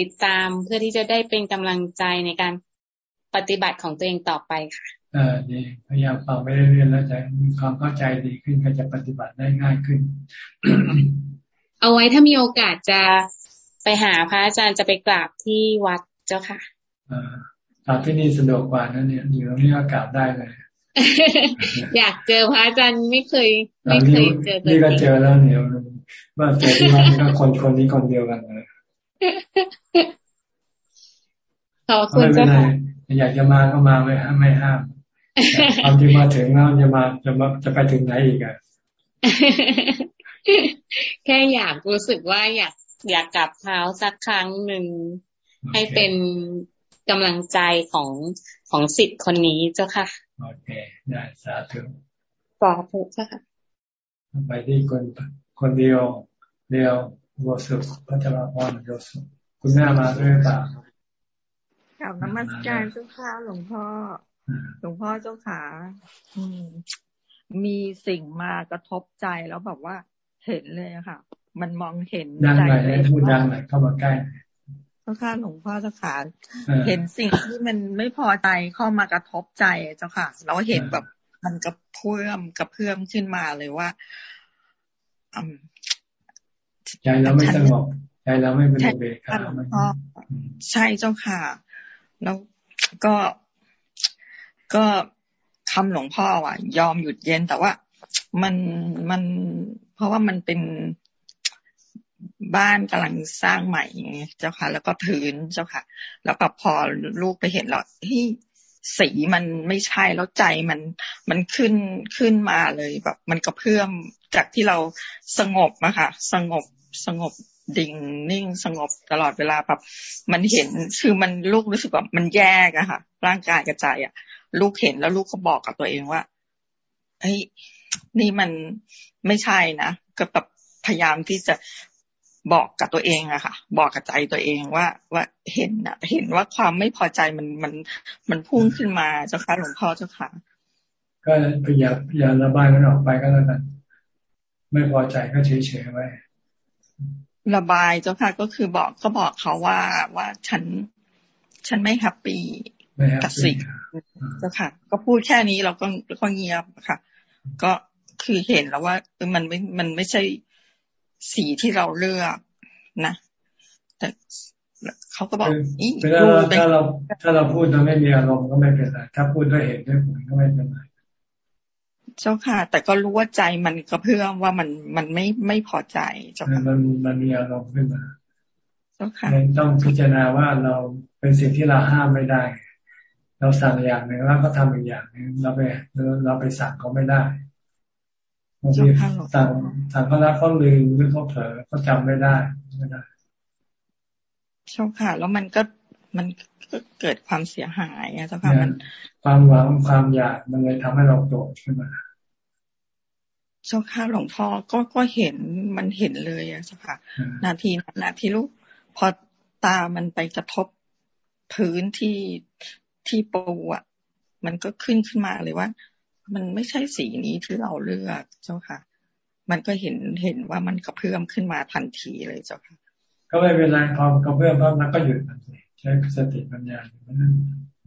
ติดตามเพื่อที่จะได้เป็นกำลังใจในการ ปฏิบัติของตัวเองต่อไปค่ะอ่าดีพยายามฟังไปเรื่อยๆแล้วจะมีความเข้าใจดีขึ้นก็จะปฏิบัติได้ง่ายขึ้น เอาไว้ถ้ามีโอกาสจะไปหาพระอาจารย์จะไปกราบที่วัดเจ้าค่ะอ่ากราบที่นี่สะดวกกว่านั่นเนี่ยอยู่ตรงนี้ก็กราบได้เลยอยากเจอพระอาจารย์ไม่เคย ไม่เคยเจอนี่ก็เจอแล้วเนี่ยว่าเจอที่วัดนี่ก็คนคนนี้คนเดียวกันเลยขอบคุณเจ้าค่ะ อยากจะมาก็มาไม่ห้ามไม่ห้ามความที่มาถึงแล้วจะมาจะมาจะไปถึงไหนอีกอะแค่อยากรู้สึกว่าอยากอยากกลับเท้าสักครั้งหนึ่งให้เป็นกำลังใจของของสิทธิ์คนนี้เจ้าค่ะ โอเค ได้สาธุสาธุเจ้าค่ะ ไปที่คนคนเดียวเดียวโยสุพัชรพรโยสุคุณแม่มาด้วยเปล่า กลับนมัสการเจ้าค่ะหลวงพ่อ หลวงพ่อเจ้าขาอืม มีสิ่งมากระทบใจแล้วแบบว่า เห็นเลยค่ะ มันมองเห็นดังหน่อยพูดดังหน่อยเข้ามาใกล้เจ้าค่ะหลวงพ่อเจ้าขาเห็นสิ่งที่มันไม่พอใจเข้ามากระทบใจเจ้าค่ะเราเห็นแบบมันกระเพื่อมกระเพื่อมขึ้นมาเลยว่าใจเราไม่สงบใจเราไม่เป็นเบกขาใช่เจ้าค่ะ แล้วก็ก็คำหลวงพ่ออะ ยอมหยุดเย็นแต่ว่ามันมันเพราะว่ามันเป็นบ้านกำลังสร้างใหม่เจ้าค่ะ แล้วก็พื้นเจ้าค่ะ แล้วก็พอลูกไปเห็นแล้วที่สีมันไม่ใช่แล้วใจมันมันขึ้นขึ้นมาเลยแบบ มันกระเพื่อมจากที่เราสงบอะค่ะ สงบสงบ ดิ่งนิ่งสงบตลอดเวลาแบบมันเห็นคือมันลูกรู้สึกแบบมันแยกอะค่ะ ร่างกายกระจายอะลูกเห็นแล้วลูกก็บอกกับตัวเองว่าเฮ้ยนี่มันไม่ใช่นะก็แบบพยายามที่จะบอกกับตัวเองอะค่ะ บอกกับใจตัวเองว่า ว่าเห็นอะเห็นว่าความไม่พอใจมันมันมันพุ่งขึ้นมาเจ้าค่ะหลวงพ่อเจ้าค่ะ ก็พยายามพยายามระบายมันออกไปก็แล้วกัน ไม่พอใจก็เฉยๆไว้ ระบายเจ้าค่ะก็คือบอกก็บอกเขาว่าว่าฉัน ฉันไม่แฮปปี้กับสิ่งเจ้าค่ะ ก็พูดแค่นี้เราก็ก็เงียบค่ะ ก็คือเห็นแล้วว่ามันไม่มันไม่ใช่สีที่เราเลือกนะแต่เขาก็บอกอีถ้าเราถ้าเราพูดเราไม่มีอารมณ์ก็ไม่เป็นไรถ้าพูดด้วยเหตุด้วยผลก็ไม่เป็นไร เจ้าค่ะ แต่ก็รู้ว่าใจมันกระเพื่อมว่ามันมันไม่ไม่พอใจเจ้าค่ะมันมันมีอารมณ์ขึ้นมาเจ้าค่ะต้องพิจารณาว่าเราเป็นสิ่งที่เราห้ามไม่ได้ เราสั่งอย่างหนึ่งแล้วก็ทำอีกอย่างหนึ่งเราไปเราไปสั่งเขาไม่ได้บางทีสั่งสั่งเขาแล้วเขาลืมหรือเขาเผลอเขาจำไม่ได้ไม่ได้เจ้าค่ะ แล้วมันก็ มันก็เกิดความเสียหายอะเจ้าค่ะมันความหวังความอยากมันเลยทำให้เราโกรธขึ้นมาเจ้าค่ะหลวงพ่อก็ก็เห็นมันเห็นเลยอะเจ้าค่ะ นาทีนาทีลูกพอตามันไปกระทบพื้นที่ที่ปูอะมันก็ขึ้นขึ้นมาเลยว่า มันไม่ใช่สีนี้ที่เราเลือกเจ้าค่ะ มันก็เห็นเห็นว่ามันกระเพื่อมขึ้นมาทันทีเลยเจ้าค่ะ ก็ไม่เป็นไรพอกระเพื่อมแล้วมันก็หยุดมัน ใช้สติปัญญา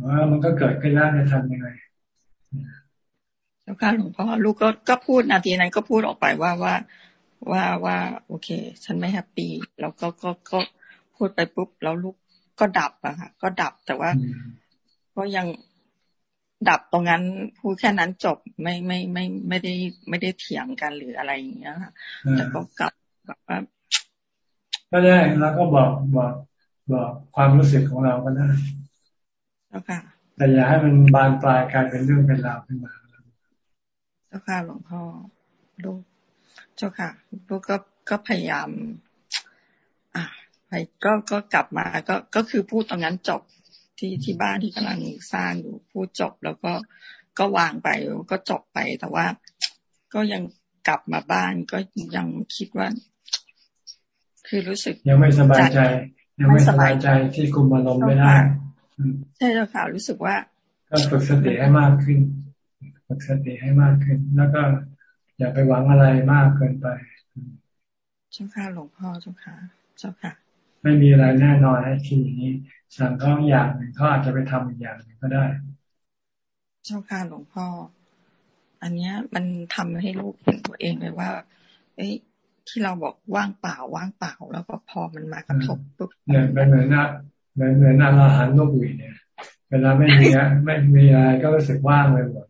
ว่ามันก็เกิดขึ้นแล้วจะทำยังไงเจ้าค่ะหลวงพ่อลูกก็ก็พูดนาทีนั้นก็พูดออกไปว่าว่าว่าว่า โอเค ฉันไม่แฮปปี้แล้วก็ก็ก็พูดไปปุ๊บแล้วลูกก็ดับอะค่ะ ก็ดับแต่ว่าก็ยังดับตรงนั้นพูดแค่นั้นจบไม่ไม่ไม่ไม่ได้ไม่ได้เถียงกันหรืออะไรอย่างเงี้ยค่ะแต่ก็กลับแบบว่าก็ได้แล้วก็บอกบอก บอกความรู้สึกของเราก็ได้แล้วค่ะแต่อย่าให้มันบานปลายกลายเป็นเรื่องเป็นราวขึ้นมา เจ้าค่ะหลวงพ่อลูกเจ้าค่ะลูกก็ก็พยายาม อ่าไปก็ก็กลับมาก็ก็คือพูดตรงนั้นจบที่ที่บ้านที่กำลังสร้างอยู่พูดจบแล้วก็ก็วางไปก็จบไปแต่ว่าก็ยังกลับมาบ้านก็ยังคิดว่า คือรู้สึกยังไม่สบายใจ ยังไม่สบายใจที่คุมอารมณ์ไม่ได้ใช่แล้วค่ะรู้สึกว่า ก็ฝึกสติให้มากขึ้น ฝึกสติให้มากขึ้น แล้วก็อย่าไปหวังอะไรมากเกินไปเจ้าค่ะหลวงพ่อเจ้าค่ะเจ้าค่ะ ไม่มีอะไรแน่นอนให้คิดอย่างนี้สั่งเขาอย่างหนึ่งเขาอาจจะไปทำอีกอย่างหนึ่งก็ได้ เจ้าค่ะหลวงพ่อ อันเนี้ยมันทำให้ลูกเห็นตัวเองเลยว่า เอ้ ที่เราบอกว่างเปล่าว่างเปล่า แล้วก็พอมันมากระทบปุ๊บเนี่ยเป็นเหมือนนะเหมือนเหมือนอาหารนกหวีเนี่ย เวลาไม่มีไม่มีอะไรก็รู้สึกว่างเลยหมด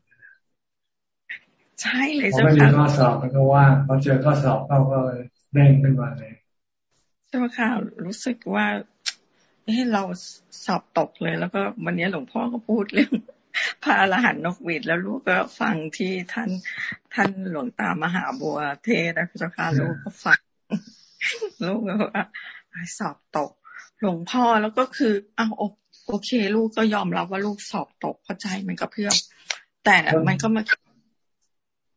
ใช่เลยเจ้าค่ะพอไม่มีข้อสอบมันก็ว่างพอเจอข้อสอบเขาก็เด้งขึ้นมาเลยเจ้าค่ะรู้สึกว่าเอ้เราสอบตกเลย แล้วก็วันนี้หลวงพ่อก็พูดเรื่อง พระอรหันต์นกหวีดแล้วลูกก็ฟังที่ท่านท่านหลวงตามหาบัวเทศนะเจ้าค่ะลูกก็ฟังลูกก็ว่าสอบตก หลวงพ่อแล้วก็คืออ้าวโอเค ลูกก็ยอมรับว่าลูกสอบตกเข้าใจมันก็เพื่อแต่มันก็มา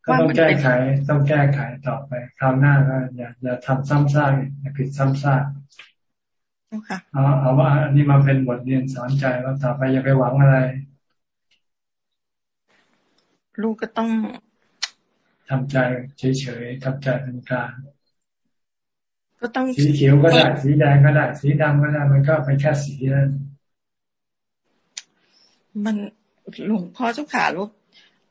ก็ต้องแก้ไขต้องแก้ไขต่อไป คราวหน้าก็อย่าอย่าทำซ้ำซากอย่าผิดซ้ำซากเอาเอาว่าอันนี้มาเป็นบทเรียนสอนใจว่าต่อไปอย่าไปหวังอะไร ลูกก็ต้องทำใจเฉยๆทำใจเป็นกลางก็ต้องสีเขียวก็ได้ สีแดงก็ได้ สีดำก็ได้ มันก็เป็นแค่สีนั่นมันหลวงพ่อเจ้าขาลูก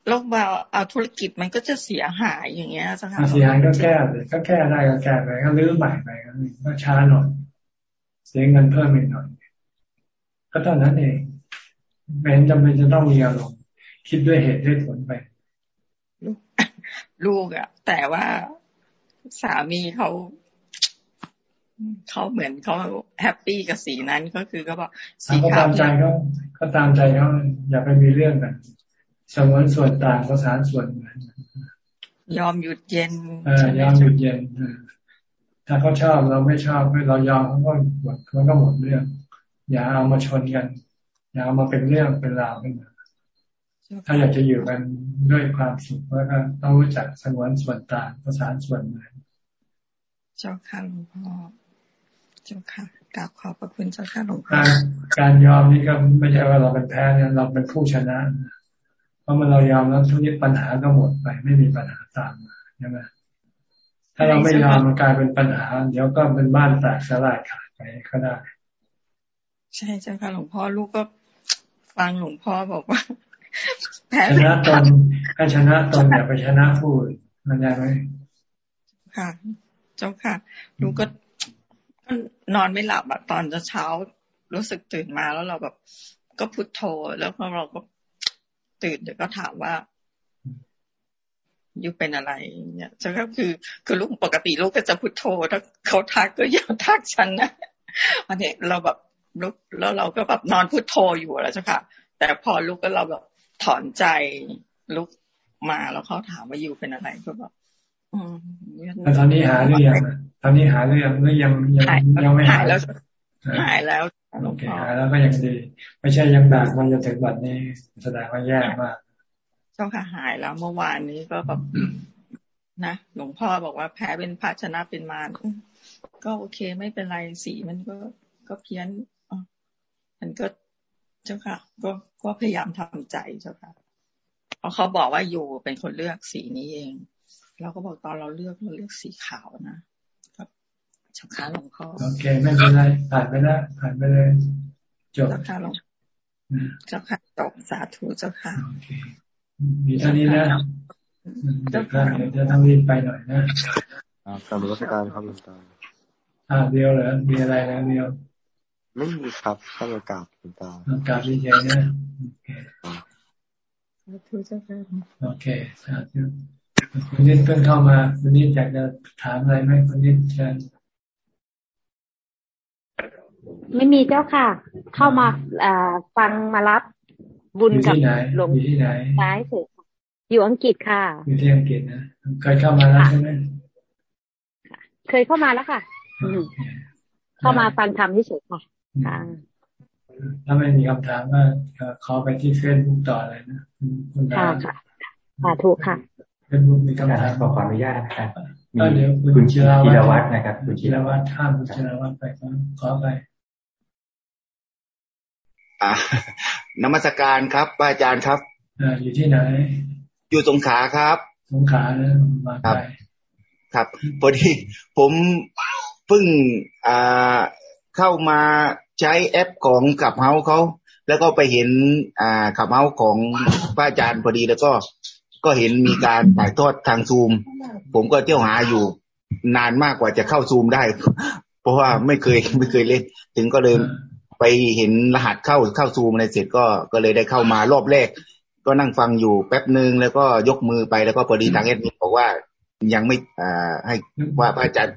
โรคเบาเอาธุรกิจมันก็จะเสียหายอย่างเงี้ยสักค่ะเสียหายก็แก้เลยก็แก้ได้ก็แก้ไปก็รื้อใหม่ไปก็ช้าหน่อยเสียเงินเพิ่มอีกหน่อย ก็เท่านั้นเองไม่จำเป็นจะต้องมีอารมณ์ คิดด้วยเหตุด้วยผลไป ลูกอะแต่ว่าสามีเขาเขาเหมือนเขาแฮปปี้กับสีนั้นก็คือก็บอกสีขาวตามใจเขาก็ตามใจเขาอย่าไปมีเรื่องกันสมวนส่วนต่างภาษาส่วนเหมือนยอมหยุดเย็นเออยอมหยุดเย็นถ้าเขาชอบเราไม่ชอบเรายอมเขาก็หมดมันก็หมดเรื่อง อย่าเอามาชนกัน อย่าเอามาเป็นเรื่องเป็นราวขึ้นมา ถ้าอยากจะอยู่กันด้วยความสุขแล้วก็ต้องรู้จักสงวนส่วนต่างภาษาส่วนเหมือนเจ้าค่ะหลวงพ่อเจ้าค่ะกราบขอบพระคุณเจ้าค่ะหลวงพ่อการยอมนี่ก็ไม่ใช่ว่าเราเป็นแพ้เนี่ยเราเป็นผู้ชนะ เพราะมันเรายอมแล้วทุกนี้ปัญหาก็หมดไป ไม่มีปัญหาตามมาใช่ไหมถ้าเราไม่ยอมมันกลายเป็นปัญหา เดี๋ยวก็เป็นบ้านแตกสลายขาดไปก็ได้ ใช่ใช่ค่ะหลวงพ่อลูกก็ฟังหลวงพ่อบอกว่าแพ้ ชนะตนให้ชนะตนอย่าไปชนะผู้มันได้ไหมค่ะ เจ้าค่ะลูกก็นอนไม่หลับอะตอนเช้ารู้สึกตื่นมาแล้วเราแบบก็พุทโธแล้วเราก็ตื่นเดี๋ยวก็ถามว่าอยู่เป็นอะไรเนี่ยจะก็คือ คือลูกปกติลูกก็จะพุทโธถ้าเขาทักก็อย่าทักฉันนะอันนี้เราแบบลุกแล้วเราก็แบบนอนพุทโธอยู่แล้วเจ้าค่ะ แต่พอลุกก็เราแบบ ถอนใจลุกมาแล้วเขาถามว่าอยู่เป็นอะไรก็แบบแต่ตอนนี้หายหรือยังตอนนี้หายหรือยังหรือยังยังยังไม่หายแล้วหายแล้วโอเคหายแล้วก็ยังดี ไม่ใช่ยังดักมันจะถึงแบบนี้แสดงว่าแย่มากเจ้าค่ะหายแล้วเมื่อวานนี้ก็แบบนะหลวงพ่อบอกว่าแพ้เป็นภาชนะเป็นมารก็โอเคไม่เป็นไรสีมันก็ก็เพี้ยนมันก็ เจ้าค่ะก็ก็พยายามทำใจเจ้าค่ะเพราะเขาบอกว่าอยู่เป็นคนเลือกสีนี้เอง เราก็บอกตอนเราเลือกเราเลือกสีขาวนะครับเจ้าค่ะหลวงพ่อโอเคไม่เป็นไรผ่านไปแล้วผ่านไปเลยจบเจ้าค่ะหลวงเจ้าค่ะจบสาธุเจ้าค่ะมีเท่านี้นะเดี๋ยวก็เดี๋ยวจะต้องรีบไปหน่อยนะกราบรัชการครับหลวงตาอ่าเดียวเหรอมีอะไรนะเดียว ไม่มีครับข้าราชการหลวงตาอากาศดีใจนะโอเคสาธุเจ้าค่ะโอเคสาธุคุณนิดเพิ่งเข้ามาคุณนิดอยากจะถามอะไรไหมคุณนิดเชิญไม่มีเจ้าค่ะ เข้ามาฟังมารับบุญกับหลวงที่ไหนซ้ายสุดอยู่อังกฤษค่ะ อยู่ที่อังกฤษนะเคยเข้ามาแล้วใช่ไหมเคยเข้ามาแล้วค่ะ เข้ามาฟังธรรมที่สุดค่ะ ถ้าไม่มีคำถามว่าขอไปที่เฟซบุ๊กต่อเลยนะคุณดาค่ะค่ะถูกค่ะเฟซบุ๊กมีคำถามขอขออนุญาตนะครับมีคุณชิรวัตรนะครับ คุณชิรวัตรท่ามคุณชิรวัตรไปขอไปนมัสการครับอาจารย์ครับอยู่ที่ไหน อยู่สงขาครับสงขานะมาไปครับพอดีผมเพิ่งอ่าเข้ามา ใช้แอปของขับเฮาเขาแล้วก็ไปเห็นอ่าขับเฮาของพระอาจารย์พอดีแล้วก็ก็เห็นมีการถ่ายทอดทางซูม ผมก็เที่ยวหาอยู่นานมากกว่าจะเข้าซูมได้ เพราะว่าไม่เคยไม่เคยเล่น ถึงก็เลยไปเห็นรหัสเข้าเข้าซูมอะไรเสร็จก็ก็เลยได้เข้ามารอบแรก ก็นั่งฟังอยู่แป๊บหนึ่งแล้วก็ยกมือไปแล้วก็พอดีทางเอ็ดมินบอกว่ายังไม่อ่าให้ว่าพระอาจารย์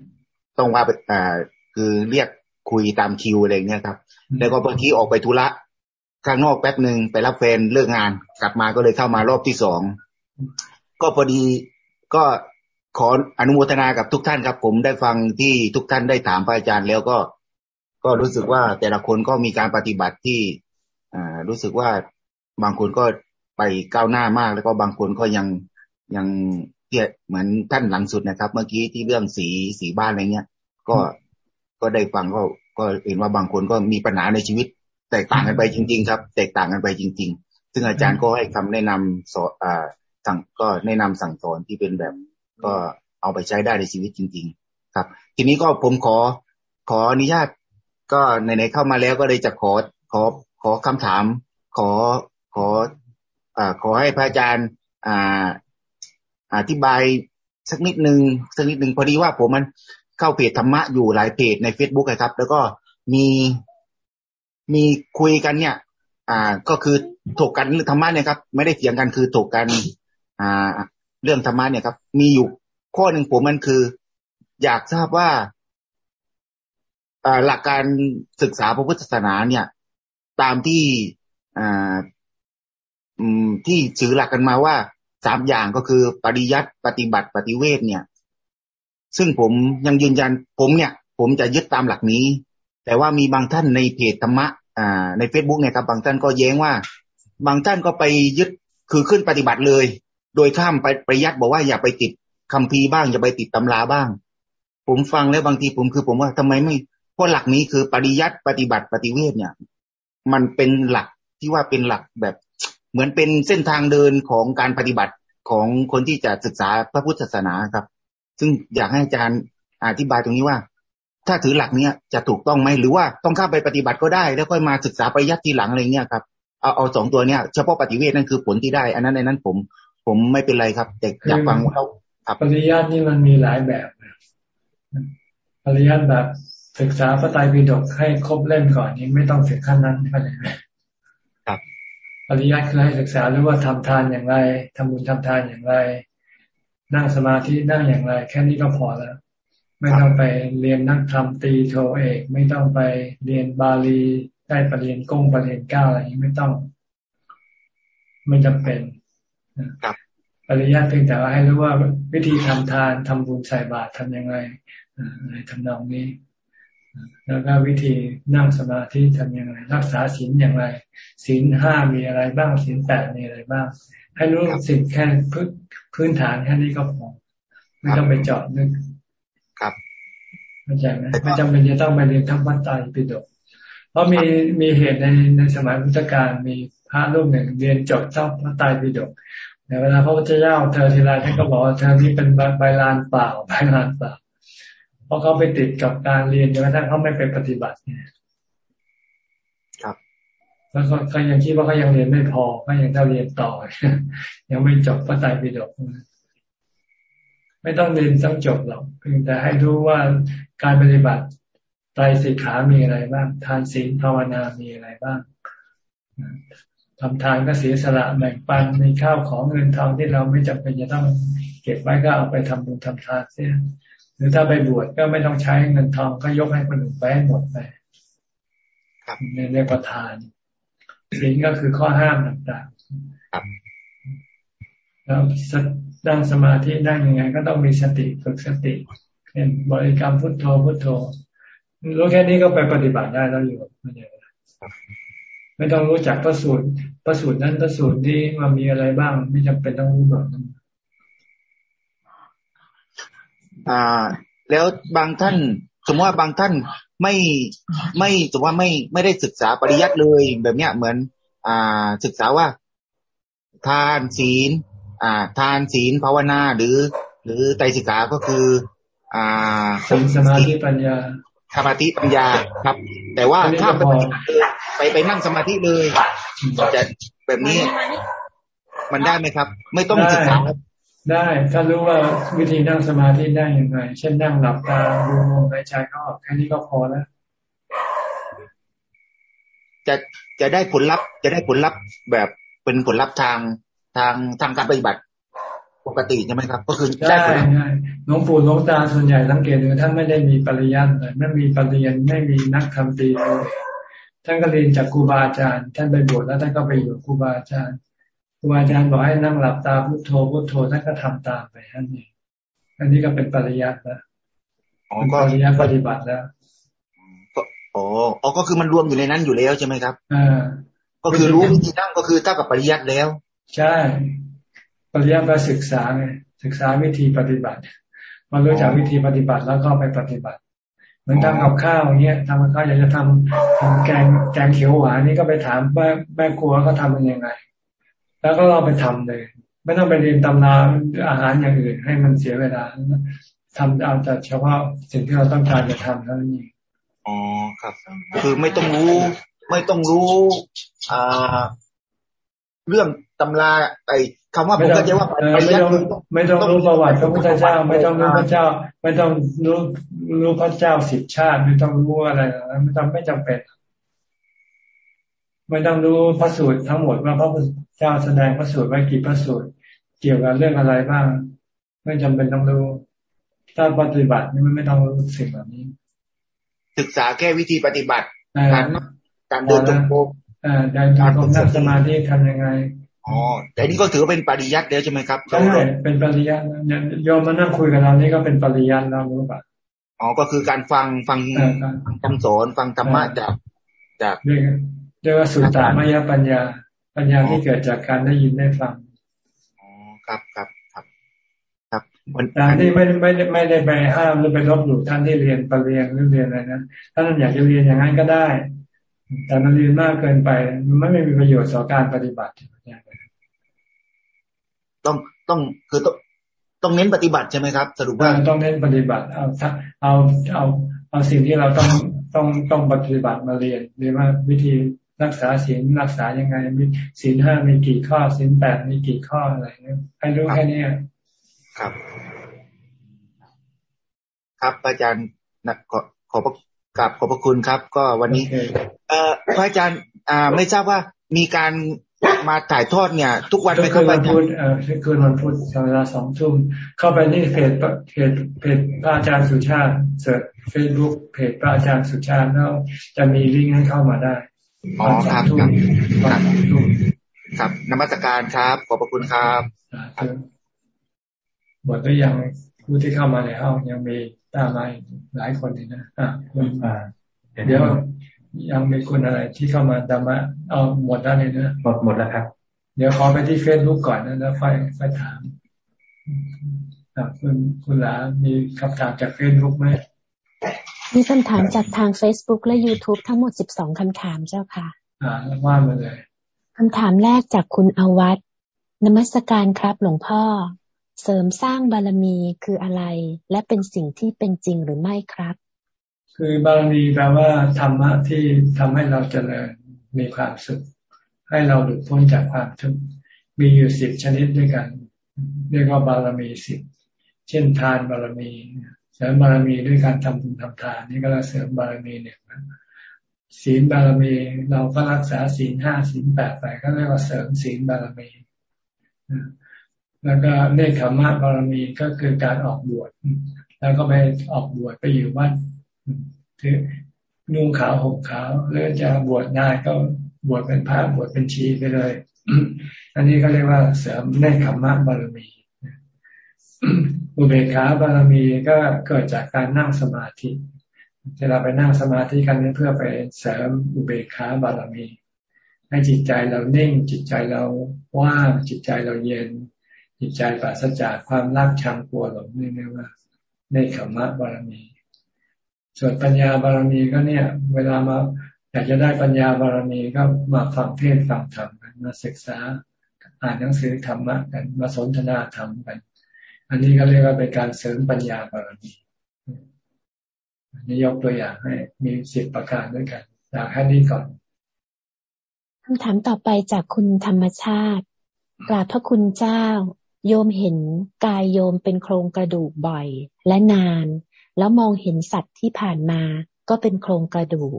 ต้องว่าอ่าคือเรียก คุยตามคิวอะไรเงี้ยครับ แล้วก็บางทีออกไปธุระข้างนอกแป๊บหนึ่งไปรับแฟนเลิกงาน กลับมาก็เลยเข้ามารอบที่สองก็พอดีก็ขออนุโมทนากับทุกท่านครับ ผมได้ฟังที่ทุกท่านได้ถามพระอาจารย์แล้วก็ ก็รู้สึกว่าแต่ละคนก็มีการปฏิบัติที่อ่ารู้สึกว่าบางคนก็ไปก้าวหน้ามากแล้วก็บางคนก็ยังยังเทียเหมือนท่านหลังสุดนะครับ เมื่อกี้ที่เรื่องสีสีบ้านอะไรเงี้ย ก็ ก็ได้ฟังก็ก็เห็นว่าบางคนก็มีปัญหาในชีวิต แตกต่างกันไปจริง ๆ ครับ แตกต่างกันไปจริง ๆ ซึ่งอาจารย์ก็ให้คำแนะนำสอนอ่าสั่งก็แนะนำสั่งสอนที่เป็นแบบ ก็เอาไปใช้ได้ในชีวิตจริง ๆ ครับ ทีนี้ก็ผมขอขออนุญาตก็ไหนๆเข้ามาแล้วก็เลยจะขอขอขอคำถาม ขอขออ่าขอให้พระอาจารย์อ่าอธิบายสักนิดหนึ่งสักนิดหนึ่งพอดีว่าผมมัน เข้าเพจธรรมะอยู่หลายเพจในเฟซบุ๊กครับ แล้วก็มีมีคุยกันเนี่ย อ่าก็คือถกกันเรื่องธรรมะเนี่ยครับ ไม่ได้เถียงกันคือถกกัน อ่า เรื่องธรรมะเนี่ยครับ มีอยู่ข้อหนึ่งผมมันคือ อยากทราบว่าหลักการศึกษาพระพุทธศาสนาเนี่ย ตามที่ที่ถือหลักกันมาว่าสามอย่างก็คือปริยัติปฏิบัติปฏิเวทเนี่ย ซึ่งผมยังยืนยันผมเนี่ย ผมจะยึดตามหลักนี้ แต่ว่ามีบางท่านในเพจธรรมะอ่าในเฟซบุ๊กเนี่ยครับ บางท่านก็แย้งว่า บางท่านก็ไปยึดคือขึ้นปฏิบัติเลย โดยข้ามไปปริยัติบอกว่าอย่าไปติดคำพีบ้าง อย่าไปติดตำราบ้าง ผมฟังแล้วบางทีผมคือผมว่าทำไมไม่เพราะหลักนี้คือปริยัติปฏิบัติปฏิเวทเนี่ย มันเป็นหลักที่ว่าเป็นหลักแบบเหมือนเป็นเส้นทางเดินของการปฏิบัติของคนที่จะศึกษาพระพุทธศาสนาครับ ซึ่งอยากให้อาจารย์อธิบายตรงนี้ว่า ถ้าถือหลักเนี้ยจะถูกต้องไหมหรือว่าต้องข้าไปปฏิบัติก็ได้ แล้วค่อยมาศึกษาปริยัติทีหลังอะไรเงี้ยครับเอาเอาสองตัวเนี้ยเฉพาะปฏิเวทนั่นคือผลที่ได้ อันนั้นในนั้นผม ผมไม่เป็นไรครับ แต่อยากฟังเขาปริยัตินี่มันมีหลายแบบปริยัติแบบศึกษาพระไตรปิฎกให้ครบเล่มก่อนนี้ไม่ต้องถึงขั้นนั้นเข้าใจไหมครับปริยัติคือให้ศึกษาหรือว่าทำทานอย่างไรทำบุญทำทานอย่างไร นั่งสมาธินั่งอย่างไร แค่นี้ก็พอแล้ว ไม่ต้องไปเรียนนั่งทำตีโทเอก ไม่ต้องไปเรียนบาลีได้ปรริญญาก้งปรริญญาเก้าอะไรนี้ไม่ต้อง ไม่จำเป็นครับปริยัติเพียงแต่ว่าให้รู้ว่าวิธีทำทานทำบุญใส่บาตรทำยังไงอะไรทำนองนี้ แล้วก็วิธีนั่งสมาธิทำยังไง รักษาศีลอย่างไรศีลห้ามีอะไรบ้างศีลแปดมีอะไรบ้าง ให้รู้สิ่งแค่ พื้นพื้นฐานแค่นี้ก็พอไม่ต้องไปเจาะนึกครับเข้าใจไหมไม่จำเป็นจะต้องไปเรียนทั้งวัดตายปิฎกเพราะมีมีเหตุในในสมัยพุทธกาลมีพระรูปหนึ่งเรียนจบเจ้าพระตายปิฎกแต่เวลาพระพุทธเจ้าเธอทีไรท่านก็บอกว่าเธอนี่เป็นใบลานเปล่าใบลานเปล่าเพราะเขาไปติดกับการเรียนจนกระทั่งเขาไม่ไปปฏิบัติเนี่ยครับ แล้วเขายังคิดว่าเขายังเรียนไม่พอเขายังต้องเรียนต่อ ยังไม่จบพระไตรปิฎกไม่ต้องเรียนต้องจบหรอกเพียงแต่ให้รู้ว่าการปฏิบัติไตรสิกขามีอะไรบ้าง ทานศีลภาวนามีอะไรบ้างทำทานก็เสียสละแบ่งปันมีข้าวของเงินทองที่เราไม่จำเป็นจะต้องเก็บไว้ก็เอาไปทำบุญทำทานเสียหรือถ้าไปบวชก็ไม่ต้องใช้เงินทองก็ยกให้คนอื่นไปให้หมดไปครับในเรียกว่าทาน ศีลก็คือข้อห้ามต่างๆแล้วนั่งสมาธินั่งยังไง ก็ต้องมีสติฝึกสติเช่นบริกรรมพุทโธพุทโธรู้แค่นี้ก็ไปปฏิบัติได้แล้วอยู่ไม่ใช่ไม่ต้องรู้จักประสูตรประสูตรนั้นประสูตรนี้มันมีอะไรบ้าง ไม่จำเป็นต้องรู้หมดอ่า แล้วบางท่าน สมมติว่าบางท่าน ไม่ไม่สมมติว่าไม่ไม่ได้ศึกษาปริยัติเลยแบบเนี้ยเหมือน อ่าศึกษาว่า ทานศีล อ่า ทานศีลภาวนาหรือ หรือไตรสิกขาก็คือ อ่าสมาธิปัญญาสมาธิปัญญาครับ แต่ว่าถ้าไปไปนั่งสมาธิเลยจะแบบนี้ มันได้ไหมครับ ไม่ต้องศึกษา ได้ถ้ารู้ว่าวิธีนั่งสมาธิได้ยังไง เช่นนั่งหลับตาดูลมหายใจเข้าออกแค่นี้ก็พอแล้ว จะจะได้ผลลัพธ์ จะได้ผลลัพธ์แบบเป็นผลลัพธ์ทางทางทางการปฏิบัติปกติใช่ไหมครับ ก็คือได้ได้หลวงปู่หลวงตาส่วนใหญ่สังเกตดูท่านไม่ได้มีปริยัติเลยไม่มีปริญญาไม่มีนักทำตีเลยท่านก็เรียนจากครูบาอาจารย์ ท่านไปบวชแล้วท่านก็ไปอยู่ครูบาอาจารย์ ครูบาอาจารย์บอกให้นั่งหลับตาพุทโธพุทโธท่านก็ทำตามไปท่านนี้อันนี้ก็เป็นปริยัติแล้วปริยัติปฏิบัติแล้วอ๋อก็คือมันรวมอยู่ในนั้นอยู่แล้วใช่ไหมครับอ่าก็คือรู้วิธีนั่งก็คือเท่ากับปริยัติแล้ว ใช่ ปริยัติมาศึกษาไงศึกษาวิธีปฏิบัติมารู้จักวิธีปฏิบัติแล้วก็ไปปฏิบัติเหมือนทำกับข้าวอย่างเงี้ยทำกับข้าวอยากจะทำทำแกงแกงเขียวหวานนี่ก็ไปถามแม่แม่ครัวเขาทำเป็นยังไง แล้วก็เราไปทำเลย ไม่ต้องไปเรียนตำราอาหารอย่างอื่น ให้มันเสียเวลาทำเอาแต่เฉพาะสิ่งที่เราต้องการจะทำเท่านั้นเองอ๋อครับ คือไม่ต้องรู้ ไม่ต้องรู้อ่าเรื่องตำราไอ้คำว่าผมก็จะว่าไม่ต้องไม่ต้องรู้ประวัติพระพุทธเจ้า ไม่ต้องรู้พระเจ้า ไม่ต้องรู้รู้พระเจ้าสิบชาติ ไม่ต้องรู้อะไร ไม่ต้องไม่จำเป็น ไม่ต้องรู้พระสูตรทั้งหมดว่าพระพุทธเจ้าแสดงพระสูตรไว้กี่พระสูตร เกี่ยวกับเรื่องอะไรบ้าง ไม่จำเป็นต้องรู้ ถ้าปฏิบัตินี่มันไม่ต้องรู้สิ่งเหล่านี้ ศึกษาแค่วิธีปฏิบัติการการเดินจงกรมเดินจงกรมนั่งสมาธิทำยังไงอ๋อแต่นี่ก็ถือว่าเป็นปริยัติแล้วใช่ไหมครับใช่เป็นปริยัติเนี่ยยอมมานั่งคุยกับเรานี่ก็เป็นปริยัติแล้วรู้ป่ะอ๋อก็คือการฟังฟังคำสอนฟังธรรมะจากจาก เรียกว่าสุตตามยปัญญา ปัญญาที่เกิดจากการได้ยินได้ฟังอ๋อครับครับครับ ครับแต่ที่ไม่ไม่ไม่ได้ไปห้ามหรือไปลบหลู่ท่านที่เรียนปรริญญาหรือเรียนอะไรนะท่านอยากจะเรียนอย่างนั้นก็ได้ แต่มันเรียนมากเกินไปมันไม่มีประโยชน์ต่อการปฏิบัติต้องต้องคือต้องต้องเน้นปฏิบัติใช่ไหมครับ สรุปว่าต้องเน้นปฏิบัติเอาเอาเอาเอาสิ่งที่เราต้องต้องต้องปฏิบัติมาเรียนเรียนว่าวิธี รักษาศีลรักษายังไงมีศีลห้ามีกี่ข้อศีลแปดมีกี่ข้ออะไรเงี้ยให้รู้แค่นี้ครับ ครับอาจารย์นะขอขอบกราบขอบพระคุณครับ ก็วันนี้ เอ่อพระอาจารย์อ่าไม่ทราบว่ามีการมาถ่ายทอดเนี่ย ทุกวันไม่เข้าไปพุธเออคืนวันพุธเวลาสองทุ่มเข้าไปที่เพจเพจเพจพระอาจารย์สุชาติ search Facebook เพจพระอาจารย์สุชาติแล้วจะมีลิงก์ให้เข้ามาได้ อ๋อครับครับครับครับนมัสการครับ ขอบพระคุณครับหมดก็ยังผู้ที่เข้ามาในห้องยังมีตามมาหลายคนเลยนะอ่าคุณเดี๋ยวยังมีคนอะไรที่เข้ามาดามะเอาหมดแล้วเลยนะหมดหมดแล้วครับ เดี๋ยวขอไปที่เฟซบุ๊กก่อนนะแล้วไฟไฟถามคุณคุณหลามีคำถามจากเฟซบุ๊กไหม มีคำถามจากทาง Facebook และ YouTube ทั้งหมดสิบสองคำถามเจ้าค่ะ อ่าว่ามาเลยคำถามแรกจากคุณอวัตนมัสการครับหลวงพ่อ เสริมสร้างบารมีคืออะไร และเป็นสิ่งที่เป็นจริงหรือไม่ครับ คือบารมีแปลว่าธรรมะที่ทำให้เราเจริญมีความสุข ให้เราหลุดพ้นจากความทุกข์มีอยู่สิบชนิดด้วยกัน เรียกว่าบารมีสิบเช่นทานบารมี เสริมบารมีด้วยการทำบุญทำทานนี่ก็เราเสริมบารมีเนี่ยศีลบารมีเราก็รักษาศีลห้าศีลแปดไปก็เรียกว่าเสริมศีลบารมีแล้วก็เนคขมะบารมีก็คือการออกบวชแล้วก็ไปออกบวชไปอยู่วัดคือนุ่งขาวห่มขาวหรือจะบวชนายก็บวชเป็นพระบวชเป็นชีไปเลย อันนี้ก็เรียกว่าเสริมในคขมมะบารมี อุเบกขาบารมีก็เกิดจากการนั่งสมาธิเวลาไปนั่งสมาธิกันเพื่อไปเสริมอุเบกขาบารมี ให้จิตใจเราเน่ง จิตใจเราว่างจิตใจเราเย็น จิตใจปราศจากความรักชังกลัวหลงนี่เรียกว่าในขมมะบารมี ส่วนปัญญาบารมีก็เนี่ย เวลามาอยากจะได้ปัญญาบารมีก็มาฟังเทศฟังธรรมกันมาศึกษา อ่านหนังสือธรรมะกันมาสนทนาธรรมกัน อันนี้ก็เรียกว่าเป็นการเสริมปัญญาบารมีนี่ยกตัวอย่างให้มีสิบประการด้วยกันจากแค่นี้ก่อนคำถามต่อไปจากคุณธรรมชาติกราบพระคุณเจ้า โยมเห็นกายโยมเป็นโครงกระดูกบ่อย และนาน แล้วมองเห็นสัตว์ที่ผ่านมา ก็เป็นโครงกระดูก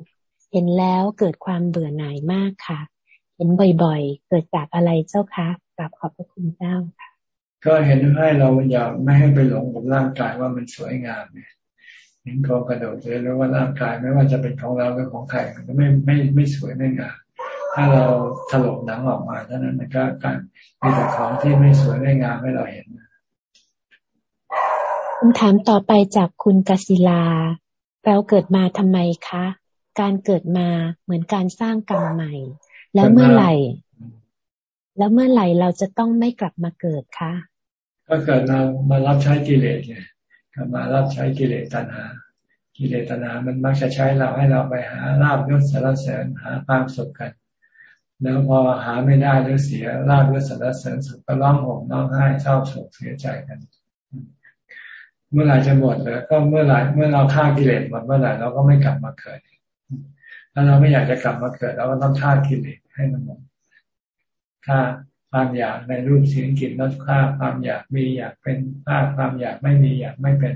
เห็นแล้วเกิดความเบื่อหน่ายมากค่ะ เห็นบ่อยๆ เกิดจากอะไรเจ้าคะกราบขอบพระคุณเจ้าค่ะ ก็เห็นให้เราอย่าไม่ให้ไปหลงกับร่างกายว่ามันสวยงามเนี่ยเห็นโครงกระดูกเลยรู้ว่าร่างกายไม่ว่าจะเป็นของเราหรือของใครมันก็ไม่ไม่ไม่สวยไม่งามถ้าเราถลกหนังออกมาเท่านั้นมันก็การมีแต่ของที่ไม่สวยไม่งามให้เราเห็นคำถามต่อไปจากคุณกศิลาเราเกิดมาทำไมคะ การเกิดมาเหมือนการสร้างกรรมใหม่ แล้วเมื่อไหร่ แล้วเมื่อไหร่เราจะต้องไม่กลับมาเกิดคะ ก็เกิดมามารับใช้กิเลสไงก็มารับใช้กิเลสตัณหา กิเลสตัณหา มันมักจะใช้เราให้เราไปหาลาบยศสารเสริญหาความสุขกัน แล้วพอหาไม่ได้หรือเสียลาบยศสารเสริญสุขก็ร้องห่มร้องไห้เศร้าโศกเสียใจกัน เมื่อไหร่จะหมดเลยก็เมื่อไหร่เมื่อเราฆ่ากิเลสหมดเมื่อไหร่เราก็ไม่กลับมาเกิดถ้าเราไม่อยากจะกลับมาเกิดเราก็ต้องฆ่ากิเลสให้มันหมดฆ่า ความอยากในรูปเสียงกลิ่นรสค่าความอยากมีอยากเป็นค่าความอยากไม่มีอยากไม่เป็น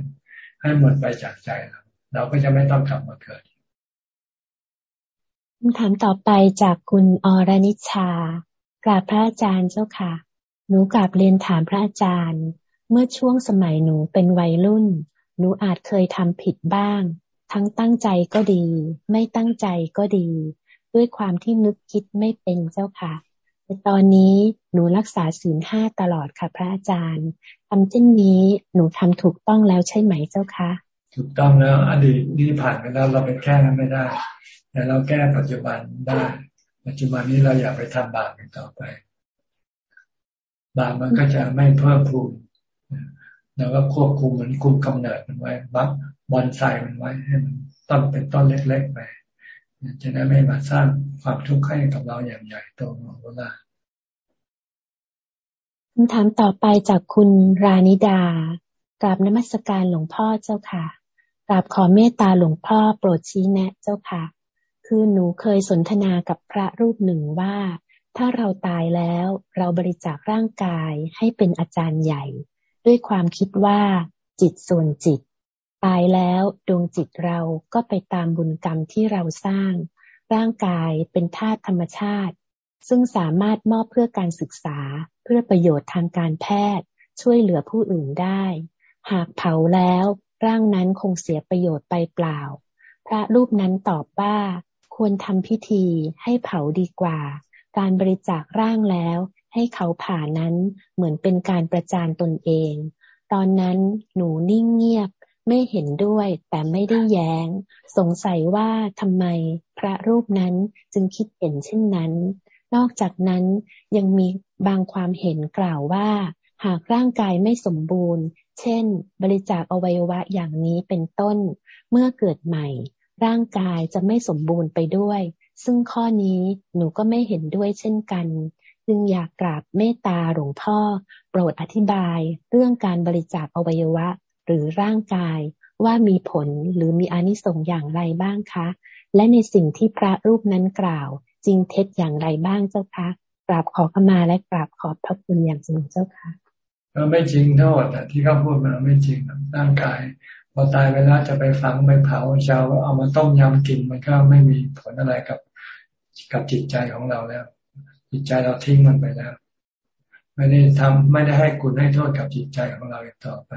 ให้หมดไปจากใจเราเราก็จะไม่ต้องกลับมาเกิดคำถามต่อไปจากคุณอรนิชากราบพระอาจารย์เจ้าค่ะ หนูกราบเรียนถามพระอาจารย์ เมื่อช่วงสมัยหนูเป็นวัยรุ่น หนูอาจเคยทำผิดบ้าง ทั้งตั้งใจก็ดี ไม่ตั้งใจก็ดี ด้วยความที่นึกคิดไม่เป็นเจ้าค่ะ ต่ตอนนี้หนูรักษาศีลห้าตลอดค่ะ พระอาจารย์ทำเช่นนี้หนูทำถูกต้องแล้วใช่ไหมเจ้าคะถูกต้องแล้วอดีตนี่ผ่านไปแล้วเราไปแก้นั้นไม่ได้แต่เราแก้ปัจจุบันได้ ปัจจุบันนี้เราอย่าไปทำบาปต่อไป บาปมันก็จะไม่เพิ่มพูนเราก็ควบคุมเหมือนคุมกำเนิดมันไว้บับบอลใส่มันไว้ให้มันต้นเป็นต้นเล็กๆไป จะได้ไม่มาสร้างความทุกข์ให้กับเราอย่างใหญ่โตมโหฬารคำถามต่อไปจากคุณรานิดากราบนมัสการหลวงพ่อเจ้าค่ะกราบขอเมตตาหลวงพ่อโปรดชี้แนะเจ้าค่ะ คือหนูเคยสนทนากับพระรูปหนึ่งว่า ถ้าเราตายแล้วเราบริจาคร่างกายให้เป็นอาจารย์ใหญ่ ด้วยความคิดว่าจิตส่วนจิต ตายแล้วดวงจิตเราก็ไปตามบุญกรรมที่เราสร้าง ร่างกายเป็นธาตุธรรมชาติ ซึ่งสามารถมอบเพื่อการศึกษา เพื่อประโยชน์ทางการแพทย์ ช่วยเหลือผู้อื่นได้ หากเผาแล้วร่างนั้นคงเสียประโยชน์ไปเปล่า พระรูปนั้นตอบว่า ควรทำพิธีให้เผาดีกว่า การบริจาคร่างแล้วให้เขาผ่านั้นเหมือนเป็นการประจานตนเอง ตอนนั้นหนูนิ่งเงียบ ไม่เห็นด้วยแต่ไม่ได้แย้ง สงสัยว่าทำไมพระรูปนั้นจึงคิดเห็นเช่นนั้น นอกจากนั้นยังมีบางความเห็นกล่าวว่า หากร่างกายไม่สมบูรณ์ เช่น บริจาคอวัยวะอย่างนี้เป็นต้น เมื่อเกิดใหม่ ร่างกายจะไม่สมบูรณ์ไปด้วย ซึ่งข้อนี้หนูก็ไม่เห็นด้วยเช่นกันจึงอยากกราบเมตตาหลวงพ่อ โปรดอธิบายเรื่องการบริจาคอวัยวะ หรือร่างกายว่ามีผลหรือมีอนิสงส์อย่างไรบ้างคะ และในสิ่งที่พระรูปนั้นกล่าว จริงเท็จอย่างไรบ้างเจ้าคะกราบขอขมาและกราบขอบพระคุณอย่างสูงเจ้าคะก็ไม่จริงทั้งหมดที่เขาพูดมาไม่จริงร่างกายพอตายไปแล้วจะไปฝังไปเผาเช้าเอามาต้มยำกินมันก็ไม่มีผลอะไรกับกับจิตใจของเราแล้ว จิตใจเราทิ้งมันไปแล้ว ไม่ได้ทำไม่ได้ให้คุณให้โทษกับจิตใจของเราอีกต่อไป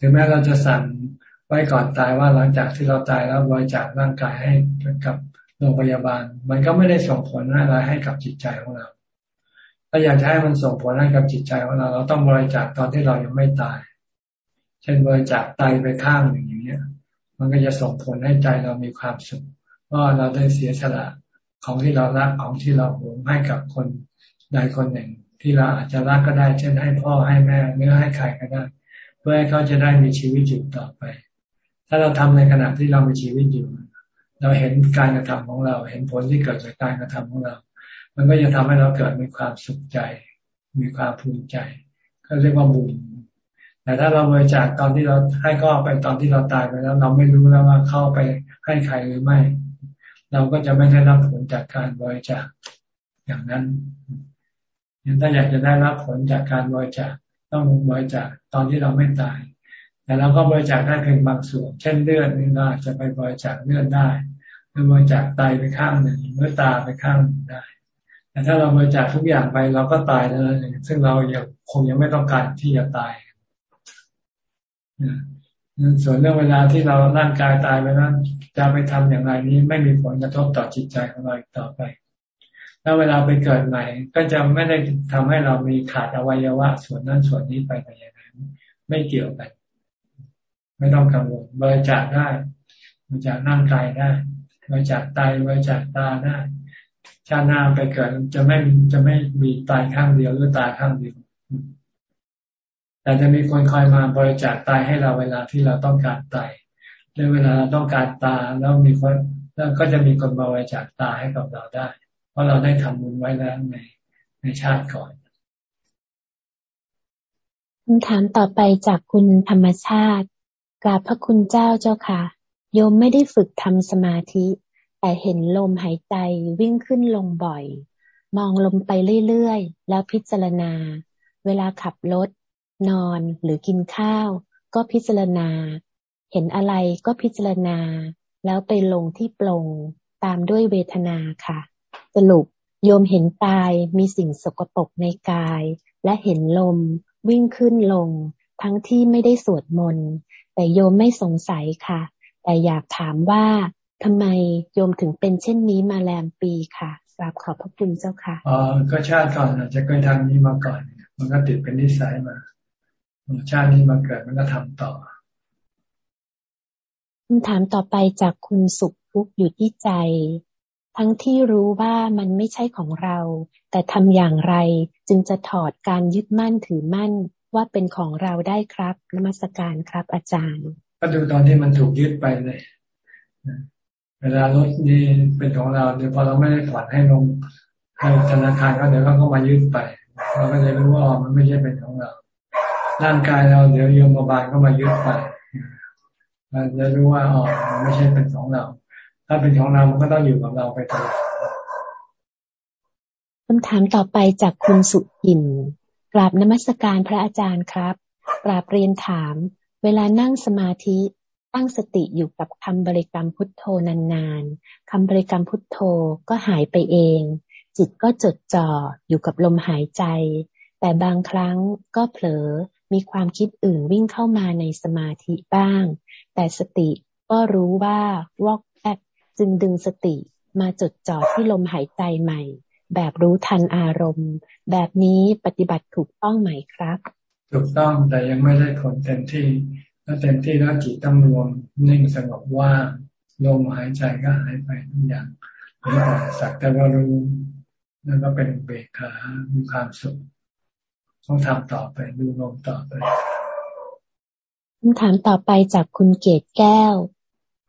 ถึงแม้เราจะสั่งไว้ก่อนตายว่าหลังจากที่เราตายแล้วบริจาคร่างกายให้กับโรงพยาบาล มันก็ไม่ได้ส่งผลอะไรให้กับจิตใจของเรา ถ้าอยากจะให้มันส่งผลให้กับจิตใจของเรา เราต้องบริจาคตอนที่เรายังไม่ตาย เช่นบริจาคไตไปข้างหนึ่งอย่างเนี้ย มันก็จะส่งผลให้ใจเรามีความสุขว่าเราได้เสียสละของที่เรารักของที่เราหวงให้กับคนใดคนหนึ่ง ที่เราอาจจะรักก็ได้ เช่นให้พ่อให้แม่เนื้อให้ใครก็ได้ พื่อให้เขาจะได้มีชีวิตอยู่ต่อไป ถ้าเราทำในขณะที่เรามีชีวิตอยู่ เราเห็นการกระทำของเรา เห็นผลที่เกิดจากการกระทำของเรา มันก็จะทำให้เราเกิดมีความสุขใจ มีความภูมิใจก็เรียกว่าบุญ แต่ถ้าเราบริจาคตอนที่เราให้ก็ไปตอนที่เราตายไปแล้ว เราไม่รู้แล้วว่าเข้าไปให้ใครหรือไม่ เราก็จะไม่ได้รับผลจากการบริจาคอย่างนั้นถ้าอยากจะได้รับผลจากการบริจาค ต้องบริจาคตอนที่เราไม่ตาย แต่เราก็บริจาคได้เพียงบางส่วน เช่นเลือดนี่เราจะไปบริจาคเลือดได้หรือบริจาคไตไปข้างหนึ่งหรือตาไปข้างหนึ่งได้ แต่ถ้าเราบริจาคทุกอย่างไปเราก็ตายแล้วซึ่งเรายังคงยังไม่ต้องการที่จะตายส่วนเรื่องเวลาที่เราร่างกายตายไปนั้นจะไปทำอย่างไรนี้ไม่มีผลกระทบต่อจิตใจของเราอีกต่อไป ถ้าเวลาไปเกิดใหม่ ก็จะไม่ได้ทำให้เรามีขาดอวัยวะ ส่วนนั้นส่วนนี้ไปแต่อย่างนั้นไม่เกี่ยวกัน ไม่ต้องกังวลบริจาคได้บริจาคร่างกายได้บริจาคไตบริจาคตาได้ชาติหน้าไปเกิดจะไม่จะไม่มีตายข้างเดียวหรือตายข้างเดียวแต่จะมีคนคอยมาบริจาคตายให้เราเวลาที่เราต้องการตายหรือเวลาเราต้องการตาแล้วมีคนแล้วก็จะมีคนมาบริจาคตาให้กับเราได้ ราะเราได้ทำบุญไว้แล้วในในชาติก่อนคำถามต่อไปจากคุณธรรมชาติกราบพระคุณเจ้าเจ้าค่ะ โยมไม่ได้ฝึกทำสมาธิ แต่เห็นลมหายใจวิ่งขึ้นลงบ่อย มองลมไปเรื่อยๆ แล้วพิจารณา เวลาขับรถ นอนหรือกินข้าว ก็พิจารณา เห็นอะไรก็พิจารณา แล้วไปลงที่ปลงตามด้วยเวทนาค่ะ สรุปโยมเห็นกายมีสิ่งสกปรกในกาย และเห็นลมวิ่งขึ้นลง ทั้งที่ไม่ได้สวดมนต์แต่โยมไม่สงสัยค่ะ แต่อยากถามว่าทำไมโยมถึงเป็นเช่นนี้มาแลมปีค่ะกราบขอบพระคุณเจ้าค่ะอ๋อก็ชาติก่อนอาจจะเคยทำนี้มาก่อน มันก็ติดเป็นนิสัยมาชาตินี้มาเกิดมันก็ทำต่อคำถามต่อไปจากคุณสุขทุกอยู่ที่ใจ ทั้งที่รู้ว่ามันไม่ใช่ของเรา แต่ทำอย่างไรจึงจะถอดการยึดมั่นถือมั่นว่าเป็นของเราได้ครับนมัสการครับอาจารย์ ก็ดูตอนที่มันถูกยึดไปเลย เวลารถนี่เป็นของเราเดี๋ยวพอเราไม่ได้ผ่อนให้ลงให้ธนาคารก็เดี๋ยวเขาก็มายึดไปเราก็จะรู้ว่ามันไม่ใช่เป็นของเรา ร่างกายเราเดี๋ยวโยมบาลก็มายึดไปเราจะรู้ว่าอ๋อมันไม่ใช่เป็นของเรา ถ้าเป็นของเรา มันก็ต้องอยู่กับเราไปตลอดคำถามต่อไปจากคุณสุอินกราบนมัสการพระอาจารย์ครับ กราบเรียนถาม เวลานั่งสมาธิตั้งสติอยู่กับคำบริกรรมพุทโธนานๆคำบริกรรมพุทโธก็หายไปเอง จิตก็จดจ่ออยู่กับลมหายใจ แต่บางครั้งก็เผลอมีความคิดอื่นวิ่งเข้ามาในสมาธิบ้าง แต่สติก็รู้ว่าวอก จึงดึงสติมาจดจ่อที่ลมหายใจใหม่ แบบรู้ทันอารมณ์ แบบนี้ปฏิบัติถูกต้องไหมครับ ถูกต้องแต่ยังไม่ได้ผลเต็มที่ถ้าเต็มที่แล้วจิตต้องรวมนิ่งสงบว่างลมหายใจก็หายไปทุกอย่างหรือสักแต่ว่ารู้แล้วก็เป็นเบกขามีความสุขต้องทำต่อไปดูลมต่อไปคำถามต่อไปจากคุณเกตแก้ว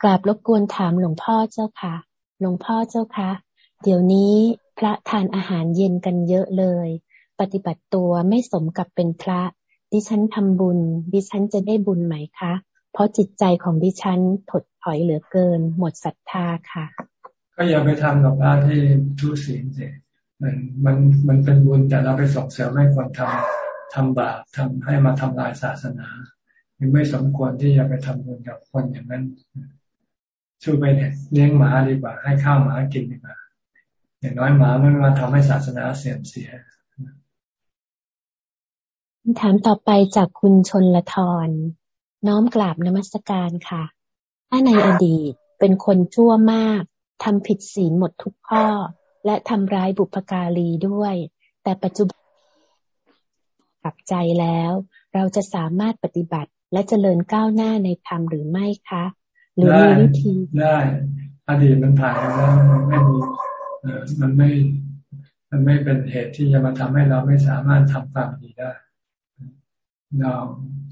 กราบรบกวนถามหลวงพ่อเจ้าค่ะ หลวงพ่อเจ้าคะเดี๋ยวนี้พระทานอาหารเย็นกันเยอะเลย ปฏิบัติตัวไม่สมกับเป็นพระ ดิฉันทำบุญ ดิฉันจะได้บุญไหมคะ เพราะจิตใจของดิฉันถดถอยเหลือเกิน หมดศรัทธาค่ะ ก็อย่าไปทำกับพระที่ทุศีลเสมันมันมันเป็นบุญแต่เราไปส่งเสริมให้คนทำทำบาปทำให้มาทำลายศาสนาไม่สมควรที่จะไปทำบุญกับคนอย่างนั้น ช่วยไปเลี้ยงหมาดีกว่า ให้ข้าวหมากินดีกว่าอย่างน้อยหมาไม่มาทำให้ศาสนาเสื่อมเสียถามต่อไปจากคุณชนละทรน้อมกราบนมัสการค่ะ ถ้าในอดีตเป็นคนชั่วมากทำผิดศีลหมดทุกข้อ และทำร้ายบุพการีด้วย แต่ปัจจุบันกลับใจแล้ว เราจะสามารถปฏิบัติและเจริญก้าวหน้าในธรรมหรือไม่คะ หรือมีวิธีได้อดีตมันผ่านไปแล้วมันไม่มีมันไม่ มันไม่เป็นเหตุที่จะมาทำให้เราไม่สามารถทำความดีได้ เรา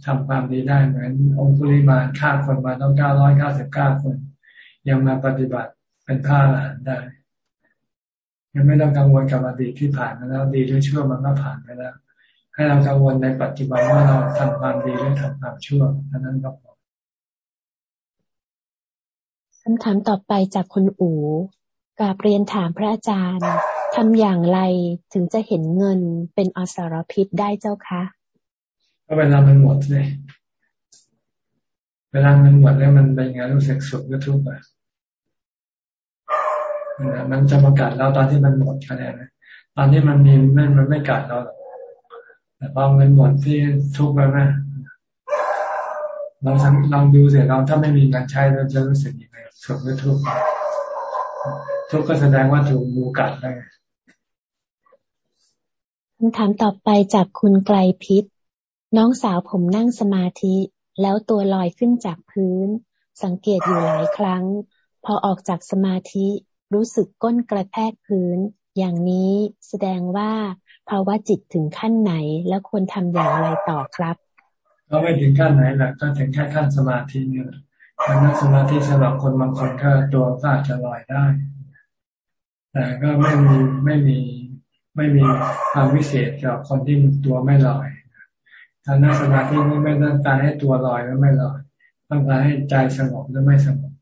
ทำความดีได้เหมือนองคุลิมาฆ่าคนมาต้องเก้าร้อยเก้าสิบเก้าคน ยังมาปฏิบัติเป็นผ้าหลานได้ ยังไม่ต้องกังวลกับอดีตที่ผ่านมาแล้วดีหรือชั่วมันก็ผ่านไปแล้ว ให้เรากังวลในปัจจุบันว่าเราทำความดีหรือทำความชั่วเท่านั้นก็พ คำถามต่อไปจากคุณอู๋กาบเรียนถามพระอาจารย์ทำอย่างไรถึงจะเห็นเงินเป็นอสรพิษได้เจ้าคะก็เวลามันหมดเลย เวลามันหมดแล้วมันเป็นไงรู้สึกสุขหรือทุกข์อะมันจะมากัดเราตอนที่มันหมดคะแนนตอนที่มันมีมันมันไม่กัดเราแต่พอมันหมดที่ทุกข์ไปไหม เราลองดูเสร็จเราถ้าไม่มีเงินใช้เราจะรู้สึกยังไงสุขหรือทุกข์ทุกข์ก็แสดงว่าถูกงูกัดได้คำถามต่อไปจากคุณไกลพิษ น้องสาวผมนั่งสมาธิ แล้วตัวลอยขึ้นจากพื้น สังเกตอยู่หลายครั้ง พอออกจากสมาธิรู้สึกก้นกระแทกพื้น อย่างนี้แสดงว่าภาวะจิตถึงขั้นไหนแล้วควรทำอย่างไรต่อครับ ก็ไม่ถึงขั้นไหนหละก็ถึงแค่ขั้นสมาธิเนี่ยการนั่งสมาธิสำหรับคนบางคนก็ตัวก็อาจจะลอยได้ แต่ก็ไม่มีไม่มีไม่มีความวิเศษกับคนที่ตัวไม่ลอยการนั่งสมาธินี้ไม่ต้องการให้ตัวลอยหรือไม่ลอยต้องการให้ใจสงบหรือไม่สงบ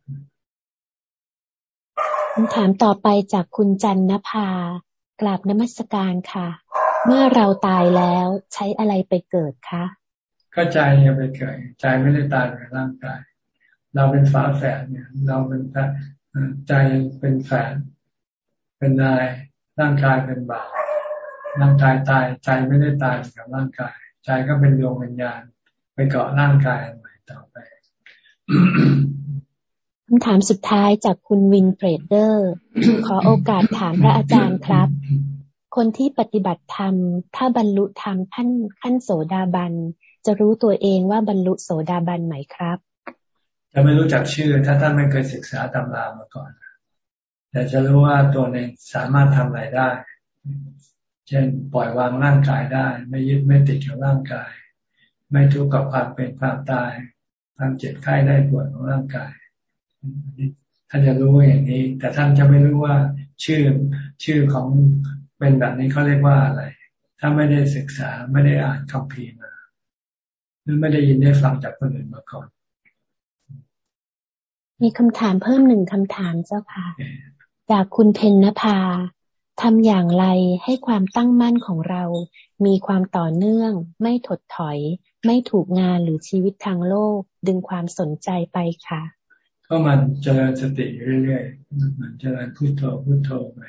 คำถามต่อไปจากคุณจันนภากราบนมัสการค่ะ เมื่อเราตายแล้วใช้อะไรไปเกิดคะ ก็ใจเนี่ยไปเกิดใจไม่ได้ตายในร่างกาย เราเป็นฝาแฝดเนี่ย เราเป็นใจเป็นแฝดเป็นนายร่างกายเป็นบ่าวร่างกายตายใจไม่ได้ตายกับร่างกาย ใจก็เป็นดวงวิญญาณไปเกาะร่างกายใหม่ต่อไปคำถามสุดท้ายจากคุณวินเฟรเดอร์ ขอโอกาสถามพระอาจารย์ครับ คนที่ปฏิบัติธรรม ถ้าบรรลุธรรมขั้นขั้นโสดาบัน จะรู้ตัวเองว่าบรรลุโสดาบันไหมครับ จะไม่รู้จักชื่อ ถ้าท่านไม่เคยศึกษาตำรามาก่อน แต่จะรู้ว่าตัวเองสามารถทำอะไรได้ เช่นปล่อยวางร่างกายได้ ไม่ยึดไม่ติดกับร่างกาย ไม่ทุกข์กับความเป็นความตาย ความเจ็บไข้ได้ปวดของร่างกายท่านจะรู้อย่างนี้ แต่ท่านจะไม่รู้ว่าชื่อชื่อของเป็นแบบนี้เขาเรียกว่าอะไร ถ้าไม่ได้ศึกษาไม่ได้อ่านคำพีมา หรือไม่ได้ยินได้ฟังจากคนอื่นมาก่อน มีคำถามเพิ่มหนึ่งคำถามเจ้าค่ะ จากคุณเพนนภาทำอย่างไรให้ความตั้งมั่นของเรา มีความต่อเนื่อง ไม่ถดถอย ไม่ถูกงานหรือชีวิตทางโลก ดึงความสนใจไปค่ะ ก็มันเจริญสติเรื่อยๆมันเจริญพุโทโธพุโทโธไป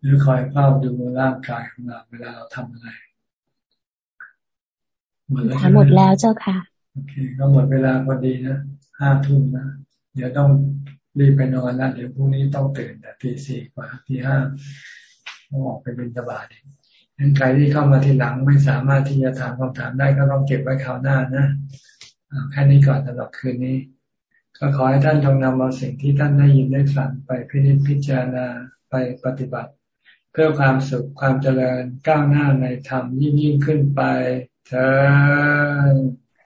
หรือคอยเฝ้าดูร่างกายของเราเวลาเราทำอะไร หมดแล้วหมดแล้วเจ้าค่ะโอเคก็หมดเวลาพอดีนะห้าทุ่มนะเดี๋ยวต้องรีบไปนอนแล้วเดี๋ยวพรุ่งนี้ต้องตื่นแต่ตีสี่กว่าตีห้าต้องออกไปเป็นสบายงั้นใครที่เข้ามาทีหลังไม่สามารถที่จะถามคำถามได้ก็ต้องเก็บไว้คราวหน้านะแค่นี้ก่อนสำหรับคืนนี้ ก็ขอให้ท่านจงนำเอาสิ่งที่ท่านได้ยินได้ฟังไปพิจิตพิจารณาไปปฏิบัติ เพื่อความสุขความเจริญก้าวหน้าในธรรมยิ่งยิ่งขึ้นไป เธอ